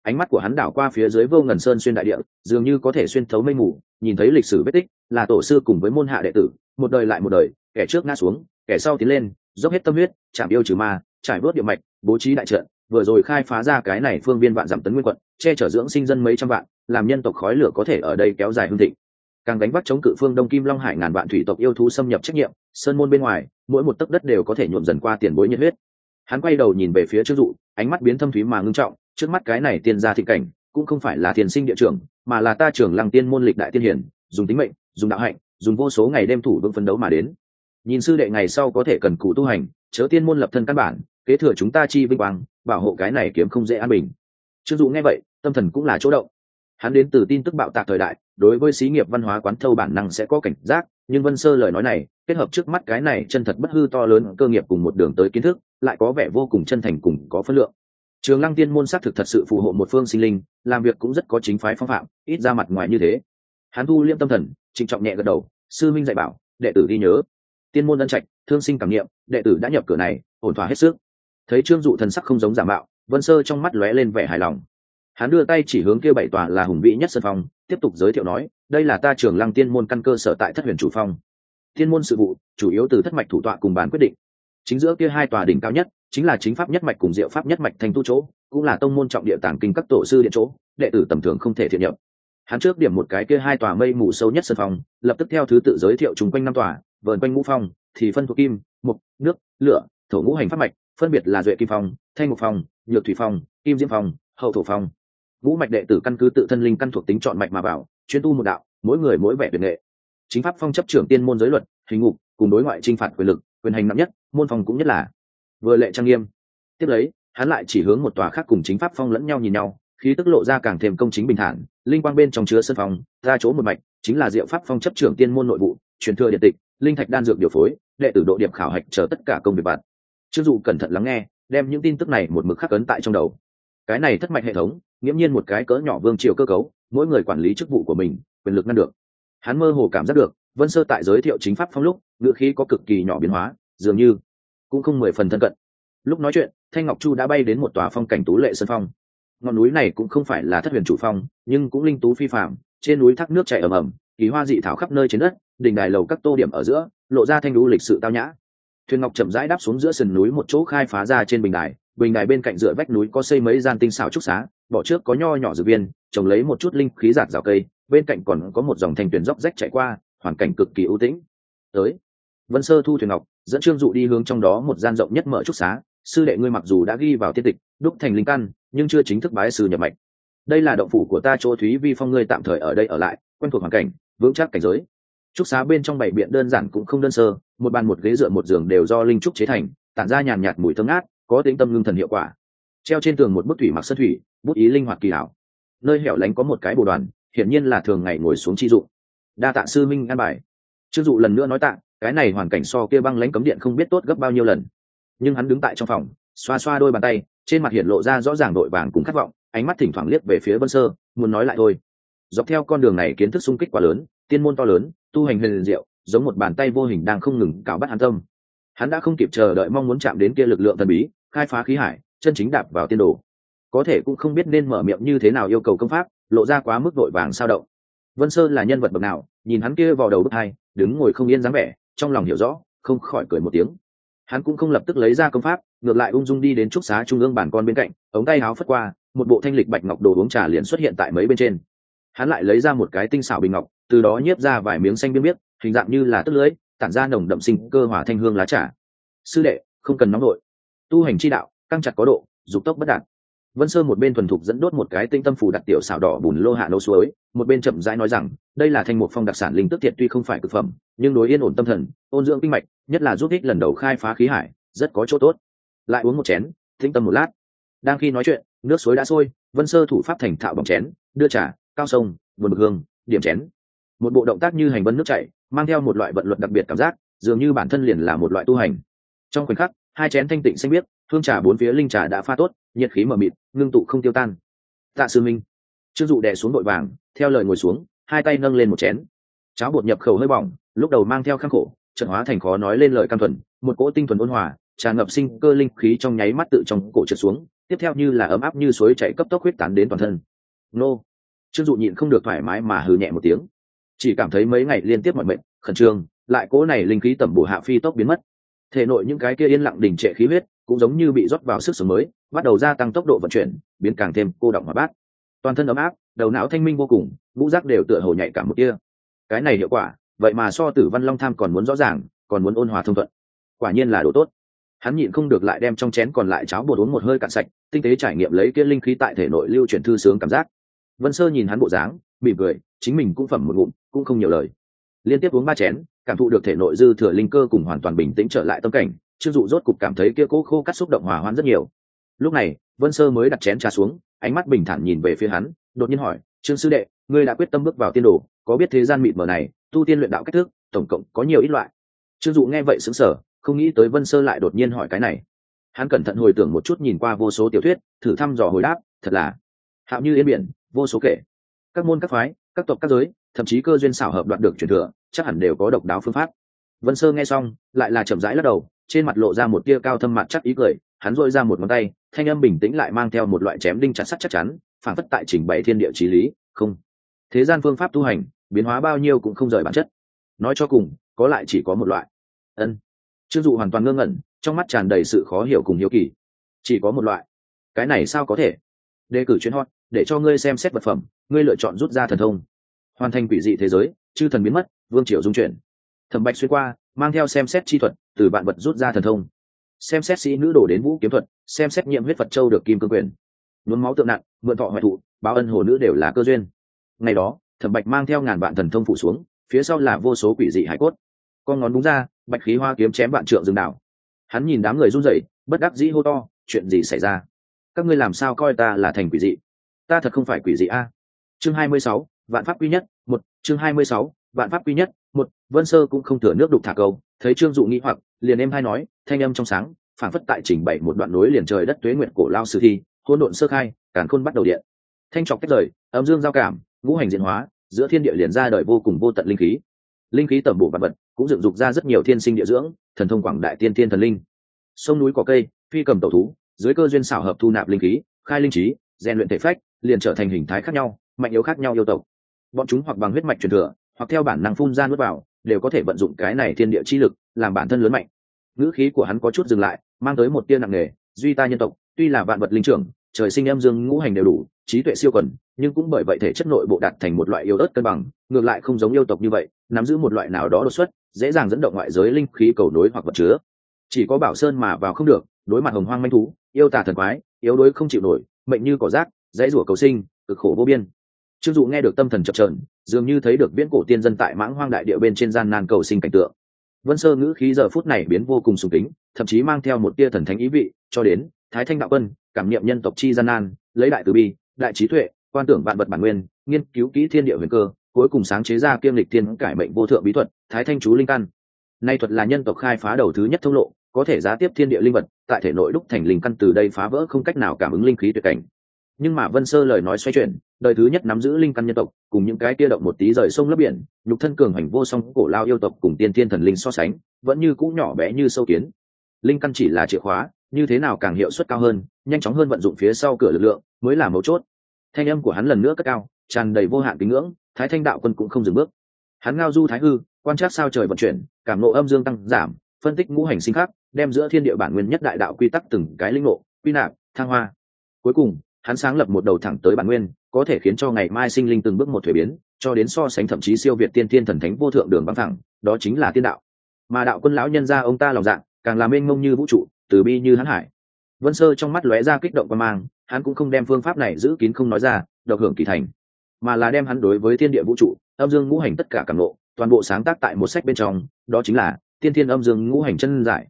ánh mắt của hắn đảo qua phía dưới vô ngần sơn xuyên đại địa, dường như có thể xuyên thấu mây mù, nhìn thấy lịch sử vết tích, là tổ sư cùng với môn hạ đệ tử, một đời lại một đời, kẻ trước ngã xuống, kẻ sau tiến lên, dốc hết tâm huyết, chạm yêu trừ ma, trải bớt địa mạch, bố trí đại trận, vừa rồi khai phá ra cái này phương viên vạn giảm tấn nguyên quận, che chở dưỡng sinh dân mấy trăm vạn, làm nhân tộc khói lửa có thể ở đây kéo dài hương thịnh. Càng đánh bắt chống cự phương đông kim long hải ngàn vạn thủy tộc yêu thú xâm nhập trách nhiệm, sơn môn bên ngoài, mỗi một tấc đất đều có thể nhuộm dần qua tiền bối nhiệt huyết. Hắn quay đầu nhìn về phía trương dụ, ánh mắt biến thâm thúy mà ngưng trọng trước mắt cái này tiên gia thị cảnh, cũng không phải là tiền sinh địa trưởng, mà là ta trưởng lăng tiên môn lịch đại tiên hiển dùng tính mệnh, dùng đạo hạnh, dùng vô số ngày đêm thủ vững phấn đấu mà đến. Nhìn sư đệ ngày sau có thể cần cụ tu hành, chớ tiên môn lập thân căn bản, kế thừa chúng ta chi vinh quang, bảo hộ cái này kiếm không dễ an bình. Chưng dụ nghe vậy, tâm thần cũng là chỗ động. Hắn đến từ tin tức bạo tạc thời đại, đối với xí nghiệp văn hóa quán thâu bản năng sẽ có cảnh giác, nhưng vân sơ lời nói này, kết hợp trước mắt cái này chân thật bất hư to lớn cơ nghiệp cùng một đường tới kiến thức, lại có vẻ vô cùng chân thành cùng có phân lượng trường lăng tiên môn xác thực thật sự phù hộ một phương sinh linh, làm việc cũng rất có chính phái phong phạm, ít ra mặt ngoài như thế. Hắn thu liêm tâm thần, trịnh trọng nhẹ gật đầu, sư minh dạy bảo, đệ tử đi nhớ. Tiên môn ân trạch, thương sinh cảm nghiệm, đệ tử đã nhập cửa này, ổn thỏa hết sức. Thấy trương dụ thần sắc không giống giả mạo, vân sơ trong mắt lóe lên vẻ hài lòng. Hắn đưa tay chỉ hướng kia bảy tòa là hùng vĩ nhất sân phong, tiếp tục giới thiệu nói, đây là ta trường lăng tiên môn căn cơ sở tại thất huyền chủ phong. Tiên môn sự vụ, chủ yếu từ thất mạch thủ tọa cùng bàn quyết định chính giữa kia hai tòa đỉnh cao nhất, chính là chính pháp nhất mạch cùng diệu pháp nhất mạch thành tu chỗ, cũng là tông môn trọng địa tàng kinh các tổ sư điện chỗ, đệ tử tầm thường không thể thiện nhập. Hắn trước điểm một cái kia hai tòa mây mù sâu nhất sân phòng, lập tức theo thứ tự giới thiệu chung quanh năm tòa, vờn quanh ngũ phong, thì phân thuộc kim, mục, nước, lửa, thổ ngũ hành pháp mạch, phân biệt là duệ kim phong, thanh mục phong, nhược thủy phong, kim diễm phong, hậu thổ phong. Ngũ mạch đệ tử căn cứ tự thân linh căn thuộc tính chọn mạch mà vào, chuyên tu một đạo, mỗi người mỗi vẻ tuyệt nghệ. Chính pháp phong chấp trưởng tiên môn giới luật, hình ngục, cùng đối ngoại t r i n h phạt quyền lực quyền hành nặng nhất môn phong cũng nhất là. Vừa lệ trang nghiêm. Tiếp lấy hắn lại chỉ hướng một tòa khác cùng chính pháp phong lẫn nhau nhìn nhau khí tức lộ ra càng thêm công chính bình thản linh quang bên trong chứa sân phòng, ra chỗ một mạch chính là diệu pháp phong chấp trưởng tiên môn nội vụ truyền thừa điện tịch linh thạch đan dược điều phối đệ tử độ điểm khảo hạch chờ tất cả công việc bạn. Chưng dụ cẩn thận lắng nghe đem những tin tức này một mực khắc ấn tại trong đầu. Cái này thất mạch hệ thống nghiễm nhiên một cái cỡ nhỏ vương triều cơ cấu mỗi người quản lý chức vụ của mình quyền lực ngăn được hắn mơ hồ cảm giác được, vân sơ tại giới thiệu chính pháp phong lúc ngựa khí có cực kỳ nhỏ biến hóa, dường như cũng không mười phần thân cận. Lúc nói chuyện, thanh ngọc chu đã bay đến một tòa phong cảnh tú lệ sân phong. Ngọn núi này cũng không phải là thất huyền chủ phong, nhưng cũng linh tú phi phạm trên núi thác nước chảy ầm ầm, kỳ hoa dị thảo khắp nơi trên đất, đỉnh đài lầu các tô điểm ở giữa, lộ ra thanh đu lịch sự tao nhã. Thuyền ngọc chậm rãi đáp xuống giữa sườn núi một chỗ khai phá ra trên bình đài bình đài bên cạnh dựa vách núi có xây mấy gian tinh xảo trúc xá, bỏ trước có nho nhỏ dự viên, trồng lấy một chút linh khí giạt rào cây bên cạnh còn có một dòng thanh tuyển dốc rách chạy qua, hoàn cảnh cực kỳ ưu tĩnh. Tới, vân sơ thu thuyền ngọc, dẫn trương dụ đi hướng trong đó một gian rộng nhất mở trúc xá. Sư đệ ngươi mặc dù đã ghi vào tiết tịch, đúc thành linh căn, nhưng chưa chính thức bái sư nhập mạch. Đây là động phủ của ta chỗ thúy vi phong ngươi tạm thời ở đây ở lại, quen thuộc hoàn cảnh, vững chắc cảnh giới. Trúc xá bên trong bảy biện đơn giản cũng không đơn sơ, một bàn một ghế dựa một giường đều do linh trúc chế thành, tản ra nhàn nhạt mùi thơm ngát, có tính tâm ngưng thần hiệu quả. Treo trên tường một bức thủy mặc sân thủy, bút ý linh hoạt kỳ hảo nơi hẻo lánh có một cái bồ đoàn hiển nhiên là thường ngày ngồi xuống chi dụng. Đa tạ sư minh an bài. Chưng dụ lần nữa nói tạ, cái này hoàn cảnh so kia băng lãnh cấm điện không biết tốt gấp bao nhiêu lần. Nhưng hắn đứng tại trong phòng, xoa xoa đôi bàn tay, trên mặt hiện lộ ra rõ ràng đội vàng cùng khát vọng, ánh mắt thỉnh thoảng liếc về phía vân sơ, muốn nói lại thôi. Dọc theo con đường này kiến thức xung kích quá lớn, tiên môn to lớn, tu hành huyền diệu, giống một bàn tay vô hình đang không ngừng cào bắt hắn tâm. Hắn đã không kịp chờ đợi mong muốn chạm đến kia lực lượng thần bí, khai phá khí hải, chân chính đạp vào tiên đồ. Có thể cũng không biết nên mở miệng như thế nào yêu cầu công pháp lộ ra quá mức vội vàng sao động. Vân sơn là nhân vật bậc nào, nhìn hắn kia vào đầu bước hai, đứng ngồi không yên dáng vẻ, trong lòng hiểu rõ, không khỏi cười một tiếng. Hắn cũng không lập tức lấy ra công pháp, ngược lại ung dung đi đến trúc xá trung ương bản con bên cạnh, ống tay áo phất qua, một bộ thanh lịch bạch ngọc đồ uống trà liền xuất hiện tại mấy bên trên. Hắn lại lấy ra một cái tinh xảo bình ngọc, từ đó nhiếp ra vài miếng xanh biếc biết hình dạng như là tức lưới, tản ra nồng đậm sinh cơ hỏa thanh hương lá trà. Sư đệ, không cần nóng đội. Tu hành chi đạo, căng chặt có độ, dục tốc bất đạt vân sơ một bên thuần thục dẫn đốt một cái tinh tâm phủ đặc tiểu xảo đỏ bùn lô hạ nấu suối, một bên chậm rãi nói rằng, đây là thanh mục phong đặc sản linh tức thiệt tuy không phải cực phẩm, nhưng đối yên ổn tâm thần, ôn dưỡng kinh mạch, nhất là giúp ích lần đầu khai phá khí hải, rất có chỗ tốt. Lại uống một chén thinh tâm một lát. Đang khi nói chuyện, nước suối đã sôi, vân sơ thủ pháp thành thạo bằng chén, đưa trà, cao sông vườn bực hương, điểm chén. Một bộ động tác như hành vân nước chảy, mang theo một loại vận luật đặc biệt cảm giác, dường như bản thân liền là một loại tu hành. Trong khoảnh khắc, hai chén thanh tịnh xanh biếc hương trà bốn phía linh trà đã pha tốt, nhiệt khí mờ mịt, ngưng tụ không tiêu tan. Tạ sư minh, trương dụ đè xuống vội vàng, theo lời ngồi xuống, hai tay nâng lên một chén. Cháo bột nhập khẩu hơi bỏng, lúc đầu mang theo khắc khổ trận hóa thành khó nói lên lời cam thuần, một cỗ tinh thuần ôn hòa, tràn ngập sinh cơ linh khí trong nháy mắt tự trong cổ trượt xuống, tiếp theo như là ấm áp như suối chảy cấp tốc huyết tán đến toàn thân. Nô. Trương dụ nhịn không được thoải mái mà hừ nhẹ một tiếng. Chỉ cảm thấy mấy ngày liên tiếp mọi mệnh khẩn trương, lại cố này linh khí tẩm bổ hạ phi tốc biến mất. Thể nội những cái kia yên lặng đình trệ khí huyết cũng giống như bị rót vào sức sống mới, bắt đầu gia tăng tốc độ vận chuyển, biến càng thêm cô động hòa bát. Toàn thân ấm áp, đầu não thanh minh vô cùng, ngũ giác đều tựa hồ nhạy cảm một kia. Cái này hiệu quả, vậy mà so tử văn long tham còn muốn rõ ràng, còn muốn ôn hòa thông thuận. Quả nhiên là đồ tốt. Hắn nhịn không được lại đem trong chén còn lại cháo bột uống một hơi cạn sạch, tinh tế trải nghiệm lấy kia linh khí tại thể nội lưu chuyển thư sướng cảm giác. Vân sơ nhìn hắn bộ dáng, mỉm cười, chính mình cũng phẩm một ngụm, cũng không nhiều lời. Liên tiếp uống ba chén, cảm thụ được thể nội dư thừa linh cơ cùng hoàn toàn bình tĩnh trở lại tâm cảnh trương dụ rốt cục cảm thấy kia cố khô cắt xúc động hòa hoãn rất nhiều. Lúc này, vân sơ mới đặt chén trà xuống, ánh mắt bình thản nhìn về phía hắn, đột nhiên hỏi, trương sư đệ, ngươi đã quyết tâm bước vào tiên đồ, có biết thế gian mịt mờ này, tu tiên luyện đạo cách thức, tổng cộng có nhiều ít loại? Trương dụ nghe vậy sững sờ, không nghĩ tới vân sơ lại đột nhiên hỏi cái này. Hắn cẩn thận hồi tưởng một chút nhìn qua vô số tiểu thuyết, thử thăm dò hồi đáp, thật là hạo như yên biển, vô số kể. Các môn các phái, các tộc các giới, thậm chí cơ duyên xảo hợp đoạt được truyền thừa, chắc hẳn đều có độc đáo phương pháp. Vân sơ nghe xong, lại là chậm rãi lắc đầu trên mặt lộ ra một tia cao thâm mặt chắc ý cười, hắn dội ra một ngón tay, thanh âm bình tĩnh lại mang theo một loại chém đinh chặt sắt chắc chắn phản phất tại trình bày thiên địa trí lý, không. Thế gian phương pháp tu hành, biến hóa bao nhiêu cũng không rời bản chất. Nói cho cùng, có lại chỉ có một loại. Ân. Trương dụ hoàn toàn ngơ ngẩn, trong mắt tràn đầy sự khó hiểu cùng hiếu kỳ. Chỉ có một loại. Cái này sao có thể? Đề cử chuyên hot, để cho ngươi xem xét vật phẩm, ngươi lựa chọn rút ra thần thông. Hoàn thành quỷ dị thế giới, chư thần biến mất, vương triều dung chuyển. Thẩm bạch xuyên qua, mang theo xem xét chi thuật từ bạn vật rút ra thần thông. Xem xét sĩ nữ đổ đến vũ kiếm thuật, xem xét nhiệm huyết phật châu được kim cương quyền. Nhuốm máu tượng nặng, mượn thọ hoại thụ, báo ân hồ nữ đều là cơ duyên. Ngày đó, thẩm bạch mang theo ngàn vạn thần thông phủ xuống, phía sau là vô số quỷ dị hải cốt. Con ngón đúng ra, bạch khí hoa kiếm chém vạn trượng rừng đảo. Hắn nhìn đám người run rẩy, bất đắc dĩ hô to, chuyện gì xảy ra? Các ngươi làm sao coi ta là thành quỷ dị? Ta thật không phải quỷ dị a. Chương hai mươi sáu, vạn pháp quy nhất, một, chương hai mươi sáu, vạn pháp quy nhất một, vân sơ cũng không thừa nước đục thả câu, thấy trương dụ nghĩ hoặc, liền em hay nói, thanh âm trong sáng phản phất tại trình bày một đoạn núi liền trời đất tuế nguyện cổ lao sử thi hôn độn sơ khai, càn khôn bắt đầu điện. Thanh trọc cách rời, âm dương giao cảm, ngũ hành diễn hóa, giữa thiên địa liền ra đời vô cùng vô tận linh khí. Linh khí tẩm bổ vật vật, cũng dựng dục ra rất nhiều thiên sinh địa dưỡng, thần thông quảng đại tiên tiên thần linh. Sông núi có cây, phi cầm tẩu thú, dưới cơ duyên xảo hợp thu nạp linh khí, khai linh trí, rèn luyện thể phách, liền trở thành hình thái khác nhau, mạnh yếu khác nhau yêu tộc. Bọn chúng hoặc bằng huyết mạch truyền thừa hoặc theo bản năng phun ra nuốt vào, đều có thể vận dụng cái này thiên địa chi lực, làm bản thân lớn mạnh. Ngữ khí của hắn có chút dừng lại, mang tới một tia nặng nề, duy ta nhân tộc, tuy là vạn vật linh trưởng, trời sinh em dương ngũ hành đều đủ, trí tuệ siêu quần, nhưng cũng bởi vậy thể chất nội bộ đạt thành một loại yêu ớt cân bằng, ngược lại không giống yêu tộc như vậy, nắm giữ một loại nào đó đột xuất, dễ dàng dẫn động ngoại giới linh khí cầu nối hoặc vật chứa. Chỉ có bảo sơn mà vào không được, đối mặt hồng hoang manh thú, yêu tà thần quái, yếu đuối không chịu nổi, mệnh như cỏ rác, dãy rủa cầu sinh, cực khổ vô biên. Trương dụ nghe được tâm thần chập trờn dường như thấy được viễn cổ tiên dân tại mãng hoang đại địa bên trên gian nan cầu sinh cảnh tượng. Vân sơ ngữ khí giờ phút này biến vô cùng sùng kính, thậm chí mang theo một tia thần thánh ý vị, cho đến thái thanh đạo quân, cảm niệm nhân tộc chi gian nan, lấy đại từ bi, đại trí tuệ, quan tưởng vạn vật bản nguyên, nghiên cứu kỹ thiên địa huyền cơ, cuối cùng sáng chế ra kiêm lịch thiên cải mệnh vô thượng bí thuật, thái thanh chú linh căn. Nay thuật là nhân tộc khai phá đầu thứ nhất thông lộ, có thể giá tiếp thiên địa linh vật, tại thể nội đúc thành linh căn từ đây phá vỡ không cách nào cảm ứng linh khí tuyệt cảnh. Nhưng mà vân sơ lời nói xoay chuyển đời thứ nhất nắm giữ linh căn nhân tộc, cùng những cái kia động một tí rời sông lấp biển, nhục thân cường hành vô song cổ lao yêu tộc cùng tiên thiên thần linh so sánh, vẫn như cũng nhỏ bé như sâu kiến. Linh căn chỉ là chìa khóa, như thế nào càng hiệu suất cao hơn, nhanh chóng hơn vận dụng phía sau cửa lực lượng, mới là mấu chốt. Thanh âm của hắn lần nữa cất cao, tràn đầy vô hạn kính ngưỡng, thái thanh đạo quân cũng không dừng bước. Hắn ngao du thái hư, quan trắc sao trời vận chuyển, cảm nộ âm dương tăng giảm, phân tích ngũ hành sinh khác đem giữa thiên địa bản nguyên nhất đại đạo quy tắc từng cái linh ngộ, quy nạp, thăng hoa. Cuối cùng, hắn sáng lập một đầu thẳng tới bản nguyên có thể khiến cho ngày mai sinh linh từng bước một thuế biến, cho đến so sánh thậm chí siêu việt tiên tiên thần thánh vô thượng đường băng thẳng đó chính là tiên đạo. Mà đạo quân lão nhân ra ông ta lòng dạng càng làm mênh mông như vũ trụ, từ bi như hán hải. Vân sơ trong mắt lóe ra kích động quan mang, hắn cũng không đem phương pháp này giữ kín không nói ra, độc hưởng kỳ thành, mà là đem hắn đối với thiên địa vũ trụ, âm dương ngũ hành tất cả cảm lộ toàn bộ sáng tác tại một sách bên trong, đó chính là tiên thiên âm dương ngũ hành chân giải.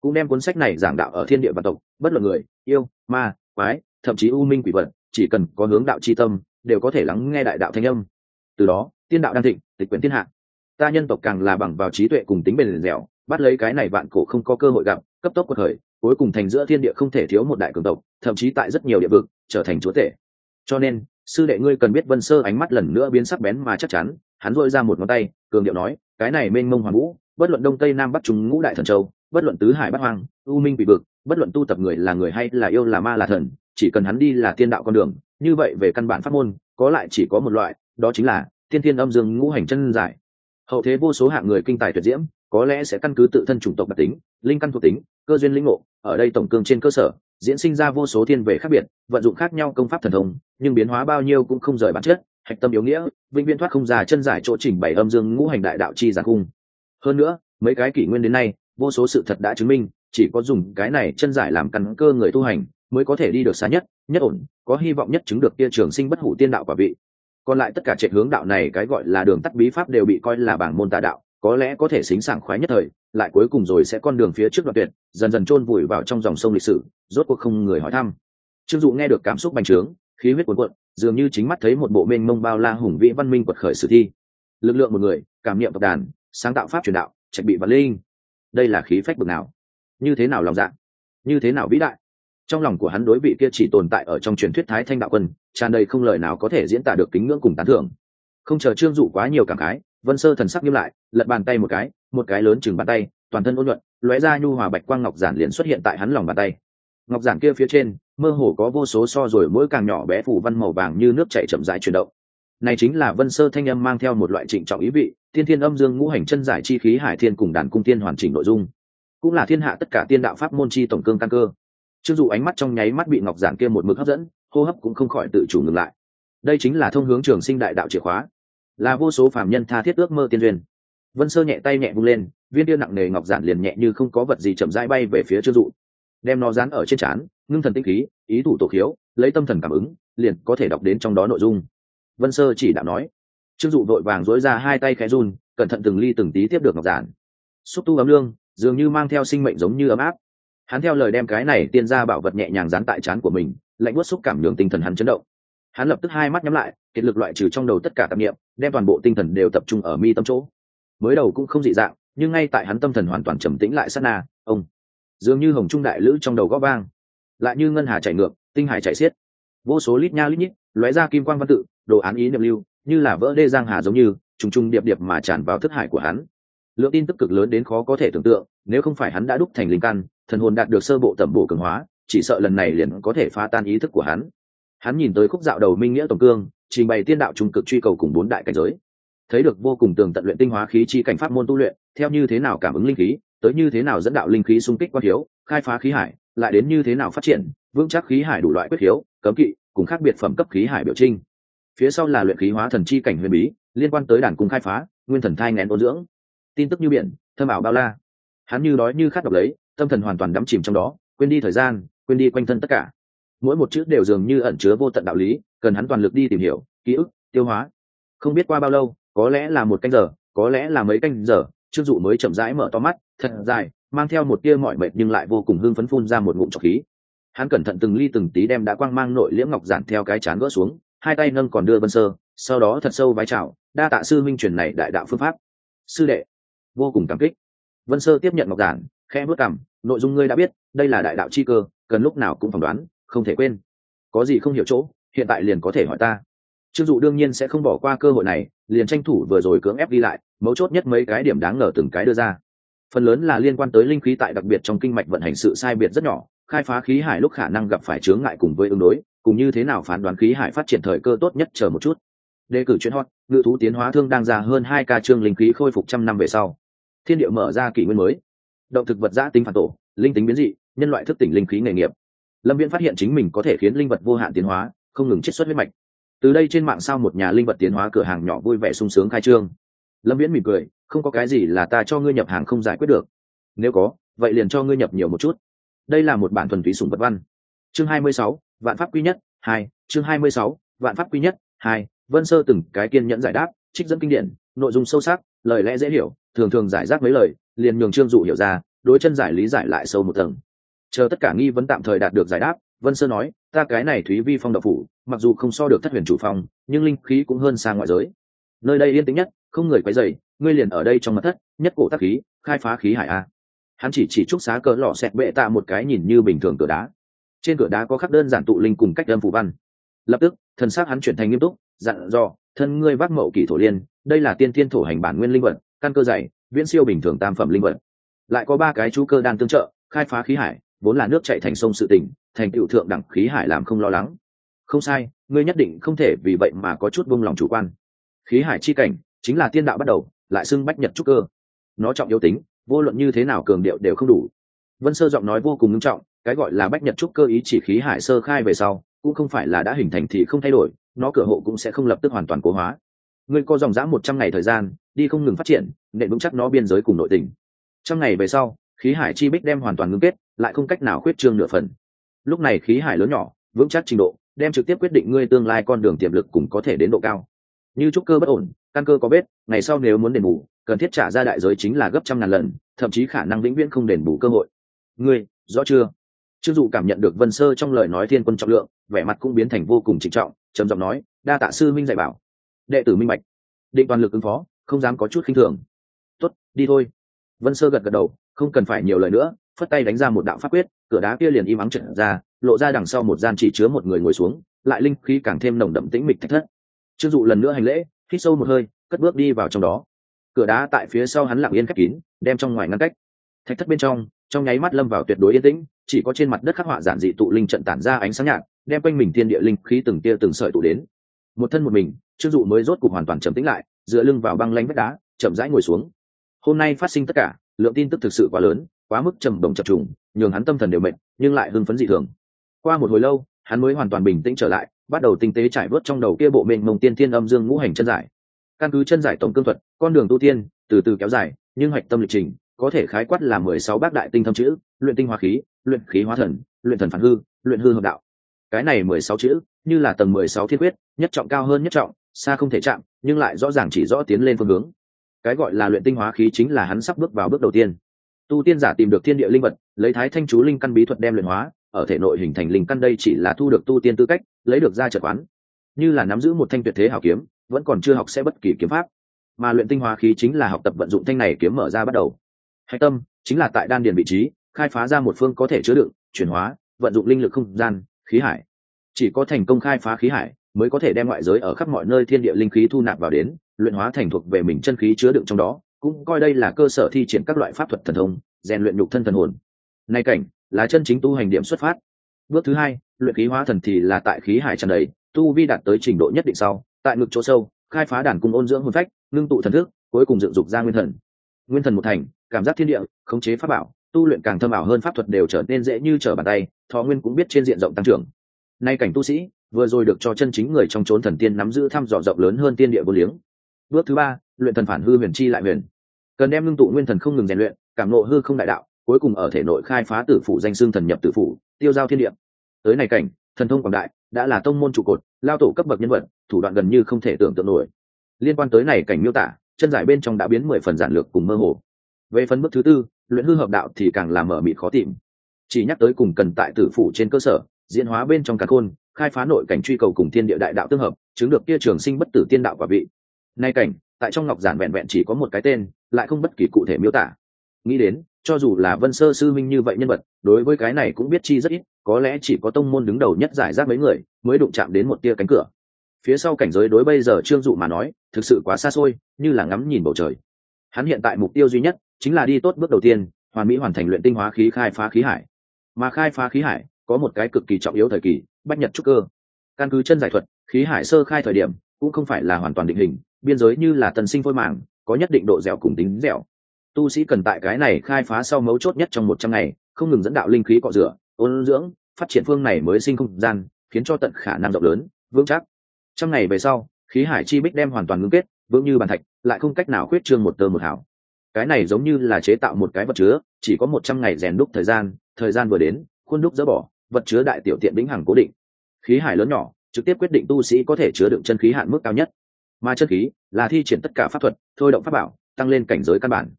Cũng đem cuốn sách này giảng đạo ở thiên địa và tộc, bất luận người, yêu, ma, quái, thậm chí u minh quỷ vật chỉ cần có hướng đạo chi tâm, đều có thể lắng nghe đại đạo thanh âm. Từ đó, tiên đạo đang thịnh, tịch quyển thiên hạ. Ta nhân tộc càng là bằng vào trí tuệ cùng tính bền dẻo, bắt lấy cái này vạn cổ không có cơ hội gặp, cấp tốc cuộc khởi, cuối cùng thành giữa thiên địa không thể thiếu một đại cường tộc, thậm chí tại rất nhiều địa vực, trở thành chúa tể. Cho nên, sư đệ ngươi cần biết vân sơ ánh mắt lần nữa biến sắc bén mà chắc chắn, hắn dội ra một ngón tay, cường điệu nói, cái này mênh mông hoàng vũ, bất luận đông tây nam bắc trung ngũ đại thần châu, bất luận tứ hải bắc hoang, u minh bị vực, bất luận tu tập người là người hay là yêu là ma là thần chỉ cần hắn đi là tiên đạo con đường, như vậy về căn bản pháp môn, có lại chỉ có một loại, đó chính là tiên thiên âm dương ngũ hành chân giải. Hậu thế vô số hạng người kinh tài tuyệt diễm, có lẽ sẽ căn cứ tự thân chủng tộc đặc tính, linh căn thuộc tính, cơ duyên linh ngộ, ở đây tổng cương trên cơ sở, diễn sinh ra vô số thiên về khác biệt, vận dụng khác nhau công pháp thần thông, nhưng biến hóa bao nhiêu cũng không rời bản chất, hạch tâm yếu nghĩa, vĩnh viễn thoát không già chân giải chỗ chỉnh bảy âm dương ngũ hành đại đạo chi giản cung. Hơn nữa, mấy cái kỷ nguyên đến nay, vô số sự thật đã chứng minh, chỉ có dùng cái này chân giải làm căn cơ người tu hành mới có thể đi được xa nhất nhất ổn, có hy vọng nhất chứng được kia trường sinh bất hủ tiên đạo quả vị. Còn lại tất cả trệ hướng đạo này cái gọi là đường tắt bí pháp đều bị coi là bảng môn tà đạo, có lẽ có thể xính sảng khoái nhất thời, lại cuối cùng rồi sẽ con đường phía trước đoạn tuyệt, dần dần chôn vùi vào trong dòng sông lịch sử, rốt cuộc không người hỏi thăm. Trương dụ nghe được cảm xúc bành trướng, khí huyết cuồn cuộn, dường như chính mắt thấy một bộ mênh mông bao la hùng vĩ văn minh quật khởi sử thi. Lực lượng một người, cảm niệm tập đàn, sáng tạo pháp truyền đạo, trạch bị văn linh. Đây là khí phách bực nào? Như thế nào lòng dạ? Như thế nào vĩ đại? Trong lòng của hắn đối vị kia chỉ tồn tại ở trong truyền thuyết thái thanh đạo quân, tràn đầy không lời nào có thể diễn tả được kính ngưỡng cùng tán thưởng. Không chờ trương dụ quá nhiều cảm khái, vân sơ thần sắc nghiêm lại, lật bàn tay một cái một cái lớn chừng bàn tay, toàn thân ôn nhuận, lóe ra nhu hòa bạch quang ngọc giản liền xuất hiện tại hắn lòng bàn tay. Ngọc giản kia phía trên, mơ hồ có vô số so rồi mỗi càng nhỏ bé phủ văn màu vàng như nước chảy chậm rãi chuyển động. Này chính là vân sơ thanh âm mang theo một loại trịnh trọng ý vị tiên thiên âm dương ngũ hành chân giải chi khí hải thiên cùng đàn cung tiên hoàn chỉnh nội dung. Cũng là thiên hạ tất cả tiên đạo pháp môn chi tổng cương căn cơ chưng dụ ánh mắt trong nháy mắt bị ngọc giản kia một mực hấp dẫn, hô hấp cũng không khỏi tự chủ ngừng lại. Đây chính là thông hướng trường sinh đại đạo chìa khóa. Là vô số phàm nhân tha thiết ước mơ tiên duyên. Vân sơ nhẹ tay nhẹ vung lên, viên tiêu nặng nề ngọc giản liền nhẹ như không có vật gì chậm rãi bay về phía trương dụ. Đem nó dán ở trên trán, ngưng thần tinh khí, ý thủ tổ khiếu, lấy tâm thần cảm ứng, liền có thể đọc đến trong đó nội dung. Vân sơ chỉ đạo nói. Trương dụ vội vàng dối ra hai tay khẽ run, cẩn thận từng ly từng tí tiếp được ngọc giản. Xúc tu ấm lương, dường như mang theo sinh mệnh giống như ấm áp hắn theo lời đem cái này tiên ra bảo vật nhẹ nhàng dán tại trán của mình, lạnh bớt xúc cảm nhường tinh thần hắn chấn động. Hắn lập tức hai mắt nhắm lại, kiệt lực loại trừ trong đầu tất cả tạp nghiệm đem toàn bộ tinh thần đều tập trung ở mi tâm chỗ. Mới đầu cũng không dị dạng, nhưng ngay tại hắn tâm thần hoàn toàn trầm tĩnh lại sát na, ông. Dường như hồng trung đại lữ trong đầu góp vang. Lại như ngân hà chạy ngược, tinh hải chạy xiết. Vô số lít nha lít nhít, lóe ra kim quang văn tự, đồ án ý niệm lưu, như là vỡ đê giang hà giống như, trùng trùng điệp điệp mà tràn vào thức hải của hắn. Lượng tin tức cực lớn đến khó có thể tưởng tượng, nếu không phải hắn đã đúc thành linh căn thần hồn đạt được sơ bộ tẩm bổ cường hóa, chỉ sợ lần này liền có thể phá tan ý thức của hắn. Hắn nhìn tới khúc dạo đầu minh nghĩa tổng cương, trình bày tiên đạo trung cực truy cầu cùng bốn đại cảnh giới. Thấy được vô cùng tường tận luyện tinh hóa khí chi cảnh pháp môn tu luyện, theo như thế nào cảm ứng linh khí, tới như thế nào dẫn đạo linh khí xung kích quan hiếu, khai phá khí hải, lại đến như thế nào phát triển, vững chắc khí hải đủ loại quyết hiếu, cấm kỵ, cùng khác biệt phẩm cấp khí hải biểu trinh. Phía sau là luyện khí hóa thần chi cảnh huyền bí, liên quan tới đàn cung khai phá, nguyên thần thai ngén ôn dưỡng. Tin tức như biển thơm ảo bao la. Hắn như đói như khát đọc lấy tâm thần hoàn toàn đắm chìm trong đó, quên đi thời gian, quên đi quanh thân tất cả. Mỗi một chữ đều dường như ẩn chứa vô tận đạo lý, cần hắn toàn lực đi tìm hiểu, ký ức, tiêu hóa. Không biết qua bao lâu, có lẽ là một canh giờ, có lẽ là mấy canh giờ trương dụ mới chậm rãi mở to mắt, thật dài, mang theo một tia mọi mệt nhưng lại vô cùng hưng phấn phun ra một ngụm trọc khí. Hắn cẩn thận từng ly từng tí đem đã quang mang nội liễm ngọc giản theo cái chán gỡ xuống, hai tay nâng còn đưa vân sơ, sau đó thật sâu vái chào, đa tạ sư minh truyền này đại đạo phương pháp. Sư đệ, vô cùng cảm kích. Vân sơ tiếp nhận ngọc giản khẽ bước cảm nội dung ngươi đã biết, đây là đại đạo chi cơ, cần lúc nào cũng phỏng đoán, không thể quên. Có gì không hiểu chỗ, hiện tại liền có thể hỏi ta. Trương dụ đương nhiên sẽ không bỏ qua cơ hội này, liền tranh thủ vừa rồi cưỡng ép đi lại, mấu chốt nhất mấy cái điểm đáng ngờ từng cái đưa ra. Phần lớn là liên quan tới linh khí tại đặc biệt trong kinh mạch vận hành sự sai biệt rất nhỏ, khai phá khí hải lúc khả năng gặp phải chướng ngại cùng với ứng đối, cùng như thế nào phán đoán khí hải phát triển thời cơ tốt nhất chờ một chút. Đề cử chuyên hot, ngự thú tiến hóa thương đang ra hơn hai ca trương linh khí khôi phục trăm năm về sau. Thiên địa mở ra kỷ nguyên mới động thực vật giã tính phản tổ, linh tính biến dị, nhân loại thức tỉnh linh khí nghề nghiệp. Lâm viễn phát hiện chính mình có thể khiến linh vật vô hạn tiến hóa, không ngừng chiết xuất huyết mạch. Từ đây trên mạng sao một nhà linh vật tiến hóa cửa hàng nhỏ vui vẻ sung sướng khai trương. Lâm viễn mỉm cười, không có cái gì là ta cho ngươi nhập hàng không giải quyết được. Nếu có, vậy liền cho ngươi nhập nhiều một chút. Đây là một bản thuần túy sùng vật văn. Chương hai mươi sáu, vạn pháp quy nhất hai, chương hai mươi sáu, vạn pháp quy nhất hai, vân sơ từng cái kiên nhẫn giải đáp, trích dẫn kinh điển, nội dung sâu sắc, lời lẽ dễ hiểu, thường thường giải rác mấy lời liền nhường trương dụ hiểu ra, đối chân giải lý giải lại sâu một tầng. Chờ tất cả nghi vấn tạm thời đạt được giải đáp, vân sơ nói, ta cái này thúy vi phong độc phủ, mặc dù không so được thất huyền chủ phong, nhưng linh khí cũng hơn xa ngoại giới. Nơi đây yên tĩnh nhất, không người quấy dày ngươi liền ở đây trong mặt thất, nhất cổ tác khí, khai phá khí hải a. Hắn chỉ chỉ trúc xá cỡ lọ xẹt bệ tạ một cái nhìn như bình thường cửa đá. Trên cửa đá có khắc đơn giản tụ linh cùng cách âm phù văn. Lập tức, thần xác hắn chuyển thành nghiêm túc, dặn dò, thân ngươi vác mậu kỷ thổ liên, đây là tiên thiên thổ hành bản nguyên linh vật, căn cơ dày viễn siêu bình thường tam phẩm linh vật. Lại có ba cái chú cơ đan tương trợ, khai phá khí hải, vốn là nước chạy thành sông sự tình, thành tựu thượng đẳng khí hải làm không lo lắng. Không sai, ngươi nhất định không thể vì vậy mà có chút buông lòng chủ quan. Khí hải chi cảnh, chính là tiên đạo bắt đầu, lại xưng bách nhật trúc cơ. Nó trọng yếu tính, vô luận như thế nào cường điệu đều không đủ. Vân sơ giọng nói vô cùng nghiêm trọng, cái gọi là bách nhật trúc cơ ý chỉ khí hải sơ khai về sau, cũng không phải là đã hình thành thì không thay đổi, nó cửa hộ cũng sẽ không lập tức hoàn toàn cố hóa ngươi có dòng dã một trăm ngày thời gian, đi không ngừng phát triển nệ vững chắc nó biên giới cùng nội tình. Trăm ngày về sau, khí hải chi bích đem hoàn toàn ngưng kết, lại không cách nào khuyết trương nửa phần. Lúc này khí hải lớn nhỏ, vững chắc trình độ, đem trực tiếp quyết định ngươi tương lai con đường tiềm lực cùng có thể đến độ cao. Như trúc cơ bất ổn, căn cơ có vết, ngày sau nếu muốn đền bù, cần thiết trả ra đại giới chính là gấp trăm ngàn lần, thậm chí khả năng vĩnh viễn không đền bù cơ hội. Ngươi, rõ chưa? Chưng dụ cảm nhận được vân sơ trong lời nói thiên quân trọng lượng, vẻ mặt cũng biến thành vô cùng trịnh trọng, trầm giọng nói, đa tạ sư minh dạy bảo đệ tử minh bạch. Định toàn lực ứng phó, không dám có chút khinh thường. Tuất đi thôi. Vân sơ gật gật đầu, không cần phải nhiều lời nữa, phất tay đánh ra một đạo pháp quyết, cửa đá kia liền im ắng trận ra, lộ ra đằng sau một gian chỉ chứa một người ngồi xuống, lại linh khí càng thêm nồng đậm tĩnh mịch thách thất. Chưng dụ lần nữa hành lễ, hít sâu một hơi, cất bước đi vào trong đó. Cửa đá tại phía sau hắn lặng yên khép kín, đem trong ngoài ngăn cách. Thạch thất bên trong trong nháy mắt lâm vào tuyệt đối yên tĩnh, chỉ có trên mặt đất khắc họa giản dị tụ linh trận tản ra ánh sáng nhạt, đem quanh mình thiên địa linh khí từng tia từng sợi tụ đến một thân một mình, trương dụ mới rốt cục hoàn toàn trầm tĩnh lại, dựa lưng vào băng lanh vách đá, chậm rãi ngồi xuống. Hôm nay phát sinh tất cả, lượng tin tức thực sự quá lớn, quá mức trầm đồng chập trùng, nhường hắn tâm thần đều mệt, nhưng lại hưng phấn dị thường. Qua một hồi lâu, hắn mới hoàn toàn bình tĩnh trở lại, bắt đầu tinh tế trải vớt trong đầu kia bộ mệnh mông tiên thiên âm dương ngũ hành chân giải. Căn cứ chân giải tổng cương thuật, con đường tu tiên, từ từ kéo dài, nhưng hoạch tâm lịch trình, có thể khái quát là mười sáu bác đại tinh thâm chữ, luyện tinh hóa khí, luyện khí hóa thần, luyện thần phản hư, luyện hư hợp đạo cái này mười sáu chữ, như là tầng mười sáu thiên quyết, nhất trọng cao hơn nhất trọng, xa không thể chạm, nhưng lại rõ ràng chỉ rõ tiến lên phương hướng. Cái gọi là luyện tinh hóa khí chính là hắn sắp bước vào bước đầu tiên. Tu tiên giả tìm được thiên địa linh vật, lấy thái thanh chú linh căn bí thuật đem luyện hóa, ở thể nội hình thành linh căn đây chỉ là thu được tu tiên tư cách, lấy được ra trật quán. Như là nắm giữ một thanh tuyệt thế hảo kiếm, vẫn còn chưa học sẽ bất kỳ kiếm pháp. Mà luyện tinh hóa khí chính là học tập vận dụng thanh này kiếm mở ra bắt đầu. Hạch tâm, chính là tại đan điền vị trí, khai phá ra một phương có thể chứa đựng, chuyển hóa, vận dụng linh lực không gian khí hải. Chỉ có thành công khai phá khí hải mới có thể đem ngoại giới ở khắp mọi nơi thiên địa linh khí thu nạp vào đến, luyện hóa thành thuộc về mình chân khí chứa đựng trong đó, cũng coi đây là cơ sở thi triển các loại pháp thuật thần thông, rèn luyện nhục thân thần hồn. Nay cảnh là chân chính tu hành điểm xuất phát. Bước thứ hai, luyện khí hóa thần thì là tại khí hải tràn đầy, tu vi đạt tới trình độ nhất định sau, tại ngực chỗ sâu, khai phá đàn cung ôn dưỡng hồn phách, ngưng tụ thần thức, cuối cùng dựng dục ra nguyên thần. Nguyên thần một thành, cảm giác thiên địa, khống chế pháp bảo tu luyện càng thâm ảo hơn pháp thuật đều trở nên dễ như trở bàn tay, thọ nguyên cũng biết trên diện rộng tăng trưởng. Nay cảnh tu sĩ, vừa rồi được cho chân chính người trong chốn thần tiên nắm giữ thăm dò rộng lớn hơn tiên địa vô liếng. Bước thứ ba, luyện thần phản hư huyền chi lại huyền. Cần đem ngưng tụ nguyên thần không ngừng rèn luyện, cảm nộ hư không đại đạo, cuối cùng ở thể nội khai phá tử phủ danh xương thần nhập tử phủ, tiêu giao thiên địa. Tới này cảnh, thần thông quảng đại, đã là tông môn trụ cột, lao tổ cấp bậc nhân vật, thủ đoạn gần như không thể tưởng tượng nổi. Liên quan tới này cảnh miêu tả, chân giải bên trong đã biến mười phần giản lược cùng mơ hồ. Về phần bước thứ tư luyện hư hợp đạo thì càng làm mở mịt khó tìm. Chỉ nhắc tới cùng cần tại tử phủ trên cơ sở, diễn hóa bên trong cả khôn, khai phá nội cảnh truy cầu cùng thiên địa đại đạo tương hợp, chứng được kia trường sinh bất tử tiên đạo quả vị. Nay cảnh, tại trong ngọc giản vẹn vẹn chỉ có một cái tên, lại không bất kỳ cụ thể miêu tả. Nghĩ đến, cho dù là vân sơ sư minh như vậy nhân vật, đối với cái này cũng biết chi rất ít, có lẽ chỉ có tông môn đứng đầu nhất giải rác mấy người, mới đụng chạm đến một tia cánh cửa. Phía sau cảnh giới đối bây giờ trương dụ mà nói, thực sự quá xa xôi, như là ngắm nhìn bầu trời hắn hiện tại mục tiêu duy nhất chính là đi tốt bước đầu tiên, hoàn mỹ hoàn thành luyện tinh hóa khí khai phá khí hải. Mà khai phá khí hải có một cái cực kỳ trọng yếu thời kỳ, bách nhật trúc cơ. Căn cứ chân giải thuật, khí hải sơ khai thời điểm cũng không phải là hoàn toàn định hình, biên giới như là tần sinh phôi màng, có nhất định độ dẻo cùng tính dẻo. Tu sĩ cần tại cái này khai phá sau mấu chốt nhất trong một trăm ngày, không ngừng dẫn đạo linh khí cọ rửa, ôn dưỡng, phát triển phương này mới sinh không gian, khiến cho tận khả năng rộng lớn, vững chắc. Trăm ngày về sau, khí hải chi bích đem hoàn toàn ngưng kết, vững như bàn thạch lại không cách nào khuyết trương một tơ một hảo cái này giống như là chế tạo một cái vật chứa, chỉ có một trăm ngày rèn đúc thời gian thời gian vừa đến, khuôn đúc dỡ bỏ, vật chứa đại tiểu tiện vĩnh hằng cố định. Khí hải lớn nhỏ, trực tiếp quyết định tu sĩ có thể chứa đựng chân khí hạn mức cao nhất. Mà chân khí là thi triển tất cả pháp thuật, thôi động pháp bảo, tăng lên cảnh giới căn bản.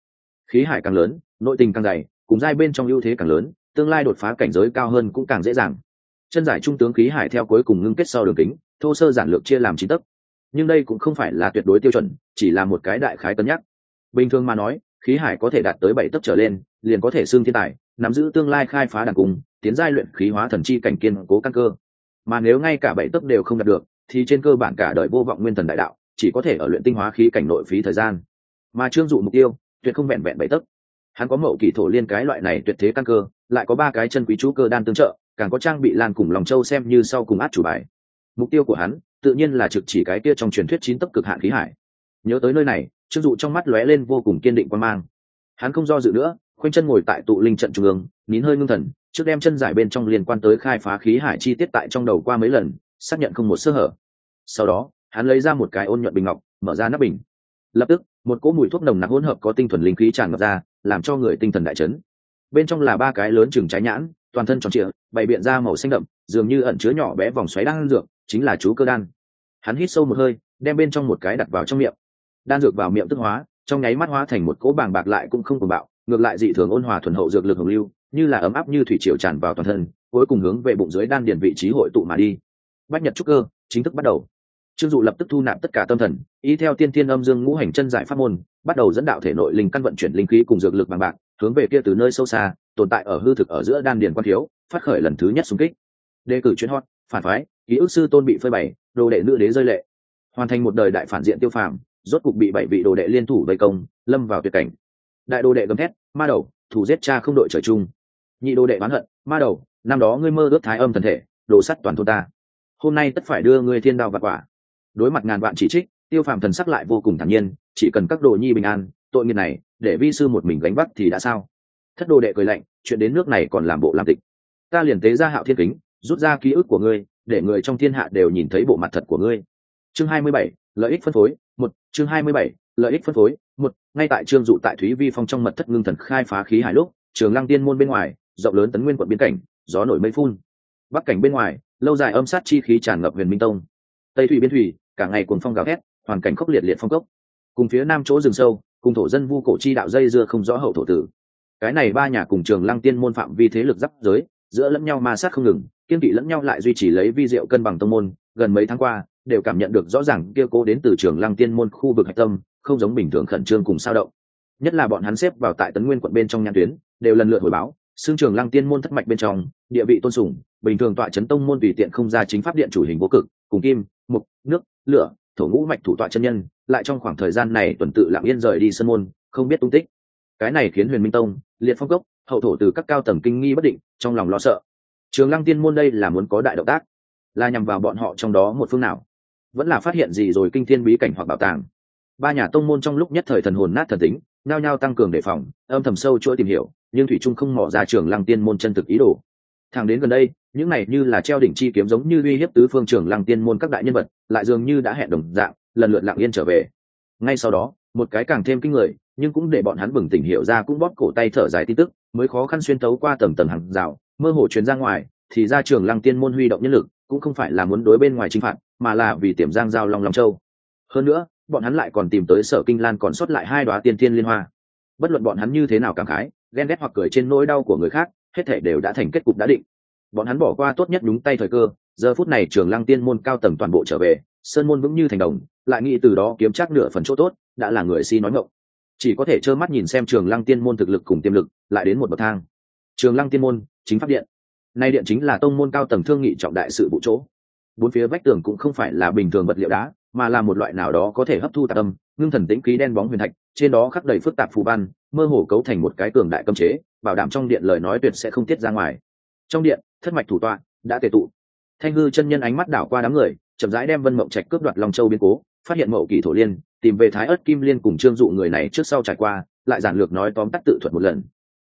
Khí hải càng lớn, nội tình càng dày, cùng giai bên trong ưu thế càng lớn, tương lai đột phá cảnh giới cao hơn cũng càng dễ dàng. Chân giải trung tướng khí hải theo cuối cùng ngưng kết sau đường kính, thô sơ giản lược chia làm chín tấc nhưng đây cũng không phải là tuyệt đối tiêu chuẩn, chỉ là một cái đại khái cân nhắc. Bình thường mà nói, khí hải có thể đạt tới bảy tấc trở lên, liền có thể xương thiên tài, nắm giữ tương lai khai phá đàn cung, tiến giai luyện khí hóa thần chi cảnh kiên cố căn cơ. Mà nếu ngay cả bảy tấc đều không đạt được, thì trên cơ bản cả đời vô vọng nguyên thần đại đạo, chỉ có thể ở luyện tinh hóa khí cảnh nội phí thời gian. Mà trương dụ mục tiêu, tuyệt không vẹn vẹn bảy tấc. Hắn có mậu kỳ thổ liên cái loại này tuyệt thế căn cơ, lại có ba cái chân quý chú cơ đan tương trợ, càng có trang bị lan cùng lòng châu xem như sau cùng át chủ bài. Mục tiêu của hắn tự nhiên là trực chỉ cái kia trong truyền thuyết chín tấc cực hạn khí hải. Nhớ tới nơi này, trương dụ trong mắt lóe lên vô cùng kiên định quan mang. Hắn không do dự nữa, khoanh chân ngồi tại tụ linh trận trung ương, nín hơi ngưng thần, trước đem chân giải bên trong liên quan tới khai phá khí hải chi tiết tại trong đầu qua mấy lần, xác nhận không một sơ hở. Sau đó, hắn lấy ra một cái ôn nhuận bình ngọc, mở ra nắp bình. Lập tức, một cỗ mùi thuốc nồng nặc hỗn hợp có tinh thuần linh khí tràn ngập ra, làm cho người tinh thần đại chấn. Bên trong là ba cái lớn chừng trái nhãn, toàn thân tròn trịa, bày biện ra màu xanh đậm, dường như ẩn chứa nhỏ bé vòng xoáy đang dược chính là chú cơ đan. Hắn hít sâu một hơi, đem bên trong một cái đặt vào trong miệng. Đan dược vào miệng tức hóa, trong nháy mắt hóa thành một cỗ bàng bạc lại cũng không cuồng bạo, ngược lại dị thường ôn hòa thuần hậu dược lực hồng lưu, như là ấm áp như thủy triều tràn vào toàn thân, cuối cùng hướng về bụng dưới đan điền vị trí hội tụ mà đi. Bách nhật trúc cơ, chính thức bắt đầu. Trương dụ lập tức thu nạp tất cả tâm thần ý theo tiên thiên âm dương ngũ hành chân giải pháp môn, bắt đầu dẫn đạo thể nội linh căn vận chuyển linh khí cùng dược lực bằng bạc, hướng về kia từ nơi sâu xa, tồn tại ở hư thực ở giữa đan điền quan thiếu, phát khởi lần thứ nhất xung kích. Đề cử chuyến hot, phản phái ký ức sư tôn bị phơi bày, đồ đệ nữ đế rơi lệ. Hoàn thành một đời đại phản diện tiêu phàm, rốt cục bị bảy vị đồ đệ liên thủ vây công, lâm vào tuyệt cảnh. Đại đồ đệ gầm thét, ma đầu thủ giết cha không đội trời chung. Nhị đồ đệ oán hận, ma đầu, năm đó ngươi mơ ước thái âm thần thể, đồ sắt toàn thôn ta. Hôm nay tất phải đưa ngươi thiên đao và quả. Đối mặt ngàn vạn chỉ trích, tiêu phàm thần sắc lại vô cùng thản nhiên, chỉ cần các đồ nhi bình an, tội nghiệp này, để vi sư một mình gánh vác thì đã sao? Thất đồ đệ cười lạnh, chuyện đến nước này còn làm bộ làm tịch. Ta liền tế ra hạo thiên kính, rút ra ký ức của ngươi để người trong thiên hạ đều nhìn thấy bộ mặt thật của ngươi. Chương hai mươi bảy, lợi ích phân phối, một, chương hai mươi bảy, lợi ích phân phối, một, ngay tại trương dụ tại thúy vi phong trong mật thất ngưng thần khai phá khí hải lúc, trường lăng tiên môn bên ngoài, rộng lớn tấn nguyên quận biên cảnh, gió nổi mây phun. Bắc cảnh bên ngoài, lâu dài âm sát chi khí tràn ngập huyền minh tông. Tây thủy biên thủy, cả ngày cuồng phong gào thét, hoàn cảnh khốc liệt liệt phong cốc. Cùng phía nam chỗ rừng sâu, cùng thổ dân vu cổ chi đạo dây dưa không rõ hậu thổ tử. Cái này ba nhà cùng trường lăng tiên môn phạm vi thế lực giáp giới giữa lẫn nhau ma sát không ngừng, kiên kỵ lẫn nhau lại duy trì lấy vi diệu cân bằng tông môn, gần mấy tháng qua, đều cảm nhận được rõ ràng kia cố đến từ trường lăng tiên môn khu vực hạch tâm, không giống bình thường khẩn trương cùng sao động. Nhất là bọn hắn xếp vào tại tấn nguyên quận bên trong nhãn tuyến, đều lần lượt hồi báo xương trường lăng tiên môn thất mạch bên trong, địa vị tôn sùng, bình thường tọa chấn tông môn tùy tiện không ra chính pháp điện chủ hình vô cực, cùng kim, mục, nước, lửa, thổ ngũ mạch thủ tọa chân nhân, lại trong khoảng thời gian này tuần tự lặng yên rời đi sân môn, không biết tung tích. Cái này khiến huyền minh tông, liệt phong cốc, hậu thổ từ các cao tầng kinh nghi bất định trong lòng lo sợ. Trường lăng tiên môn đây là muốn có đại động tác, là nhằm vào bọn họ trong đó một phương nào? Vẫn là phát hiện gì rồi kinh thiên bí cảnh hoặc bảo tàng? Ba nhà tông môn trong lúc nhất thời thần hồn nát thần tính, nhao nhao tăng cường đề phòng, âm thầm sâu chuỗi tìm hiểu, nhưng thủy trung không mỏ ra trường lăng tiên môn chân thực ý đồ. Thẳng đến gần đây, những này như là treo đỉnh chi kiếm giống như uy hiếp tứ phương trường lăng tiên môn các đại nhân vật, lại dường như đã hẹn đồng dạng, lần lượt lặng yên trở về. Ngay sau đó, một cái càng thêm kinh người, nhưng cũng để bọn hắn bừng tỉnh hiểu ra cũng bóp cổ tay thở dài tin tức mới khó khăn xuyên tấu qua tầng tầng hàng rào, mơ hồ truyền ra ngoài, thì ra trường lăng tiên môn huy động nhân lực cũng không phải là muốn đối bên ngoài chinh phạt, mà là vì tiềm giang giao long long châu. Hơn nữa, bọn hắn lại còn tìm tới sở kinh lan còn sót lại hai đoá tiên thiên liên hoa. Bất luận bọn hắn như thế nào cảm khái, ghen ghét hoặc cười trên nỗi đau của người khác, hết thể đều đã thành kết cục đã định. Bọn hắn bỏ qua tốt nhất đúng tay thời cơ, giờ phút này trường lăng tiên môn cao tầng toàn bộ trở về, sơn môn vững như thành đồng, lại nghĩ từ đó kiếm chắc nửa phần chỗ tốt, đã là người si nói ngộng chỉ có thể trơ mắt nhìn xem trường lăng tiên môn thực lực cùng tiềm lực, lại đến một bậc thang. Trường lăng tiên môn, chính pháp điện. Nay điện chính là tông môn cao tầng thương nghị trọng đại sự vụ chỗ. Bốn phía vách tường cũng không phải là bình thường vật liệu đá, mà là một loại nào đó có thể hấp thu tạc âm, ngưng thần tĩnh khí đen bóng huyền thạch, trên đó khắc đầy phức tạp phù văn, mơ hồ cấu thành một cái cường đại cấm chế, bảo đảm trong điện lời nói tuyệt sẽ không tiết ra ngoài. Trong điện, thất mạch thủ tọa đã tề tụ. Thanh hư chân nhân ánh mắt đảo qua đám người, chậm rãi đem vân mộng trạch cướp đoạt long châu biến cố, phát hiện mậu kỳ thổ liên tìm về thái ớt kim liên cùng trương dụ người này trước sau trải qua, lại giản lược nói tóm tắt tự thuật một lần.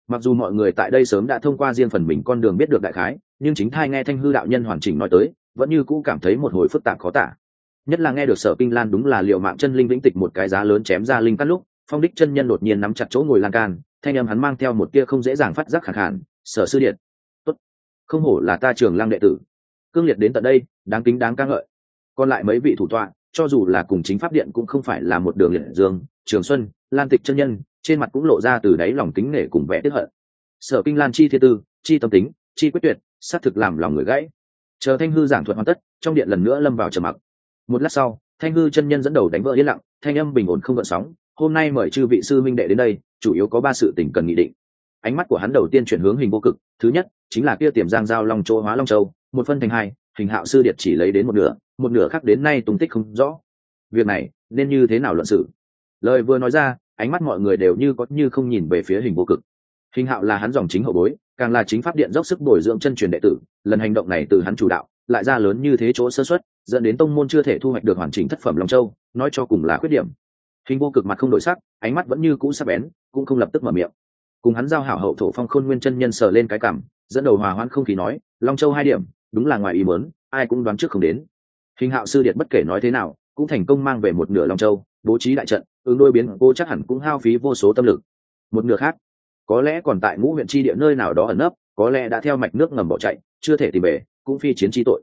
Mặc dù mọi người tại đây sớm đã thông qua riêng phần mình con đường biết được đại khái, nhưng chính thai nghe thanh hư đạo nhân hoàn chỉnh nói tới, vẫn như cũ cảm thấy một hồi phức tạp khó tả. Nhất là nghe được sở kinh lan đúng là liệu mạng chân linh vĩnh tịch một cái giá lớn chém ra linh cắt lúc, phong đích chân nhân đột nhiên nắm chặt chỗ ngồi lan can, thanh âm hắn mang theo một tia không dễ dàng phát giác khẳng hạn sở sư điện. Tốt. Không hổ là ta trường lăng đệ tử. Cương liệt đến tận đây, đáng kính đáng ca ngợi. Còn lại mấy vị thủ tọa cho dù là cùng chính pháp điện cũng không phải là một đường liệt dương, trường xuân, lan tịch chân nhân, trên mặt cũng lộ ra từ đáy lòng kính nể cùng vẽ tiếp hận. Sở kinh lan chi thiên tư, chi tâm tính, chi quyết tuyệt, xác thực làm lòng người gãy. Chờ thanh hư giảng thuật hoàn tất, trong điện lần nữa lâm vào trầm mặc. Một lát sau, thanh hư chân nhân dẫn đầu đánh vỡ yên lặng, thanh âm bình ổn không gợn sóng, hôm nay mời chư vị sư minh đệ đến đây, chủ yếu có ba sự tình cần nghị định. Ánh mắt của hắn đầu tiên chuyển hướng hình vô cực, thứ nhất, chính là kia tiềm giang giao long châu hóa long châu, một phân thành hai, hình hạo sư điệt chỉ lấy đến một nửa một nửa khác đến nay tung tích không rõ. Việc này, nên như thế nào luận sự? Lời vừa nói ra, ánh mắt mọi người đều như có như không nhìn về phía hình vô cực. Hình hạo là hắn dòng chính hậu bối, càng là chính pháp điện dốc sức bồi dưỡng chân truyền đệ tử, lần hành động này từ hắn chủ đạo, lại ra lớn như thế chỗ sơ xuất dẫn đến tông môn chưa thể thu hoạch được hoàn chỉnh thất phẩm long châu, nói cho cùng là khuyết điểm. Hình vô cực mặt không đổi sắc, ánh mắt vẫn như cũ sắc bén, cũng không lập tức mở miệng. Cùng hắn giao hảo hậu thổ phong khôn nguyên chân nhân sờ lên cái cảm, dẫn đầu hòa hoãn không khí nói, long châu hai điểm, đúng là ngoài ý mớn ai cũng đoán trước không đến hình hạo sư điện bất kể nói thế nào, cũng thành công mang về một nửa long châu, bố trí đại trận, ứng đôi biến cô chắc hẳn cũng hao phí vô số tâm lực. Một nửa khác, có lẽ còn tại ngũ huyện tri địa nơi nào đó ẩn nấp, có lẽ đã theo mạch nước ngầm bỏ chạy, chưa thể tìm về, cũng phi chiến tri tội.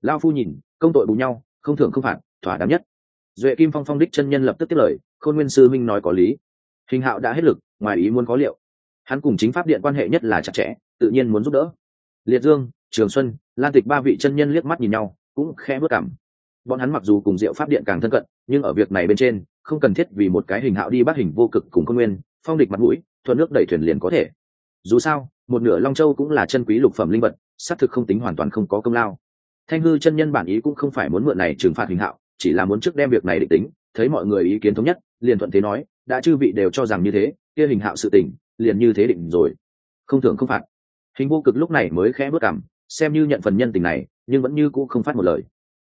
Lao phu nhìn, công tội bù nhau, không thưởng không phạt, thỏa đáng nhất. Duệ kim phong phong đích chân nhân lập tức tiếp lời, khôn nguyên sư minh nói có lý. Hình hạo đã hết lực, ngoài ý muốn có liệu. Hắn cùng chính pháp điện quan hệ nhất là chặt chẽ, tự nhiên muốn giúp đỡ. Liệt dương, trường xuân, lan tịch ba vị chân nhân liếc mắt nhìn nhau cũng khẽ bước cảm. Bọn hắn mặc dù cùng diệu pháp điện càng thân cận, nhưng ở việc này bên trên, không cần thiết vì một cái hình hạo đi bắt hình vô cực cùng công nguyên, phong địch mặt mũi, thuận nước đẩy thuyền liền có thể. Dù sao, một nửa long châu cũng là chân quý lục phẩm linh vật, xác thực không tính hoàn toàn không có công lao. Thanh hư chân nhân bản ý cũng không phải muốn mượn này trừng phạt hình hạo, chỉ là muốn trước đem việc này định tính, thấy mọi người ý kiến thống nhất, liền thuận thế nói, đã chư vị đều cho rằng như thế, kia hình hạo sự tình, liền như thế định rồi. Không thưởng không phạt. Hình vô cực lúc này mới khẽ bước cảm, xem như nhận phần nhân tình này nhưng vẫn như cũ không phát một lời.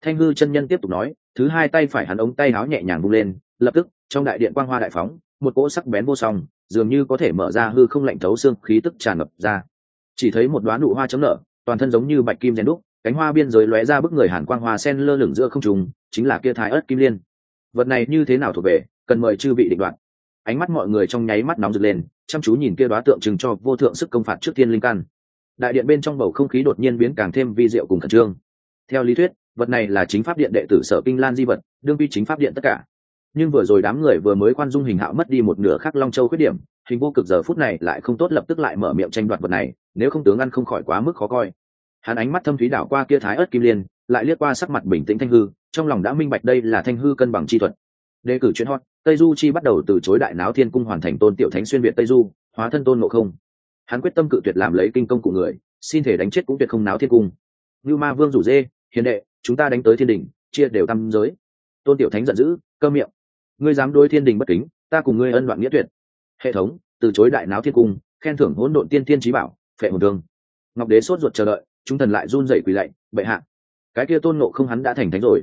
Thanh hư chân nhân tiếp tục nói, thứ hai tay phải hắn ống tay áo nhẹ nhàng vung lên, lập tức, trong đại điện quang hoa đại phóng, một cỗ sắc bén vô song, dường như có thể mở ra hư không lạnh thấu xương khí tức tràn ngập ra. Chỉ thấy một đoán nụ hoa chấm nở, toàn thân giống như bạch kim rèn đúc, cánh hoa biên giới lóe ra bức người hàn quang hoa sen lơ lửng giữa không trùng chính là kia thái ớt kim liên. Vật này như thế nào thuộc về, cần mời chư vị định đoạn ánh mắt mọi người trong nháy mắt nóng rực lên, chăm chú nhìn kia đoá tượng trưng cho vô thượng sức công phạt trước thiên linh căn đại điện bên trong bầu không khí đột nhiên biến càng thêm vi diệu cùng khẩn trương. Theo lý thuyết, vật này là chính pháp điện đệ tử sở kinh lan di vật, đương vi chính pháp điện tất cả. Nhưng vừa rồi đám người vừa mới khoan dung hình hạo mất đi một nửa khắc long châu khuyết điểm, hình vô cực giờ phút này lại không tốt lập tức lại mở miệng tranh đoạt vật này, nếu không tướng ăn không khỏi quá mức khó coi. Hắn ánh mắt thâm thúy đảo qua kia thái ớt kim liên, lại liếc qua sắc mặt bình tĩnh thanh hư, trong lòng đã minh bạch đây là thanh hư cân bằng chi thuật. Đề cử chuyên hot, tây du chi bắt đầu từ chối đại náo thiên cung hoàn thành tôn tiểu thánh xuyên việt tây du, hóa thân tôn ngộ không hắn quyết tâm cự tuyệt làm lấy kinh công của người, xin thể đánh chết cũng tuyệt không náo thiên cung. Như ma vương rủ dê, hiền đệ, chúng ta đánh tới thiên đình chia đều tam giới. Tôn tiểu thánh giận dữ, cơ miệng, ngươi dám đối thiên đình bất kính, ta cùng ngươi ân đoạn nghĩa tuyệt. Hệ thống, từ chối đại náo thiên cung, khen thưởng hỗn độn tiên tiên trí bảo, phệ hồn thương. Ngọc đế sốt ruột chờ đợi, chúng thần lại run rẩy quỳ lạy, bệ hạ, cái kia tôn nộ không hắn đã thành thánh rồi.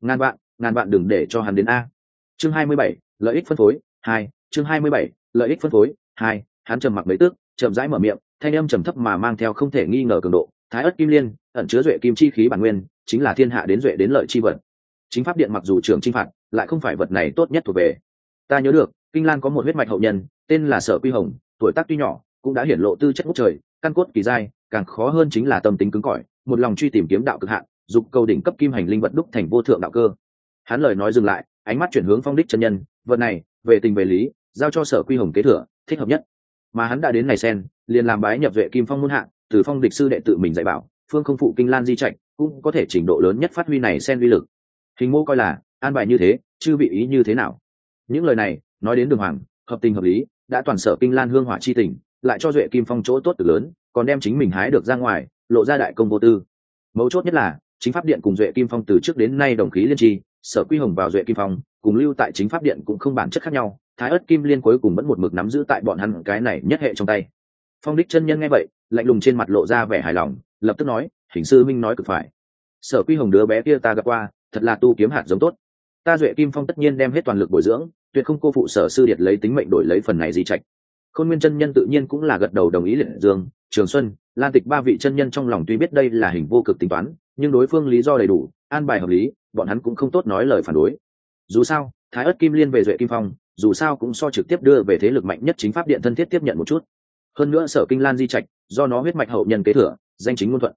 Ngàn vạn ngàn vạn đừng để cho hắn đến a. Chương hai mươi bảy, lợi ích phân phối, hai, chương hai mươi bảy, lợi ích phân phối, hai, hắn trầm mặc mấy tước chậm rãi mở miệng, thanh âm trầm thấp mà mang theo không thể nghi ngờ cường độ, thái ất kim liên ẩn chứa duệ kim chi khí bản nguyên, chính là thiên hạ đến duệ đến lợi chi vật. Chính pháp điện mặc dù trường chinh phạt, lại không phải vật này tốt nhất thuộc về. Ta nhớ được, kinh lan có một huyết mạch hậu nhân, tên là sở quy hồng, tuổi tác tuy nhỏ, cũng đã hiển lộ tư chất ngút trời, căn cốt kỳ dai càng khó hơn chính là tâm tính cứng cỏi, một lòng truy tìm kiếm đạo cực hạn, dục cầu đỉnh cấp kim hành linh vật đúc thành vô thượng đạo cơ. Hắn lời nói dừng lại, ánh mắt chuyển hướng phong đích chân nhân, vật này, về tình về lý, giao cho sở quy hồng kế thừa, thích hợp nhất mà hắn đã đến này sen, liền làm bái nhập vệ kim phong muôn hạng từ phong địch sư đệ tự mình dạy bảo, phương không phụ kinh lan di trạch, cũng có thể trình độ lớn nhất phát huy này sen uy lực. Hình mô coi là, an bài như thế chưa bị ý như thế nào? Những lời này, nói đến đường hoàng, hợp tình hợp lý, đã toàn sở kinh lan hương hỏa chi tình, lại cho duệ kim phong chỗ tốt từ lớn, còn đem chính mình hái được ra ngoài, lộ ra đại công vô tư. Mấu chốt nhất là, chính pháp điện cùng duệ kim phong từ trước đến nay đồng khí liên tri, sở quy hồng vào duệ kim phong, cùng lưu tại chính pháp điện cũng không bản chất khác nhau thái ớt kim liên cuối cùng vẫn một mực nắm giữ tại bọn hắn cái này nhất hệ trong tay. Phong đích chân nhân nghe vậy, lạnh lùng trên mặt lộ ra vẻ hài lòng, lập tức nói hình sư minh nói cực phải. Sở quy hồng đứa bé kia ta gặp qua, thật là tu kiếm hạt giống tốt. Ta duệ kim phong tất nhiên đem hết toàn lực bồi dưỡng, tuyệt không cô phụ sở sư điệt lấy tính mệnh đổi lấy phần này di trạch. Khôn nguyên chân nhân tự nhiên cũng là gật đầu đồng ý liệt dương, trường xuân, lan tịch ba vị chân nhân trong lòng tuy biết đây là hình vô cực tính toán, nhưng đối phương lý do đầy đủ, an bài hợp lý, bọn hắn cũng không tốt nói lời phản đối. Dù sao thái ất kim liên về duệ kim phong, dù sao cũng so trực tiếp đưa về thế lực mạnh nhất chính pháp điện thân thiết tiếp nhận một chút. Hơn nữa sở kinh lan di trạch, do nó huyết mạch hậu nhân kế thừa, danh chính ngôn thuận.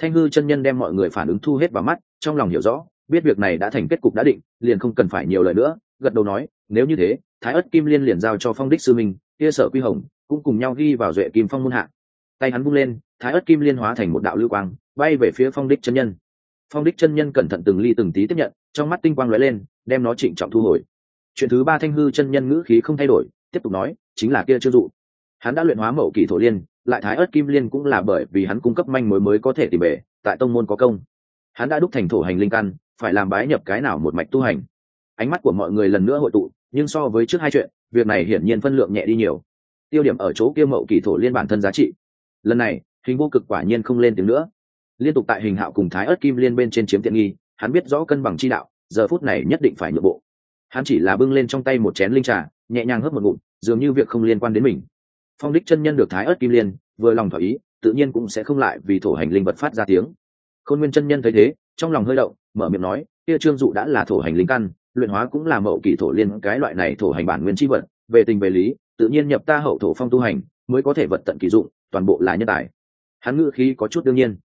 Thanh hư chân nhân đem mọi người phản ứng thu hết vào mắt, trong lòng hiểu rõ, biết việc này đã thành kết cục đã định, liền không cần phải nhiều lời nữa, gật đầu nói, nếu như thế, thái ất kim liên liền giao cho phong đích sư minh, kia sở quy hồng, cũng cùng nhau ghi vào duệ kim phong môn hạ. Tay hắn bung lên, thái ất kim liên hóa thành một đạo lưu quang, bay về phía phong đích chân nhân phong đích chân nhân cẩn thận từng ly từng tí tiếp nhận, trong mắt tinh quang lóe lên, đem nó trịnh trọng thu hồi. Chuyện thứ ba thanh hư chân nhân ngữ khí không thay đổi, tiếp tục nói, chính là kia chưa dụ. Hắn đã luyện hóa mậu kỳ thổ liên, lại thái ớt kim liên cũng là bởi vì hắn cung cấp manh mối mới có thể tìm về tại tông môn có công. Hắn đã đúc thành thổ hành linh căn, phải làm bái nhập cái nào một mạch tu hành. Ánh mắt của mọi người lần nữa hội tụ, nhưng so với trước hai chuyện, việc này hiển nhiên phân lượng nhẹ đi nhiều. Tiêu điểm ở chỗ kia mậu kỳ thổ liên bản thân giá trị. Lần này, hình vô cực quả nhiên không lên tiếng nữa liên tục tại hình hạo cùng thái ớt kim liên bên trên chiếm tiện nghi, hắn biết rõ cân bằng chi đạo, giờ phút này nhất định phải nhượng bộ. Hắn chỉ là bưng lên trong tay một chén linh trà, nhẹ nhàng hớp một ngụm, dường như việc không liên quan đến mình. Phong đích chân nhân được thái ớt kim liên, vừa lòng thỏa ý, tự nhiên cũng sẽ không lại vì thổ hành linh vật phát ra tiếng. Khôn nguyên chân nhân thấy thế, trong lòng hơi động, mở miệng nói, kia trương dụ đã là thổ hành linh căn, luyện hóa cũng là mậu kỳ thổ liên, cái loại này thổ hành bản nguyên chi vật, về tình về lý, tự nhiên nhập ta hậu thổ phong tu hành, mới có thể vật tận kỳ dụng, toàn bộ là nhân tài. Hắn ngữ khí có chút đương nhiên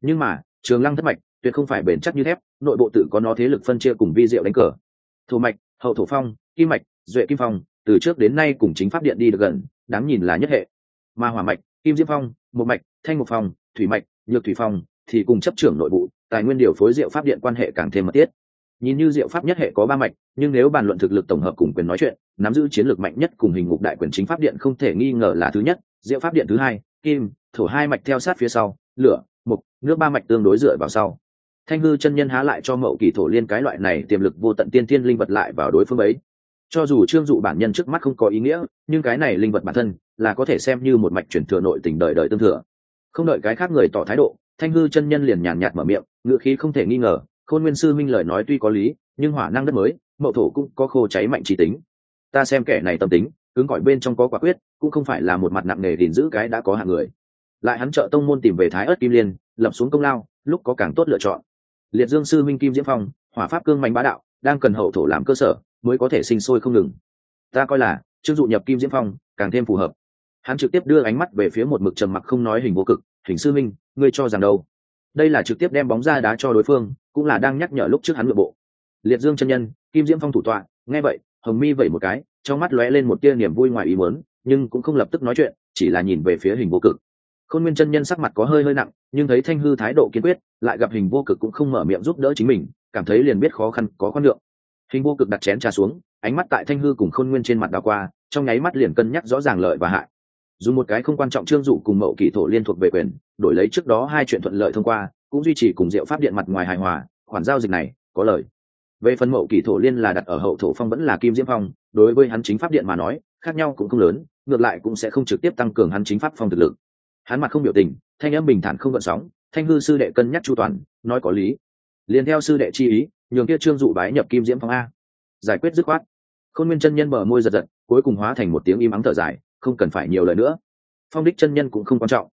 nhưng mà, trường lăng thất mạch, tuyệt không phải bền chắc như thép, nội bộ tự có nó thế lực phân chia cùng vi diệu đánh cờ. Thổ mạch, hậu thổ phong, kim mạch, duệ kim phong, từ trước đến nay cùng chính pháp điện đi được gần, đáng nhìn là nhất hệ. Mà hỏa mạch, kim diễm phong, một mạch, thanh một phong, thủy mạch, nhược thủy phong, thì cùng chấp trưởng nội bộ, tài nguyên điều phối diệu pháp điện quan hệ càng thêm mật thiết. Nhìn như diệu pháp nhất hệ có ba mạch, nhưng nếu bàn luận thực lực tổng hợp cùng quyền nói chuyện, nắm giữ chiến lược mạnh nhất cùng hình ngục đại quyền chính pháp điện không thể nghi ngờ là thứ nhất, diệu pháp điện thứ hai, kim, thổ hai mạch theo sát phía sau, lửa nước ba mạch tương đối dựa vào sau. Thanh hư chân nhân há lại cho mậu kỳ thổ liên cái loại này tiềm lực vô tận tiên thiên linh vật lại vào đối phương ấy. Cho dù trương dụ bản nhân trước mắt không có ý nghĩa, nhưng cái này linh vật bản thân là có thể xem như một mạch chuyển thừa nội tình đời đời tương thừa. Không đợi cái khác người tỏ thái độ, thanh hư chân nhân liền nhàn nhạt mở miệng ngựa khí không thể nghi ngờ, khôn nguyên sư minh lời nói tuy có lý, nhưng hỏa năng đất mới, mậu thổ cũng có khô cháy mạnh trí tính. Ta xem kẻ này tâm tính, cứng cỏi bên trong có quả quyết, cũng không phải là một mặt nặng nề gìn giữ cái đã có hạng người lại hắn trợ tông môn tìm về thái ớt kim liên, lập xuống công lao, lúc có càng tốt lựa chọn. Liệt dương sư minh kim diễm phong, hỏa pháp cương mạnh bá đạo, đang cần hậu thổ làm cơ sở, mới có thể sinh sôi không ngừng. Ta coi là trương dụ nhập kim diễm phong, càng thêm phù hợp. Hắn trực tiếp đưa ánh mắt về phía một mực trầm mặc không nói hình vô cực hình sư minh, ngươi cho rằng đâu? Đây là trực tiếp đem bóng ra đá cho đối phương, cũng là đang nhắc nhở lúc trước hắn nội bộ. Liệt dương chân nhân, kim diễm phong thủ tọa, nghe vậy, hồng mi vẩy một cái, trong mắt lóe lên một tia niềm vui ngoài ý muốn, nhưng cũng không lập tức nói chuyện, chỉ là nhìn về phía hình vô cực khôn nguyên chân nhân sắc mặt có hơi hơi nặng, nhưng thấy thanh hư thái độ kiên quyết, lại gặp hình vô cực cũng không mở miệng giúp đỡ chính mình, cảm thấy liền biết khó khăn, có con lượng hình vô cực đặt chén trà xuống, ánh mắt tại thanh hư cùng khôn nguyên trên mặt đào qua, trong nháy mắt liền cân nhắc rõ ràng lợi và hại. Dù một cái không quan trọng trương dụ cùng mậu kỳ thổ liên thuộc về quyền, đổi lấy trước đó hai chuyện thuận lợi thông qua, cũng duy trì cùng diệu pháp điện mặt ngoài hài hòa, khoản giao dịch này, có lời. Về phần mậu kỳ thổ liên là đặt ở hậu thổ phong vẫn là kim diễm phong, đối với hắn chính pháp điện mà nói, khác nhau cũng không lớn, ngược lại cũng sẽ không trực tiếp tăng cường hắn chính pháp phong thực lực hắn mặt không biểu tình, thanh âm bình thản không gợn sóng, thanh hư sư đệ cân nhắc chu toàn, nói có lý. Liền theo sư đệ chi ý, nhường kia trương dụ bái nhập kim diễm phong a. Giải quyết dứt khoát. Khôn nguyên chân nhân mở môi giật giật, cuối cùng hóa thành một tiếng im ắng thở dài, không cần phải nhiều lời nữa. Phong đích chân nhân cũng không quan trọng.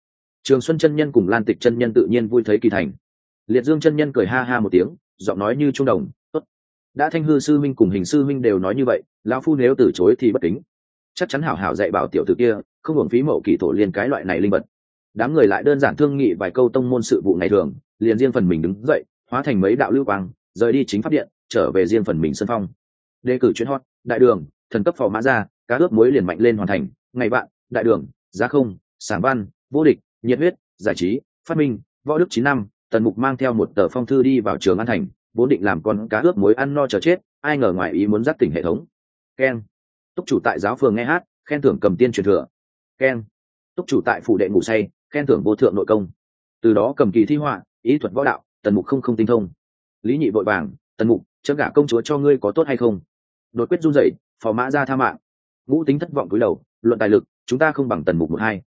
Trường xuân chân nhân cùng lan tịch chân nhân tự nhiên vui thấy kỳ thành. Liệt dương chân nhân cười ha ha một tiếng, giọng nói như trung đồng, tốt. Đã thanh hư sư minh cùng hình sư minh đều nói như vậy, lão phu nếu từ chối thì bất kính. Chắc chắn hảo hảo dạy bảo tiểu tử kia, không hưởng phí mậu kỳ thổ liên cái loại này linh vật đám người lại đơn giản thương nghị vài câu tông môn sự vụ ngày thường, liền riêng phần mình đứng dậy, hóa thành mấy đạo lưu quang, rời đi chính pháp điện, trở về riêng phần mình sân phong. Đề cử chuyến hot, đại đường, thần cấp phò mã ra cá ướp muối liền mạnh lên hoàn thành. Ngày bạn đại đường, giá không sản văn, vô địch, nhiệt huyết, giải trí, phát minh, võ đức chín năm, tần mục mang theo một tờ phong thư đi vào trường an thành, vốn định làm con cá ướp muối ăn no chờ chết, ai ngờ ngoài ý muốn dắt tỉnh hệ thống. Keng túc chủ tại giáo phường nghe hát, khen thưởng cầm tiên truyền thừa. Keng túc chủ tại phủ đệ ngủ say khen thưởng vô thượng nội công. Từ đó cầm kỳ thi họa, ý thuật võ đạo, tần mục không không tinh thông. Lý nhị vội vàng, tần mục chớ gả công chúa cho ngươi có tốt hay không? Đột quyết run rẩy, phò mã ra tha mạng. Ngũ tính thất vọng cúi đầu, luận tài lực, chúng ta không bằng tần mục một hai.